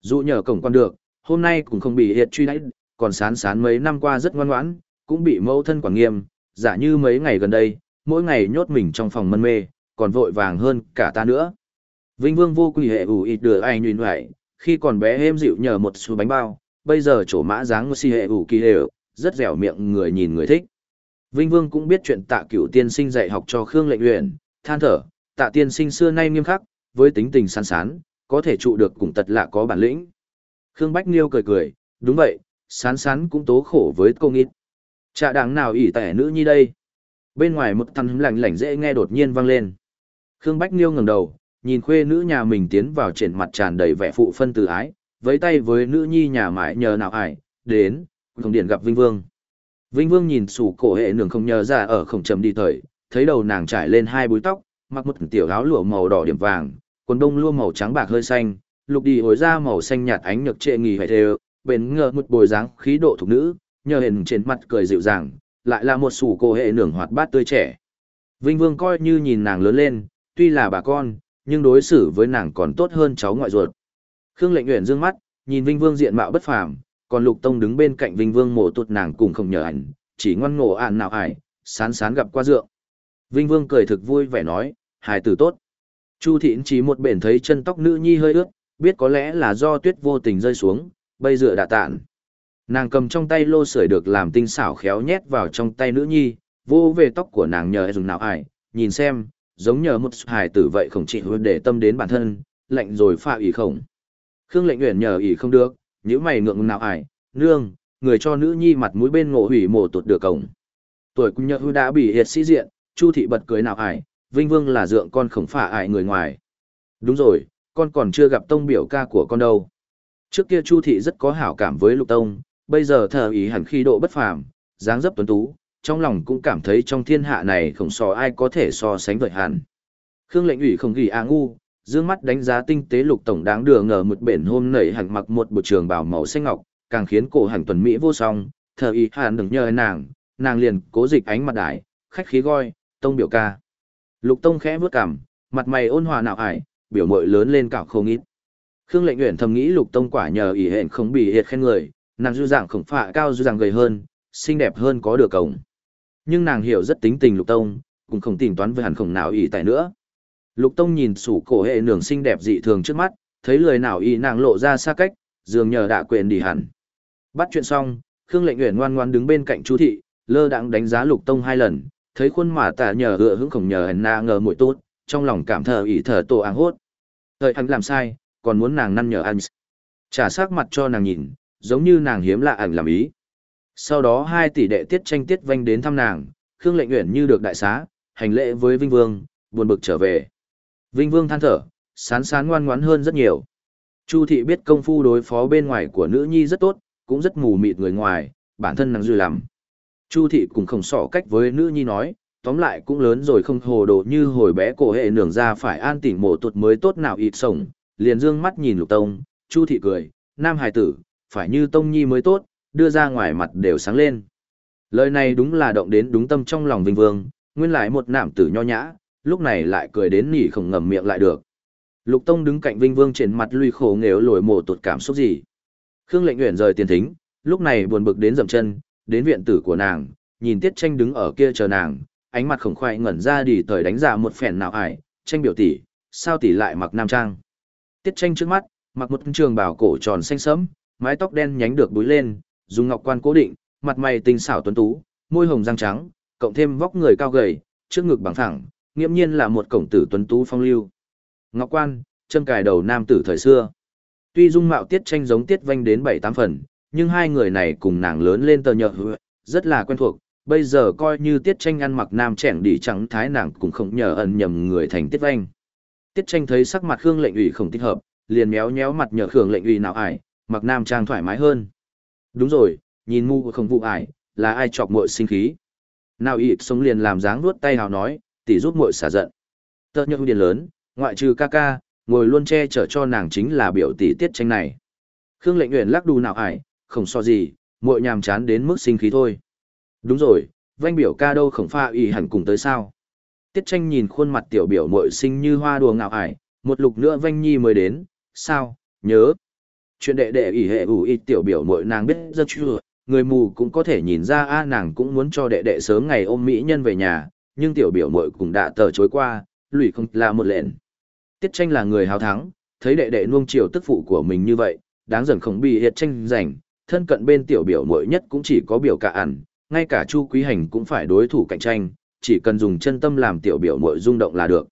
dụ nhờ cổng con được, hôm nay cũng không bị hiệt truy đáy, còn sán sán mấy năm qua rất ngoan ngoãn, cũng bị mẫu thân quản nghiêm, giả như mấy ngày gần đây, mỗi ngày nhốt mình trong phòng mân mê, còn vội vàng hơn cả ta nữa. Vinh Vương vô quỷ hệ ủ ịt đưa ai nhuyên hoại, khi còn bé êm dịu nhờ một số bánh bao, bây giờ chỗ mã dáng một si hệ ủ kỳ hệ rất dẻo miệng người nhìn người thích. Vinh Vương cũng biết chuyện tạ cửu tiên sinh dạy học cho Khương lệnh luyện, than thở, tạ tiên sinh xưa nay nghiêm khắc, với tính tình săn sán, có thể trụ được cùng tật lạ có bản lĩnh. Khương Bách Niêu cười cười, đúng vậy, sán sán cũng tố khổ với cô nghít. chả đáng nào ỉ tẻ nữ nhi đây? Bên ngoài một thằng lạnh lạnh dễ nghe đột nhiên vang lên. Khương Bách Niêu ngẩng đầu, nhìn khuê nữ nhà mình tiến vào trên mặt tràn đầy vẻ phụ phân từ ái, với tay với nữ nhi nhà mãi nhờ nào ải, đến, không điện gặp Vinh Vương. Vinh Vương nhìn sủ cổ hệ nường không nhờ ra ở khổng trầm đi thời, thấy đầu nàng trải lên hai búi tóc, mặc một tiểu áo lụa màu đỏ điểm vàng, quần đông lua màu trắng bạc hơi xanh, lục đi hối ra màu xanh nhạt ánh nhược trệ nghỉ phải thề, bên ngờ một bồi dáng khí độ thục nữ, nhờ hình trên mặt cười dịu dàng, lại là một sủ cổ hệ nương hoạt bát tươi trẻ. Vinh Vương coi như nhìn nàng lớn lên, tuy là bà con, nhưng đối xử với nàng còn tốt hơn cháu ngoại ruột. Khương Lệnh Uyển dương mắt, nhìn Vinh Vương diện mạo bất phàm, còn Lục Tông đứng bên cạnh Vinh Vương mổ tụt nàng cùng không nhờ ảnh, chỉ ngoan ngộ ạn nào ải, sán sán gặp qua dượng. Vinh Vương cười thực vui vẻ nói, hài tử tốt. Chu thị chỉ một bển thấy chân tóc nữ nhi hơi ướt, biết có lẽ là do tuyết vô tình rơi xuống, bây dựa đã tạn. Nàng cầm trong tay lô sưởi được làm tinh xảo khéo nhét vào trong tay nữ nhi, vô về tóc của nàng nhờ dùng nào ải, nhìn xem, giống nhờ một hài tử vậy không chỉ để tâm đến bản thân, lạnh rồi pha ý khổng Khương lệnh nguyện nhờ ý không được, nhữ mày ngượng nào ải, nương, người cho nữ nhi mặt mũi bên ngộ hủy mổ tuột được cổng. Tuổi cũng nhờ đã bị hiệt sĩ diện, chu thị bật cười nào ải, vinh vương là dượng con khổng phả ải người ngoài. Đúng rồi, con còn chưa gặp tông biểu ca của con đâu. Trước kia chu thị rất có hảo cảm với lục tông, bây giờ thờ ý hẳn khi độ bất phàm, dáng dấp tuấn tú, trong lòng cũng cảm thấy trong thiên hạ này không so ai có thể so sánh với hẳn. Khương lệnh ủy không ghi à ngu, dương mắt đánh giá tinh tế lục tổng đáng đưa ngờ một bển hôm nảy hẳn mặc một bộ trường bảo màu xanh ngọc, càng khiến cổ hẳn tuần mỹ vô song, thờ ý hẳn đừng nhờ nàng, nàng liền cố dịch ánh mặt đại, khách khí goi, tông biểu ca. Lục tông khẽ bước cằm, mặt mày ôn hòa nào ải, biểu mội lớn lên cảo không ít. Khương lệnh uyển thầm nghĩ lục tông quả nhờ ỷ hẹn không bị hiệt khen người, nàng dư dạng khổng phạ cao dư dạng gầy hơn, xinh đẹp hơn có được cổng. Nhưng nàng hiểu rất tính tình lục tông, cũng không tính toán với hẳn khổng nào ỷ tại nữa. Lục tông nhìn sủ cổ hệ nường xinh đẹp dị thường trước mắt, thấy lời nào y nàng lộ ra xa cách, dường nhờ đã quên đi hẳn. Bắt chuyện xong, Khương lệnh uyển ngoan ngoan đứng bên cạnh Chu thị, lơ đãng đánh giá lục tông hai lần, thấy khuôn mà tả nhờ gựa hững khổng nhờ hẳn na ngờ mũi tốt, trong lòng cảm thờ ỷ thờ tổ áng hốt. Thời hắn làm sai, còn muốn nàng năn nhờ anh. Trả sắc mặt cho nàng nhìn, giống như nàng hiếm lạ ảnh làm ý. Sau đó hai tỷ đệ tiết tranh tiết vanh đến thăm nàng, Khương Lệnh Uyển như được đại xá, hành lễ với Vinh Vương, buồn bực trở về. Vinh Vương than thở, sán sán ngoan ngoãn hơn rất nhiều. Chu thị biết công phu đối phó bên ngoài của nữ nhi rất tốt, cũng rất mù mịt người ngoài, bản thân nàng dư lắm. Chu thị cũng không sỏ cách với nữ nhi nói, tóm lại cũng lớn rồi không hồ đồ như hồi bé cổ hệ nường ra phải an tỉnh mổ tuột mới tốt nào ít sổng, liền dương mắt nhìn lục tông, chu thị cười, nam hài tử, phải như tông nhi mới tốt, đưa ra ngoài mặt đều sáng lên. Lời này đúng là động đến đúng tâm trong lòng Vinh Vương, nguyên lại một nạm tử nho nhã, lúc này lại cười đến nỉ không ngầm miệng lại được. Lục Tông đứng cạnh Vinh Vương trên mặt lui khổ nghếu lồi mồ tuột cảm xúc gì. Khương lệnh nguyện rời tiền thính, lúc này buồn bực đến dậm chân, đến viện tử của nàng, nhìn Tiết Tranh đứng ở kia chờ nàng, ánh mặt khổng khoai ngẩn ra đi thời đánh ra một phèn nào ải, tranh biểu tỷ, sao tỷ lại mặc nam trang. Tiết Tranh trước mắt, mặc một trường bào cổ tròn xanh sẫm, mái tóc đen nhánh được búi lên, dùng ngọc quan cố định, mặt mày tinh xảo tuấn tú, môi hồng răng trắng, cộng thêm vóc người cao gầy, trước ngực bằng thẳng, nghiễm nhiên là một cổng tử tuấn tú phong lưu. Ngọc quan, chân cài đầu nam tử thời xưa. Tuy dung mạo tiết tranh giống tiết vanh đến bảy tám phần, nhưng hai người này cùng nàng lớn lên tờ nhợ rất là quen thuộc. Bây giờ coi như tiết tranh ăn mặc nam chẻng đi trắng thái nàng cũng không nhờ ẩn nhầm người thành tiết vanh. Tiết tranh thấy sắc mặt Khương lệnh ủy không thích hợp, liền méo méo mặt nhờ Khương lệnh ủy nào ải, mặc nam trang thoải mái hơn. Đúng rồi, nhìn mu không vụ ải, là ai chọc muội sinh khí. Nào ịt sống liền làm dáng nuốt tay hào nói, tỷ giúp muội xả giận. Tơ nhược điền lớn, ngoại trừ ca ca, ngồi luôn che chở cho nàng chính là biểu tỷ tiết tranh này. Khương lệnh nguyện lắc đù nào ải, không so gì, muội nhàm chán đến mức sinh khí thôi. Đúng rồi, vanh biểu ca đâu khổng pha y hẳn cùng tới sao. Tiết tranh nhìn khuôn mặt tiểu biểu muội sinh như hoa đùa ngạo ải, một lục nữa vanh nhi mới đến, sao, nhớ, chuyện đệ đệ ỷ hệ ủ ít tiểu biểu muội nàng biết rất chưa người mù cũng có thể nhìn ra a nàng cũng muốn cho đệ đệ sớm ngày ôm mỹ nhân về nhà nhưng tiểu biểu mội cũng đã tờ chối qua lùi không là một lệnh tiết tranh là người hào thắng thấy đệ đệ nuông chiều tức phụ của mình như vậy đáng dần không bị hiệt tranh giành thân cận bên tiểu biểu mội nhất cũng chỉ có biểu cả ẩn ngay cả chu quý hành cũng phải đối thủ cạnh tranh chỉ cần dùng chân tâm làm tiểu biểu mội rung động là được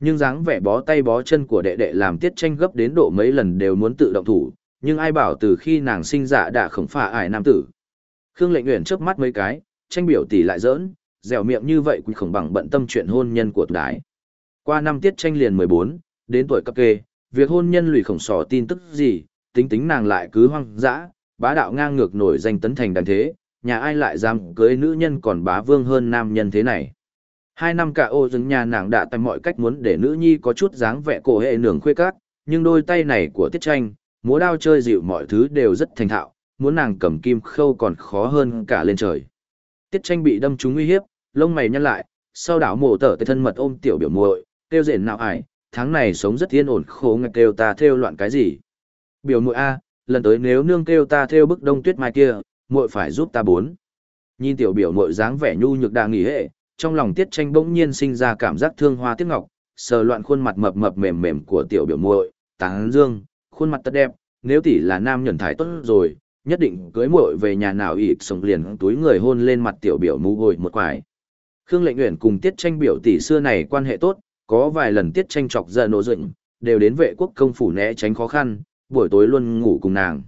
nhưng dáng vẻ bó tay bó chân của đệ đệ làm tiết tranh gấp đến độ mấy lần đều muốn tự động thủ nhưng ai bảo từ khi nàng sinh dạ đã không phà ải nam tử. Khương lệnh nguyện trước mắt mấy cái, tranh biểu tỷ lại giỡn, dẻo miệng như vậy cũng khổng bằng bận tâm chuyện hôn nhân của đái. Qua năm tiết tranh liền 14, đến tuổi cấp kê, việc hôn nhân lùi khổng sò tin tức gì, tính tính nàng lại cứ hoang dã, bá đạo ngang ngược nổi danh tấn thành đàn thế, nhà ai lại dám cưới nữ nhân còn bá vương hơn nam nhân thế này. Hai năm cả ô dừng nhà nàng đã tại mọi cách muốn để nữ nhi có chút dáng vẻ cổ hệ nường khuê cát, nhưng đôi tay này của tiết tranh, múa đao chơi dịu mọi thứ đều rất thành thạo, muốn nàng cầm kim khâu còn khó hơn cả lên trời. Tiết tranh bị đâm trúng uy hiếp, lông mày nhăn lại, sau đảo mổ tở tới thân mật ôm tiểu biểu muội, kêu rền nào ải, tháng này sống rất yên ổn khổ ngạch kêu ta theo loạn cái gì. Biểu muội A, lần tới nếu nương kêu ta theo bức đông tuyết mai kia, muội phải giúp ta bốn. Nhìn tiểu biểu muội dáng vẻ nhu nhược đang nghỉ hệ, trong lòng tiết tranh bỗng nhiên sinh ra cảm giác thương hoa tiếc ngọc, sờ loạn khuôn mặt mập mập mềm mềm của tiểu biểu muội, tán dương, khuôn mặt tất đẹp, nếu tỷ là nam nhẫn thái tốt rồi, nhất định cưới muội về nhà nào ịt sống liền túi người hôn lên mặt tiểu biểu mù gồi một quải. Khương Lệnh Uyển cùng Tiết Tranh biểu tỷ xưa này quan hệ tốt, có vài lần Tiết Tranh chọc giận nổ dựng, đều đến vệ quốc công phủ né tránh khó khăn, buổi tối luôn ngủ cùng nàng.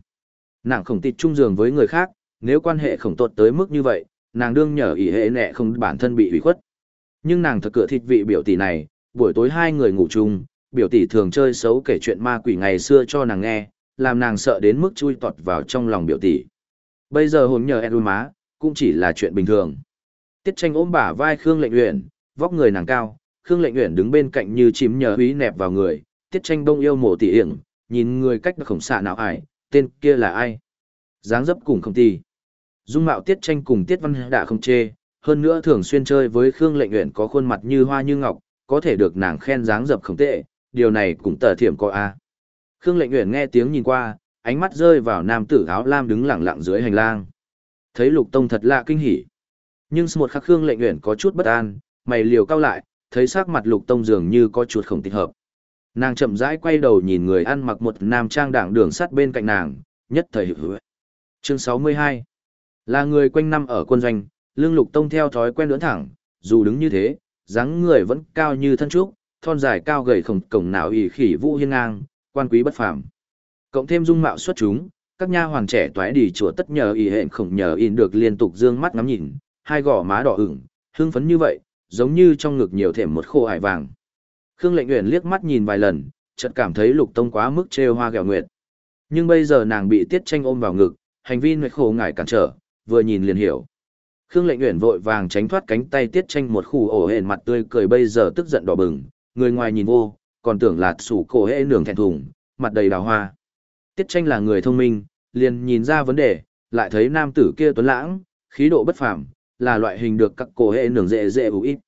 Nàng không tịt chung giường với người khác, nếu quan hệ khổng tột tới mức như vậy, nàng đương nhờ ỷ hệ nẹ không bản thân bị ủy khuất. Nhưng nàng thật cửa thịt vị biểu tỷ này, buổi tối hai người ngủ chung, biểu tỷ thường chơi xấu kể chuyện ma quỷ ngày xưa cho nàng nghe, làm nàng sợ đến mức chui tọt vào trong lòng biểu tỷ. Bây giờ hồn nhờ em má, cũng chỉ là chuyện bình thường. Tiết tranh ôm bả vai Khương Lệnh Uyển, vóc người nàng cao, Khương Lệnh Uyển đứng bên cạnh như chìm nhờ húy nẹp vào người, Tiết tranh bông yêu mổ tỉ hiển, nhìn người cách khổng xạ nào ải, tên kia là ai? dáng dấp cùng không tì. Dung mạo Tiết tranh cùng Tiết văn đã không chê, hơn nữa thường xuyên chơi với Khương Lệnh Uyển có khuôn mặt như hoa như ngọc, có thể được nàng khen dáng dấp không tệ, điều này cũng tờ thiểm có a. Khương Lệnh Uyển nghe tiếng nhìn qua, ánh mắt rơi vào nam tử áo lam đứng lặng lặng dưới hành lang. Thấy Lục Tông thật lạ kinh hỉ. Nhưng một khắc Khương Lệnh Uyển có chút bất an, mày liều cao lại, thấy sắc mặt Lục Tông dường như có chút không thích hợp. Nàng chậm rãi quay đầu nhìn người ăn mặc một nam trang đảng đường sắt bên cạnh nàng, nhất thời hữu. Chương 62 Là người quanh năm ở quân doanh, lưng Lục Tông theo thói quen lưỡn thẳng, dù đứng như thế, dáng người vẫn cao như thân trúc, thon dài cao gầy khổng cổng nào ỷ khỉ vũ hiên ngang, quan quý bất phàm. Cộng thêm dung mạo xuất chúng, các nha hoàng trẻ toái đi chùa tất nhờ y hẹn khổng nhờ in được liên tục dương mắt ngắm nhìn, hai gò má đỏ ửng, hưng phấn như vậy, giống như trong ngực nhiều thêm một khô hải vàng. Khương Lệnh Uyển liếc mắt nhìn vài lần, chợt cảm thấy Lục Tông quá mức trêu hoa gẹo nguyệt. Nhưng bây giờ nàng bị Tiết Tranh ôm vào ngực, hành vi nguyệt khổ ngải cản trở, vừa nhìn liền hiểu. Khương Lệnh Uyển vội vàng tránh thoát cánh tay Tiết Tranh một khu ổ hển mặt tươi cười bây giờ tức giận đỏ bừng, người ngoài nhìn vô, còn tưởng là sủ cổ hễ nường thẹn thùng, mặt đầy đào hoa. Tiết tranh là người thông minh, liền nhìn ra vấn đề, lại thấy nam tử kia tuấn lãng, khí độ bất phàm, là loại hình được các cổ hệ nường dễ dễ ủ ít.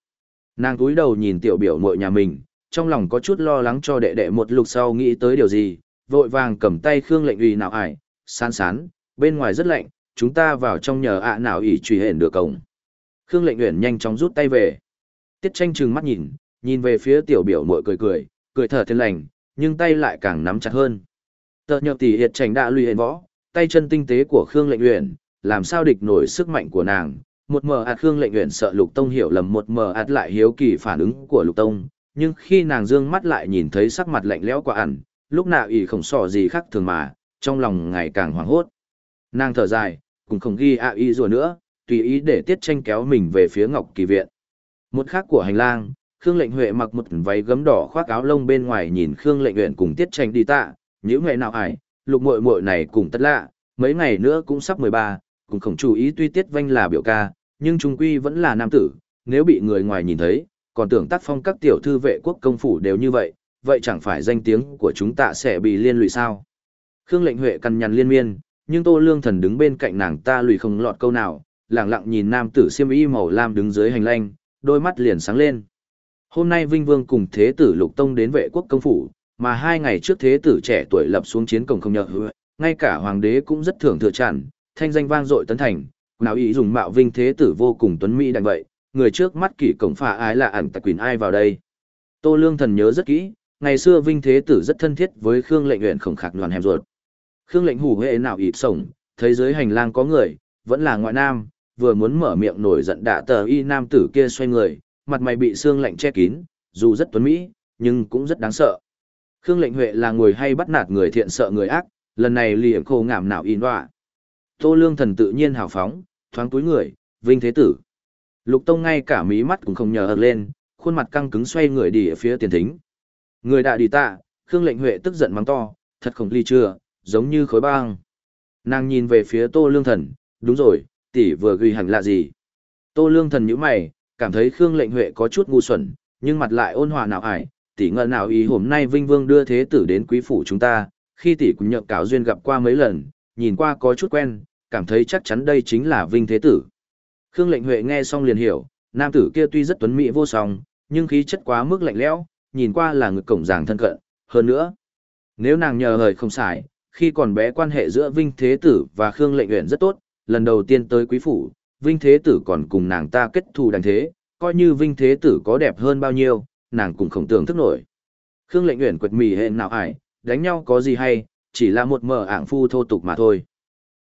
Nàng túi đầu nhìn tiểu biểu mội nhà mình, trong lòng có chút lo lắng cho đệ đệ một lục sau nghĩ tới điều gì, vội vàng cầm tay Khương lệnh ủy nào ải, sán sán, bên ngoài rất lạnh, chúng ta vào trong nhờ ạ nào ỉ truy hển được cổng. Khương lệnh uyển nhanh chóng rút tay về. Tiết tranh trừng mắt nhìn, nhìn về phía tiểu biểu mội cười cười, cười thở thiên lành, nhưng tay lại càng nắm chặt hơn. Tờ nhược tỷ hiệt trành đã lùi hển võ, tay chân tinh tế của Khương lệnh uyển, làm sao địch nổi sức mạnh của nàng. Một mờ ạt Khương lệnh nguyện sợ Lục Tông hiểu lầm một mờ ạt lại hiếu kỳ phản ứng của Lục Tông, nhưng khi nàng dương mắt lại nhìn thấy sắc mặt lạnh lẽo của ẩn, lúc nào ỷ không sỏ gì khác thường mà, trong lòng ngày càng hoảng hốt. Nàng thở dài, cũng không ghi ạ y rùa nữa, tùy ý để tiết tranh kéo mình về phía Ngọc Kỳ Viện. Một khác của hành lang, Khương Lệnh Huệ mặc một váy gấm đỏ khoác áo lông bên ngoài nhìn Khương Lệnh nguyện cùng Tiết Tranh đi tạ, những ngày nào ải, lục muội muội này cũng tất lạ, mấy ngày nữa cũng sắp 13, cũng không chú ý tuy Tiết Vanh là biểu ca, nhưng trung quy vẫn là nam tử, nếu bị người ngoài nhìn thấy, còn tưởng tác phong các tiểu thư vệ quốc công phủ đều như vậy, vậy chẳng phải danh tiếng của chúng ta sẽ bị liên lụy sao? Khương Lệnh Huệ cằn nhằn liên miên, nhưng Tô Lương Thần đứng bên cạnh nàng ta lùi không lọt câu nào, lặng lặng nhìn nam tử xiêm y màu lam đứng dưới hành lang, đôi mắt liền sáng lên. Hôm nay Vinh Vương cùng Thế tử Lục Tông đến vệ quốc công phủ, mà hai ngày trước Thế tử trẻ tuổi lập xuống chiến công không nhờ hứa, ngay cả Hoàng đế cũng rất thưởng thừa chẳng thanh danh vang dội tấn thành, nào ý dùng mạo Vinh Thế tử vô cùng tuấn mỹ đành vậy, người trước mắt kỷ cổng phà ái là ẩn tạc quyền ai vào đây. Tô Lương Thần nhớ rất kỹ, ngày xưa Vinh Thế tử rất thân thiết với Khương lệnh nguyện khổng khạc đoàn hẻm ruột. Khương lệnh hủ hệ nào ịp sổng, thấy dưới hành lang có người, vẫn là ngoại nam, vừa muốn mở miệng nổi giận đạ tờ y nam tử kia xoay người, mặt mày bị xương lạnh che kín, dù rất tuấn mỹ, nhưng cũng rất đáng sợ. Khương Lệnh Huệ là người hay bắt nạt người thiện sợ người ác, lần này liệm khô ngảm nào in đoạ. Tô Lương Thần tự nhiên hào phóng, thoáng túi người, vinh thế tử. Lục Tông ngay cả mí mắt cũng không nhờ ợt lên, khuôn mặt căng cứng xoay người đi ở phía tiền thính. Người đã đi tạ, Khương Lệnh Huệ tức giận mắng to, thật khổng ly chưa, giống như khối băng. Nàng nhìn về phía Tô Lương Thần, đúng rồi, tỷ vừa ghi hẳn lạ gì. Tô Lương Thần nhíu mày, cảm thấy Khương Lệnh Huệ có chút ngu xuẩn, nhưng mặt lại ôn hòa nào ải, tỷ ngờ nào ý hôm nay Vinh Vương đưa thế tử đến quý phủ chúng ta, khi tỷ cũng nhậm cáo duyên gặp qua mấy lần, nhìn qua có chút quen, cảm thấy chắc chắn đây chính là Vinh Thế Tử. Khương Lệnh Huệ nghe xong liền hiểu, nam tử kia tuy rất tuấn mỹ vô song, nhưng khí chất quá mức lạnh lẽo, nhìn qua là người cổng giảng thân cận, hơn nữa. Nếu nàng nhờ hời không xài, khi còn bé quan hệ giữa Vinh Thế Tử và Khương Lệnh Uyển rất tốt, lần đầu tiên tới quý phủ, Vinh Thế Tử còn cùng nàng ta kết thù đành thế, coi như Vinh Thế Tử có đẹp hơn bao nhiêu, nàng cũng không tưởng thức nổi. Khương Lệnh Uyển quật mì hẹn nào ải, đánh nhau có gì hay, chỉ là một mờ ảng phu thô tục mà thôi.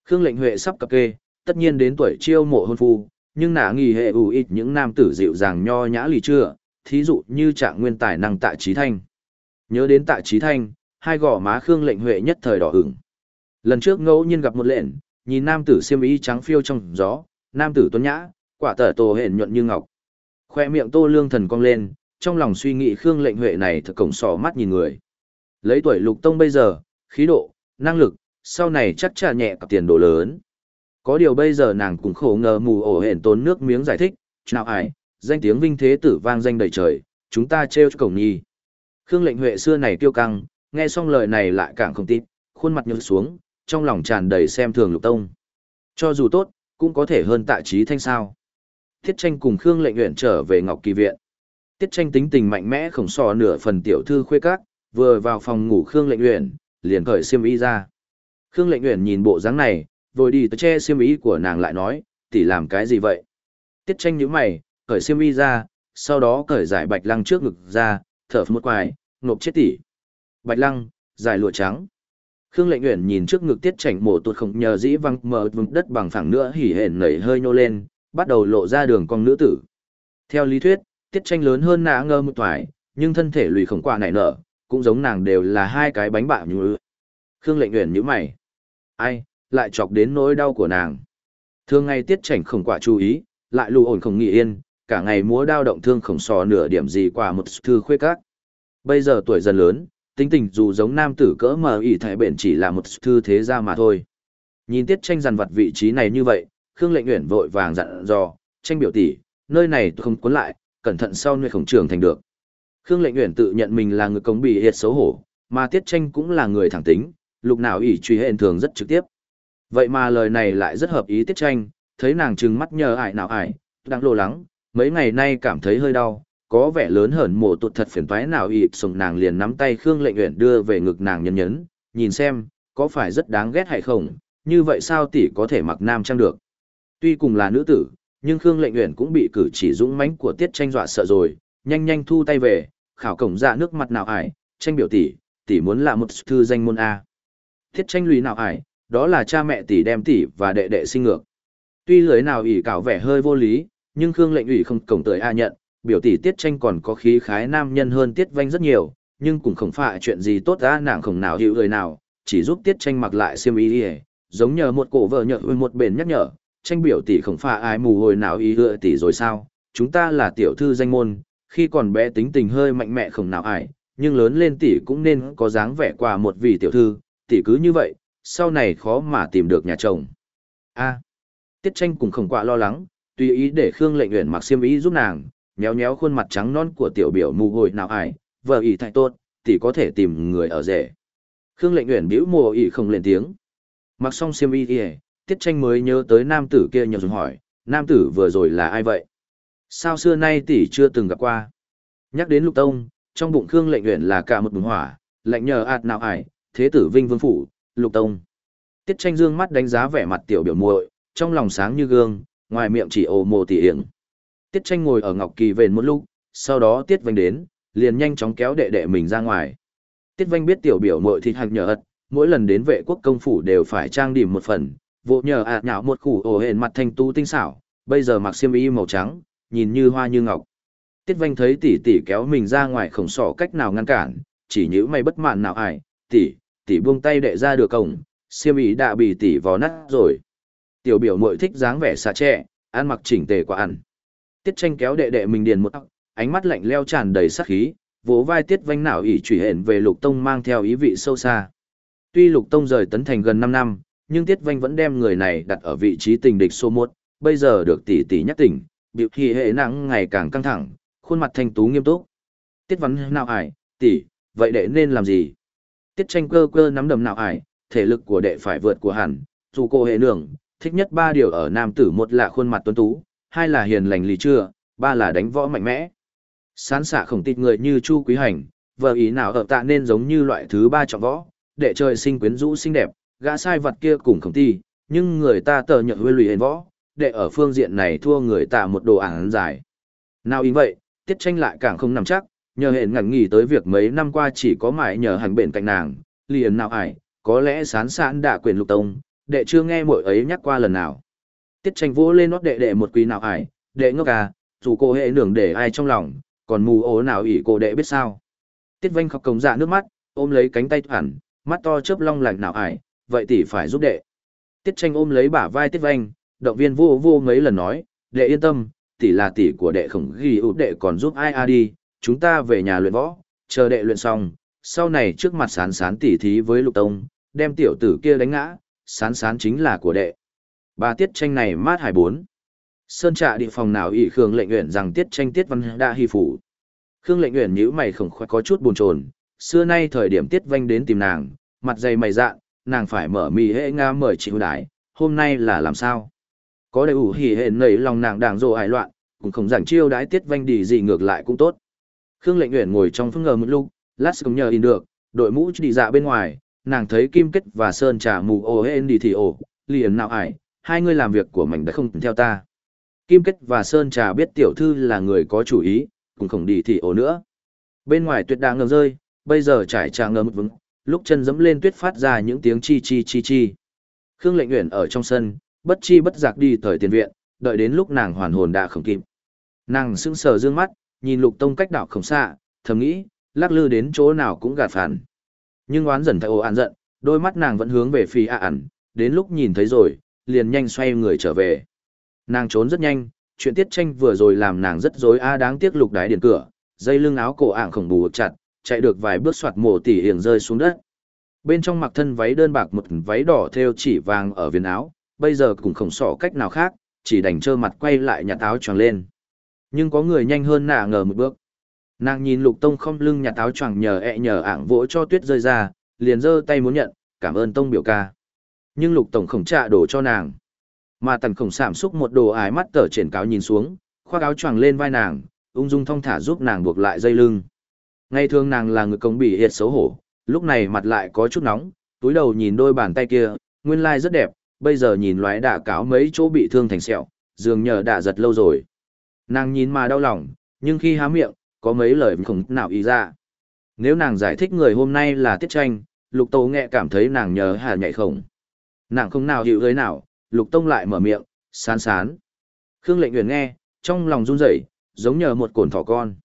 Khương Lệnh Huệ sắp cập kê, tất nhiên đến tuổi chiêu mộ hôn phu, nhưng nả nghỉ hệ ủ ít những nam tử dịu dàng nho nhã lì chưa, thí dụ như trạng nguyên tài năng tạ trí thanh. Nhớ đến tạ trí thanh, hai gò má Khương Lệnh Huệ nhất thời đỏ ửng. Lần trước ngẫu nhiên gặp một lệnh, nhìn nam tử xiêm y trắng phiêu trong gió, nam tử tuấn nhã, quả tở tổ hển nhuận như ngọc. Khoe miệng Tô Lương Thần cong lên, trong lòng suy nghĩ Khương Lệnh Huệ này thật cổng sò mắt nhìn người. Lấy tuổi Lục Tông bây giờ, khí độ, năng lực, sau này chắc trả nhẹ cặp tiền đồ lớn. Có điều bây giờ nàng cũng khổ ngờ mù ổ hển tốn nước miếng giải thích, nào ai, danh tiếng vinh thế tử vang danh đầy trời, chúng ta treo cổng nhi. Khương lệnh huệ xưa này tiêu căng, nghe xong lời này lại càng không tin, khuôn mặt nhớ xuống, trong lòng tràn đầy xem thường lục tông. Cho dù tốt, cũng có thể hơn tạ trí thanh sao. Tiết tranh cùng Khương lệnh huyện trở về Ngọc Kỳ Viện. Tiết tranh tính tình mạnh mẽ khổng sò nửa phần tiểu thư khuê các, vừa vào phòng ngủ Khương lệnh huyện, liền cởi xiêm y ra. Khương lệnh Uyển nhìn bộ dáng này, vội đi tới che xiêm y của nàng lại nói, tỷ làm cái gì vậy? Tiết tranh nhíu mày, cởi xiêm y ra, sau đó cởi giải bạch lăng trước ngực ra, thở một quài, nộp chết tỷ. Bạch lăng, giải lụa trắng. Khương Lệnh Uyển nhìn trước ngực tiết tranh mổ tuột không nhờ dĩ văng mở vùng đất bằng phẳng nữa hỉ hển nảy hơi nhô lên, bắt đầu lộ ra đường cong nữ tử. Theo lý thuyết, tiết tranh lớn hơn nã ngơ một toài, nhưng thân thể lùi khổng qua nảy nở, cũng giống nàng đều là hai cái bánh bạo như Khương Lệnh Uyển như mày. Ai, lại chọc đến nỗi đau của nàng. Thường ngày tiết chảnh khổng quả chú ý, lại lù ổn không nghỉ yên, cả ngày múa đao động thương khổng sò nửa điểm gì qua một thư khuê các. Bây giờ tuổi dần lớn, tính tình dù giống nam tử cỡ mờ ỉ thải bện chỉ là một thư thế gia mà thôi. Nhìn tiết tranh dằn vặt vị trí này như vậy, Khương lệnh nguyện vội vàng dặn dò, tranh biểu tỷ, nơi này tôi không cuốn lại, cẩn thận sau nơi khổng trường thành được. Khương lệnh Uyển tự nhận mình là người cống bị hiệt xấu hổ, mà tiết tranh cũng là người thẳng tính, lục nào ỷ truy hẹn thường rất trực tiếp. Vậy mà lời này lại rất hợp ý tiết tranh, thấy nàng trừng mắt nhờ ải nào ải, đang lo lắng, mấy ngày nay cảm thấy hơi đau, có vẻ lớn hơn mổ tụt thật phiền toái nào ịp sùng nàng liền nắm tay Khương lệnh Uyển đưa về ngực nàng nhấn nhấn, nhìn xem, có phải rất đáng ghét hay không, như vậy sao tỷ có thể mặc nam trang được. Tuy cùng là nữ tử, nhưng Khương lệnh Uyển cũng bị cử chỉ dũng mãnh của tiết tranh dọa sợ rồi, nhanh nhanh thu tay về, khảo cổng ra nước mặt nào ải, tranh biểu tỷ, tỷ muốn là một thư danh môn A. Tiết tranh lùi nào ải, đó là cha mẹ tỷ đem tỷ và đệ đệ sinh ngược. Tuy lưới nào ỷ cảo vẻ hơi vô lý, nhưng Khương lệnh ủy không cổng tới A nhận, biểu tỷ tiết tranh còn có khí khái nam nhân hơn tiết vanh rất nhiều, nhưng cũng không phải chuyện gì tốt ra nàng không nào hiểu người nào, chỉ giúp tiết tranh mặc lại xiêm y đi giống nhờ một cổ vợ nhợ ừ, một bền nhắc nhở, tranh biểu tỷ không phải ai mù hồi nào ý hựa tỷ rồi sao, chúng ta là tiểu thư danh môn, khi còn bé tính tình hơi mạnh mẽ không nào ải, nhưng lớn lên tỷ cũng nên có dáng vẻ quà một vị tiểu thư, tỷ cứ như vậy, sau này khó mà tìm được nhà chồng. A. tiết tranh cũng không quá lo lắng, tùy ý để Khương Lệnh Uyển mặc xiêm y giúp nàng, nhéo nhéo khuôn mặt trắng non của tiểu biểu mù hồi nào ải, vợ ỷ thay tốt, tỷ có thể tìm người ở rể. Khương lệnh Uyển bĩu môi ỷ không lên tiếng. Mặc xong xiêm y tiết tranh mới nhớ tới nam tử kia nhờ dùng hỏi, nam tử vừa rồi là ai vậy? Sao xưa nay tỷ chưa từng gặp qua? Nhắc đến lục tông, trong bụng Khương lệnh luyện là cả một bùng hỏa, lệnh nhờ ạt nào ải, thế tử vinh vương phủ, lục tông. Tiết tranh dương mắt đánh giá vẻ mặt tiểu biểu muội, trong lòng sáng như gương, ngoài miệng chỉ ồ mồ tỉ hiển Tiết tranh ngồi ở Ngọc Kỳ vền một lúc, sau đó Tiết Vanh đến, liền nhanh chóng kéo đệ đệ mình ra ngoài. Tiết Vanh biết tiểu biểu muội thịt hạch nhờ ật, mỗi lần đến vệ quốc công phủ đều phải trang điểm một phần, vụ nhờ ạt nhạo một khủ ổ hển mặt thanh tu tinh xảo, bây giờ mặc xiêm y màu trắng, nhìn như hoa như ngọc. Tiết Vanh thấy tỷ tỷ kéo mình ra ngoài không sỏ cách nào ngăn cản, chỉ nhíu mày bất mãn nào ải, tỷ, tỷ buông tay đệ ra được cổng, xiêm y đã bị tỷ vò nát rồi. Tiểu biểu muội thích dáng vẻ xà trẻ, ăn mặc chỉnh tề quả ăn. Tiết tranh kéo đệ đệ mình điền một ánh mắt lạnh leo tràn đầy sát khí, vỗ vai tiết vanh nào ỉ trùy hển về lục tông mang theo ý vị sâu xa. Tuy lục tông rời tấn thành gần 5 năm, nhưng tiết vanh vẫn đem người này đặt ở vị trí tình địch số 1, bây giờ được tỷ tỷ nhắc tỉnh, biểu thị hệ nặng ngày càng căng thẳng, khuôn mặt thanh tú nghiêm túc. Tiết văn nào ải, tỷ, vậy đệ nên làm gì? Tiết tranh cơ cơ nắm đầm nào ải, thể lực của đệ phải vượt của hẳn, dù cô hệ nương, thích nhất ba điều ở nam tử một là khuôn mặt tuấn tú, hai là hiền lành lì chưa, ba là đánh võ mạnh mẽ. Sán xạ khổng tịt người như Chu Quý Hành, vợ ý nào ở tạ nên giống như loại thứ ba trọng võ, đệ trời sinh quyến rũ xinh đẹp, gã sai vật kia cùng khổng ti, nhưng người ta tờ nhận huê lùi hền võ, đệ ở phương diện này thua người tạ một đồ ảng dài. Nào ý vậy, tiết tranh lại càng không nằm chắc, nhờ hẹn ngẩn nghỉ tới việc mấy năm qua chỉ có mãi nhờ hành bệnh cạnh nàng, liền nào ải, có lẽ sán sán đã quyền lục tông, đệ chưa nghe mỗi ấy nhắc qua lần nào. Tiết tranh vỗ lên nót đệ đệ một quý nào ải, đệ ngốc à, dù cô hệ nưởng để ai trong lòng, còn mù ố nào ỷ cô đệ biết sao. Tiết vanh khóc cống dạ nước mắt, ôm lấy cánh tay thoản, mắt to chớp long lạnh nào ải, vậy tỷ phải giúp đệ. Tiết tranh ôm lấy bả vai tiết vanh, động viên vô vô mấy lần nói, đệ yên tâm, tỷ là tỷ của đệ khổng ghi út đệ còn giúp ai a đi, chúng ta về nhà luyện võ, chờ đệ luyện xong, sau này trước mặt sán sán tỉ thí với lục tông, đem tiểu tử kia đánh ngã, sán sán chính là của đệ. Ba tiết tranh này mát hải bốn. Sơn trạ địa phòng nào ỷ Khương lệnh nguyện rằng tiết tranh tiết văn đã hy phủ. Khương lệnh nguyện nhíu mày khổng khoái có chút buồn chồn, xưa nay thời điểm tiết vanh đến tìm nàng, mặt dày mày dạ, nàng phải mở mì hệ nga mời chị đái, hôm nay là làm sao? Có đầy ủ hỉ hệ nảy lòng nàng đàng rồ ải loạn, cũng không giảng chiêu đái tiết vanh đi gì ngược lại cũng tốt. Khương lệnh uyển ngồi trong phương ngờ một lúc, lát cũng nhờ in được, đội mũ đi dạ bên ngoài, nàng thấy kim kết và sơn trà mù ô hên đi thì ổ liền nào ải, hai người làm việc của mình đã không theo ta. Kim kết và sơn trà biết tiểu thư là người có chủ ý, cũng không đi thì ổ nữa. Bên ngoài tuyệt đang ngầm rơi, bây giờ trải trà ngầm vững, lúc chân dẫm lên tuyết phát ra những tiếng chi chi chi chi. Khương lệnh uyển ở trong sân, bất chi bất giác đi thời tiền viện, đợi đến lúc nàng hoàn hồn đã không kịp. Nàng sững sờ dương mắt, nhìn lục tông cách đảo không xa, thầm nghĩ, lắc lư đến chỗ nào cũng gạt phản. Nhưng oán dần thay ồ an giận, đôi mắt nàng vẫn hướng về phi a ẩn, đến lúc nhìn thấy rồi, liền nhanh xoay người trở về. Nàng trốn rất nhanh, chuyện tiết tranh vừa rồi làm nàng rất rối a đáng tiếc lục đái điện cửa, dây lưng áo cổ ạng khổng bù chặt, chạy được vài bước soạt mổ tỉ hiển rơi xuống đất. Bên trong mặc thân váy đơn bạc một váy đỏ theo chỉ vàng ở viền áo, bây giờ cũng không sỏ cách nào khác, chỉ đành trơ mặt quay lại nhà táo choàng lên. Nhưng có người nhanh hơn nạ ngờ một bước. Nàng nhìn lục tông không lưng nhà táo choàng nhờ ẹ nhờ ảng vỗ cho tuyết rơi ra, liền giơ tay muốn nhận, cảm ơn tông biểu ca. Nhưng lục tổng khổng trạ đổ cho nàng. Mà tần khổng sảm xúc một đồ ái mắt tở triển cáo nhìn xuống, khoác áo choàng lên vai nàng, ung dung thong thả giúp nàng buộc lại dây lưng. Ngay thường nàng là người công bị hiệt xấu hổ, lúc này mặt lại có chút nóng, túi đầu nhìn đôi bàn tay kia, nguyên lai rất đẹp, bây giờ nhìn loái đạ cáo mấy chỗ bị thương thành sẹo, dường nhờ đã giật lâu rồi. Nàng nhìn mà đau lòng, nhưng khi há miệng, có mấy lời không nào ý ra. Nếu nàng giải thích người hôm nay là tiết tranh, lục tố nghe cảm thấy nàng nhớ hà nhạy khổng. Nàng không nào hiểu giới nào, lục tông lại mở miệng, sán sán. Khương lệnh nguyện nghe, trong lòng run rẩy giống nhờ một cồn thỏ con.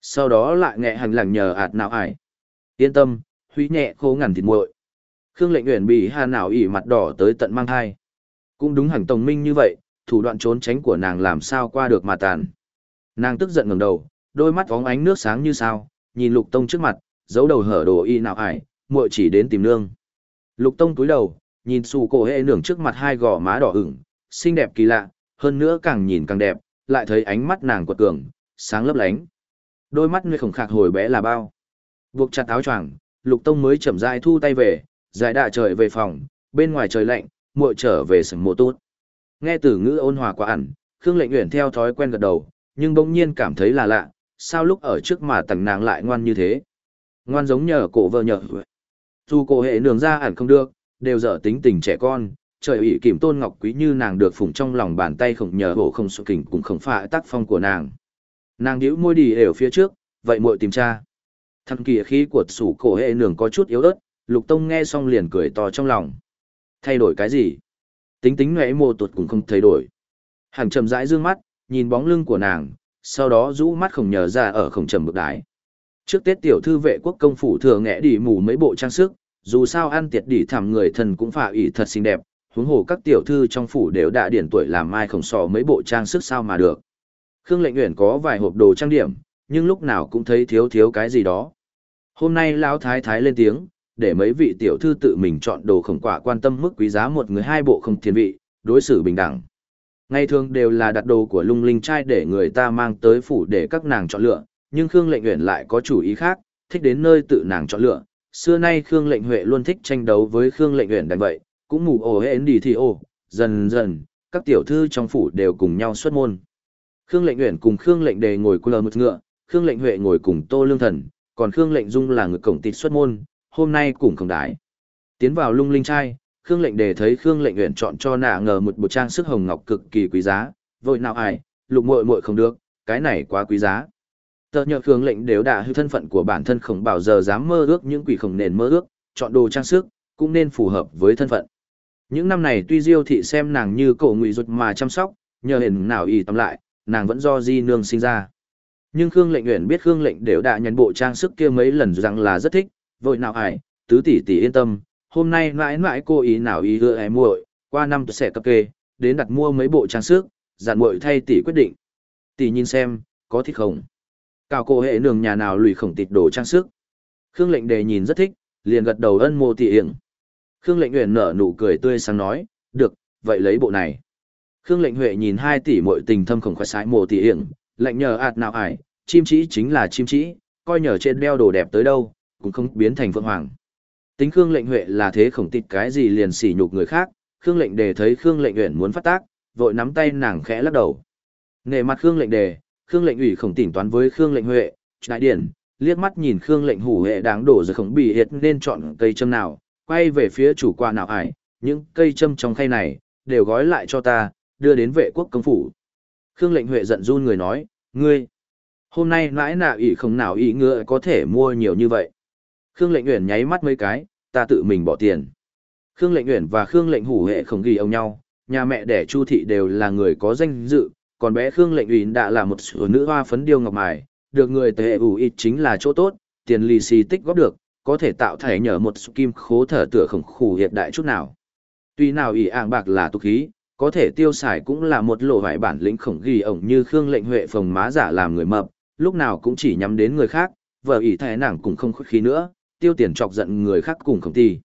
Sau đó lại nghe hành lẳng nhờ ạt nào ải. Yên tâm, huy nhẹ khô ngằn thịt muội. Khương lệnh nguyện bị hà nào ỉ mặt đỏ tới tận mang thai. Cũng đúng hẳn tổng minh như vậy, thủ đoạn trốn tránh của nàng làm sao qua được mà tàn. Nàng tức giận ngẩng đầu, đôi mắt vóng ánh nước sáng như sao, nhìn lục tông trước mặt, giấu đầu hở đồ y nào ải, muội chỉ đến tìm nương. Lục tông túi đầu, nhìn xù cổ hệ nưởng trước mặt hai gò má đỏ ửng, xinh đẹp kỳ lạ, hơn nữa càng nhìn càng đẹp, lại thấy ánh mắt nàng quật cường, sáng lấp lánh. Đôi mắt người khổng khạc hồi bé là bao. Buộc chặt áo choàng, lục tông mới chậm rãi thu tay về, giải đạ trời về phòng, bên ngoài trời lạnh, muội trở về sừng mộ tốt. Nghe từ ngữ ôn hòa quá ẩn, Khương Lệnh Uyển theo thói quen gật đầu, nhưng bỗng nhiên cảm thấy là lạ, sao lúc ở trước mà tầng nàng lại ngoan như thế. Ngoan giống nhờ cổ vợ nhờ. Dù cổ hệ nường ra ẩn không được, đều dở tính tình trẻ con, trời ủy kiểm tôn ngọc quý như nàng được phụng trong lòng bàn tay không nhờ bộ không sự kình cũng không phạ tác phong của nàng. Nàng điếu môi đi ở phía trước, vậy muội tìm cha. Thằng kỳ khí của sủ cổ hệ nường có chút yếu ớt, lục tông nghe xong liền cười to trong lòng. Thay đổi cái gì? Tính tính nhuệ mô tuột cũng không thay đổi. Hàng trầm rãi dương mắt, nhìn bóng lưng của nàng, sau đó rũ mắt khổng nhờ ra ở khổng trầm bực đái. Trước Tết tiểu thư vệ quốc công phủ thừa ngẽ đi mù mấy bộ trang sức, dù sao ăn tiệt đỉ thảm người thần cũng phà ỷ thật xinh đẹp, huống hồ các tiểu thư trong phủ đều đã điển tuổi làm mai khổng sò mấy bộ trang sức sao mà được. Khương Lệnh Uyển có vài hộp đồ trang điểm, nhưng lúc nào cũng thấy thiếu thiếu cái gì đó. Hôm nay lão thái thái lên tiếng, để mấy vị tiểu thư tự mình chọn đồ khổng quả quan tâm mức quý giá một người hai bộ không thiên vị, đối xử bình đẳng. Ngày thường đều là đặt đồ của lung linh trai để người ta mang tới phủ để các nàng chọn lựa, nhưng Khương Lệnh Uyển lại có chủ ý khác, thích đến nơi tự nàng chọn lựa, xưa nay Khương Lệnh Huệ luôn thích tranh đấu với Khương Lệnh Uyển đành vậy, cũng mù ổ hến đi thì ồ, dần dần, các tiểu thư trong phủ đều cùng nhau xuất môn. Khương Lệnh Uyển cùng Khương Lệnh Đề ngồi lờ một ngựa, Khương Lệnh Huệ ngồi cùng Tô Lương Thần, còn Khương Lệnh Dung là người cổng tịt xuất môn, hôm nay cùng không đái. Tiến vào lung linh trai, Khương Lệnh để thấy Khương Lệnh nguyện chọn cho nạ ngờ một bộ trang sức hồng ngọc cực kỳ quý giá, vội nào ai, lục muội muội không được, cái này quá quý giá. Tờ nhờ Khương Lệnh đều đã hư thân phận của bản thân không bao giờ dám mơ ước những quỷ khổng nền mơ ước, chọn đồ trang sức, cũng nên phù hợp với thân phận. Những năm này tuy Diêu thị xem nàng như cổ ngụy ruột mà chăm sóc, nhờ hình nào y tâm lại, nàng vẫn do di nương sinh ra. Nhưng Khương Lệnh Uyển biết Khương Lệnh đều đã nhận bộ trang sức kia mấy lần rằng là rất thích, vội nào ải, tứ tỷ tỷ yên tâm, hôm nay mãi mãi cô ý nào ý hứa em muội, qua năm tôi sẽ cập kê, đến đặt mua mấy bộ trang sức, dặn muội thay tỷ quyết định. Tỷ nhìn xem, có thích không? Cao cô hệ nường nhà nào lùi khổng tịt đồ trang sức. Khương Lệnh Đề nhìn rất thích, liền gật đầu ân mô tỷ yển. Khương Lệnh Uyển nở nụ cười tươi sáng nói, được, vậy lấy bộ này. Khương Lệnh Huệ nhìn hai tỷ muội tình thâm khổng khoái sái mồ tỷ yển, lệnh nhờ ạt nào ải, chim chỉ chính là chim chỉ, coi nhờ trên đeo đồ đẹp tới đâu, cũng không biến thành phượng hoàng. Tính Khương Lệnh Huệ là thế khổng tịt cái gì liền sỉ nhục người khác, Khương Lệnh Đề thấy Khương Lệnh Uyển muốn phát tác, vội nắm tay nàng khẽ lắc đầu. Nể mặt Khương Lệnh Đề, Khương Lệnh ủy khổng tỉnh toán với Khương Lệnh Huệ, đại điển, liếc mắt nhìn Khương Lệnh hủ hệ đáng đổ rồi khổng bị hiệt nên chọn cây châm nào, quay về phía chủ qua nào ải, những cây châm trong khay này, đều gói lại cho ta, đưa đến vệ quốc công phủ. Khương lệnh Huệ giận run người nói, ngươi, hôm nay nãi nạ ủy không nào ý ngựa có thể mua nhiều như vậy. Khương lệnh Uyển nháy mắt mấy cái, ta tự mình bỏ tiền. Khương lệnh Uyển và Khương lệnh hủ hệ không ghi ông nhau, nhà mẹ đẻ Chu thị đều là người có danh dự, còn bé Khương lệnh Uyển đã là một sửa nữ hoa phấn điêu ngọc mài, được người tệ ủ ít chính là chỗ tốt, tiền lì xì tích góp được, có thể tạo thể nhờ một kim khố thở tựa khổng khủ hiện đại chút nào. Tuy nào ỷ ạng bạc là tục khí, có thể tiêu xài cũng là một lộ vải bản lĩnh khổng ghi ổng như Khương lệnh huệ phồng má giả làm người mập, lúc nào cũng chỉ nhắm đến người khác, vợ ỷ thẻ nàng cũng không khuất khí nữa, tiêu tiền chọc giận người khác cùng công ty,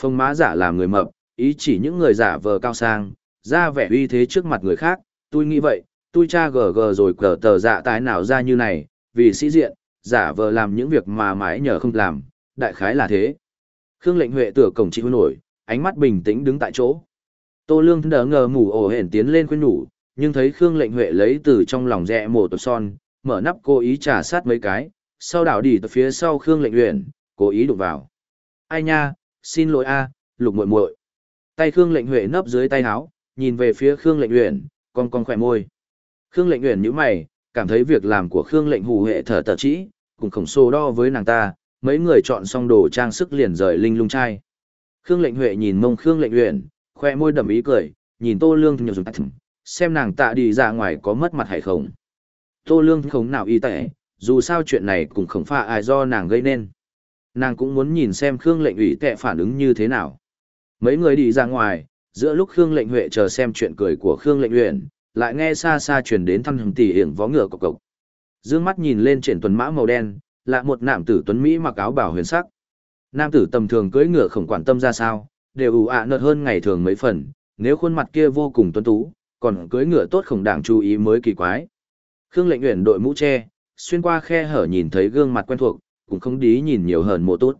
phong má giả làm người mập, ý chỉ những người giả vờ cao sang, ra vẻ uy thế trước mặt người khác, tôi nghĩ vậy, tôi cha gờ gờ rồi cờ tờ dạ tái nào ra như này, vì sĩ diện, giả vờ làm những việc mà mãi nhờ không làm, đại khái là thế. Khương lệnh huệ tựa cổng chịu nổi, ánh mắt bình tĩnh đứng tại chỗ. Tô Lương đỡ ngờ ngủ ổ hển tiến lên khuyên nhủ, nhưng thấy Khương Lệnh Huệ lấy từ trong lòng rẽ mổ tập son, mở nắp cố ý trà sát mấy cái, sau đảo đi từ phía sau Khương Lệnh Uyển, cố ý đụng vào. Ai nha, xin lỗi a, lục muội muội. Tay Khương Lệnh Huệ nấp dưới tay áo, nhìn về phía Khương Lệnh Uyển, con con khỏe môi. Khương Lệnh Uyển nhíu mày, cảm thấy việc làm của Khương Lệnh Hù Huệ thở tở chỉ, cùng khổng sô đo với nàng ta, mấy người chọn xong đồ trang sức liền rời linh lung trai. Khương Lệnh Huệ nhìn mông Khương Lệnh Uyển, khoe môi đầm ý cười, nhìn Tô Lương nhiều dùng tắt xem nàng tạ đi ra ngoài có mất mặt hay không. Tô Lương không nào y tệ, dù sao chuyện này cũng không phải ai do nàng gây nên. Nàng cũng muốn nhìn xem Khương lệnh ủy tệ phản ứng như thế nào. Mấy người đi ra ngoài, giữa lúc Khương lệnh huệ chờ xem chuyện cười của Khương lệnh uyển, lại nghe xa xa truyền đến thăm hồng tỷ hiển vó ngựa cộc cộc. Dương mắt nhìn lên triển tuấn mã màu đen, là một nam tử tuấn Mỹ mặc áo bảo huyền sắc. Nam tử tầm thường cưỡi ngựa không quản tâm ra sao, đều ủ ạ nợt hơn ngày thường mấy phần, nếu khuôn mặt kia vô cùng tuấn tú, còn cưỡi ngựa tốt khổng đảng chú ý mới kỳ quái. Khương Lệnh Uyển đội mũ che, xuyên qua khe hở nhìn thấy gương mặt quen thuộc, cũng không đí nhìn nhiều hơn mộ tốt.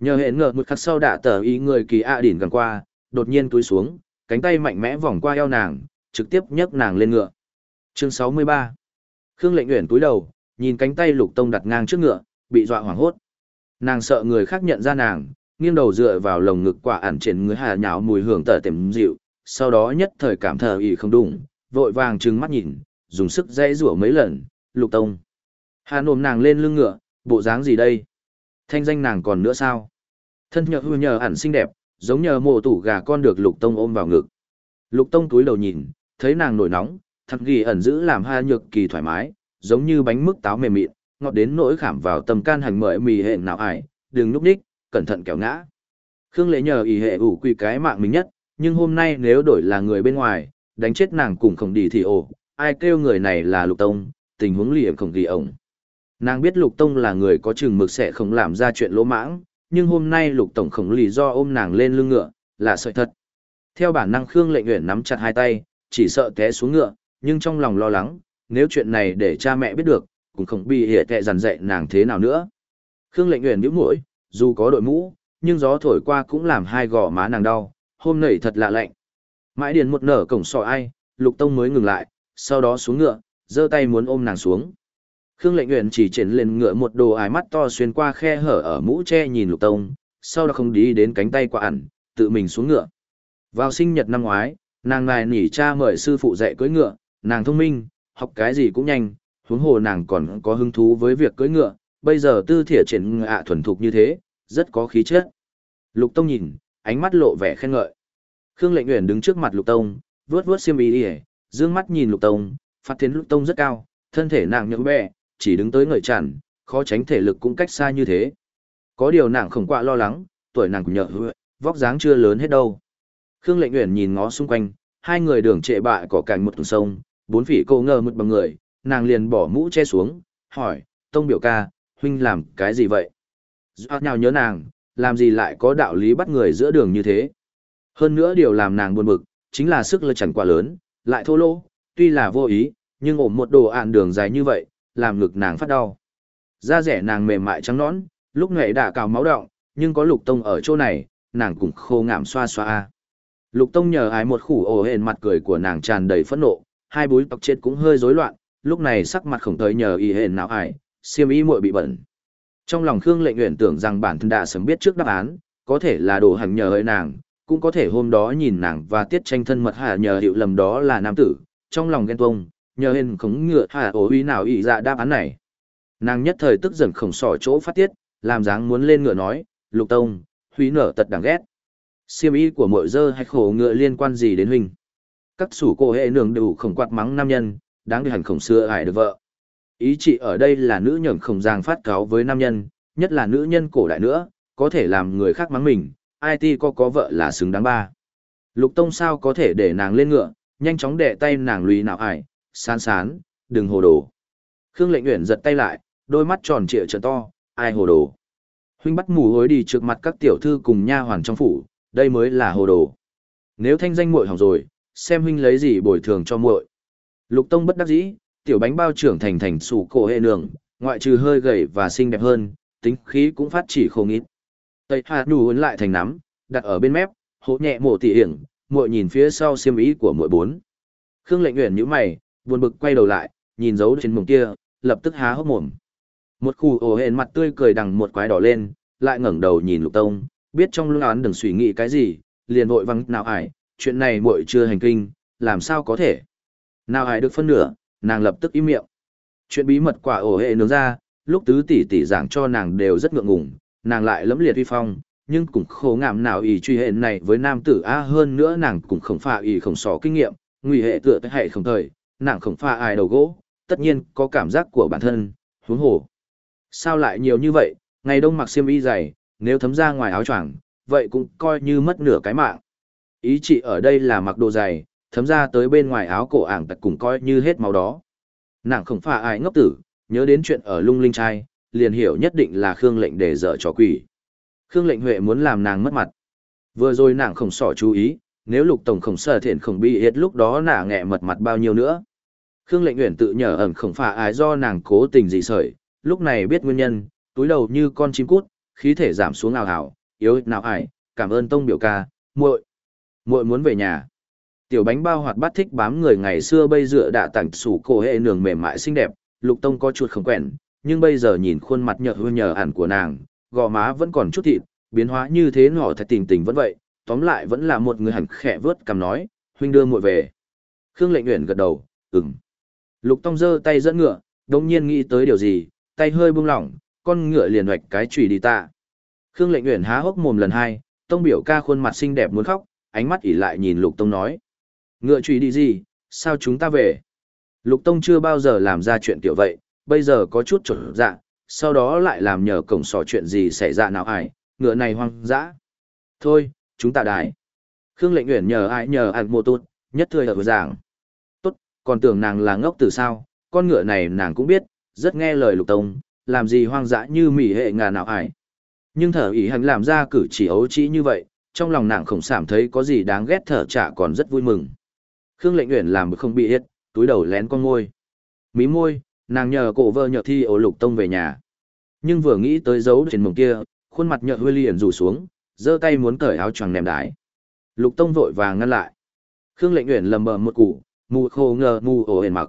Nhờ hệ ngờ một khắc sau đã tờ ý người kỳ ạ đỉn gần qua, đột nhiên túi xuống, cánh tay mạnh mẽ vòng qua eo nàng, trực tiếp nhấc nàng lên ngựa. Chương 63 Khương Lệnh Uyển túi đầu, nhìn cánh tay Lục Tông đặt ngang trước ngựa, bị dọa hoảng hốt. Nàng sợ người khác nhận ra nàng, nghiêng đầu dựa vào lồng ngực quả ẩn trên người hà nháo mùi hưởng tở tềm dịu, sau đó nhất thời cảm thờ ý không đúng, vội vàng trừng mắt nhìn, dùng sức dây rủa mấy lần, lục tông. Hà nồm nàng lên lưng ngựa, bộ dáng gì đây? Thanh danh nàng còn nữa sao? Thân nhờ hư nhờ ẩn xinh đẹp, giống nhờ mộ tủ gà con được lục tông ôm vào ngực. Lục tông túi đầu nhìn, thấy nàng nổi nóng, thật ghi ẩn giữ làm hai nhược kỳ thoải mái, giống như bánh mức táo mềm mịn, ngọt đến nỗi khảm vào tầm can hành mợi mì hẹn nào ải, đừng núp đích, cẩn thận kéo ngã. Khương Lệ nhờ ý hệ ủ quy cái mạng mình nhất, nhưng hôm nay nếu đổi là người bên ngoài, đánh chết nàng cùng không đi thì ồ, ai kêu người này là Lục Tông, tình huống liệm không ghi ổng. Nàng biết Lục Tông là người có chừng mực sẽ không làm ra chuyện lỗ mãng, nhưng hôm nay Lục Tổng khổng lý do ôm nàng lên lưng ngựa, là sợi thật. Theo bản năng Khương Lệnh Uyển nắm chặt hai tay, chỉ sợ té xuống ngựa, nhưng trong lòng lo lắng, nếu chuyện này để cha mẹ biết được, cũng không bị hệ kệ dằn dạy nàng thế nào nữa. Khương Lệnh Uyển nhíu mũi, dù có đội mũ, nhưng gió thổi qua cũng làm hai gò má nàng đau, hôm nảy thật lạ lạnh. Mãi điền một nở cổng sọ ai, Lục Tông mới ngừng lại, sau đó xuống ngựa, giơ tay muốn ôm nàng xuống. Khương Lệnh Uyển chỉ triển lên ngựa một đồ ái mắt to xuyên qua khe hở ở mũ che nhìn Lục Tông, sau đó không đi đến cánh tay qua ẩn, tự mình xuống ngựa. Vào sinh nhật năm ngoái, nàng ngài nỉ cha mời sư phụ dạy cưỡi ngựa, nàng thông minh, học cái gì cũng nhanh, huống hồ nàng còn có hứng thú với việc cưỡi ngựa, bây giờ tư thiệt triển ngạ thuần thục như thế, rất có khí chất. Lục Tông nhìn, ánh mắt lộ vẻ khen ngợi. Khương Lệnh Uyển đứng trước mặt Lục Tông, vuốt vuốt xiêm y, dương mắt nhìn Lục Tông, phát tiến Lục Tông rất cao, thân thể nàng nhợt bẹ chỉ đứng tới ngợi chản, khó tránh thể lực cũng cách xa như thế. Có điều nàng không quá lo lắng, tuổi nàng cũng nhợ vóc dáng chưa lớn hết đâu. Khương Lệnh Uyển nhìn ngó xung quanh, hai người đường trệ bại cỏ cảnh một tuần sông, bốn phỉ cô ngờ một bằng người, nàng liền bỏ mũ che xuống, hỏi, Tông biểu ca, huynh làm cái gì vậy? Doa nhào nhớ nàng, làm gì lại có đạo lý bắt người giữa đường như thế? Hơn nữa điều làm nàng buồn bực, chính là sức lực chẳng quá lớn, lại thô lỗ, tuy là vô ý, nhưng ổn một đồ ạn đường dài như vậy, làm ngực nàng phát đau. Da rẻ nàng mềm mại trắng nõn, lúc nãy đã cào máu động, nhưng có lục tông ở chỗ này, nàng cũng khô ngảm xoa xoa. Lục tông nhờ ái một khủ ổ hền mặt cười của nàng tràn đầy phẫn nộ, hai búi tóc chết cũng hơi rối loạn, lúc này sắc mặt khổng tới nhờ y hền nào ải, xiêm y muội bị bẩn. Trong lòng Khương Lệnh Uyển tưởng rằng bản thân đã sớm biết trước đáp án, có thể là đồ hành nhờ hơi nàng, cũng có thể hôm đó nhìn nàng và tiết tranh thân mật hạ nhờ hiệu lầm đó là nam tử, trong lòng ghen tuông, nhờ hên khống ngựa hạ ổ uy nào ị dạ đáp án này. Nàng nhất thời tức giận khổng sỏ chỗ phát tiết, làm dáng muốn lên ngựa nói, lục tông, huy nở tật đáng ghét. Siêm y của mội dơ hay khổ ngựa liên quan gì đến huynh. Các sủ cô hệ nường đều khổng quạt mắng nam nhân, đáng được hẳn khổng xưa ải được vợ. Ý chị ở đây là nữ nhẫn khổng giang phát cáo với nam nhân, nhất là nữ nhân cổ đại nữa, có thể làm người khác mắng mình, ai ti có có vợ là xứng đáng ba. Lục Tông sao có thể để nàng lên ngựa, nhanh chóng đệ tay nàng lùi nào ải, sán sán, đừng hồ đồ. Khương Lệnh Uyển giật tay lại, đôi mắt tròn trịa trợn to, ai hồ đồ. Huynh bắt mù hối đi trước mặt các tiểu thư cùng nha hoàn trong phủ, đây mới là hồ đồ. Nếu thanh danh muội hỏng rồi, xem huynh lấy gì bồi thường cho muội. Lục Tông bất đắc dĩ, tiểu bánh bao trưởng thành thành sủ cổ hệ nường, ngoại trừ hơi gầy và xinh đẹp hơn, tính khí cũng phát chỉ không ít. Tây Hà đủ ấn lại thành nắm, đặt ở bên mép, hỗ nhẹ mổ tỉ hiển, muội nhìn phía sau xiêm ý của muội bốn. Khương lệnh Uyển nhíu mày, buồn bực quay đầu lại, nhìn dấu trên mồm kia, lập tức há hốc mồm. Một khu ổ hền mặt tươi cười đằng một quái đỏ lên, lại ngẩng đầu nhìn lục tông, biết trong lúc án đừng suy nghĩ cái gì, liền vội vắng nào ải, chuyện này muội chưa hành kinh, làm sao có thể. Nào ải được phân nửa, nàng lập tức im miệng. Chuyện bí mật quả ổ hệ nướng ra, lúc tứ tỷ tỷ giảng cho nàng đều rất ngượng ngùng, nàng lại lẫm liệt uy phong, nhưng cũng khổ ngảm nào ý truy hệ này với nam tử A hơn nữa nàng cũng không pha ý không sỏ kinh nghiệm, nguy hệ tựa tới hệ không thời, nàng không pha ai đầu gỗ, tất nhiên có cảm giác của bản thân, huống hồ. Sao lại nhiều như vậy, ngày đông mặc xiêm y dày, nếu thấm ra ngoài áo choàng, vậy cũng coi như mất nửa cái mạng. Ý chị ở đây là mặc đồ dày, thấm ra tới bên ngoài áo cổ ảng tật cũng coi như hết máu đó. Nàng không pha ai ngốc tử, nhớ đến chuyện ở lung linh trai, liền hiểu nhất định là Khương lệnh để dở trò quỷ. Khương lệnh huệ muốn làm nàng mất mặt. Vừa rồi nàng không sỏ chú ý, nếu lục tổng khổng sở thiện khổng bị hết lúc đó nàng nghẹ mật mặt bao nhiêu nữa. Khương lệnh uyển tự nhờ ẩn khổng phà ái do nàng cố tình dị sởi, lúc này biết nguyên nhân, túi đầu như con chim cút, khí thể giảm xuống ảo ảo, yếu nào ải, cảm ơn tông biểu ca, muội muội muốn về nhà. Tiểu bánh bao hoạt bát thích bám người ngày xưa bây dựa đã tặng sủ cổ hệ nường mềm mại xinh đẹp, lục tông có chuột không quẹn, nhưng bây giờ nhìn khuôn mặt nhợt hư nhờ ẩn của nàng, gò má vẫn còn chút thịt, biến hóa như thế nọ thật tình tình vẫn vậy, tóm lại vẫn là một người hẳn khẽ vớt cầm nói, huynh đưa muội về. Khương lệnh Uyển gật đầu, ừm. Lục tông giơ tay dẫn ngựa, đồng nhiên nghĩ tới điều gì, tay hơi buông lỏng, con ngựa liền hoạch cái chùy đi tạ. Khương lệnh Uyển há hốc mồm lần hai, tông biểu ca khuôn mặt xinh đẹp muốn khóc, ánh mắt ỉ lại nhìn lục tông nói. Ngựa chùy đi gì, sao chúng ta về? Lục tông chưa bao giờ làm ra chuyện kiểu vậy, bây giờ có chút trở dạ, sau đó lại làm nhờ cổng sò chuyện gì xảy ra nào ai, ngựa này hoang dã. Thôi, chúng ta đài. Khương lệnh Uyển nhờ ai nhờ ăn mua tốt, nhất thời ở giảng. Còn tưởng nàng là ngốc từ sao, con ngựa này nàng cũng biết, rất nghe lời lục tông, làm gì hoang dã như mỉ hệ ngà nào ải. Nhưng thở ý hành làm ra cử chỉ ấu trĩ như vậy, trong lòng nàng không cảm thấy có gì đáng ghét thở trả còn rất vui mừng. Khương lệnh nguyện làm không bị hết, túi đầu lén con môi. Mí môi, nàng nhờ cổ vơ nhờ thi ổ lục tông về nhà. Nhưng vừa nghĩ tới dấu trên mông kia, khuôn mặt nhợt hơi liền rủ xuống, giơ tay muốn cởi áo choàng ném đái. Lục Tông vội vàng ngăn lại. Khương Lệnh Uyển lầm bầm một củ, mù khô ngờ mù ổ hển mặc.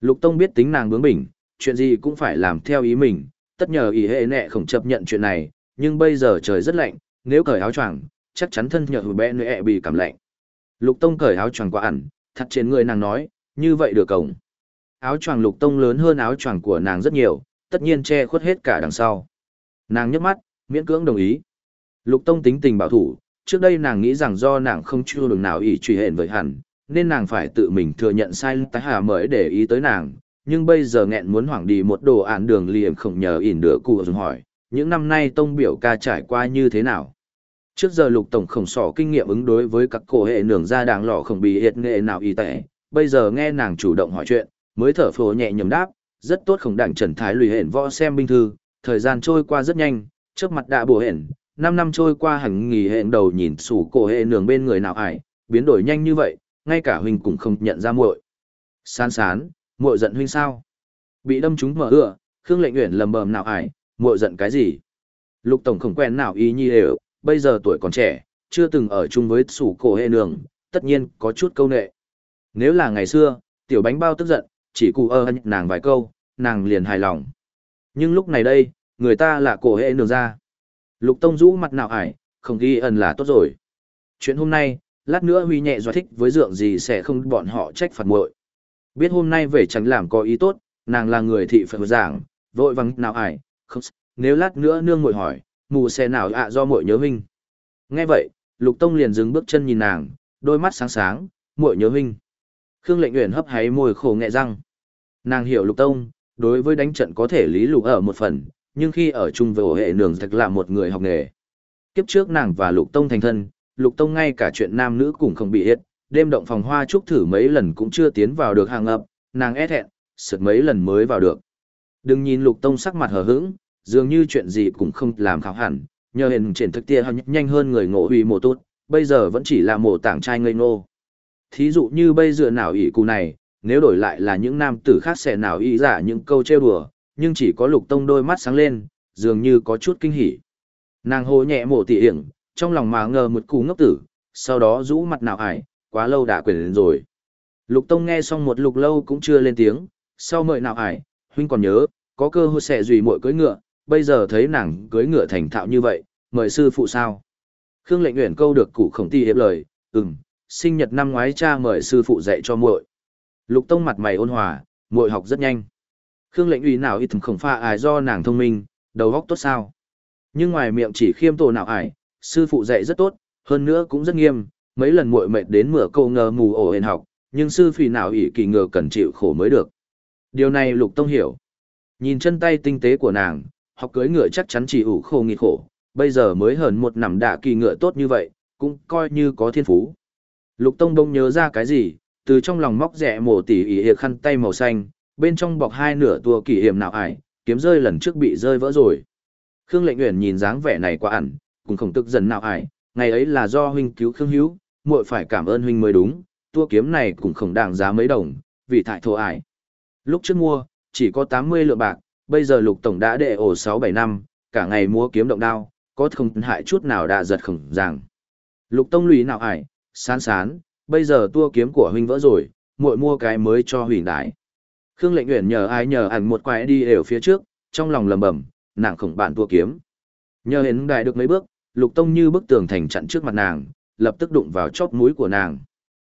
Lục Tông biết tính nàng bướng bỉnh, chuyện gì cũng phải làm theo ý mình, tất nhờ ý hệ nẹ không chấp nhận chuyện này, nhưng bây giờ trời rất lạnh, nếu cởi áo choàng, chắc chắn thân nhờ hùi bẽ nệ bị cảm lạnh. Lục Tông cởi áo choàng qua ẩn, thật trên người nàng nói, như vậy được cổng. Áo choàng Lục Tông lớn hơn áo choàng của nàng rất nhiều, tất nhiên che khuất hết cả đằng sau. Nàng nhấc mắt, miễn cưỡng đồng ý. Lục Tông tính tình bảo thủ, trước đây nàng nghĩ rằng do nàng không chưa đường nào ý truy hẹn với hẳn, nên nàng phải tự mình thừa nhận sai tái hà mới để ý tới nàng, nhưng bây giờ nghẹn muốn hoảng đi một đồ án đường liềm không nhờ ỉn đỡ cụ dùng hỏi, những năm nay tông biểu ca trải qua như thế nào? Trước giờ lục tổng khổng sỏ kinh nghiệm ứng đối với các cổ hệ nường ra đàng lọ không bị hiệt nghệ nào y tệ, bây giờ nghe nàng chủ động hỏi chuyện, mới thở phồ nhẹ nhầm đáp, rất tốt không đảng trần thái lùi hển võ xem binh thư, thời gian trôi qua rất nhanh, trước mặt đã bùa hển, năm năm trôi qua hẳn nghỉ hẹn đầu nhìn sủ cổ hệ nường bên người nào ải, biến đổi nhanh như vậy, ngay cả huynh cũng không nhận ra muội. Sán sán, muội giận huynh sao? Bị đâm trúng mở ựa, Khương Lệnh Uyển lầm bầm nào ải, muội giận cái gì? Lục tổng không quen nào ý nhi đều, bây giờ tuổi còn trẻ, chưa từng ở chung với sủ cổ hệ nương, tất nhiên có chút câu nệ. Nếu là ngày xưa, tiểu bánh bao tức giận, chỉ cụ ơ nàng vài câu, nàng liền hài lòng. Nhưng lúc này đây, người ta là cổ hệ nương ra. Lục Tông rũ mặt nào ải, không ghi ẩn là tốt rồi. Chuyện hôm nay, lát nữa Huy nhẹ do thích với dượng gì sẽ không bọn họ trách phạt muội. Biết hôm nay về tránh làm có ý tốt, nàng là người thị phật giảng, vội vắng nào ải, không, nếu lát nữa nương muội hỏi, mù xe nào ạ do muội nhớ huynh. Nghe vậy, Lục Tông liền dừng bước chân nhìn nàng, đôi mắt sáng sáng, muội nhớ huynh. Khương Lệnh Uyển hấp háy môi khổ nghẹ răng. Nàng hiểu Lục Tông, đối với đánh trận có thể lý lục ở một phần, nhưng khi ở chung với ổ hệ nường thật là một người học nghề. Kiếp trước nàng và Lục Tông thành thân, Lục Tông ngay cả chuyện nam nữ cũng không bị hết, đêm động phòng hoa trúc thử mấy lần cũng chưa tiến vào được hàng ập, nàng e thẹn, sượt mấy lần mới vào được. Đừng nhìn Lục Tông sắc mặt hờ hững, dường như chuyện gì cũng không làm khảo hẳn, nhờ hình triển thực tia nhanh hơn người ngộ huy mộ tốt, bây giờ vẫn chỉ là mộ tảng trai ngây ngô. Thí dụ như bây giờ nào ỷ cụ này, nếu đổi lại là những nam tử khác sẽ nào ý giả những câu trêu đùa, nhưng chỉ có lục tông đôi mắt sáng lên, dường như có chút kinh hỉ. Nàng hô nhẹ mộ tỉ hiểm trong lòng mà ngờ một cú ngốc tử, sau đó rũ mặt nào ải, quá lâu đã quyền lên rồi. Lục tông nghe xong một lục lâu cũng chưa lên tiếng, sau mời nào ải, huynh còn nhớ, có cơ hội sẽ dùy muội cưới ngựa, bây giờ thấy nàng cưới ngựa thành thạo như vậy, mời sư phụ sao. Khương lệnh nguyện câu được cụ khổng ti hiệp lời, ừm, sinh nhật năm ngoái cha mời sư phụ dạy cho muội. Lục tông mặt mày ôn hòa, muội học rất nhanh. Khương lệnh ủy nào ít thầm khổng pha ải do nàng thông minh, đầu óc tốt sao. Nhưng ngoài miệng chỉ khiêm tổ nào ải, sư phụ dạy rất tốt, hơn nữa cũng rất nghiêm, mấy lần muội mệt đến mửa câu ngờ mù ổ hên học, nhưng sư phì nào ỷ kỳ ngờ cần chịu khổ mới được. Điều này lục tông hiểu. Nhìn chân tay tinh tế của nàng, học cưới ngựa chắc chắn chỉ ủ khổ nghị khổ, bây giờ mới hờn một nằm đạ kỳ ngựa tốt như vậy, cũng coi như có thiên phú. Lục tông đông nhớ ra cái gì, từ trong lòng móc rẻ mổ tỉ ỉ khăn tay màu xanh, bên trong bọc hai nửa tua kỷ hiểm nào ải, kiếm rơi lần trước bị rơi vỡ rồi. Khương Lệnh Uyển nhìn dáng vẻ này quá ẩn, cũng khổng tức dần nào ải, ngày ấy là do huynh cứu Khương Hữu, muội phải cảm ơn huynh mới đúng, tua kiếm này cũng khổng đàng giá mấy đồng, vì thải thổ ải. Lúc trước mua, chỉ có 80 lượng bạc, bây giờ lục tổng đã đệ ổ 6-7 năm, cả ngày mua kiếm động đao, có không hại chút nào đã giật khổng ràng. Lục tông lùi nào ải, sán sán, bây giờ tua kiếm của huynh vỡ rồi, muội mua cái mới cho hủy đại. Khương Lệnh Uyển nhờ ai nhờ ảnh một quái đi đều phía trước, trong lòng lầm bầm, nàng khổng bạn tua kiếm. Nhờ hến đại được mấy bước, Lục Tông như bức tường thành chặn trước mặt nàng, lập tức đụng vào chóp mũi của nàng.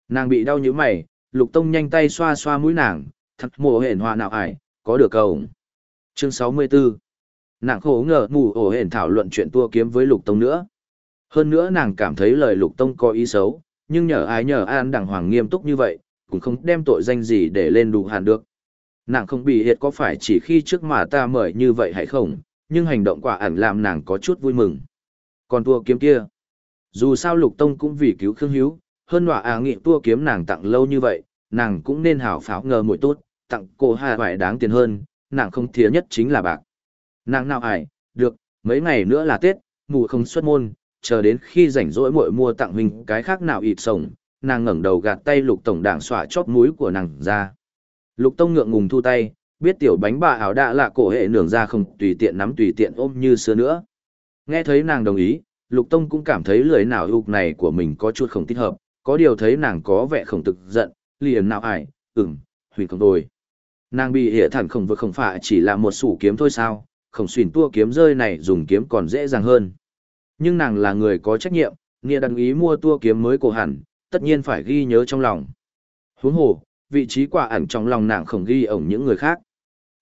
Nàng bị đau nhữ mày, Lục Tông nhanh tay xoa xoa mũi nàng, thật mồ hển hoa nào ải, có được cầu. Chương 64 Nàng khổ ngờ mù ổ hển thảo luận chuyện tua kiếm với Lục Tông nữa. Hơn nữa nàng cảm thấy lời Lục Tông có ý xấu, nhưng nhờ ai nhờ an đàng hoàng nghiêm túc như vậy, cũng không đem tội danh gì để lên đủ hàn được nàng không bị hiệt có phải chỉ khi trước mà ta mời như vậy hay không, nhưng hành động quả ẩn làm nàng có chút vui mừng. Còn tua kiếm kia, dù sao lục tông cũng vì cứu Khương Hiếu, hơn nọa à nghị tua kiếm nàng tặng lâu như vậy, nàng cũng nên hảo pháo ngờ mũi tốt, tặng cô hà vải đáng tiền hơn, nàng không thiếu nhất chính là bạc. Nàng nào ải, được, mấy ngày nữa là Tết, mù không xuất môn, chờ đến khi rảnh rỗi muội mua tặng mình cái khác nào ịt sổng, nàng ngẩng đầu gạt tay lục tổng đảng xỏa chót mũi của nàng ra. Lục Tông ngượng ngùng thu tay, biết tiểu bánh bà ảo đã là cổ hệ nường ra không tùy tiện nắm tùy tiện ôm như xưa nữa. Nghe thấy nàng đồng ý, Lục Tông cũng cảm thấy lời nào ục này của mình có chút không thích hợp, có điều thấy nàng có vẻ không thực giận, liền nào ải, ừm, hủy không đôi. Nàng bị hệ thẳng không vừa không phải chỉ là một sủ kiếm thôi sao, không xuyên tua kiếm rơi này dùng kiếm còn dễ dàng hơn. Nhưng nàng là người có trách nhiệm, nghĩa đăng ý mua tua kiếm mới của hẳn, tất nhiên phải ghi nhớ trong lòng. Huống hồ, vị trí quả ẩn trong lòng nàng không ghi ổng những người khác.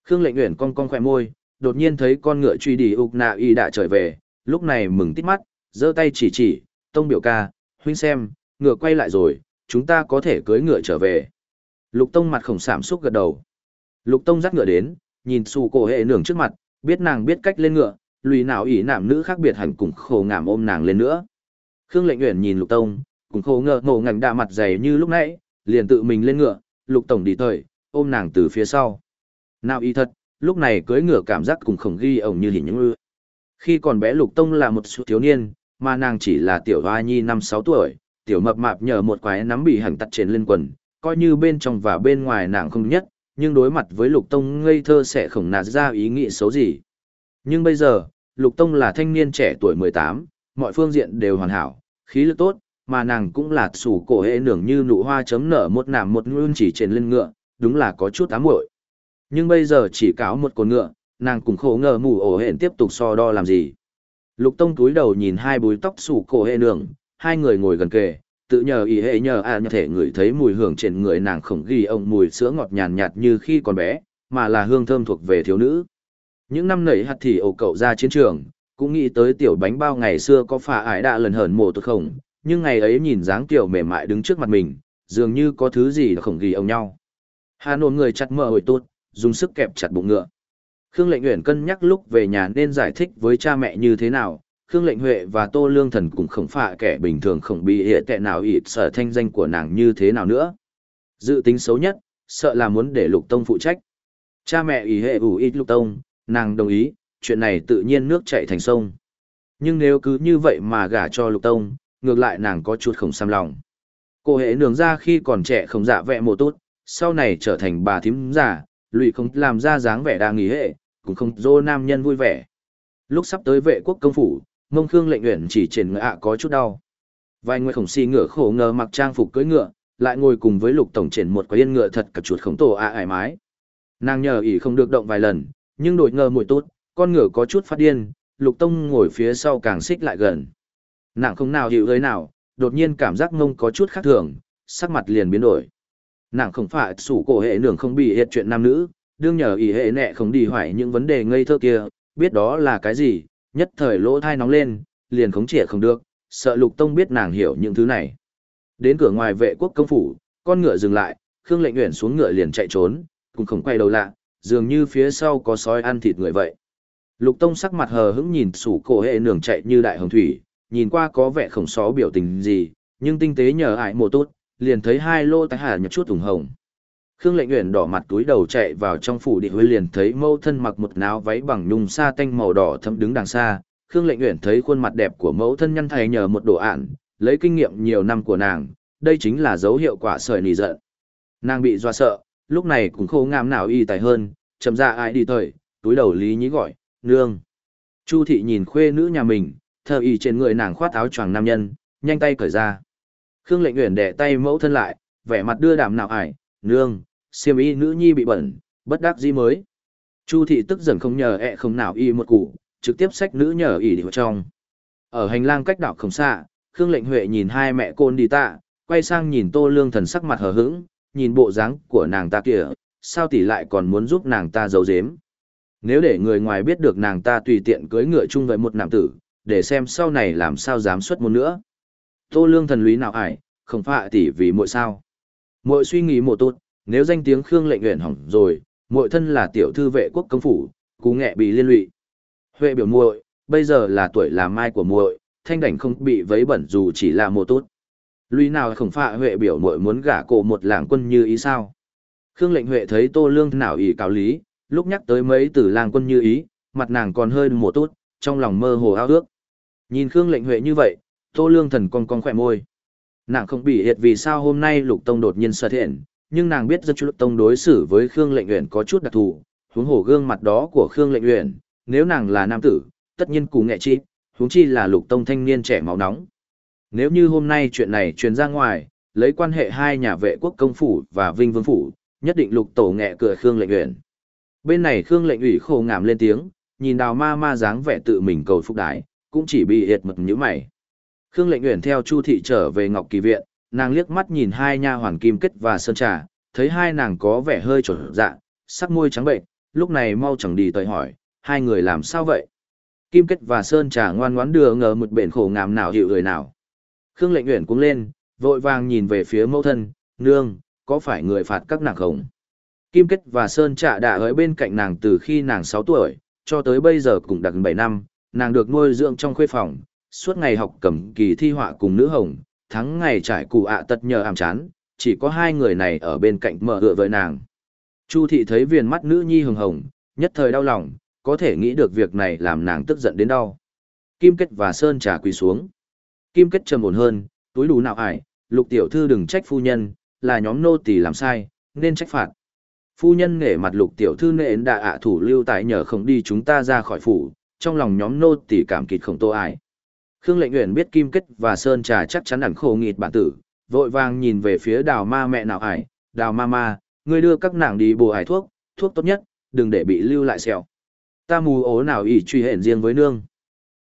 Khương lệnh nguyện cong cong khỏe môi, đột nhiên thấy con ngựa truy đi ục nạ y đã trở về, lúc này mừng tít mắt, giơ tay chỉ chỉ, tông biểu ca, huynh xem, ngựa quay lại rồi, chúng ta có thể cưới ngựa trở về. Lục tông mặt khổng sảm xúc gật đầu. Lục tông dắt ngựa đến, nhìn xù cổ hệ nường trước mặt, biết nàng biết cách lên ngựa, lùi nào ỷ nạm nữ khác biệt hẳn cùng khổ ngảm ôm nàng lên nữa. Khương lệnh nguyện nhìn lục tông, cùng khổ ngờ ngổ ngành đạ mặt dày như lúc nãy, liền tự mình lên ngựa, lục tổng đi thời, ôm nàng từ phía sau. Nào y thật, lúc này cưới ngựa cảm giác cùng khổng ghi ổng như hình những ư. Khi còn bé lục tông là một số thiếu niên, mà nàng chỉ là tiểu hoa nhi năm sáu tuổi, tiểu mập mạp nhờ một quái nắm bị hẳn tắt trên lên quần, coi như bên trong và bên ngoài nàng không nhất, nhưng đối mặt với lục tông ngây thơ sẽ không nạt ra ý nghĩ xấu gì. Nhưng bây giờ, lục tông là thanh niên trẻ tuổi mười tám, mọi phương diện đều hoàn hảo, khí lực tốt, mà nàng cũng là sủ cổ hệ nưởng như nụ hoa chấm nở một nạm một luôn chỉ trên lưng ngựa, đúng là có chút ám muội. Nhưng bây giờ chỉ cáo một con ngựa, nàng cũng khổ ngờ mù ổ hển tiếp tục so đo làm gì. Lục tông túi đầu nhìn hai búi tóc sủ cổ hệ nương, hai người ngồi gần kề, tự nhờ ý hệ nhờ à như thể người thấy mùi hương trên người nàng khổng ghi ông mùi sữa ngọt nhàn nhạt như khi còn bé, mà là hương thơm thuộc về thiếu nữ. Những năm nảy hạt thì ổ cậu ra chiến trường, cũng nghĩ tới tiểu bánh bao ngày xưa có phà ải đã lần hờn mồ tốt không, nhưng ngày ấy nhìn dáng tiểu mềm mại đứng trước mặt mình, dường như có thứ gì đó khổng ghi ông nhau. Hà nôn người chặt mờ hồi tốt, dùng sức kẹp chặt bụng ngựa. Khương Lệnh Uyển cân nhắc lúc về nhà nên giải thích với cha mẹ như thế nào, Khương Lệnh Huệ và Tô Lương Thần cũng không phải kẻ bình thường không bị hệ tệ nào ịt sở thanh danh của nàng như thế nào nữa. Dự tính xấu nhất, sợ là muốn để Lục Tông phụ trách. Cha mẹ ý hệ ủ ít Lục Tông, nàng đồng ý, chuyện này tự nhiên nước chảy thành sông. Nhưng nếu cứ như vậy mà gả cho Lục Tông, ngược lại nàng có chút không sam lòng. Cô hệ nường ra khi còn trẻ không dạ vẹ mồ tốt, sau này trở thành bà thím già, lụy không làm ra dáng vẻ đa nghỉ hệ, cũng không dô nam nhân vui vẻ. Lúc sắp tới vệ quốc công phủ, mông khương lệnh uyển chỉ trên ngựa ạ có chút đau. Vài người khổng si ngựa khổ ngờ mặc trang phục cưỡi ngựa, lại ngồi cùng với lục tổng trên một quả yên ngựa thật cả chuột khổng tổ ạ ải mái. Nàng nhờ ỉ không được động vài lần, nhưng đổi ngờ mùi tốt, con ngựa có chút phát điên, lục tông ngồi phía sau càng xích lại gần. Nàng không nào hiểu hơi nào, đột nhiên cảm giác mông có chút khác thường, sắc mặt liền biến đổi. Nàng không phải sủ cổ hệ nường không bị hiệt chuyện nam nữ, đương nhờ ý hệ nẹ không đi hoài những vấn đề ngây thơ kia, biết đó là cái gì, nhất thời lỗ thai nóng lên, liền khống trẻ không được, sợ lục tông biết nàng hiểu những thứ này. Đến cửa ngoài vệ quốc công phủ, con ngựa dừng lại, Khương lệnh nguyện xuống ngựa liền chạy trốn, cũng không quay đầu lại, dường như phía sau có sói ăn thịt người vậy. Lục tông sắc mặt hờ hững nhìn sủ cổ hệ nường chạy như đại hồng thủy, nhìn qua có vẻ khổng xó biểu tình gì, nhưng tinh tế nhờ ải mùa tốt, liền thấy hai lô tái hà nhập chút ủng hồng. Khương Lệnh Uyển đỏ mặt túi đầu chạy vào trong phủ địa huy liền thấy mâu thân mặc một áo váy bằng nhung sa tanh màu đỏ thấm đứng đằng xa. Khương Lệnh Uyển thấy khuôn mặt đẹp của mẫu thân nhăn thay nhờ một đồ ản, lấy kinh nghiệm nhiều năm của nàng, đây chính là dấu hiệu quả sợi nỉ giận. Nàng bị doa sợ, lúc này cũng khô ngam nào y tài hơn, chậm ra ai đi thời, túi đầu lý nhí gọi, nương. Chu thị nhìn khuê nữ nhà mình, thờ y trên người nàng khoát áo choàng nam nhân, nhanh tay cởi ra. Khương Lệnh Uyển đè tay mẫu thân lại, vẻ mặt đưa đảm nào ải, nương, siêm y nữ nhi bị bẩn, bất đắc dĩ mới. Chu thị tức giận không nhờ ẹ không nào y một củ, trực tiếp xách nữ nhờ y đi vào trong. Ở hành lang cách đảo không xa, Khương Lệnh Huệ nhìn hai mẹ côn đi tạ, quay sang nhìn Tô Lương Thần sắc mặt hờ hững, nhìn bộ dáng của nàng ta kìa, sao tỷ lại còn muốn giúp nàng ta giấu giếm. Nếu để người ngoài biết được nàng ta tùy tiện cưới ngựa chung với một nam tử, để xem sau này làm sao dám xuất môn nữa. Tô Lương Thần lý nào ải, không phải tỷ vì muội sao. Muội suy nghĩ một tốt, nếu danh tiếng Khương lệnh nguyện hỏng rồi, muội thân là tiểu thư vệ quốc công phủ, cú nghẹ bị liên lụy. Huệ biểu muội, bây giờ là tuổi làm mai của muội, thanh đảnh không bị vấy bẩn dù chỉ là một tốt. Lui nào không phạ Huệ biểu muội muốn gả cổ một làng quân như ý sao? Khương lệnh Huệ thấy Tô Lương nào ý cáo lý, lúc nhắc tới mấy từ làng quân như ý, mặt nàng còn hơi một tốt, trong lòng mơ hồ ao ước. Nhìn Khương lệnh Huệ như vậy, Tô Lương thần cong cong khỏe môi. Nàng không bị hiệt vì sao hôm nay Lục Tông đột nhiên xuất hiện, nhưng nàng biết dân chú Lục Tông đối xử với Khương Lệnh Uyển có chút đặc thù, huống hồ gương mặt đó của Khương Lệnh Uyển, nếu nàng là nam tử, tất nhiên cù nghệ chi, huống chi là lục tông thanh niên trẻ máu nóng. Nếu như hôm nay chuyện này truyền ra ngoài, lấy quan hệ hai nhà vệ quốc công phủ và vinh vương phủ, nhất định lục tổ nghệ cửa Khương lệnh uyển. Bên này Khương lệnh ủy khổ ngảm lên tiếng, nhìn đào ma ma dáng vẻ tự mình cầu phúc đái, cũng chỉ bị hiệt mật như mày. Khương lệnh uyển theo Chu thị trở về Ngọc Kỳ viện, nàng liếc mắt nhìn hai nha hoàn kim kết và sơn trà, thấy hai nàng có vẻ hơi trột dạ, sắc môi trắng bệnh, lúc này mau chẳng đi tới hỏi, hai người làm sao vậy? Kim kết và sơn trà ngoan ngoãn đưa ngờ một bể khổ ngàm nào hiệu người nào. Khương lệnh uyển cũng lên, vội vàng nhìn về phía mẫu thân, nương, có phải người phạt các nàng không? Kim kết và sơn trà đã ở bên cạnh nàng từ khi nàng 6 tuổi, cho tới bây giờ cũng đặc 7 năm, nàng được nuôi dưỡng trong khuê phòng, suốt ngày học cầm kỳ thi họa cùng nữ hồng, tháng ngày trải cụ ạ tật nhờ ảm chán, chỉ có hai người này ở bên cạnh mở tựa với nàng. Chu thị thấy viền mắt nữ nhi hồng hồng, nhất thời đau lòng, có thể nghĩ được việc này làm nàng tức giận đến đau. Kim kết và sơn trà quỳ xuống. Kim kết trầm ổn hơn, túi đủ nào ải, lục tiểu thư đừng trách phu nhân, là nhóm nô tỳ làm sai, nên trách phạt. Phu nhân nể mặt lục tiểu thư nệ đã ạ thủ lưu tại nhờ không đi chúng ta ra khỏi phủ, trong lòng nhóm nô tỳ cảm kịch không tô ải. Khương lệnh Uyển biết kim kết và sơn trà chắc chắn ẩn khổ nghịt bản tử, vội vàng nhìn về phía đào ma mẹ nào ải, đào ma ma, ngươi đưa các nàng đi bổ ải thuốc, thuốc tốt nhất, đừng để bị lưu lại sẹo. Ta mù ố nào ỷ truy hẹn riêng với nương.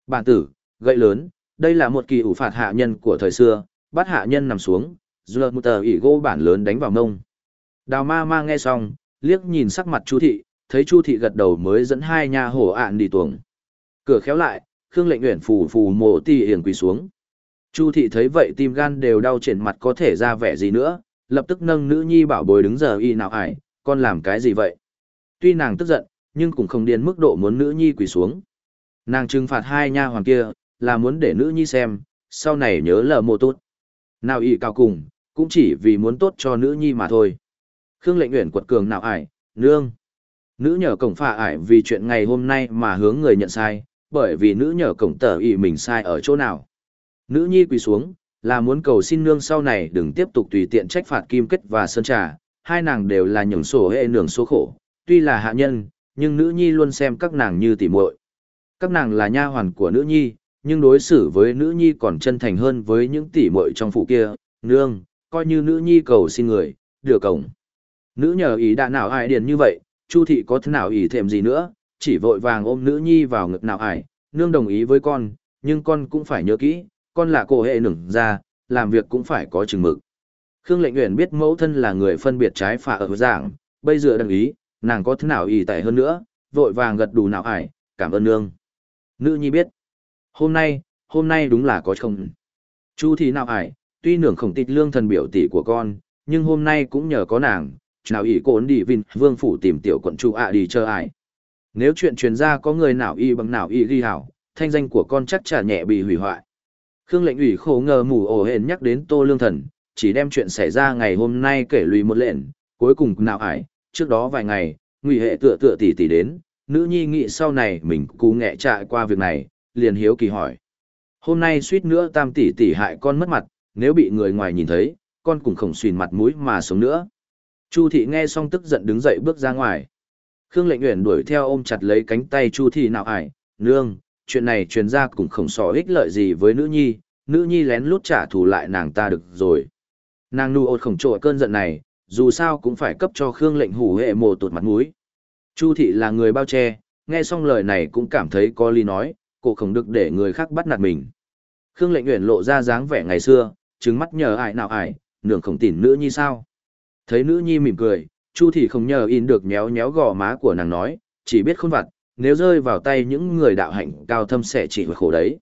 Bản tử, gậy lớn, đây là một kỳ ủ phạt hạ nhân của thời xưa, bắt hạ nhân nằm xuống, dù Mutter ỷ gỗ bản lớn đánh vào mông. Đào ma ma nghe xong, liếc nhìn sắc mặt chu thị, thấy chu thị gật đầu mới dẫn hai nha hổ ạn đi tuồng. Cửa khéo lại, Khương lệnh uyển phù phù mộ ti hiền quỳ xuống. Chu thị thấy vậy tim gan đều đau trên mặt có thể ra vẻ gì nữa, lập tức nâng nữ nhi bảo bồi đứng giờ y nào ải, con làm cái gì vậy? Tuy nàng tức giận, nhưng cũng không điên mức độ muốn nữ nhi quỳ xuống. Nàng trừng phạt hai nha hoàng kia, là muốn để nữ nhi xem, sau này nhớ lờ mô tốt. Nào y cao cùng, cũng chỉ vì muốn tốt cho nữ nhi mà thôi. Khương lệnh uyển quật cường nào ải, nương. Nữ nhờ cổng phà ải vì chuyện ngày hôm nay mà hướng người nhận sai, bởi vì nữ nhờ cổng tờ ý mình sai ở chỗ nào. Nữ nhi quỳ xuống, là muốn cầu xin nương sau này đừng tiếp tục tùy tiện trách phạt kim kết và sơn trà, hai nàng đều là nhường sổ hệ nường số khổ, tuy là hạ nhân, nhưng nữ nhi luôn xem các nàng như tỉ muội. Các nàng là nha hoàn của nữ nhi, nhưng đối xử với nữ nhi còn chân thành hơn với những tỉ muội trong phủ kia, nương, coi như nữ nhi cầu xin người, đưa cổng. Nữ nhờ ý đã nào ai điền như vậy, Chu thị có thế nào ý thèm gì nữa, chỉ vội vàng ôm nữ nhi vào ngực nào ải, nương đồng ý với con, nhưng con cũng phải nhớ kỹ, con là cô hệ nửng ra, làm việc cũng phải có chừng mực. Khương lệnh uyển biết mẫu thân là người phân biệt trái phà ở giảng, bây giờ đồng ý, nàng có thế nào ý tệ hơn nữa, vội vàng gật đủ nào ải, cảm ơn nương. Nữ nhi biết, hôm nay, hôm nay đúng là có không. Chu thì nào ải, tuy nưởng khổng tịch lương thần biểu tỷ của con, nhưng hôm nay cũng nhờ có nàng, nào ỷ cốn đi vinh vương phủ tìm tiểu quận chu ạ đi chơi ải. Nếu chuyện truyền ra có người nào y bằng nào y ghi hảo, thanh danh của con chắc chả nhẹ bị hủy hoại. Khương lệnh ủy khổ ngờ mù ổ hển nhắc đến tô lương thần, chỉ đem chuyện xảy ra ngày hôm nay kể lùi một lệnh, cuối cùng nào ải, trước đó vài ngày, ngụy hệ tựa tựa tỷ tỷ đến, nữ nhi nghĩ sau này mình cú nghệ trại qua việc này, liền hiếu kỳ hỏi. Hôm nay suýt nữa tam tỷ tỷ hại con mất mặt, nếu bị người ngoài nhìn thấy, con cũng khổng xuyên mặt mũi mà sống nữa. Chu thị nghe xong tức giận đứng dậy bước ra ngoài. Khương lệnh nguyện đuổi theo ôm chặt lấy cánh tay Chu thị nào ải, nương, chuyện này truyền ra cũng không sở, ích lợi gì với nữ nhi, nữ nhi lén lút trả thù lại nàng ta được rồi. Nàng nu ột khổng trội cơn giận này, dù sao cũng phải cấp cho Khương lệnh hủ hệ mồ tụt mặt mũi. Chu thị là người bao che, nghe xong lời này cũng cảm thấy có lý nói, cô không được để người khác bắt nạt mình. Khương lệnh nguyện lộ ra dáng vẻ ngày xưa, trứng mắt nhờ ải nào ải, nương không tỉn nữ nhi sao. Thấy nữ nhi mỉm cười, Chu thì không nhờ in được méo méo gò má của nàng nói, chỉ biết khôn vặt, nếu rơi vào tay những người đạo hạnh cao thâm sẽ chỉ khổ đấy.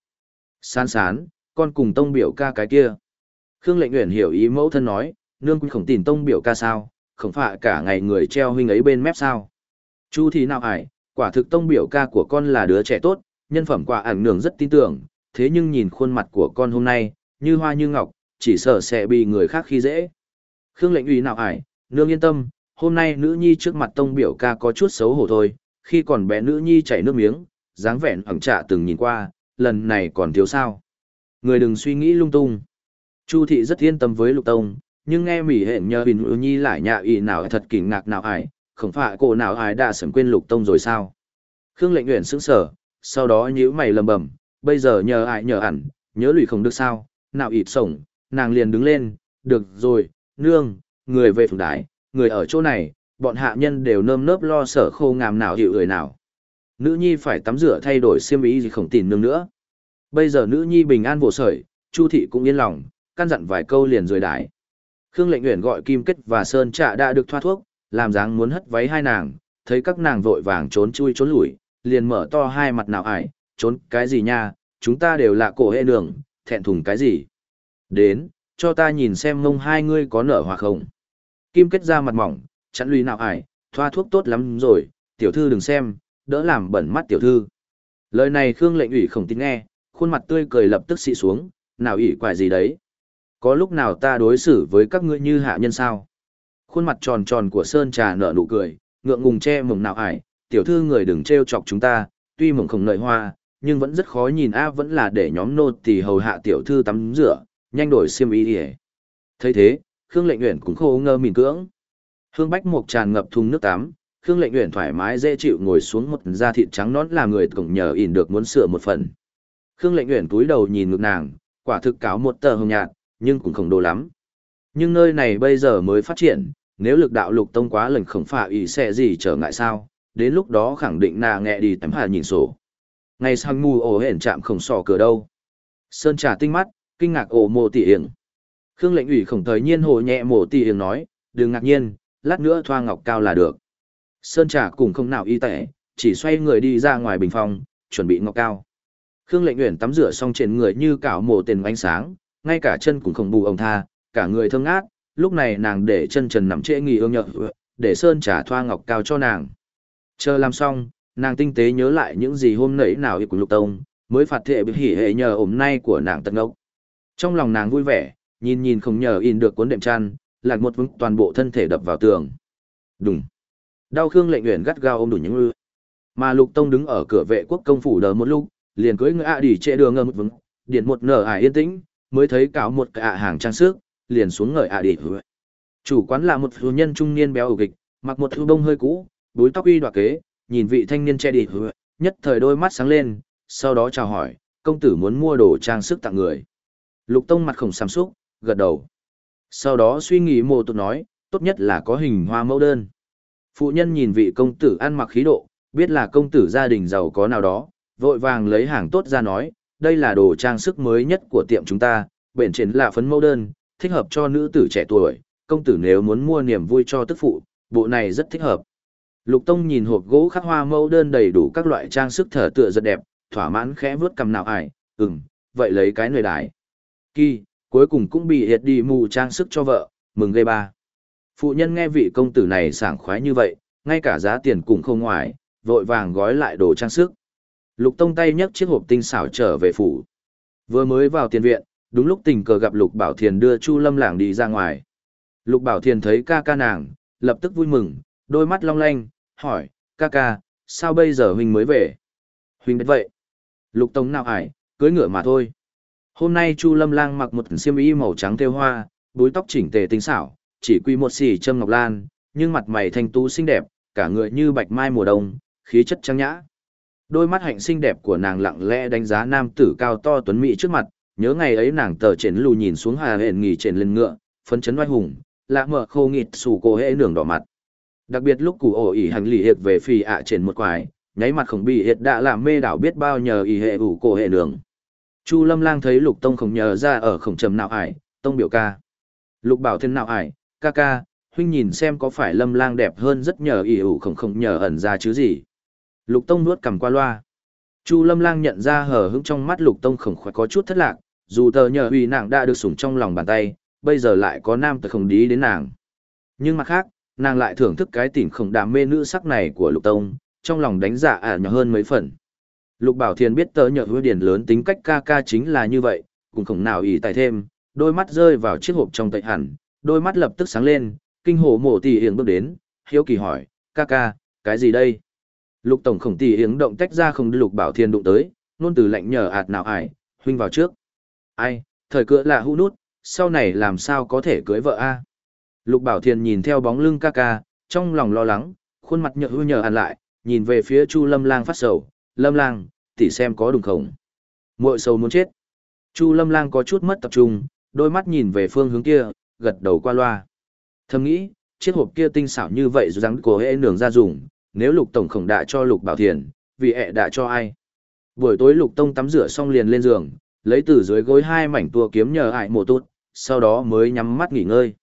Sán sán, con cùng tông biểu ca cái kia. Khương lệnh nguyện hiểu ý mẫu thân nói, nương quân không tìm tông biểu ca sao, không phải cả ngày người treo huynh ấy bên mép sao. Chu thì nào ải, quả thực tông biểu ca của con là đứa trẻ tốt, nhân phẩm quả ảnh nường rất tin tưởng, thế nhưng nhìn khuôn mặt của con hôm nay, như hoa như ngọc, chỉ sợ sẽ bị người khác khi dễ. Khương lệnh ủy nào ải, nương yên tâm, hôm nay nữ nhi trước mặt tông biểu ca có chút xấu hổ thôi, khi còn bé nữ nhi chảy nước miếng, dáng vẻ ẩn trạ từng nhìn qua, lần này còn thiếu sao. Người đừng suy nghĩ lung tung. Chu thị rất yên tâm với lục tông, nhưng nghe mỉ hẹn nhờ bình nhi lại nhạ ý nào thật kinh ngạc nào ải, không phải cô nào ải đã sớm quên lục tông rồi sao. Khương lệnh nguyện sững sở, sau đó nhíu mày lầm bầm, bây giờ nhờ ai nhờ ẩn, nhớ lùi không được sao, nào ịt sổng, nàng liền đứng lên, được rồi, nương, người về phường đái, người ở chỗ này, bọn hạ nhân đều nơm nớp lo sợ khô ngàm nào hiệu người nào. Nữ nhi phải tắm rửa thay đổi xiêm ý gì không tìm nương nữa. Bây giờ nữ nhi bình an vô sởi, Chu thị cũng yên lòng, căn dặn vài câu liền rồi đái. Khương lệnh uyển gọi Kim Kết và Sơn Trạ đã được thoa thuốc, làm dáng muốn hất váy hai nàng, thấy các nàng vội vàng trốn chui trốn lủi, liền mở to hai mặt nào ải, trốn cái gì nha, chúng ta đều là cổ hệ đường, thẹn thùng cái gì. Đến, cho ta nhìn xem mông hai ngươi có nở hoặc không. Kim kết ra mặt mỏng, chặn lùi nào ải, thoa thuốc tốt lắm rồi, tiểu thư đừng xem, đỡ làm bẩn mắt tiểu thư. Lời này Khương lệnh ủy không tin nghe, khuôn mặt tươi cười lập tức xị xuống, nào ủy quải gì đấy. Có lúc nào ta đối xử với các ngươi như hạ nhân sao? Khuôn mặt tròn tròn của Sơn Trà nở nụ cười, ngượng ngùng che mừng nào ải, tiểu thư người đừng trêu chọc chúng ta, tuy mừng không nợi hoa, nhưng vẫn rất khó nhìn a vẫn là để nhóm nô tỳ hầu hạ tiểu thư tắm rửa, nhanh đổi xiêm y đi thấy thế khương lệnh uyển cũng khô ngơ mỉm cưỡng. Hương bách mục tràn ngập thùng nước tắm, khương lệnh uyển thoải mái dễ chịu ngồi xuống một da thịt trắng nón làm người cổng nhờ ỉn được muốn sửa một phần. Khương lệnh uyển cúi đầu nhìn ngực nàng, quả thực cáo một tờ hồng nhạt, nhưng cũng không đồ lắm. Nhưng nơi này bây giờ mới phát triển, nếu lực đạo lục tông quá lệnh khổng phạ ỉ sẽ gì trở ngại sao? Đến lúc đó khẳng định nà nghe đi tắm hà nhìn sổ. Ngày sang mù ổ hển chạm khổng sò cửa đâu? Sơn trà tinh mắt, kinh ngạc ổ mộ tỉ hiển khương lệnh ủy khổng thời nhiên hồ nhẹ mổ tì hiền nói, đừng ngạc nhiên, lát nữa thoa ngọc cao là được. Sơn trà cùng không nào y tệ chỉ xoay người đi ra ngoài bình phòng, chuẩn bị ngọc cao. Khương lệnh uyển tắm rửa xong trên người như cảo mồ tiền ánh sáng, ngay cả chân cũng không bù ông tha, cả người thơm ngát, lúc này nàng để chân trần nằm trễ nghỉ ương nhợ, để sơn trà thoa ngọc cao cho nàng. Chờ làm xong, nàng tinh tế nhớ lại những gì hôm nãy nào y của lục tông, mới phạt thệ bị hỉ hệ nhờ ổm nay của nàng tận ngốc trong lòng nàng vui vẻ nhìn nhìn không nhờ in được cuốn đệm chăn, lạc một vững toàn bộ thân thể đập vào tường. Đúng đau khương lệnh uyển gắt gao ôm đủ những ư. Mà lục tông đứng ở cửa vệ quốc công phủ đờ một lúc, liền cưỡi ngựa đi trệ đường ngơ một vững, điện một nở ải yên tĩnh, mới thấy cáo một cả hàng trang sức, liền xuống ngợi ạ đi. Chủ quán là một phu nhân trung niên béo ổ kịch, mặc một thư bông hơi cũ, búi tóc uy đoạt kế, nhìn vị thanh niên che đi. Nhất thời đôi mắt sáng lên, sau đó chào hỏi, công tử muốn mua đồ trang sức tặng người. Lục tông mặt khổng sàm xúc gật đầu. Sau đó suy nghĩ mô tụt nói tốt nhất là có hình hoa mẫu đơn. Phụ nhân nhìn vị công tử ăn mặc khí độ biết là công tử gia đình giàu có nào đó vội vàng lấy hàng tốt ra nói đây là đồ trang sức mới nhất của tiệm chúng ta bền trên là phấn mẫu đơn thích hợp cho nữ tử trẻ tuổi công tử nếu muốn mua niềm vui cho tức phụ bộ này rất thích hợp. Lục Tông nhìn hộp gỗ khắc hoa mẫu đơn đầy đủ các loại trang sức thở tựa rất đẹp, thỏa mãn khẽ vướt cầm nào ải, ừm, vậy lấy cái nồi đài. Kỳ, cuối cùng cũng bị hiệt đi mù trang sức cho vợ, mừng gây ba. Phụ nhân nghe vị công tử này sảng khoái như vậy, ngay cả giá tiền cũng không ngoài, vội vàng gói lại đồ trang sức. Lục Tông tay nhấc chiếc hộp tinh xảo trở về phủ. Vừa mới vào tiền viện, đúng lúc tình cờ gặp Lục Bảo Thiền đưa Chu Lâm Lảng đi ra ngoài. Lục Bảo Thiền thấy ca ca nàng, lập tức vui mừng, đôi mắt long lanh, hỏi, ca ca, sao bây giờ huynh mới về? Huynh biết vậy. Lục Tông nào ải, cưới ngựa mà thôi. Hôm nay Chu Lâm Lang mặc một xiêm y màu trắng thêu hoa, búi tóc chỉnh tề tinh xảo, chỉ quy một xỉ châm ngọc lan, nhưng mặt mày thanh tú xinh đẹp, cả người như bạch mai mùa đông, khí chất trang nhã. Đôi mắt hạnh xinh đẹp của nàng lặng lẽ đánh giá nam tử cao to tuấn mỹ trước mặt, nhớ ngày ấy nàng tờ trên lù nhìn xuống hà hẹn nghỉ trên lên ngựa, phấn chấn oai hùng, lạ mở khô nghịt sủ cô hễ nường đỏ mặt. Đặc biệt lúc cụ ổ ỉ hành lì hiệt về phi ạ trên một quái, nháy mặt không bị hiệt đã làm mê đảo biết bao nhờ ỉ hệ ủ cổ hệ đường. Chu Lâm Lang thấy Lục Tông không nhờ ra ở khổng trầm nào ải, Tông biểu ca. Lục bảo thiên nào ải, ca ca, huynh nhìn xem có phải Lâm Lang đẹp hơn rất nhờ ỉ ủ khổng không nhờ ẩn ra chứ gì. Lục Tông nuốt cầm qua loa. Chu Lâm Lang nhận ra hờ hững trong mắt Lục Tông khổng khoái có chút thất lạc, dù tờ nhờ uy nàng đã được sủng trong lòng bàn tay, bây giờ lại có nam tờ không đí đến nàng. Nhưng mặt khác, nàng lại thưởng thức cái tỉnh khổng đam mê nữ sắc này của lục tông trong lòng đánh giả ả nhỏ hơn mấy phần lục bảo Thiên biết tớ nhờ hứa điển lớn tính cách ca ca chính là như vậy cũng không nào ý tài thêm đôi mắt rơi vào chiếc hộp trong tay hẳn đôi mắt lập tức sáng lên kinh hồ mổ tỷ hiền bước đến hiếu kỳ hỏi ca ca cái gì đây? Lục tổng khổng tỷ hiếng động tách ra không đưa lục bảo Thiên đụng tới nôn từ lạnh nhờ ạt nào ải huynh vào trước. Ai thời cửa là hũ nút sau này làm sao có thể cưới vợ a? Lục Bảo Thiên nhìn theo bóng lưng ca ca, trong lòng lo lắng, khuôn mặt nhợ hư nhờ ăn lại, nhìn về phía Chu Lâm Lang phát sầu, Lâm Lang, tỉ xem có đúng không? Muội sầu muốn chết. Chu Lâm Lang có chút mất tập trung, đôi mắt nhìn về phương hướng kia, gật đầu qua loa. Thầm nghĩ, chiếc hộp kia tinh xảo như vậy rắn của hệ nường ra dùng, nếu lục tổng khổng đã cho lục bảo thiền, vì ẹ đã cho ai. Buổi tối lục tông tắm rửa xong liền lên giường, lấy từ dưới gối hai mảnh tua kiếm nhờ ải mổ tốt, sau đó mới nhắm mắt nghỉ ngơi.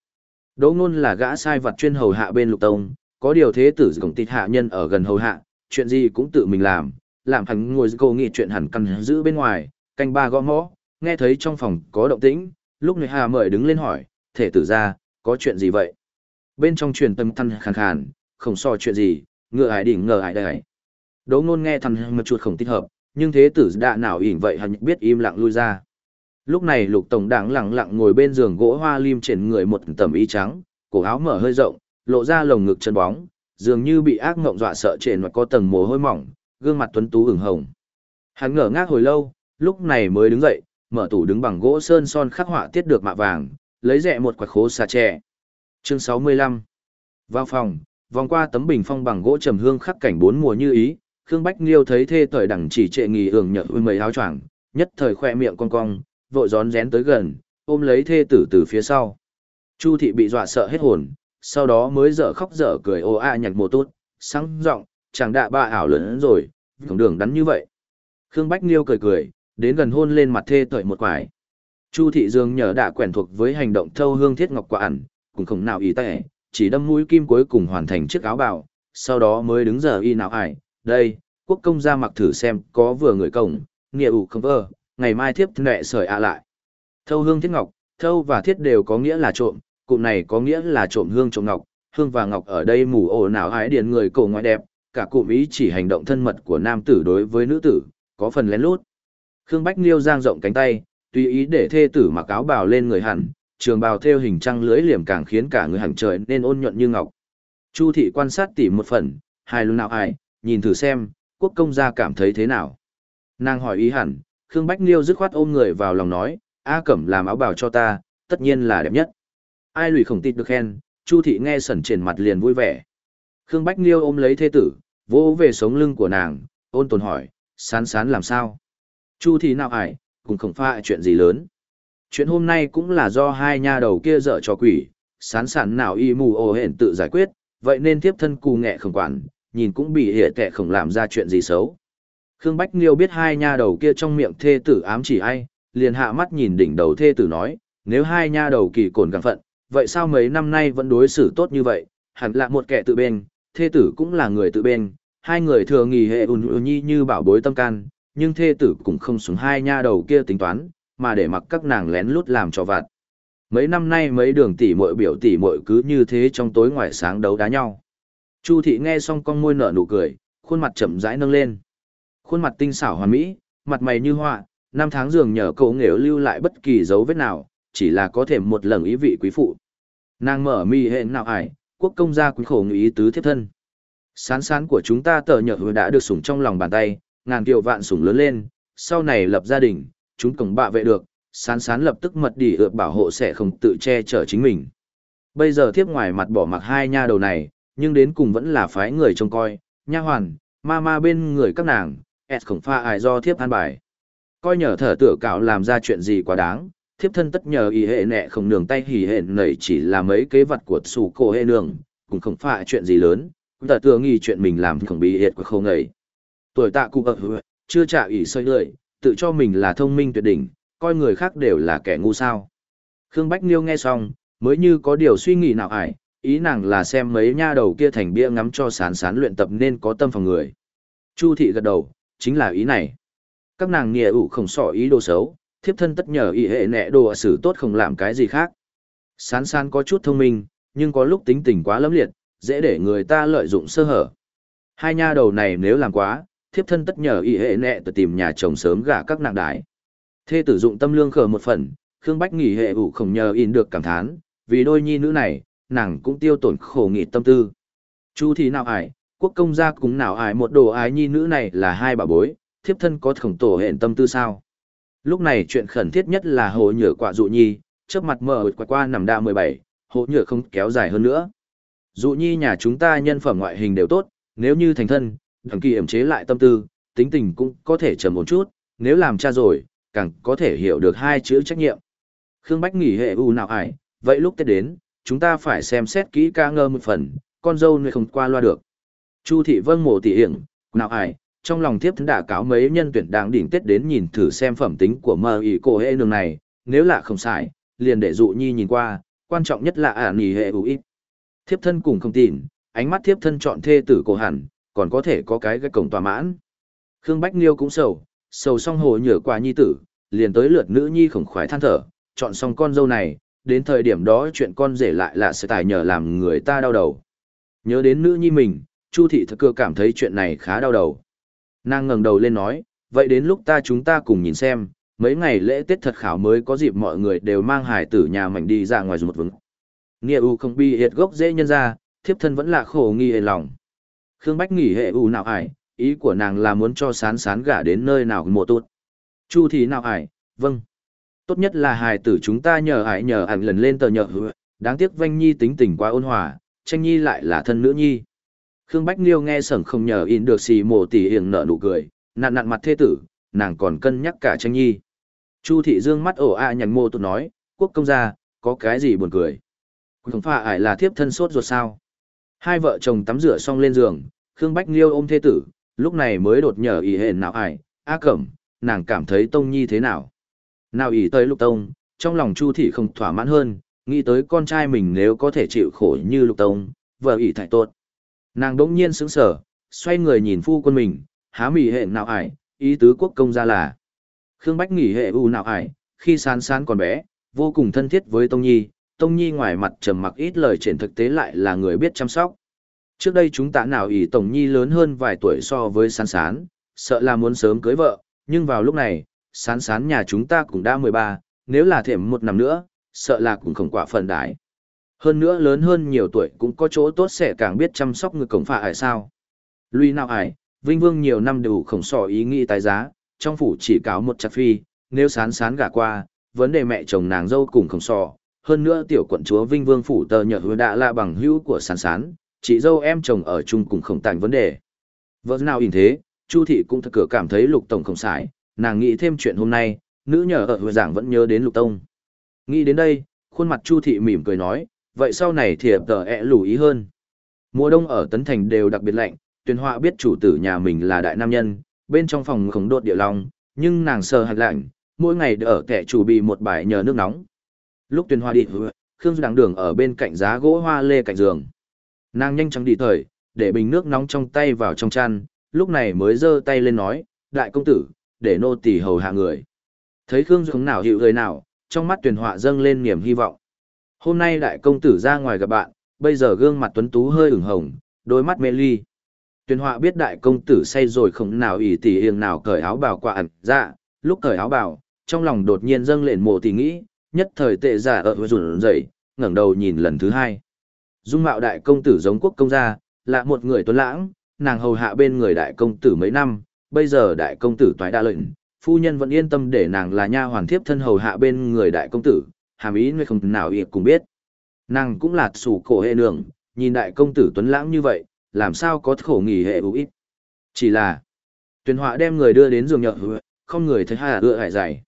Đỗ ngôn là gã sai vật chuyên hầu hạ bên lục tông, có điều thế tử cổng tịch hạ nhân ở gần hầu hạ, chuyện gì cũng tự mình làm, làm hắn ngồi cầu nghị chuyện hẳn căn giữ bên ngoài, canh ba gõ mõ, nghe thấy trong phòng có động tĩnh, lúc người hà mời đứng lên hỏi, thể tử ra, có chuyện gì vậy? Bên trong truyền tâm thăn khàn khàn, không so chuyện gì, ngựa hải đỉnh ngờ hải đây. Đố ngôn nghe thằng mật chuột không thích hợp, nhưng thế tử đã nào ỉn vậy hắn biết im lặng lui ra. Lúc này lục tổng đảng lặng lặng ngồi bên giường gỗ hoa lim trên người một tầm y trắng, cổ áo mở hơi rộng, lộ ra lồng ngực chân bóng, dường như bị ác mộng dọa sợ trên mà có tầng mồ hôi mỏng, gương mặt tuấn tú ửng hồng. Hắn ngỡ ngác hồi lâu, lúc này mới đứng dậy, mở tủ đứng bằng gỗ sơn son khắc họa tiết được mạ vàng, lấy rẻ một quạt khố xà trẻ. Chương 65 Vào phòng, vòng qua tấm bình phong bằng gỗ trầm hương khắc cảnh bốn mùa như ý, Khương Bách Liêu thấy thê thời đẳng chỉ trệ nghỉ ưởng ui mấy áo choàng, nhất thời khoe miệng cong cong, vội gión rén tới gần, ôm lấy thê tử từ phía sau. Chu thị bị dọa sợ hết hồn, sau đó mới dở khóc dở cười ô a nhạc mồ tốt, sáng giọng chàng đạ ba ảo lớn rồi, tổng đường đắn như vậy. Khương Bách Liêu cười cười, đến gần hôn lên mặt thê tợi một quải. Chu thị dương nhờ đã quen thuộc với hành động thâu hương thiết ngọc quả ẩn, cũng không nào ý tệ, chỉ đâm mũi kim cuối cùng hoàn thành chiếc áo bào, sau đó mới đứng giờ y nào ải, đây, quốc công ra mặc thử xem có vừa người cổng, nghĩa ủ không vơ, ngày mai thiếp nệ sởi ạ lại. Thâu hương thiết ngọc, thâu và thiết đều có nghĩa là trộm, cụm này có nghĩa là trộm hương trộm ngọc, hương và ngọc ở đây mù ổ nào ái điền người cổ ngoại đẹp, cả cụm ý chỉ hành động thân mật của nam tử đối với nữ tử, có phần lén lút. Khương Bách Liêu giang rộng cánh tay, tùy ý để thê tử mặc áo bào lên người hẳn, trường bào theo hình trăng lưỡi liềm càng khiến cả người hẳn trời nên ôn nhuận như ngọc. Chu thị quan sát tỉ một phần, hai lúc nào ai, nhìn thử xem, quốc công gia cảm thấy thế nào. Nàng hỏi ý hẳn, Khương Bách Liêu dứt khoát ôm người vào lòng nói, A Cẩm làm áo bào cho ta, tất nhiên là đẹp nhất. Ai lùi khổng tịt được khen, Chu thị nghe sẩn trên mặt liền vui vẻ. Khương Bách Liêu ôm lấy thê tử, vỗ về sống lưng của nàng, ôn tồn hỏi, sán sán làm sao? Chu thị nào ải, cũng không pha chuyện gì lớn. Chuyện hôm nay cũng là do hai nha đầu kia dở cho quỷ, sán sán nào y mù ồ hển tự giải quyết, vậy nên tiếp thân cù nghệ không quản, nhìn cũng bị hệ tệ không làm ra chuyện gì xấu. Khương Bách Liêu biết hai nha đầu kia trong miệng thê tử ám chỉ ai, liền hạ mắt nhìn đỉnh đầu thê tử nói, nếu hai nha đầu kỳ cồn gắng phận, vậy sao mấy năm nay vẫn đối xử tốt như vậy, hẳn là một kẻ tự bên, thê tử cũng là người tự bên, hai người thường nghỉ hệ ùn ùn nhi như bảo bối tâm can, nhưng thê tử cũng không xuống hai nha đầu kia tính toán, mà để mặc các nàng lén lút làm cho vặt. Mấy năm nay mấy đường tỷ muội biểu tỷ muội cứ như thế trong tối ngoài sáng đấu đá nhau. Chu thị nghe xong con môi nở nụ cười, khuôn mặt chậm rãi nâng lên. Khuôn mặt tinh xảo hoàn mỹ, mặt mày như họa, năm tháng dường nhờ cậu nghèo lưu lại bất kỳ dấu vết nào, chỉ là có thể một lần ý vị quý phụ. Nàng mở mi hẹn nào ải, quốc công gia quý khổ ý tứ thiếp thân. Sán sán của chúng ta tờ nhờ đã được sủng trong lòng bàn tay, ngàn kiều vạn sủng lớn lên, sau này lập gia đình, chúng cổng bạ vệ được, sán sán lập tức mật đi ượp bảo hộ sẽ không tự che chở chính mình. Bây giờ thiếp ngoài mặt bỏ mặc hai nha đầu này, nhưng đến cùng vẫn là phái người trông coi, nha hoàn, ma ma bên người các nàng, ẹt khổng pha ai do thiếp an bài. Coi nhờ thở tựa cạo làm ra chuyện gì quá đáng, thiếp thân tất nhờ ý hệ nẹ không nường tay hỉ hệ nảy chỉ là mấy kế vật của sủ cổ hệ nương, cũng không phải chuyện gì lớn, tờ tựa nghi chuyện mình làm không bị hiệt của không ấy. Tuổi tạ cụ ở chưa trả ý sơi lưỡi tự cho mình là thông minh tuyệt đỉnh, coi người khác đều là kẻ ngu sao. Khương Bách Niêu nghe xong, mới như có điều suy nghĩ nào ải, ý nàng là xem mấy nha đầu kia thành bia ngắm cho sán sán luyện tập nên có tâm phòng người. Chu thị gật đầu, chính là ý này. Các nàng nghĩa ủ không sỏ ý đồ xấu, thiếp thân tất nhờ ý hệ nẹ đồ xử tốt không làm cái gì khác. Sán sán có chút thông minh, nhưng có lúc tính tình quá lẫm liệt, dễ để người ta lợi dụng sơ hở. Hai nha đầu này nếu làm quá, thiếp thân tất nhờ ý hệ nẹ tự tìm nhà chồng sớm gả các nàng đái. Thê tử dụng tâm lương khờ một phần, Khương Bách nghỉ hệ ủ không nhờ in được cảm thán, vì đôi nhi nữ này, nàng cũng tiêu tổn khổ nghị tâm tư. Chu thì nào ải, quốc công gia cũng nào ải một đồ ái nhi nữ này là hai bà bối, thiếp thân có khổng tổ hẹn tâm tư sao. Lúc này chuyện khẩn thiết nhất là hồ nhựa quả dụ nhi, trước mặt mở qua qua nằm đa 17, hồ nhựa không kéo dài hơn nữa. Dụ nhi nhà chúng ta nhân phẩm ngoại hình đều tốt, nếu như thành thân, đằng kỳ ẩm chế lại tâm tư, tính tình cũng có thể trầm một chút, nếu làm cha rồi, càng có thể hiểu được hai chữ trách nhiệm. Khương Bách nghỉ hệ u nào ải, vậy lúc Tết đến, chúng ta phải xem xét kỹ ca ngơ một phần, con dâu nơi không qua loa được. Chu thị vâng mộ tỷ hiển, nào ải, trong lòng thiếp đã cáo mấy nhân tuyển đang đỉnh Tết đến nhìn thử xem phẩm tính của mơ ý cô hệ nương này, nếu là không sai, liền để dụ nhi nhìn qua, quan trọng nhất là ả nỉ hệ u ít. Thiếp thân cùng không tin, ánh mắt thiếp thân chọn thê tử cổ hẳn, còn có thể có cái cái cổng tòa mãn. Khương Bách Niêu cũng sầu, sầu xong hồ nhở qua nhi tử, liền tới lượt nữ nhi khổng khoái than thở, chọn xong con dâu này, đến thời điểm đó chuyện con rể lại là sẽ tài nhờ làm người ta đau đầu. Nhớ đến nữ nhi mình, Chu thị thật cơ cảm thấy chuyện này khá đau đầu. Nàng ngẩng đầu lên nói, vậy đến lúc ta chúng ta cùng nhìn xem, mấy ngày lễ Tết thật khảo mới có dịp mọi người đều mang hải tử nhà mảnh đi ra ngoài một vững. Nghĩa u không bi hiệt gốc dễ nhân ra, thiếp thân vẫn là khổ nghi hề lòng. Khương Bách nghỉ hệ u nào ải, ý của nàng là muốn cho sán sán gả đến nơi nào mùa tốt. Chu thì nào ải, vâng. Tốt nhất là hài tử chúng ta nhờ ải nhờ ảnh lần lên tờ nhờ hứa, đáng tiếc Vanh Nhi tính tình quá ôn hòa, tranh Nhi lại là thân nữ Nhi. Khương Bách Niêu nghe sẩn không nhờ in được xì mồ tỉ hiền nở nụ cười, nặn nặn mặt thê tử, nàng còn cân nhắc cả tranh Nhi. Chu thị dương mắt ổ a à nhằn mô tụt nói, quốc công gia, có cái gì buồn cười. Không phải ải là thiếp thân sốt ruột sao. Hai vợ chồng tắm rửa xong lên giường, Khương Bách Liêu ôm thê tử, lúc này mới đột nhờ ý hền nào ải, a cẩm, nàng cảm thấy Tông Nhi thế nào. Nào ý tới Lục Tông, trong lòng Chu Thị không thỏa mãn hơn, nghĩ tới con trai mình nếu có thể chịu khổ như Lục Tông, vợ ý thải tốt. Nàng đỗng nhiên sững sờ, xoay người nhìn phu quân mình, há mỉ hệ nào ải, ý tứ quốc công ra là. Khương Bách nghỉ hệ u nào ải, khi sán sán còn bé, vô cùng thân thiết với Tông Nhi, Tông Nhi ngoài mặt trầm mặc ít lời trên thực tế lại là người biết chăm sóc. Trước đây chúng ta nào ỷ Tổng Nhi lớn hơn vài tuổi so với sán sán, sợ là muốn sớm cưới vợ, nhưng vào lúc này, sán sán nhà chúng ta cũng đã 13, nếu là thềm một năm nữa, sợ là cũng không quả phần đái. Hơn nữa lớn hơn nhiều tuổi cũng có chỗ tốt sẽ càng biết chăm sóc người cổng phạ ải sao. Lui nào ải, Vinh Vương nhiều năm đều khổng sò ý nghĩ tái giá, trong phủ chỉ cáo một chặt phi, nếu sán sán gả qua, vấn đề mẹ chồng nàng dâu cùng khổng sò. Hơn nữa tiểu quận chúa Vinh Vương phủ tờ nhờ hứa đã là bằng hữu của sán sán, chị dâu em chồng ở chung cùng khổng tành vấn đề. Vợ nào in thế, Chu thị cũng thật cửa cảm thấy lục tổng khổng sải nàng nghĩ thêm chuyện hôm nay, nữ nhờ ở hội giảng vẫn nhớ đến lục tông. Nghĩ đến đây, khuôn mặt Chu thị mỉm cười nói, vậy sau này thì tờ ẹ lù ý hơn. Mùa đông ở Tấn Thành đều đặc biệt lạnh, tuyển họa biết chủ tử nhà mình là đại nam nhân, bên trong phòng khổng đột địa long, nhưng nàng sờ hạt lạnh, mỗi ngày ở kẻ chủ bị một bài nhờ nước nóng. Lúc tuyển họa đi, Khương Đằng Đường ở bên cạnh giá gỗ hoa lê cạnh giường. Nàng nhanh chóng đi thời, để bình nước nóng trong tay vào trong chăn, lúc này mới giơ tay lên nói, đại công tử, để nô tỳ hầu hạ người. Thấy Khương Dũng nào hiệu người nào, trong mắt tuyển họa dâng lên niềm hy vọng. Hôm nay đại công tử ra ngoài gặp bạn, bây giờ gương mặt tuấn tú hơi ửng hồng, đôi mắt mê ly. Tuyên họa biết đại công tử say rồi không nào ỷ tỉ hiền nào cởi áo bào quả ẩn dạ, lúc cởi áo bào, trong lòng đột nhiên dâng lên mộ tỉ nghĩ, nhất thời tệ giả ở rủn rẩy, ngẩng đầu nhìn lần thứ hai. Dung mạo đại công tử giống quốc công gia, là một người tuấn lãng, nàng hầu hạ bên người đại công tử mấy năm, bây giờ đại công tử toái đa lệnh, phu nhân vẫn yên tâm để nàng là nha hoàn thiếp thân hầu hạ bên người đại công tử, hàm ý nơi không nào ịp cũng biết. Nàng cũng là sủ cổ hệ nương, nhìn đại công tử tuấn lãng như vậy, làm sao có khổ nghỉ hệ ưu ít. Chỉ là, tuyển họa đem người đưa đến giường nhợ, không người thấy hà ưa hải dày.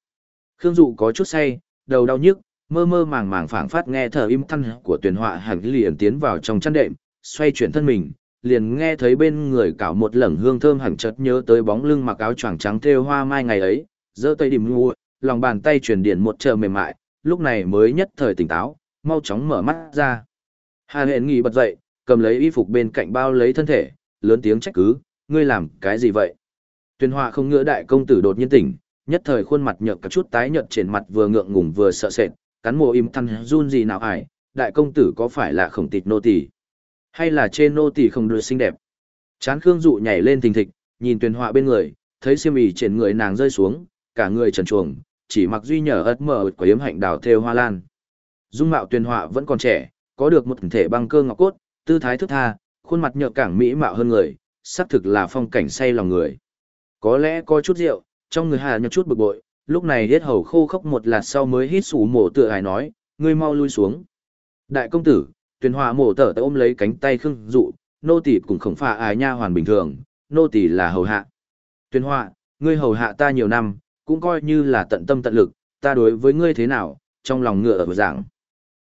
Khương dụ có chút say, đầu đau nhức, mơ mơ màng màng phảng phát nghe thở im thăn của tuyển họa hẳn liền tiến vào trong chăn đệm, xoay chuyển thân mình, liền nghe thấy bên người cảo một lẩn hương thơm hẳn chợt nhớ tới bóng lưng mặc áo choàng trắng thêu hoa mai ngày ấy, giơ tay điểm mua, lòng bàn tay truyền điện một trờ mềm mại, lúc này mới nhất thời tỉnh táo, mau chóng mở mắt ra. Hà hẹn nghỉ bật dậy, cầm lấy y phục bên cạnh bao lấy thân thể, lớn tiếng trách cứ, ngươi làm cái gì vậy? Tuyên họa không ngỡ đại công tử đột nhiên tỉnh, nhất thời khuôn mặt nhợt cả chút tái nhợt trên mặt vừa ngượng ngùng vừa sợ sệt, cắn môi im thăn run gì nào ải, đại công tử có phải là khổng tịt nô tỳ hay là trên nô tỳ không được xinh đẹp chán khương dụ nhảy lên thình thịch nhìn tuyền họa bên người thấy xiêm y trên người nàng rơi xuống cả người trần truồng chỉ mặc duy nhờ ớt mở của yếm hạnh đào thêu hoa lan. Dung mạo tuyền họa vẫn còn trẻ, có được một thể băng cơ ngọc cốt, tư thái thức tha, khuôn mặt nhợ cảng mỹ mạo hơn người, xác thực là phong cảnh say lòng người. Có lẽ có chút rượu, trong người hà nhập chút bực bội, lúc này hết hầu khô khốc một lạt sau mới hít sủ mổ tựa hài nói, ngươi mau lui xuống. Đại công tử tuyền hòa mổ tở ôm lấy cánh tay khương dụ, nô tỷ cũng không phải ái nha hoàn bình thường, nô tỷ là hầu hạ. Tuyền hòa ngươi hầu hạ ta nhiều năm cũng coi như là tận tâm tận lực, ta đối với ngươi thế nào, trong lòng ngựa ở giảng.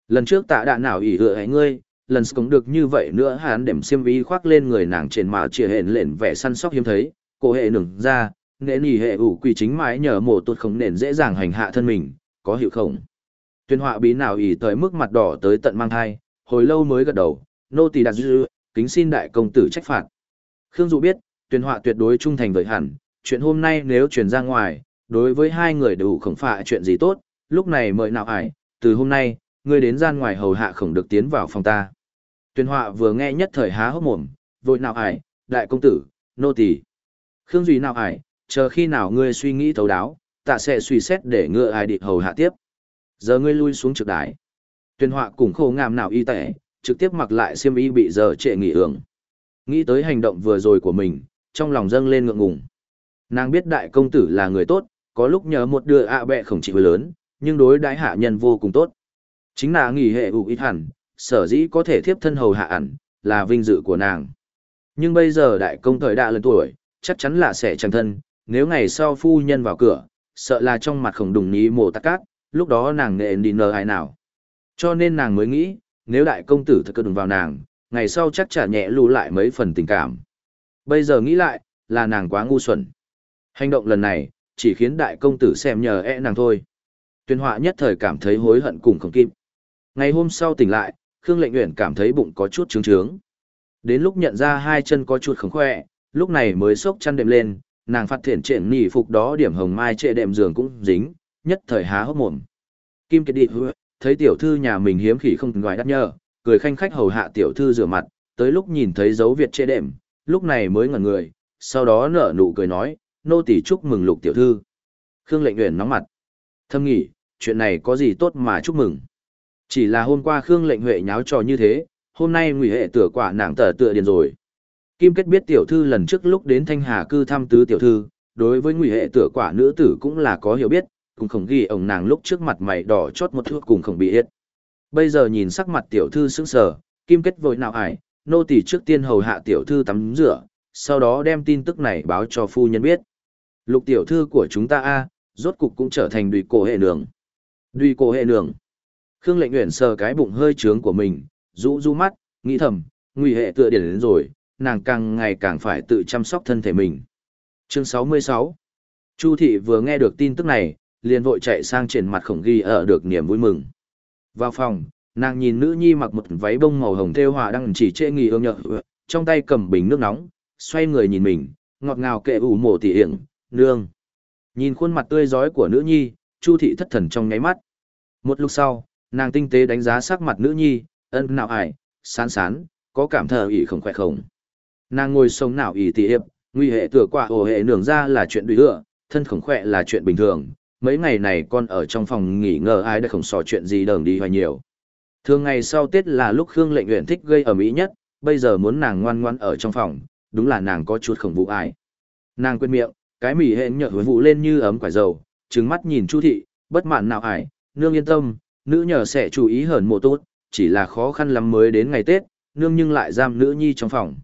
Lần trước tạ đạn nào ỉ hựa hãy ngươi, lần cũng được như vậy nữa hắn điểm xiêm vi khoác lên người nàng trên mà chia hẹn lện vẻ săn sóc hiếm thấy, cổ hệ nửng ra, nên ỉ hệ ủ quỷ chính mái nhờ mổ tuột không nền dễ dàng hành hạ thân mình, có hiệu không. Tuyên họa bí nào ỉ tới mức mặt đỏ tới tận mang thai, hồi lâu mới gật đầu, nô tỳ đặt dư, kính xin đại công tử trách phạt. Khương Dụ biết, tuyên họa tuyệt đối trung thành với hẳn, chuyện hôm nay nếu truyền ra ngoài, đối với hai người đủ khổng phạ chuyện gì tốt, lúc này mời nào ải, từ hôm nay, ngươi đến gian ngoài hầu hạ khổng được tiến vào phòng ta. Tuyên họa vừa nghe nhất thời há hốc mồm, vội nào ải, đại công tử, nô tỳ. Khương Duy nào ải, chờ khi nào ngươi suy nghĩ thấu đáo, ta sẽ suy xét để ngựa ai đi hầu hạ tiếp. Giờ ngươi lui xuống trực đái. Tuyên họa cùng khổ ngàm nào y tệ, trực tiếp mặc lại xiêm y bị giờ trệ nghỉ hưởng. Nghĩ tới hành động vừa rồi của mình, trong lòng dâng lên ngượng ngùng. Nàng biết đại công tử là người tốt, có lúc nhờ một đưa ạ bẹ khổng trị lớn, nhưng đối đãi hạ nhân vô cùng tốt. Chính là nghỉ hệ ủ ít hẳn, sở dĩ có thể thiếp thân hầu hạ ẩn, là vinh dự của nàng. Nhưng bây giờ đại công thời đã lớn tuổi, chắc chắn là sẽ chẳng thân, nếu ngày sau phu nhân vào cửa, sợ là trong mặt khổng đùng ní mồ tắc cát, lúc đó nàng nghệ đi nờ ai nào. Cho nên nàng mới nghĩ, nếu đại công tử thật cơ đừng vào nàng, ngày sau chắc chả nhẹ lù lại mấy phần tình cảm. Bây giờ nghĩ lại, là nàng quá ngu xuẩn. Hành động lần này, chỉ khiến đại công tử xem nhờ e nàng thôi. Tuyên họa nhất thời cảm thấy hối hận cùng không kim. Ngày hôm sau tỉnh lại, Khương Lệnh Uyển cảm thấy bụng có chút trướng trướng. Đến lúc nhận ra hai chân có chút khống khỏe, lúc này mới sốc chăn đệm lên, nàng phát thiện triển nỉ phục đó điểm hồng mai trệ đệm giường cũng dính, nhất thời há hốc mồm. Kim Kiệt đi thấy tiểu thư nhà mình hiếm khỉ không ngoài đắt nhờ, cười khanh khách hầu hạ tiểu thư rửa mặt, tới lúc nhìn thấy dấu Việt trệ đệm, lúc này mới ngẩn người, sau đó nở nụ cười nói, nô tỳ chúc mừng lục tiểu thư. Khương lệnh huyền nóng mặt. Thâm nghỉ, chuyện này có gì tốt mà chúc mừng. Chỉ là hôm qua Khương lệnh huệ nháo trò như thế, hôm nay ngụy hệ tựa quả nàng tờ tựa điền rồi. Kim kết biết tiểu thư lần trước lúc đến Thanh Hà cư thăm tứ tiểu thư, đối với ngụy hệ tựa quả nữ tử cũng là có hiểu biết, cũng không ghi ổng nàng lúc trước mặt mày đỏ chót một thước cùng không bị hết. Bây giờ nhìn sắc mặt tiểu thư sững sờ, Kim kết vội nào ải, nô tỳ trước tiên hầu hạ tiểu thư tắm rửa, sau đó đem tin tức này báo cho phu nhân biết. Lục tiểu thư của chúng ta a, rốt cục cũng trở thành đùi cổ hệ nường. Đùi cổ hệ nường. Khương lệnh nguyện sờ cái bụng hơi trướng của mình, rũ rũ mắt, nghĩ thầm, nguy hệ tựa điển đến rồi, nàng càng ngày càng phải tự chăm sóc thân thể mình. Chương 66 Chu thị vừa nghe được tin tức này, liền vội chạy sang trên mặt khổng ghi ở được niềm vui mừng. Vào phòng, nàng nhìn nữ nhi mặc một váy bông màu hồng thêu hòa đang chỉ trễ nghỉ ương nhợ, trong tay cầm bình nước nóng, xoay người nhìn mình, ngọt ngào kệ ủ mổ tỉ hiển, nương. Nhìn khuôn mặt tươi giói của nữ nhi, Chu thị thất thần trong nháy mắt. Một lúc sau, nàng tinh tế đánh giá sắc mặt nữ nhi, ân nào ải, sán sán, có cảm thờ ỉ không khỏe không. Nàng ngồi sống nào ỉ tỉ hiệp, nguy hệ tựa quả ổ hệ nường ra là chuyện đùi ựa, thân khổng khỏe là chuyện bình thường. Mấy ngày này con ở trong phòng nghỉ ngờ ai đã không sò chuyện gì đờn đi hoài nhiều. Thường ngày sau Tết là lúc Khương lệnh nguyện thích gây ở mỹ nhất, bây giờ muốn nàng ngoan ngoan ở trong phòng, đúng là nàng có chút khổng vụ ai. Nàng quên miệng, cái mỉ hẹn nhở vụ lên như ấm quả dầu, trừng mắt nhìn Chu thị, bất mãn nào ải, nương yên tâm, nữ nhờ sẽ chú ý hởn mộ tốt, chỉ là khó khăn lắm mới đến ngày Tết, nương nhưng lại giam nữ nhi trong phòng.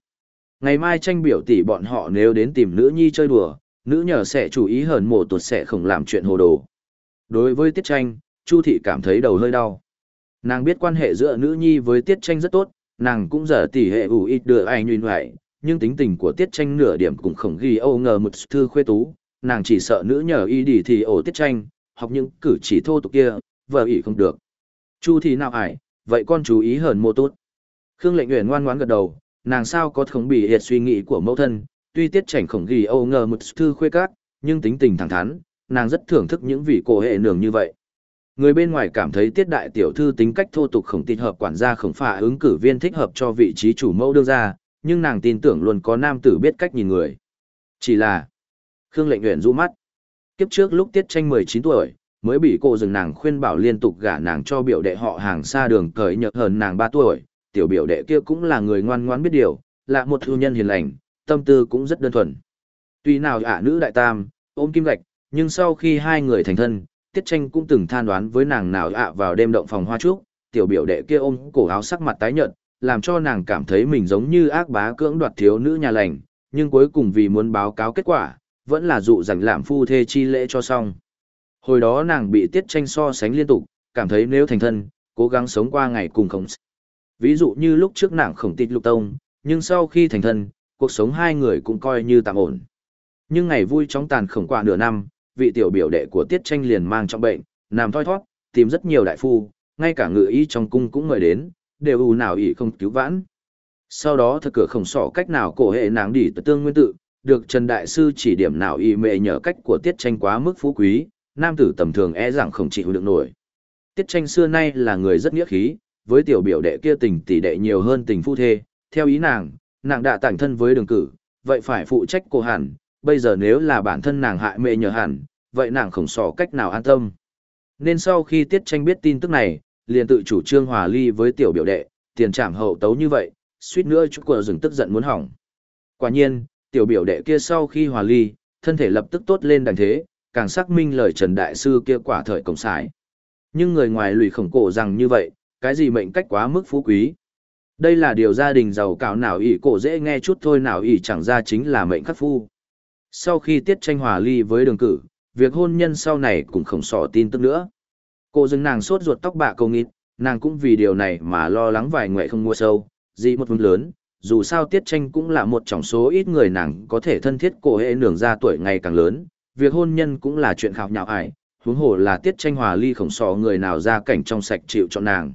Ngày mai tranh biểu tỷ bọn họ nếu đến tìm nữ nhi chơi đùa, nữ nhờ sẽ chú ý hởn mộ tuột sẽ không làm chuyện hồ đồ. Đối với tiết tranh, Chu thị cảm thấy đầu hơi đau. Nàng biết quan hệ giữa nữ nhi với tiết tranh rất tốt, nàng cũng giờ tỷ hệ ủ ít đưa ai nhuyên hoại, nhưng tính tình của tiết tranh nửa điểm cũng không ghi âu ngờ một thư khuê tú, nàng chỉ sợ nữ nhờ y đi thì ổ tiết tranh, học những cử chỉ thô tục kia, vợ ỷ không được. Chu thì nào ải, vậy con chú ý hờn mô tốt. Khương lệnh uyển ngoan ngoãn gật đầu, nàng sao có không bị hiệt suy nghĩ của mẫu thân, tuy tiết tranh không ghi âu ngờ một thư khuê cát, nhưng tính tình thẳng thắn, nàng rất thưởng thức những vị cổ hệ nường như vậy. Người bên ngoài cảm thấy tiết đại tiểu thư tính cách thô tục khổng tin hợp quản gia khổng phả ứng cử viên thích hợp cho vị trí chủ mẫu đương ra, nhưng nàng tin tưởng luôn có nam tử biết cách nhìn người. Chỉ là, Khương lệnh uyển rũ mắt. Kiếp trước lúc tiết tranh 19 tuổi, mới bị cô dừng nàng khuyên bảo liên tục gả nàng cho biểu đệ họ hàng xa đường cởi nhợt hơn nàng 3 tuổi, tiểu biểu đệ kia cũng là người ngoan ngoãn biết điều, là một thư nhân hiền lành, tâm tư cũng rất đơn thuần. Tuy nào ả nữ đại tam, ôm kim gạch, nhưng sau khi hai người thành thân, tiết tranh cũng từng than đoán với nàng nào ạ vào đêm động phòng hoa trúc, tiểu biểu đệ kia ôm cổ áo sắc mặt tái nhợt, làm cho nàng cảm thấy mình giống như ác bá cưỡng đoạt thiếu nữ nhà lành, nhưng cuối cùng vì muốn báo cáo kết quả, vẫn là dụ dành làm phu thê chi lễ cho xong. Hồi đó nàng bị tiết tranh so sánh liên tục, cảm thấy nếu thành thân, cố gắng sống qua ngày cùng khổng Ví dụ như lúc trước nàng khổng tịch lục tông, nhưng sau khi thành thân, cuộc sống hai người cũng coi như tạm ổn. Nhưng ngày vui chóng tàn khổng qua nửa năm, vị tiểu biểu đệ của tiết tranh liền mang trọng bệnh, nằm thoi thoát, tìm rất nhiều đại phu, ngay cả ngự y trong cung cũng mời đến, đều ù nào ỉ không cứu vãn. Sau đó thật cửa khổng sỏ cách nào cổ hệ nàng đi tương nguyên tự, được Trần Đại Sư chỉ điểm nào y mệ nhờ cách của tiết tranh quá mức phú quý, nam tử tầm thường e rằng không chịu được nổi. Tiết tranh xưa nay là người rất nghĩa khí, với tiểu biểu đệ kia tình tỷ đệ nhiều hơn tình phu thê, theo ý nàng, nàng đã tảnh thân với đường cử, vậy phải phụ trách cô hẳn, bây giờ nếu là bản thân nàng hại mệ nhờ hẳn, vậy nàng khổng sỏ cách nào an tâm. Nên sau khi tiết tranh biết tin tức này, liền tự chủ trương hòa ly với tiểu biểu đệ, tiền trảm hậu tấu như vậy, suýt nữa chút của rừng tức giận muốn hỏng. Quả nhiên, tiểu biểu đệ kia sau khi hòa ly, thân thể lập tức tốt lên đành thế, càng xác minh lời Trần Đại Sư kia quả thời công sải. Nhưng người ngoài lùi khổng cổ rằng như vậy, cái gì mệnh cách quá mức phú quý. Đây là điều gia đình giàu cào nào ỷ cổ dễ nghe chút thôi nào ỷ chẳng ra chính là mệnh khắc phu. Sau khi tiết tranh hòa ly với đường cử, việc hôn nhân sau này cũng không sỏ tin tức nữa. Cô dừng nàng sốt ruột tóc bạ cầu nghịt, nàng cũng vì điều này mà lo lắng vài ngoại không mua sâu, gì một vùng lớn, dù sao tiết tranh cũng là một trong số ít người nàng có thể thân thiết cổ hệ nường ra tuổi ngày càng lớn, việc hôn nhân cũng là chuyện khảo nhạo ải, huống hồ là tiết tranh hòa ly khổng sò người nào ra cảnh trong sạch chịu cho nàng.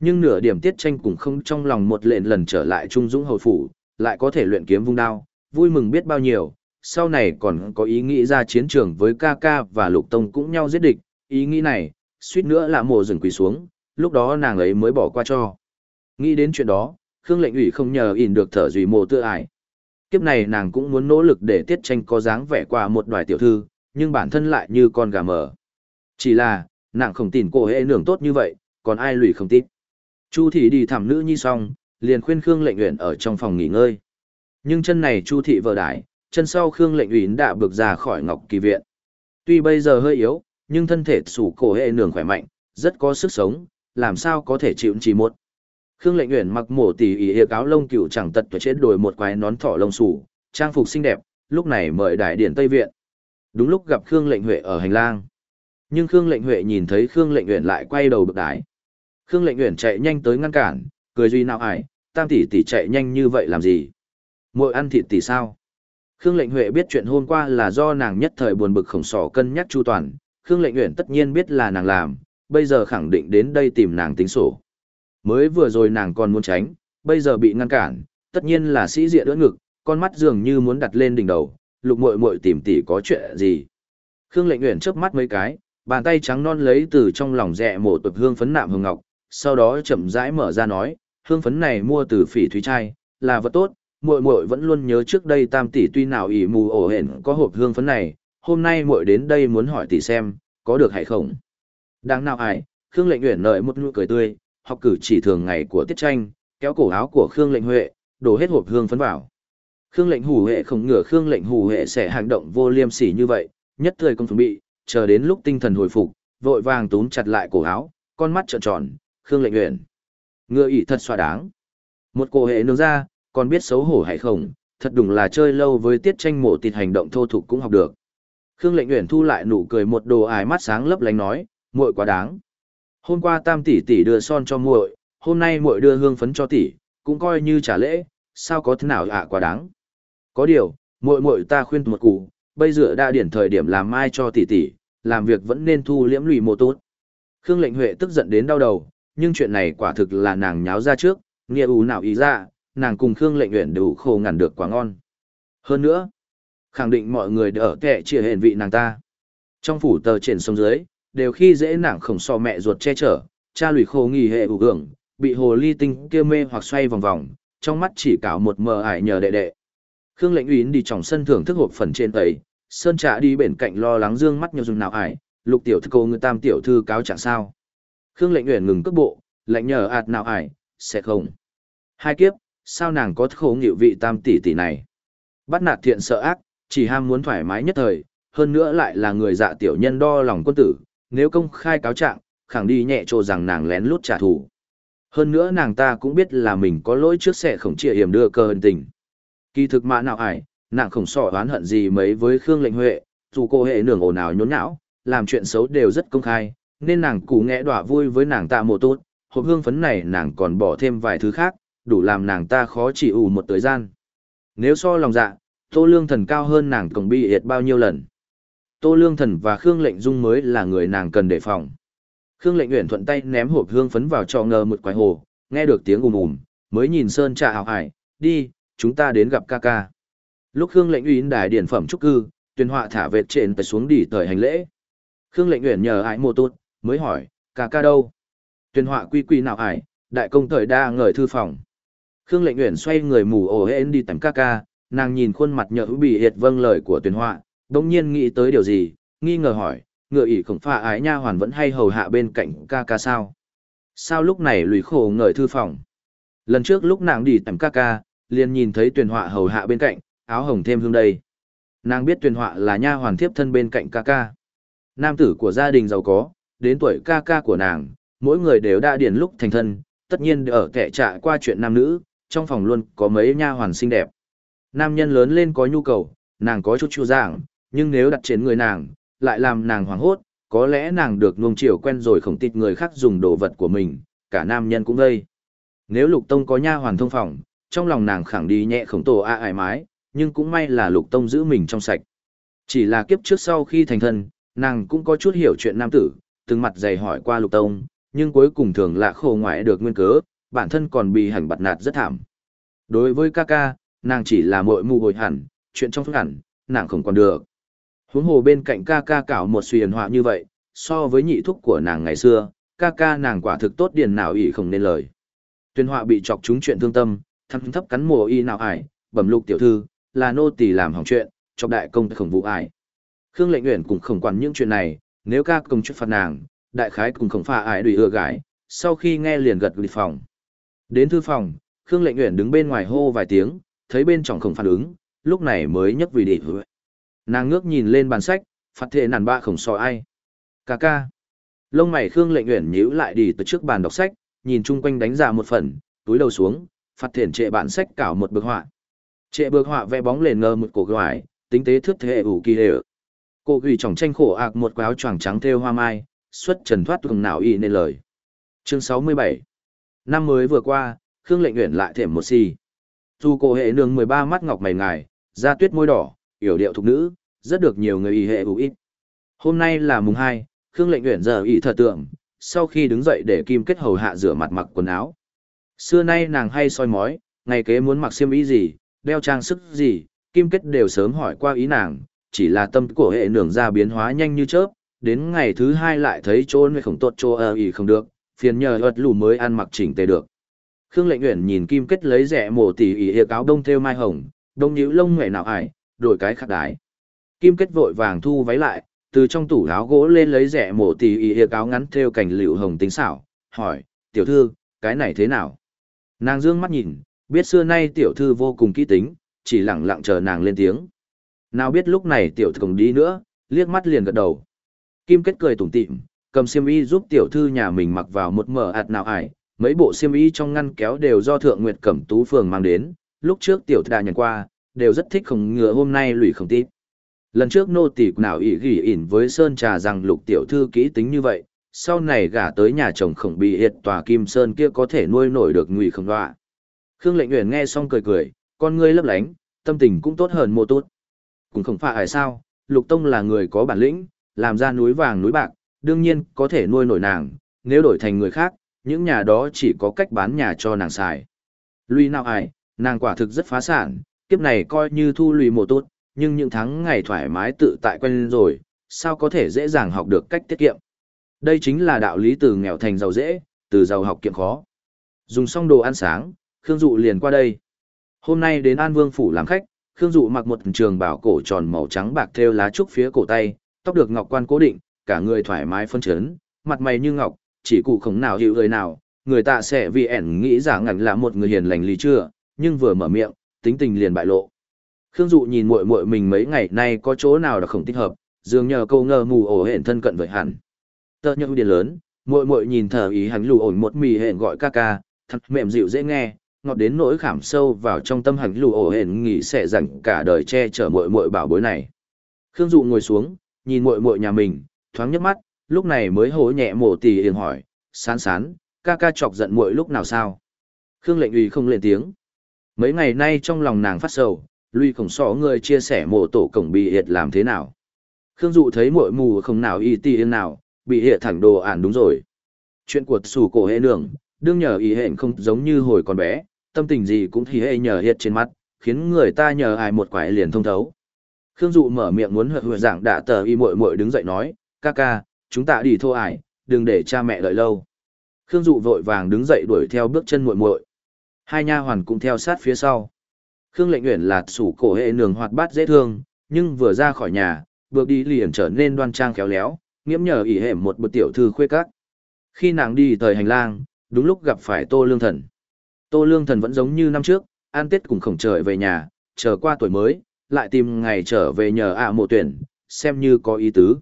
Nhưng nửa điểm tiết tranh cũng không trong lòng một lệnh lần trở lại trung dũng hồi phủ, lại có thể luyện kiếm vung đao, vui mừng biết bao nhiêu, sau này còn có ý nghĩ ra chiến trường với ca ca và lục tông cũng nhau giết địch, ý nghĩ này, suýt nữa là mồ rừng quỳ xuống, lúc đó nàng ấy mới bỏ qua cho. Nghĩ đến chuyện đó, Khương lệnh ủy không nhờ ỉn được thở dùy mồ tựa ải. Kiếp này nàng cũng muốn nỗ lực để tiết tranh có dáng vẻ qua một đoài tiểu thư, nhưng bản thân lại như con gà mờ. Chỉ là, nàng không tin cô hệ nưởng tốt như vậy, còn ai lùi không tin. Chu thị đi thảm nữ nhi xong, liền khuyên Khương lệnh uyển ở trong phòng nghỉ ngơi. Nhưng chân này Chu thị vợ đái, chân sau Khương lệnh uyển đã bước ra khỏi Ngọc Kỳ viện. Tuy bây giờ hơi yếu, nhưng thân thể sủ cổ hệ nường khỏe mạnh, rất có sức sống, làm sao có thể chịu chỉ một. Khương Lệnh Uyển mặc mổ tỉ ỉ hiệp áo lông cựu chẳng tật tuổi chết đổi một quái nón thỏ lông sủ, trang phục xinh đẹp, lúc này mời đại điển Tây Viện. Đúng lúc gặp Khương Lệnh Huệ ở hành lang. Nhưng Khương Lệnh Huệ nhìn thấy Khương Lệnh Uyển lại quay đầu bực đái. Khương Lệnh Uyển chạy nhanh tới ngăn cản, cười duy nào ải, tam tỷ tỷ chạy nhanh như vậy làm gì? Muội ăn thịt tỷ sao? Khương Lệnh Huệ biết chuyện hôm qua là do nàng nhất thời buồn bực khổng sỏ cân nhắc chu toàn, Khương Lệnh Uyển tất nhiên biết là nàng làm, bây giờ khẳng định đến đây tìm nàng tính sổ. Mới vừa rồi nàng còn muốn tránh, bây giờ bị ngăn cản, tất nhiên là sĩ diện đỡ ngực, con mắt dường như muốn đặt lên đỉnh đầu, lục muội muội tìm tỉ có chuyện gì. Khương Lệnh Uyển chớp mắt mấy cái, bàn tay trắng non lấy từ trong lòng rẹ một tập hương phấn nạm hương ngọc, sau đó chậm rãi mở ra nói, hương phấn này mua từ phỉ thúy trai, là vật tốt, muội muội vẫn luôn nhớ trước đây tam tỷ tuy nào ỉ mù ổ hển có hộp hương phấn này, hôm nay muội đến đây muốn hỏi tỷ xem, có được hay không. Đáng nào ai, Khương Lệnh Uyển nở một nụ cười tươi, học cử chỉ thường ngày của Tiết Tranh, kéo cổ áo của Khương Lệnh Huệ, đổ hết hộp hương phấn vào. Khương Lệnh Hủ Huệ không ngờ Khương Lệnh Hủ Huệ sẽ hành động vô liêm sỉ như vậy, nhất thời công chuẩn bị, chờ đến lúc tinh thần hồi phục, vội vàng túm chặt lại cổ áo, con mắt trợn tròn, Khương Lệnh Uyển. Ngựa ỷ thật xoa đáng. Một cổ hệ nương ra, còn biết xấu hổ hay không, thật đúng là chơi lâu với Tiết Tranh mổ tịt hành động thô thục cũng học được. Khương Lệnh Uyển thu lại nụ cười một đồ ái mắt sáng lấp lánh nói, muội quá đáng. Hôm qua Tam tỷ tỷ đưa son cho muội, hôm nay muội đưa hương phấn cho tỷ, cũng coi như trả lễ, sao có thế nào ạ quá đáng. Có điều, muội muội ta khuyên một cụ, bây giờ đã điển thời điểm làm mai cho tỷ tỷ, làm việc vẫn nên thu liễm lụy một tốt. Khương Lệnh Huệ tức giận đến đau đầu, nhưng chuyện này quả thực là nàng nháo ra trước, nghĩa ủ nào ý ra, nàng cùng Khương Lệnh Uyển đủ khổ ngàn được quá ngon. Hơn nữa, khẳng định mọi người đều ở kẻ chia hẹn vị nàng ta. Trong phủ tờ triển sông dưới, đều khi dễ nàng khổng so mẹ ruột che chở, cha lùi khô nghỉ hệ ủ gượng, bị hồ ly tinh kia mê hoặc xoay vòng vòng, trong mắt chỉ cảo một mờ ải nhờ đệ đệ. Khương lệnh uyến đi trong sân thưởng thức hộp phần trên ấy, sơn trà đi bên cạnh lo lắng dương mắt nhiều dùng nào ải, lục tiểu thư cô người tam tiểu thư cáo chẳng sao. Khương lệnh uyển ngừng cước bộ, lệnh nhờ ạt nào ải, sẽ không. Hai kiếp, sao nàng có khổ nghịu vị tam tỷ tỷ này. Bắt nạt thiện sợ ác, chỉ ham muốn thoải mái nhất thời, hơn nữa lại là người dạ tiểu nhân đo lòng quân tử, nếu công khai cáo trạng, khẳng đi nhẹ trồ rằng nàng lén lút trả thù. Hơn nữa nàng ta cũng biết là mình có lỗi trước sẽ khổng chịu hiểm đưa cơ hân tình. Kỳ thực mã nào ải, nàng không sỏ oán hận gì mấy với Khương Lệnh Huệ, dù cô hệ nường ồn ào nhốn nhão, làm chuyện xấu đều rất công khai, nên nàng củ nghẽ đọa vui với nàng ta một tốt, hộp hương phấn này nàng còn bỏ thêm vài thứ khác, đủ làm nàng ta khó chịu một thời gian. Nếu so lòng dạ, Tô Lương Thần cao hơn nàng cổng bi hiệt bao nhiêu lần. Tô Lương Thần và Khương Lệnh Dung mới là người nàng cần đề phòng. Khương Lệnh Uyển thuận tay ném hộp hương phấn vào cho ngờ một quái hồ, nghe được tiếng ùm ùm, mới nhìn Sơn Trà hào hải, đi, chúng ta đến gặp ca ca. Lúc Khương Lệnh Uyển đài điển phẩm trúc cư, tuyên họa thả vệt trên tay xuống đi thời hành lễ. Khương Lệnh Uyển nhờ ai mô tốt, mới hỏi, ca ca đâu? Tuyên họa quy quy nào ải, đại công thời đa ngời thư phòng. Khương Lệnh Uyển xoay người mù ổ hên đi tắm ca ca, nàng nhìn khuôn mặt nhợ bị hiệt vâng lời của tuyển họa, đồng nhiên nghĩ tới điều gì, nghi ngờ hỏi, ngựa ỷ khổng pha ái nha hoàn vẫn hay hầu hạ bên cạnh ca ca sao? Sao lúc này lùi khổ ngời thư phòng? Lần trước lúc nàng đi tắm ca ca, liền nhìn thấy tuyển họa hầu hạ bên cạnh, áo hồng thêm hương đây. Nàng biết tuyển họa là nha hoàn thiếp thân bên cạnh ca ca. Nam tử của gia đình giàu có, đến tuổi ca ca của nàng, mỗi người đều đã điển lúc thành thân, tất nhiên ở kẻ trại qua chuyện nam nữ, trong phòng luôn có mấy nha hoàn xinh đẹp. Nam nhân lớn lên có nhu cầu, nàng có chút chua dạng, nhưng nếu đặt trên người nàng, lại làm nàng hoảng hốt, có lẽ nàng được nuông chiều quen rồi không tịt người khác dùng đồ vật của mình, cả nam nhân cũng gây. Nếu lục tông có nha hoàn thông phòng, trong lòng nàng khẳng đi nhẹ khổng tổ a ải mái, nhưng cũng may là lục tông giữ mình trong sạch. Chỉ là kiếp trước sau khi thành thân, nàng cũng có chút hiểu chuyện nam tử, từng mặt dày hỏi qua lục tông, nhưng cuối cùng thường là khổ ngoại được nguyên cớ, bản thân còn bị hành bặt nạt rất thảm. Đối với ca ca, nàng chỉ là mội mù hồi hẳn, chuyện trong phức hẳn, nàng không còn được. Huống hồ bên cạnh ca ca cảo một xuyền họa như vậy, so với nhị thúc của nàng ngày xưa, ca ca nàng quả thực tốt điền nào ỷ không nên lời. Tuyên họa bị chọc trúng chuyện thương tâm, thăng thấp cắn mồ y nào ải, bẩm lục tiểu thư, là nô tỳ làm hỏng chuyện, chọc đại công khổng vụ ải. Khương lệnh nguyện cũng không quản những chuyện này, nếu ca công chức phạt nàng, đại khái cũng không pha ải đùi ưa gái, sau khi nghe liền gật gật phòng. Đến thư phòng, Khương lệnh nguyện đứng bên ngoài hô vài tiếng, thấy bên trong không phản ứng, lúc này mới nhấc vì đi Nàng ngước nhìn lên bàn sách, phát thệ nàn ba không so ai. Cà ca. Lông mày Khương lệnh nguyện nhíu lại đi từ trước bàn đọc sách, nhìn chung quanh đánh ra một phần, túi đầu xuống, phát thiện trệ bản sách cảo một bức họa. Trệ bức họa vẽ bóng lên ngơ một cổ gái, tính tế thước thế ủ kỳ hệ. Cô gửi trong tranh khổ ạc một quáo choàng trắng thêu hoa mai, xuất trần thoát cùng nào y nên lời. Chương 67 Năm mới vừa qua, Khương lệnh nguyện lại thêm một xì. Dù cổ hệ nương 13 mắt ngọc mày ngài, da tuyết môi đỏ, yểu điệu thục nữ, rất được nhiều người y hệ ủ ít. Hôm nay là mùng 2, Khương lệnh nguyện giờ y thờ tượng, sau khi đứng dậy để kim kết hầu hạ rửa mặt mặc quần áo. Xưa nay nàng hay soi mói, ngày kế muốn mặc xiêm y gì, đeo trang sức gì, kim kết đều sớm hỏi qua ý nàng, chỉ là tâm của hệ nương ra biến hóa nhanh như chớp, đến ngày thứ hai lại thấy chỗ nơi không tốt chỗ ơ ý không được, phiền nhờ ợt lù mới ăn mặc chỉnh tề được. Khương lệnh uyển nhìn kim kết lấy rẻ mổ tỉ ỉ hiệp áo đông theo mai hồng, đông nhữ lông nghệ nào ải, đổi cái khắc đái. Kim kết vội vàng thu váy lại, từ trong tủ áo gỗ lên lấy rẻ mổ tỉ ỉ hiệp áo ngắn theo cảnh lựu hồng tính xảo, hỏi, tiểu thư, cái này thế nào? Nàng dương mắt nhìn, biết xưa nay tiểu thư vô cùng kỹ tính, chỉ lặng lặng chờ nàng lên tiếng. Nào biết lúc này tiểu thư cùng đi nữa, liếc mắt liền gật đầu. Kim kết cười tủm tỉm, cầm xiêm y giúp tiểu thư nhà mình mặc vào một mở ạt nào ải, mấy bộ xiêm y trong ngăn kéo đều do thượng nguyệt cẩm tú phường mang đến, lúc trước tiểu thư nhận qua, đều rất thích khổng ngựa hôm nay lùi không tít. Lần trước nô tỳ nào ỉ gỉ ỉn với Sơn Trà rằng lục tiểu thư kỹ tính như vậy, sau này gả tới nhà chồng khổng bị hiệt tòa Kim Sơn kia có thể nuôi nổi được ngụy khổng đoạ. Khương lệnh nguyện nghe xong cười cười, con ngươi lấp lánh, tâm tình cũng tốt hơn mô tốt. Cũng không phải sao, lục tông là người có bản lĩnh, làm ra núi vàng núi bạc, đương nhiên có thể nuôi nổi nàng, nếu đổi thành người khác, những nhà đó chỉ có cách bán nhà cho nàng xài. Lui nào ai, nàng quả thực rất phá sản, kiếp này coi như thu lùi một tốt, nhưng những tháng ngày thoải mái tự tại quen rồi, sao có thể dễ dàng học được cách tiết kiệm. Đây chính là đạo lý từ nghèo thành giàu dễ, từ giàu học kiệm khó. Dùng xong đồ ăn sáng, Khương Dụ liền qua đây. Hôm nay đến An Vương Phủ làm khách, Khương Dụ mặc một trường bảo cổ tròn màu trắng bạc theo lá trúc phía cổ tay, tóc được ngọc quan cố định, cả người thoải mái phân chấn, mặt mày như ngọc, chỉ cụ không nào hiểu người nào, người ta sẽ vì ẻn nghĩ giả ngạch là một người hiền lành lý chưa, nhưng vừa mở miệng, tính tình liền bại lộ. Khương Dụ nhìn muội muội mình mấy ngày nay có chỗ nào là không thích hợp, dường nhờ câu ngờ mù ổ hẹn thân cận với hẳn. Tờ nhẫn điền lớn, muội muội nhìn thở ý hắn lù ổn một mì hẹn gọi ca ca, thật mềm dịu dễ nghe, ngọt đến nỗi khảm sâu vào trong tâm hắn lù ổ hẹn nghỉ sẽ rằng cả đời che chở muội muội bảo bối này. Khương Dụ ngồi xuống, nhìn muội muội nhà mình, thoáng nhấc mắt, lúc này mới hổ nhẹ mổ tỉ hiền hỏi, sán sán, ca ca chọc giận muội lúc nào sao? Khương lệnh uy không lên tiếng. Mấy ngày nay trong lòng nàng phát sầu, lui khổng sọ người chia sẻ mộ tổ cổng bị hiệt làm thế nào. Khương Dụ thấy muội mù không nào y tỉ hiền nào, bị hiệt thẳng đồ ản đúng rồi. Chuyện của sủ cổ hệ nương, đương nhờ y hẹn không giống như hồi còn bé, tâm tình gì cũng thì hệ nhờ hiệt trên mắt, khiến người ta nhờ ai một quải liền thông thấu. Khương Dụ mở miệng muốn hợp hựa giảng đạ tờ y muội muội đứng dậy nói, ca ca, chúng ta đi thô ải, đừng để cha mẹ đợi lâu. Khương Dụ vội vàng đứng dậy đuổi theo bước chân muội muội. Hai nha hoàn cũng theo sát phía sau. Khương Lệnh Uyển là sủ cổ hệ nường hoạt bát dễ thương, nhưng vừa ra khỏi nhà, bước đi liền trở nên đoan trang khéo léo, nghiễm nhờ ỷ hệ một bậc tiểu thư khuê các. Khi nàng đi thời hành lang, đúng lúc gặp phải Tô Lương Thần. Tô Lương Thần vẫn giống như năm trước, an tết cùng khổng trời về nhà, chờ qua tuổi mới, lại tìm ngày trở về nhờ ạ mộ tuyển, xem như có ý tứ.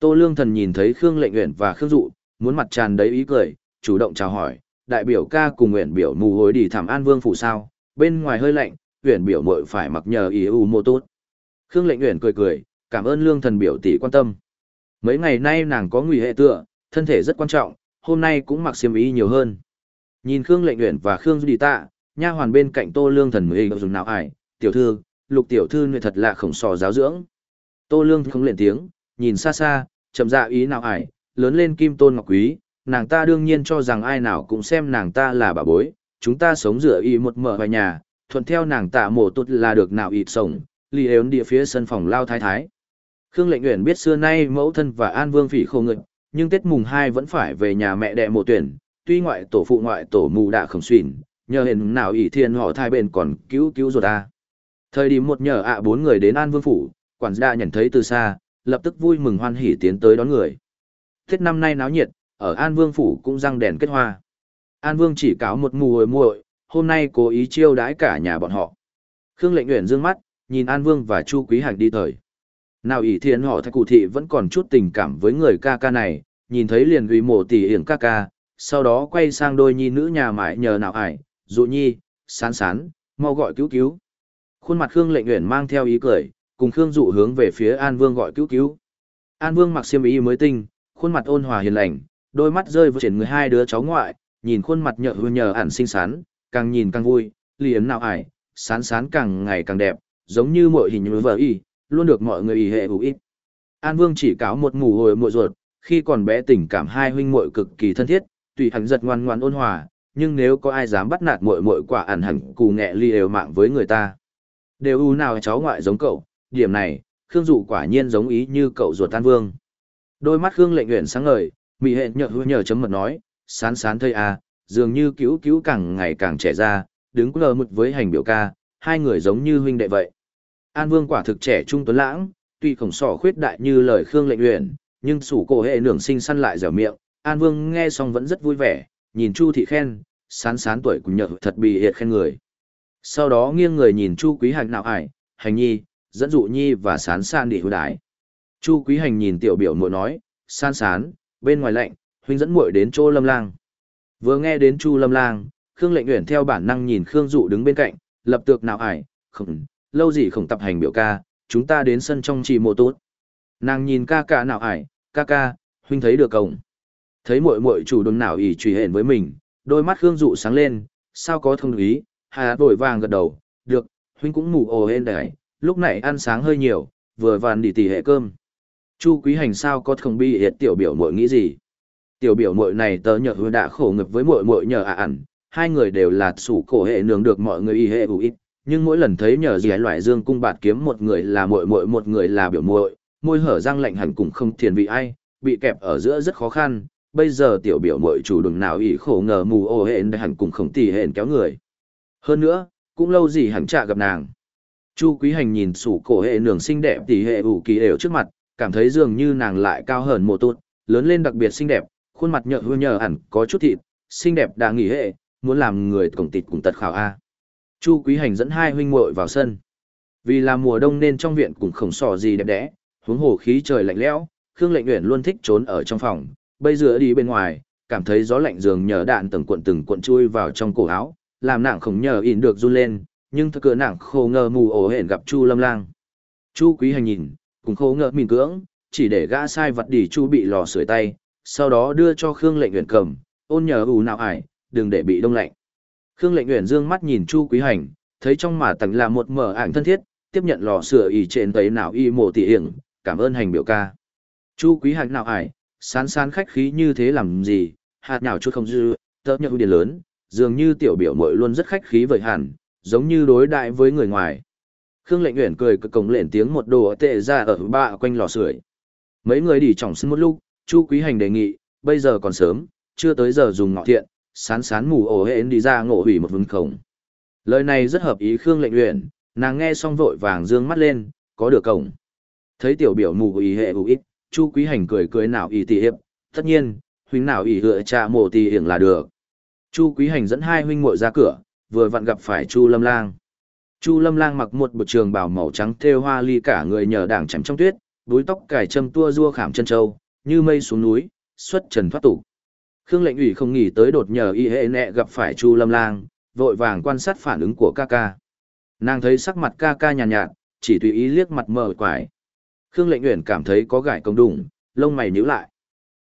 Tô Lương Thần nhìn thấy Khương Lệnh Uyển và Khương Dụ, muốn mặt tràn đầy ý cười, chủ động chào hỏi, đại biểu ca cùng Uyển biểu mù hối đi thảm an vương phủ sao, bên ngoài hơi lạnh, Uyển biểu muội phải mặc nhờ ý u mô tốt. Khương Lệnh Uyển cười cười, cảm ơn Lương Thần biểu tỷ quan tâm. Mấy ngày nay nàng có nguy hệ tựa, thân thể rất quan trọng, hôm nay cũng mặc xiêm y nhiều hơn. Nhìn Khương Lệnh Uyển và Khương Duy Tạ, nha hoàn bên cạnh Tô Lương Thần mới dùng nào ải, tiểu thư, lục tiểu thư người thật là khổng sò giáo dưỡng. Tô Lương không lên tiếng, nhìn xa xa, chậm dạ ý nào ải, lớn lên kim tôn ngọc quý, nàng ta đương nhiên cho rằng ai nào cũng xem nàng ta là bà bối, chúng ta sống dựa y một mở vài nhà, thuận theo nàng tạ mổ tốt là được nào ịt sống, lì ếm địa phía sân phòng lao thái thái. Khương lệnh nguyện biết xưa nay mẫu thân và an vương phỉ khô ngực, nhưng Tết mùng 2 vẫn phải về nhà mẹ đẻ mộ tuyển, tuy ngoại tổ phụ ngoại tổ mù đã khổng xuyển, nhờ hình nào ỷ thiên họ thai bên còn cứu cứu rồi ta. Thời điểm một nhờ ạ bốn người đến An Vương Phủ, quản gia nhận thấy từ xa, lập tức vui mừng hoan hỉ tiến tới đón người. Tết năm nay náo nhiệt, ở An Vương Phủ cũng răng đèn kết hoa. An Vương chỉ cáo một mù hồi muội, hôm nay cố ý chiêu đãi cả nhà bọn họ. Khương lệnh nguyện dương mắt, nhìn An Vương và Chu Quý Hành đi thời. Nào ỷ thiên họ thay cụ thị vẫn còn chút tình cảm với người ca ca này, nhìn thấy liền ủy mộ tỷ hiển ca ca, sau đó quay sang đôi nhi nữ nhà mãi nhờ nào ải, dụ nhi, sán sán, mau gọi cứu cứu. Khuôn mặt Khương Lệnh Uyển mang theo ý cười, cùng Khương Dụ hướng về phía An Vương gọi cứu cứu. An Vương mặc xiêm y mới tinh, khuôn mặt ôn hòa hiền lành, đôi mắt rơi vào trên người hai đứa cháu ngoại, nhìn khuôn mặt nhợ hương nhờ ẩn xinh xắn, càng nhìn càng vui, liền nào ải, sán sán càng ngày càng đẹp, giống như mọi hình như vợ y, luôn được mọi người y hệ hữu ít. An Vương chỉ cáo một ngủ hồi muội ruột, khi còn bé tình cảm hai huynh muội cực kỳ thân thiết, tùy hắn giật ngoan ngoan ôn hòa, nhưng nếu có ai dám bắt nạt muội muội quả ẩn hẳn cù nghẹ ly đều mạng với người ta. Đều u nào cháu ngoại giống cậu, điểm này, Khương Dụ quả nhiên giống ý như cậu ruột tan Vương. Đôi mắt Khương lệnh nguyện sáng ngời, mị hệ nhợ hứa nhờ chấm mật nói, sán sán thơi à, dường như cứu cứu càng ngày càng trẻ ra, đứng lờ mực với hành biểu ca, hai người giống như huynh đệ vậy. An Vương quả thực trẻ trung tuấn lãng, tuy khổng sỏ khuyết đại như lời Khương lệnh nguyện, nhưng sủ cổ hệ nưởng sinh săn lại dẻo miệng, An Vương nghe xong vẫn rất vui vẻ, nhìn Chu thị khen, sán sán tuổi cũng nhợ thật bị hiệt khen người. Sau đó nghiêng người nhìn Chu Quý hạnh nào ải, hành nhi, dẫn dụ nhi và sán san đi hưu đái. Chu Quý Hành nhìn tiểu biểu muội nói, san sán, bên ngoài lạnh, huynh dẫn muội đến chỗ lâm lang. Vừa nghe đến Chu lâm lang, Khương lệnh nguyện theo bản năng nhìn Khương dụ đứng bên cạnh, lập tược nào ải, không, lâu gì không tập hành biểu ca, chúng ta đến sân trong trì mộ tốt. Nàng nhìn ca ca nào ải, ca ca, huynh thấy được cổng. Thấy muội muội chủ đồn nào ỉ trùy hển với mình, đôi mắt Khương dụ sáng lên, sao có thông ý, hà vội vàng gật đầu, được, huynh cũng ngủ ồ hên đấy, lúc này ăn sáng hơi nhiều, vừa vàn đi tỉ hệ cơm. Chu quý hành sao có không bi hiệt tiểu biểu muội nghĩ gì? Tiểu biểu muội này tớ nhờ hứa đã khổ ngập với muội muội nhờ ạ ẩn, hai người đều là sủ cổ hệ nương được mọi người y hệ hữu ít, nhưng mỗi lần thấy nhờ gì loại dương cung bạt kiếm một người là muội muội một người là biểu muội, môi hở răng lạnh hẳn cũng không thiền vị ai, bị kẹp ở giữa rất khó khăn. Bây giờ tiểu biểu muội chủ đừng nào ý khổ ngờ mù ô hẹn hẳn cũng không tỉ hẹn kéo người. Hơn nữa, cũng lâu gì hẳn chả gặp nàng. Chu Quý Hành nhìn sủ cổ hệ nường xinh đẹp tỷ hệ ủ kỳ đều trước mặt, cảm thấy dường như nàng lại cao hơn một tốt, lớn lên đặc biệt xinh đẹp, khuôn mặt nhợ hư nhờ hẳn có chút thịt, xinh đẹp đã nghỉ hệ, muốn làm người cổng tịt cùng tật khảo A. Chu Quý Hành dẫn hai huynh muội vào sân. Vì là mùa đông nên trong viện cũng không sò gì đẹp đẽ, huống hồ khí trời lạnh lẽo, Khương Lệnh Uyển luôn thích trốn ở trong phòng, bây giờ đi bên ngoài, cảm thấy gió lạnh dường nhờ đạn từng cuộn từng cuộn chui vào trong cổ áo, làm nàng không nhờ ỉn được run lên, nhưng thật cửa nàng khô ngờ mù ổ hển gặp Chu Lâm Lang. Chu Quý Hành nhìn, cùng khô ngờ mìn cưỡng, chỉ để gã sai vật đi Chu bị lò sưởi tay, sau đó đưa cho Khương Lệnh nguyện cầm, ôn nhờ ù nào ải, đừng để bị đông lạnh. Khương Lệnh nguyện dương mắt nhìn Chu Quý Hành, thấy trong mà tặng là một mở ảnh thân thiết, tiếp nhận lò sửa ỉ trên tấy nào y mộ tỉ hiển, cảm ơn hành biểu ca. Chu Quý Hành nào ải, sán sán khách khí như thế làm gì, hạt nào chút không dư, tớ nhận điện lớn, dường như tiểu biểu mội luôn rất khách khí với hẳn, giống như đối đại với người ngoài. Khương Lệnh Uyển cười cực cổng lện tiếng một đồ tệ ra ở bạ quanh lò sưởi. Mấy người đi trọng sân một lúc, Chu Quý Hành đề nghị, bây giờ còn sớm, chưa tới giờ dùng ngọ thiện, sán sán mù ổ hến đi ra ngộ hủy một vừng khổng. Lời này rất hợp ý Khương Lệnh Uyển, nàng nghe xong vội vàng dương mắt lên, có được cổng. Thấy tiểu biểu mù ý hệ ủ ít, Chu Quý Hành cười cười nào ý tỷ hiệp, tất nhiên, huynh nào ý hựa trà mộ tỷ hiển là được. Chu Quý Hành dẫn hai huynh muội ra cửa, vừa vặn gặp phải Chu Lâm Lang. Chu Lâm Lang mặc một bộ trường bào màu trắng thêu hoa ly cả người nhờ đảng chằm trong tuyết, búi tóc cài châm tua rua khảm chân châu, như mây xuống núi, xuất trần thoát tục. Khương Lệnh ủy không nghĩ tới đột nhờ y hệ nẹ gặp phải Chu Lâm Lang, vội vàng quan sát phản ứng của ca ca. Nàng thấy sắc mặt ca ca nhàn nhạt, nhạt, chỉ tùy ý liếc mặt mờ quải. Khương Lệnh Uyển cảm thấy có gãi công đủng, lông mày nhíu lại.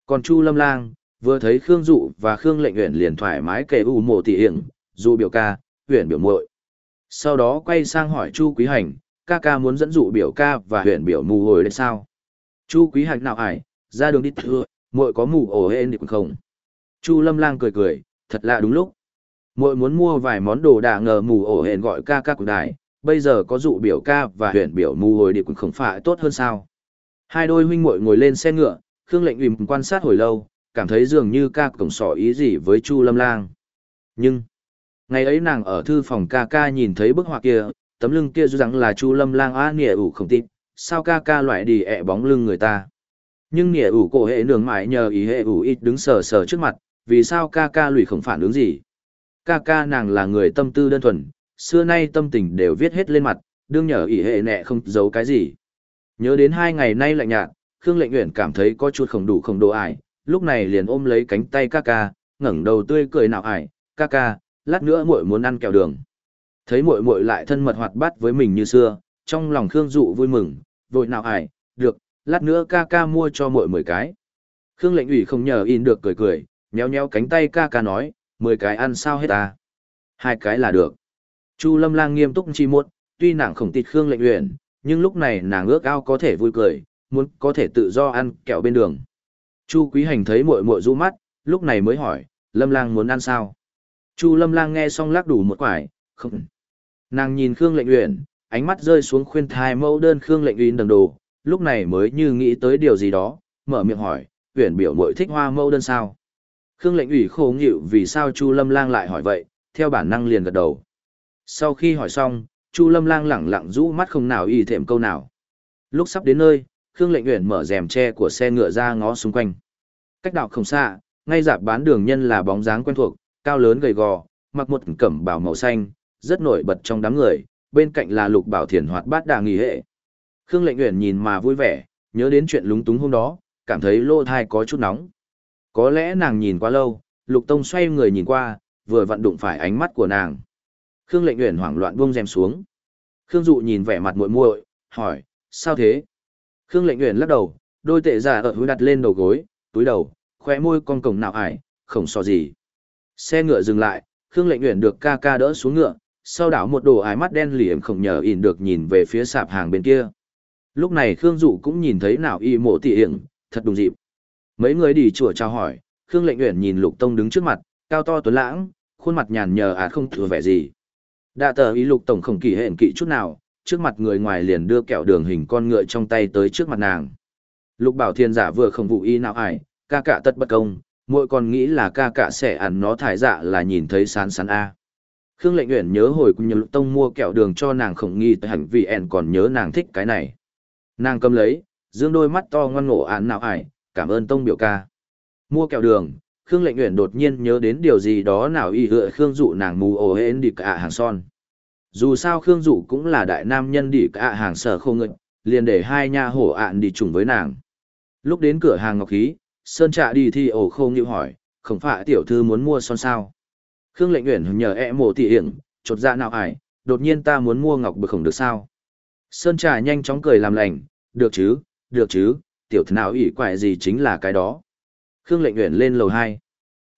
Còn Chu Lâm Lang, vừa thấy Khương Dụ và Khương Lệnh Uyển liền thoải mái kể u mộ tỉ hiểm, dụ biểu ca, Uyển biểu muội. Sau đó quay sang hỏi Chu Quý Hành, ca ca muốn dẫn dụ biểu ca và Uyển biểu mù hồi đây sao? Chu Quý Hành nào ải, ra đường đi thưa, muội có mù ổ hên đi không? Chu Lâm Lang cười cười, thật lạ đúng lúc. Muội muốn mua vài món đồ đà ngờ mù ổ hên gọi ca ca của đại. bây giờ có dụ biểu ca và Uyển biểu mù hồi đi cũng không phải tốt hơn sao? Hai đôi huynh muội ngồi lên xe ngựa, Khương Lệnh Uyển quan sát hồi lâu, cảm thấy dường như ca cổng sỏ ý gì với Chu Lâm Lang. Nhưng, ngày ấy nàng ở thư phòng ca ca nhìn thấy bức họa kia, tấm lưng kia rằng là Chu Lâm Lang a nghĩa ủ không tin, sao ca ca loại đi ẹ bóng lưng người ta. Nhưng nghĩa ủ cổ hệ nường mãi nhờ ý hệ ủ ít đứng sờ sờ trước mặt, vì sao ca ca lùi không phản ứng gì. Ca ca nàng là người tâm tư đơn thuần, xưa nay tâm tình đều viết hết lên mặt, đương nhờ ý hệ nẹ không giấu cái gì. Nhớ đến hai ngày nay lạnh nhạt, Khương Lệnh Uyển cảm thấy có chút không đủ không độ ải, lúc này liền ôm lấy cánh tay ca ca, ngẩng đầu tươi cười nào ải, ca ca, lát nữa muội muốn ăn kẹo đường. Thấy muội muội lại thân mật hoạt bát với mình như xưa, trong lòng Khương Dụ vui mừng, vội nào ải, được, lát nữa ca ca mua cho muội mười cái. Khương lệnh ủy không nhờ in được cười cười, nhéo nhéo cánh tay ca ca nói, mười cái ăn sao hết à, Hai cái là được. Chu Lâm Lang nghiêm túc chi một, tuy nàng không tịt Khương lệnh uyển, nhưng lúc này nàng ước ao có thể vui cười, muốn có thể tự do ăn kẹo bên đường. Chu Quý Hành thấy muội muội du mắt, lúc này mới hỏi, Lâm Lang muốn ăn sao? Chu Lâm Lang nghe xong lắc đủ một quải, không. Nàng nhìn Khương Lệnh Uyển, ánh mắt rơi xuống khuyên thai mẫu đơn Khương Lệnh Uyển đằng đồ, lúc này mới như nghĩ tới điều gì đó, mở miệng hỏi, Uyển biểu muội thích hoa mẫu đơn sao? Khương Lệnh Ủy khổ nghịu vì sao Chu Lâm Lang lại hỏi vậy, theo bản năng liền gật đầu. Sau khi hỏi xong, Chu Lâm Lang lẳng lặng rũ mắt không nào y thèm câu nào. Lúc sắp đến nơi, Khương Lệnh Uyển mở rèm che của xe ngựa ra ngó xung quanh. Cách đạo không xa, ngay dạp bán đường nhân là bóng dáng quen thuộc, cao lớn gầy gò, mặc một cẩm bào màu xanh, rất nổi bật trong đám người, bên cạnh là Lục Bảo Thiền hoạt bát đà nghỉ hệ. Khương Lệnh Uyển nhìn mà vui vẻ, nhớ đến chuyện lúng túng hôm đó, cảm thấy lô thai có chút nóng. Có lẽ nàng nhìn quá lâu, Lục Tông xoay người nhìn qua, vừa vặn đụng phải ánh mắt của nàng. Khương Lệnh Uyển hoảng loạn buông rèm xuống. Khương Dụ nhìn vẻ mặt muội muội, hỏi, sao thế? Khương Lệnh Uyển lắc đầu, đôi tệ giả ở húi đặt lên đầu gối, túi đầu, khóe môi con cổng nào ải, không so gì. Xe ngựa dừng lại, Khương Lệnh Uyển được ca ca đỡ xuống ngựa, sau đảo một đồ ái mắt đen liềm không nhờ ỉn được nhìn về phía sạp hàng bên kia. Lúc này Khương Dụ cũng nhìn thấy nào y mộ tỉ hiểm, thật đúng dịp. Mấy người đi chùa chào hỏi, Khương Lệnh Uyển nhìn Lục Tông đứng trước mặt, cao to tuấn lãng, khuôn mặt nhàn nhờ ạt không thừa vẻ gì. Đạ tờ ý Lục Tổng không kỳ hẹn kỵ chút nào, trước mặt người ngoài liền đưa kẹo đường hình con ngựa trong tay tới trước mặt nàng. Lục Bảo Thiên giả vừa không vụ y nào ải, ca cả tất bất công, muội còn nghĩ là ca cạ sẽ ăn nó thải dạ là nhìn thấy sán sán a. Khương Lệnh Uyển nhớ hồi cùng nhật Tông mua kẹo đường cho nàng khổng nghi tới hành vì ẻn còn nhớ nàng thích cái này. Nàng cầm lấy, dương đôi mắt to ngoan ngộ án nào ải, cảm ơn Tông biểu ca. Mua kẹo đường, Khương Lệnh Uyển đột nhiên nhớ đến điều gì đó nào y hựa Khương dụ nàng mù ồ hên đi cả hàng son. Dù sao Khương dụ cũng là đại nam nhân đi cả hàng sở khô ngực, liền để hai nha hổ ạn đi chung với nàng. Lúc đến cửa hàng ngọc khí, Sơn Trạ đi thì ổ khô như hỏi, không phải tiểu thư muốn mua son sao? Khương lệnh nguyện nhờ e mộ tỉ hiển, chột ra dạ nào ải, đột nhiên ta muốn mua ngọc bực khổng được sao. Sơn trà nhanh chóng cười làm lành, được chứ, được chứ, tiểu thư nào ủy quại gì chính là cái đó. Khương lệnh nguyện lên lầu 2.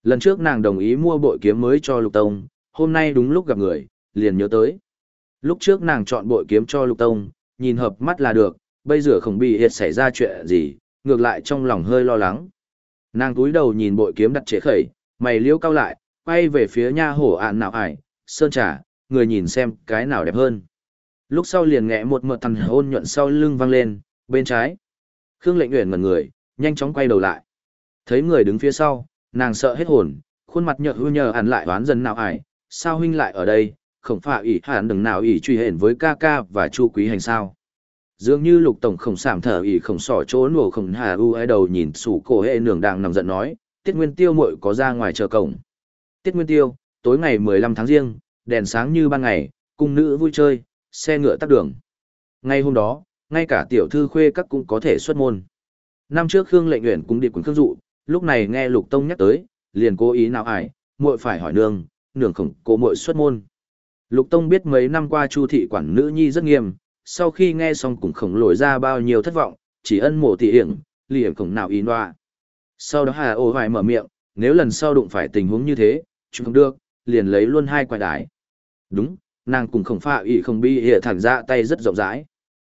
Lần trước nàng đồng ý mua bội kiếm mới cho Lục Tông, hôm nay đúng lúc gặp người, liền nhớ tới. Lúc trước nàng chọn bội kiếm cho Lục Tông, nhìn hợp mắt là được, bây giờ không bị hiệt xảy ra chuyện gì, ngược lại trong lòng hơi lo lắng. Nàng túi đầu nhìn bội kiếm đặt chế khẩy, mày liêu cao lại, quay về phía nha hổ ạn nào ải, sơn trà, người nhìn xem cái nào đẹp hơn. Lúc sau liền nghẽ một mợt thằng hôn nhuận sau lưng văng lên, bên trái. Khương lệnh uyển mật người, nhanh chóng quay đầu lại. Thấy người đứng phía sau, nàng sợ hết hồn, khuôn mặt nhợt hư nhờ hẳn lại đoán dần nào ải, sao huynh lại ở đây, không phải ỷ hẳn đừng nào ỷ truy hển với ca ca và chu quý hành sao. Dường như lục tổng khổng sảm thở ỉ khổng sỏ chỗ nổ khổng hà u ai đầu nhìn sủ cổ hệ nường đang nằm giận nói, tiết nguyên tiêu muội có ra ngoài chờ cổng. Tiết nguyên tiêu, tối ngày 15 tháng riêng, đèn sáng như ban ngày, cung nữ vui chơi, xe ngựa tắt đường. Ngay hôm đó, ngay cả tiểu thư khuê các cũng có thể xuất môn. Năm trước Khương Lệnh Uyển cũng đi quần khương dụ, lúc này nghe Lục Tông nhắc tới, liền cố ý nào ải, muội phải hỏi nương, nương khổng cố muội xuất môn. Lục Tông biết mấy năm qua Chu thị quản nữ nhi rất nghiêm, sau khi nghe xong cũng khổng lồi ra bao nhiêu thất vọng, chỉ ân mộ thị hiển, liền khổng nào y noa Sau đó Hà Ô Hoài mở miệng, nếu lần sau đụng phải tình huống như thế, chúng không được, liền lấy luôn hai quả đái. Đúng, nàng cùng khổng phạ ý không bi hệ thẳng ra tay rất rộng rãi.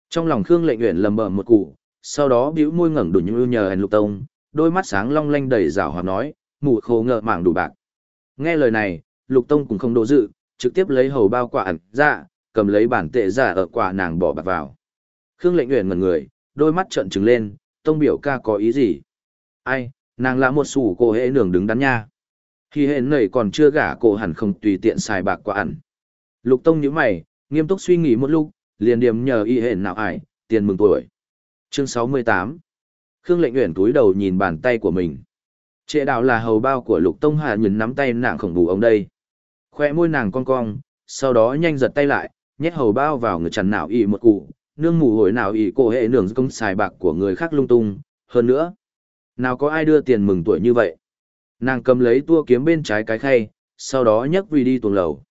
Trong lòng Khương Lệnh Uyển lầm bầm một cụ, sau đó bĩu môi ngẩng đủ như nhờ hèn lục tông, đôi mắt sáng long lanh đầy rào hoạt nói, mù khô ngợ mảng đủ bạc. Nghe lời này, lục tông cũng không đổ dự, trực tiếp lấy hầu bao quả ẩn ra, cầm lấy bản tệ giả ở quả nàng bỏ bạc vào. Khương Lệnh nguyện ngần người, đôi mắt trợn trừng lên, tông biểu ca có ý gì? Ai, nàng là một sủ cô hệ nường đứng đắn nha. Khi hệ nầy còn chưa gả cô hẳn không tùy tiện xài bạc quả ẩn. Lục tông như mày, nghiêm túc suy nghĩ một lúc, liền điểm nhờ y hệ nào ải, tiền mừng tuổi. Chương 68 Khương lệnh nguyện túi đầu nhìn bàn tay của mình. Trệ đạo là hầu bao của lục tông hạ nhìn nắm tay nàng khổng bù ông đây. Khoe môi nàng cong cong, sau đó nhanh giật tay lại, nhét hầu bao vào người chằn nào y một cụ, nương mù hồi nào y cổ hệ nương công xài bạc của người khác lung tung, hơn nữa. Nào có ai đưa tiền mừng tuổi như vậy? Nàng cầm lấy tua kiếm bên trái cái khay, sau đó nhấc vì đi tuồng lầu.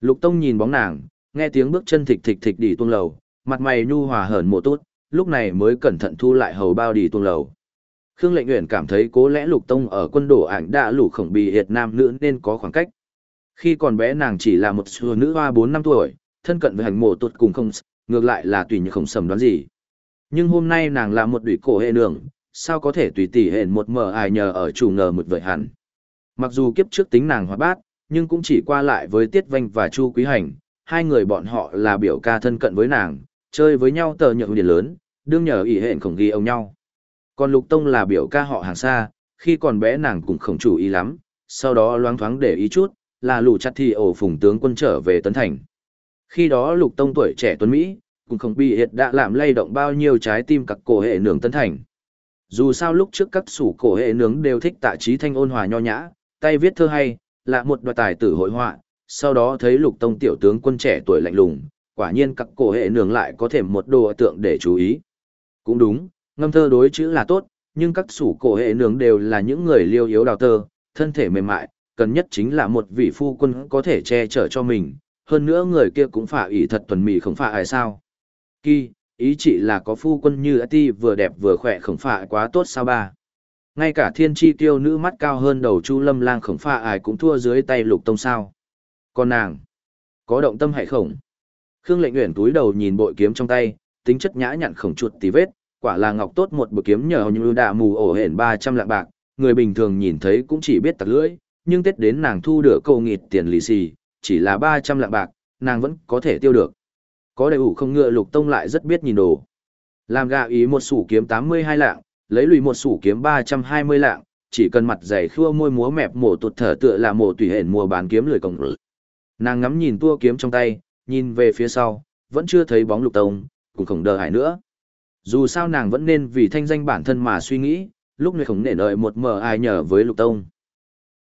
Lục Tông nhìn bóng nàng, nghe tiếng bước chân thịch thịch thịch đi tuồng lầu, mặt mày nhu hòa hởn một tốt, lúc này mới cẩn thận thu lại hầu bao đi tuồng lầu. Khương Lệnh Uyển cảm thấy cố lẽ Lục Tông ở quân đồ ảnh đã lũ khổng bì hiệt nam nữ nên có khoảng cách. Khi còn bé nàng chỉ là một xưa nữ hoa 4 năm tuổi, thân cận với hành mộ tuột cùng không, ngược lại là tùy như không sầm đoán gì. Nhưng hôm nay nàng là một đủy cổ hệ nương, sao có thể tùy tỉ hển một mờ ai nhờ ở chủ ngờ một vợi hẳn. Mặc dù kiếp trước tính nàng hóa bát, nhưng cũng chỉ qua lại với Tiết Vanh và Chu Quý Hành, hai người bọn họ là biểu ca thân cận với nàng, chơi với nhau tờ nhượng điển lớn, đương nhờ ỷ hẹn khổng ghi ông nhau. Còn Lục Tông là biểu ca họ hàng xa, khi còn bé nàng cũng không chủ ý lắm, sau đó loáng thoáng để ý chút, là lù chặt thì ổ phùng tướng quân trở về Tấn Thành. Khi đó Lục Tông tuổi trẻ tuấn Mỹ, cũng không bị hiệt đã làm lay động bao nhiêu trái tim cặc cổ hệ nướng tân Thành. Dù sao lúc trước các sủ cổ hệ nướng đều thích tạ trí thanh ôn hòa nho nhã, tay viết thơ hay, là một đoạt tài tử hội họa, sau đó thấy lục tông tiểu tướng quân trẻ tuổi lạnh lùng, quả nhiên các cổ hệ nướng lại có thể một đồ tượng để chú ý. Cũng đúng, ngâm thơ đối chữ là tốt, nhưng các sủ cổ hệ nướng đều là những người liêu yếu đào tơ, thân thể mềm mại, cần nhất chính là một vị phu quân có thể che chở cho mình, hơn nữa người kia cũng phải ỷ thật tuần mì không phải ai sao. Kỳ, ý chỉ là có phu quân như ti vừa đẹp vừa khỏe không phải quá tốt sao ba. Ngay cả thiên tri tiêu nữ mắt cao hơn đầu chu lâm lang khổng pha ai cũng thua dưới tay lục tông sao. Còn nàng có động tâm hay không? Khương lệnh uyển túi đầu nhìn bội kiếm trong tay tính chất nhã nhặn khổng chuột tí vết quả là ngọc tốt một bội kiếm nhờ như đạ mù ổ hển ba trăm lạng bạc người bình thường nhìn thấy cũng chỉ biết tặc lưỡi nhưng tết đến nàng thu được câu nghịt tiền lì xì chỉ là ba trăm lạng bạc nàng vẫn có thể tiêu được có đầy ủ không ngựa lục tông lại rất biết nhìn đồ làm gạ ý một sủ kiếm tám mươi hai lạng lấy lùi một sủ kiếm ba trăm hai mươi lạng, chỉ cần mặt dày khua môi múa mẹp mổ tụt thở tựa là mổ tùy hển mua bán kiếm lười cổng rực. Nàng ngắm nhìn tua kiếm trong tay, nhìn về phía sau, vẫn chưa thấy bóng lục tông, cũng không đờ hải nữa. Dù sao nàng vẫn nên vì thanh danh bản thân mà suy nghĩ, lúc này không nể đợi một mờ ai nhờ với lục tông.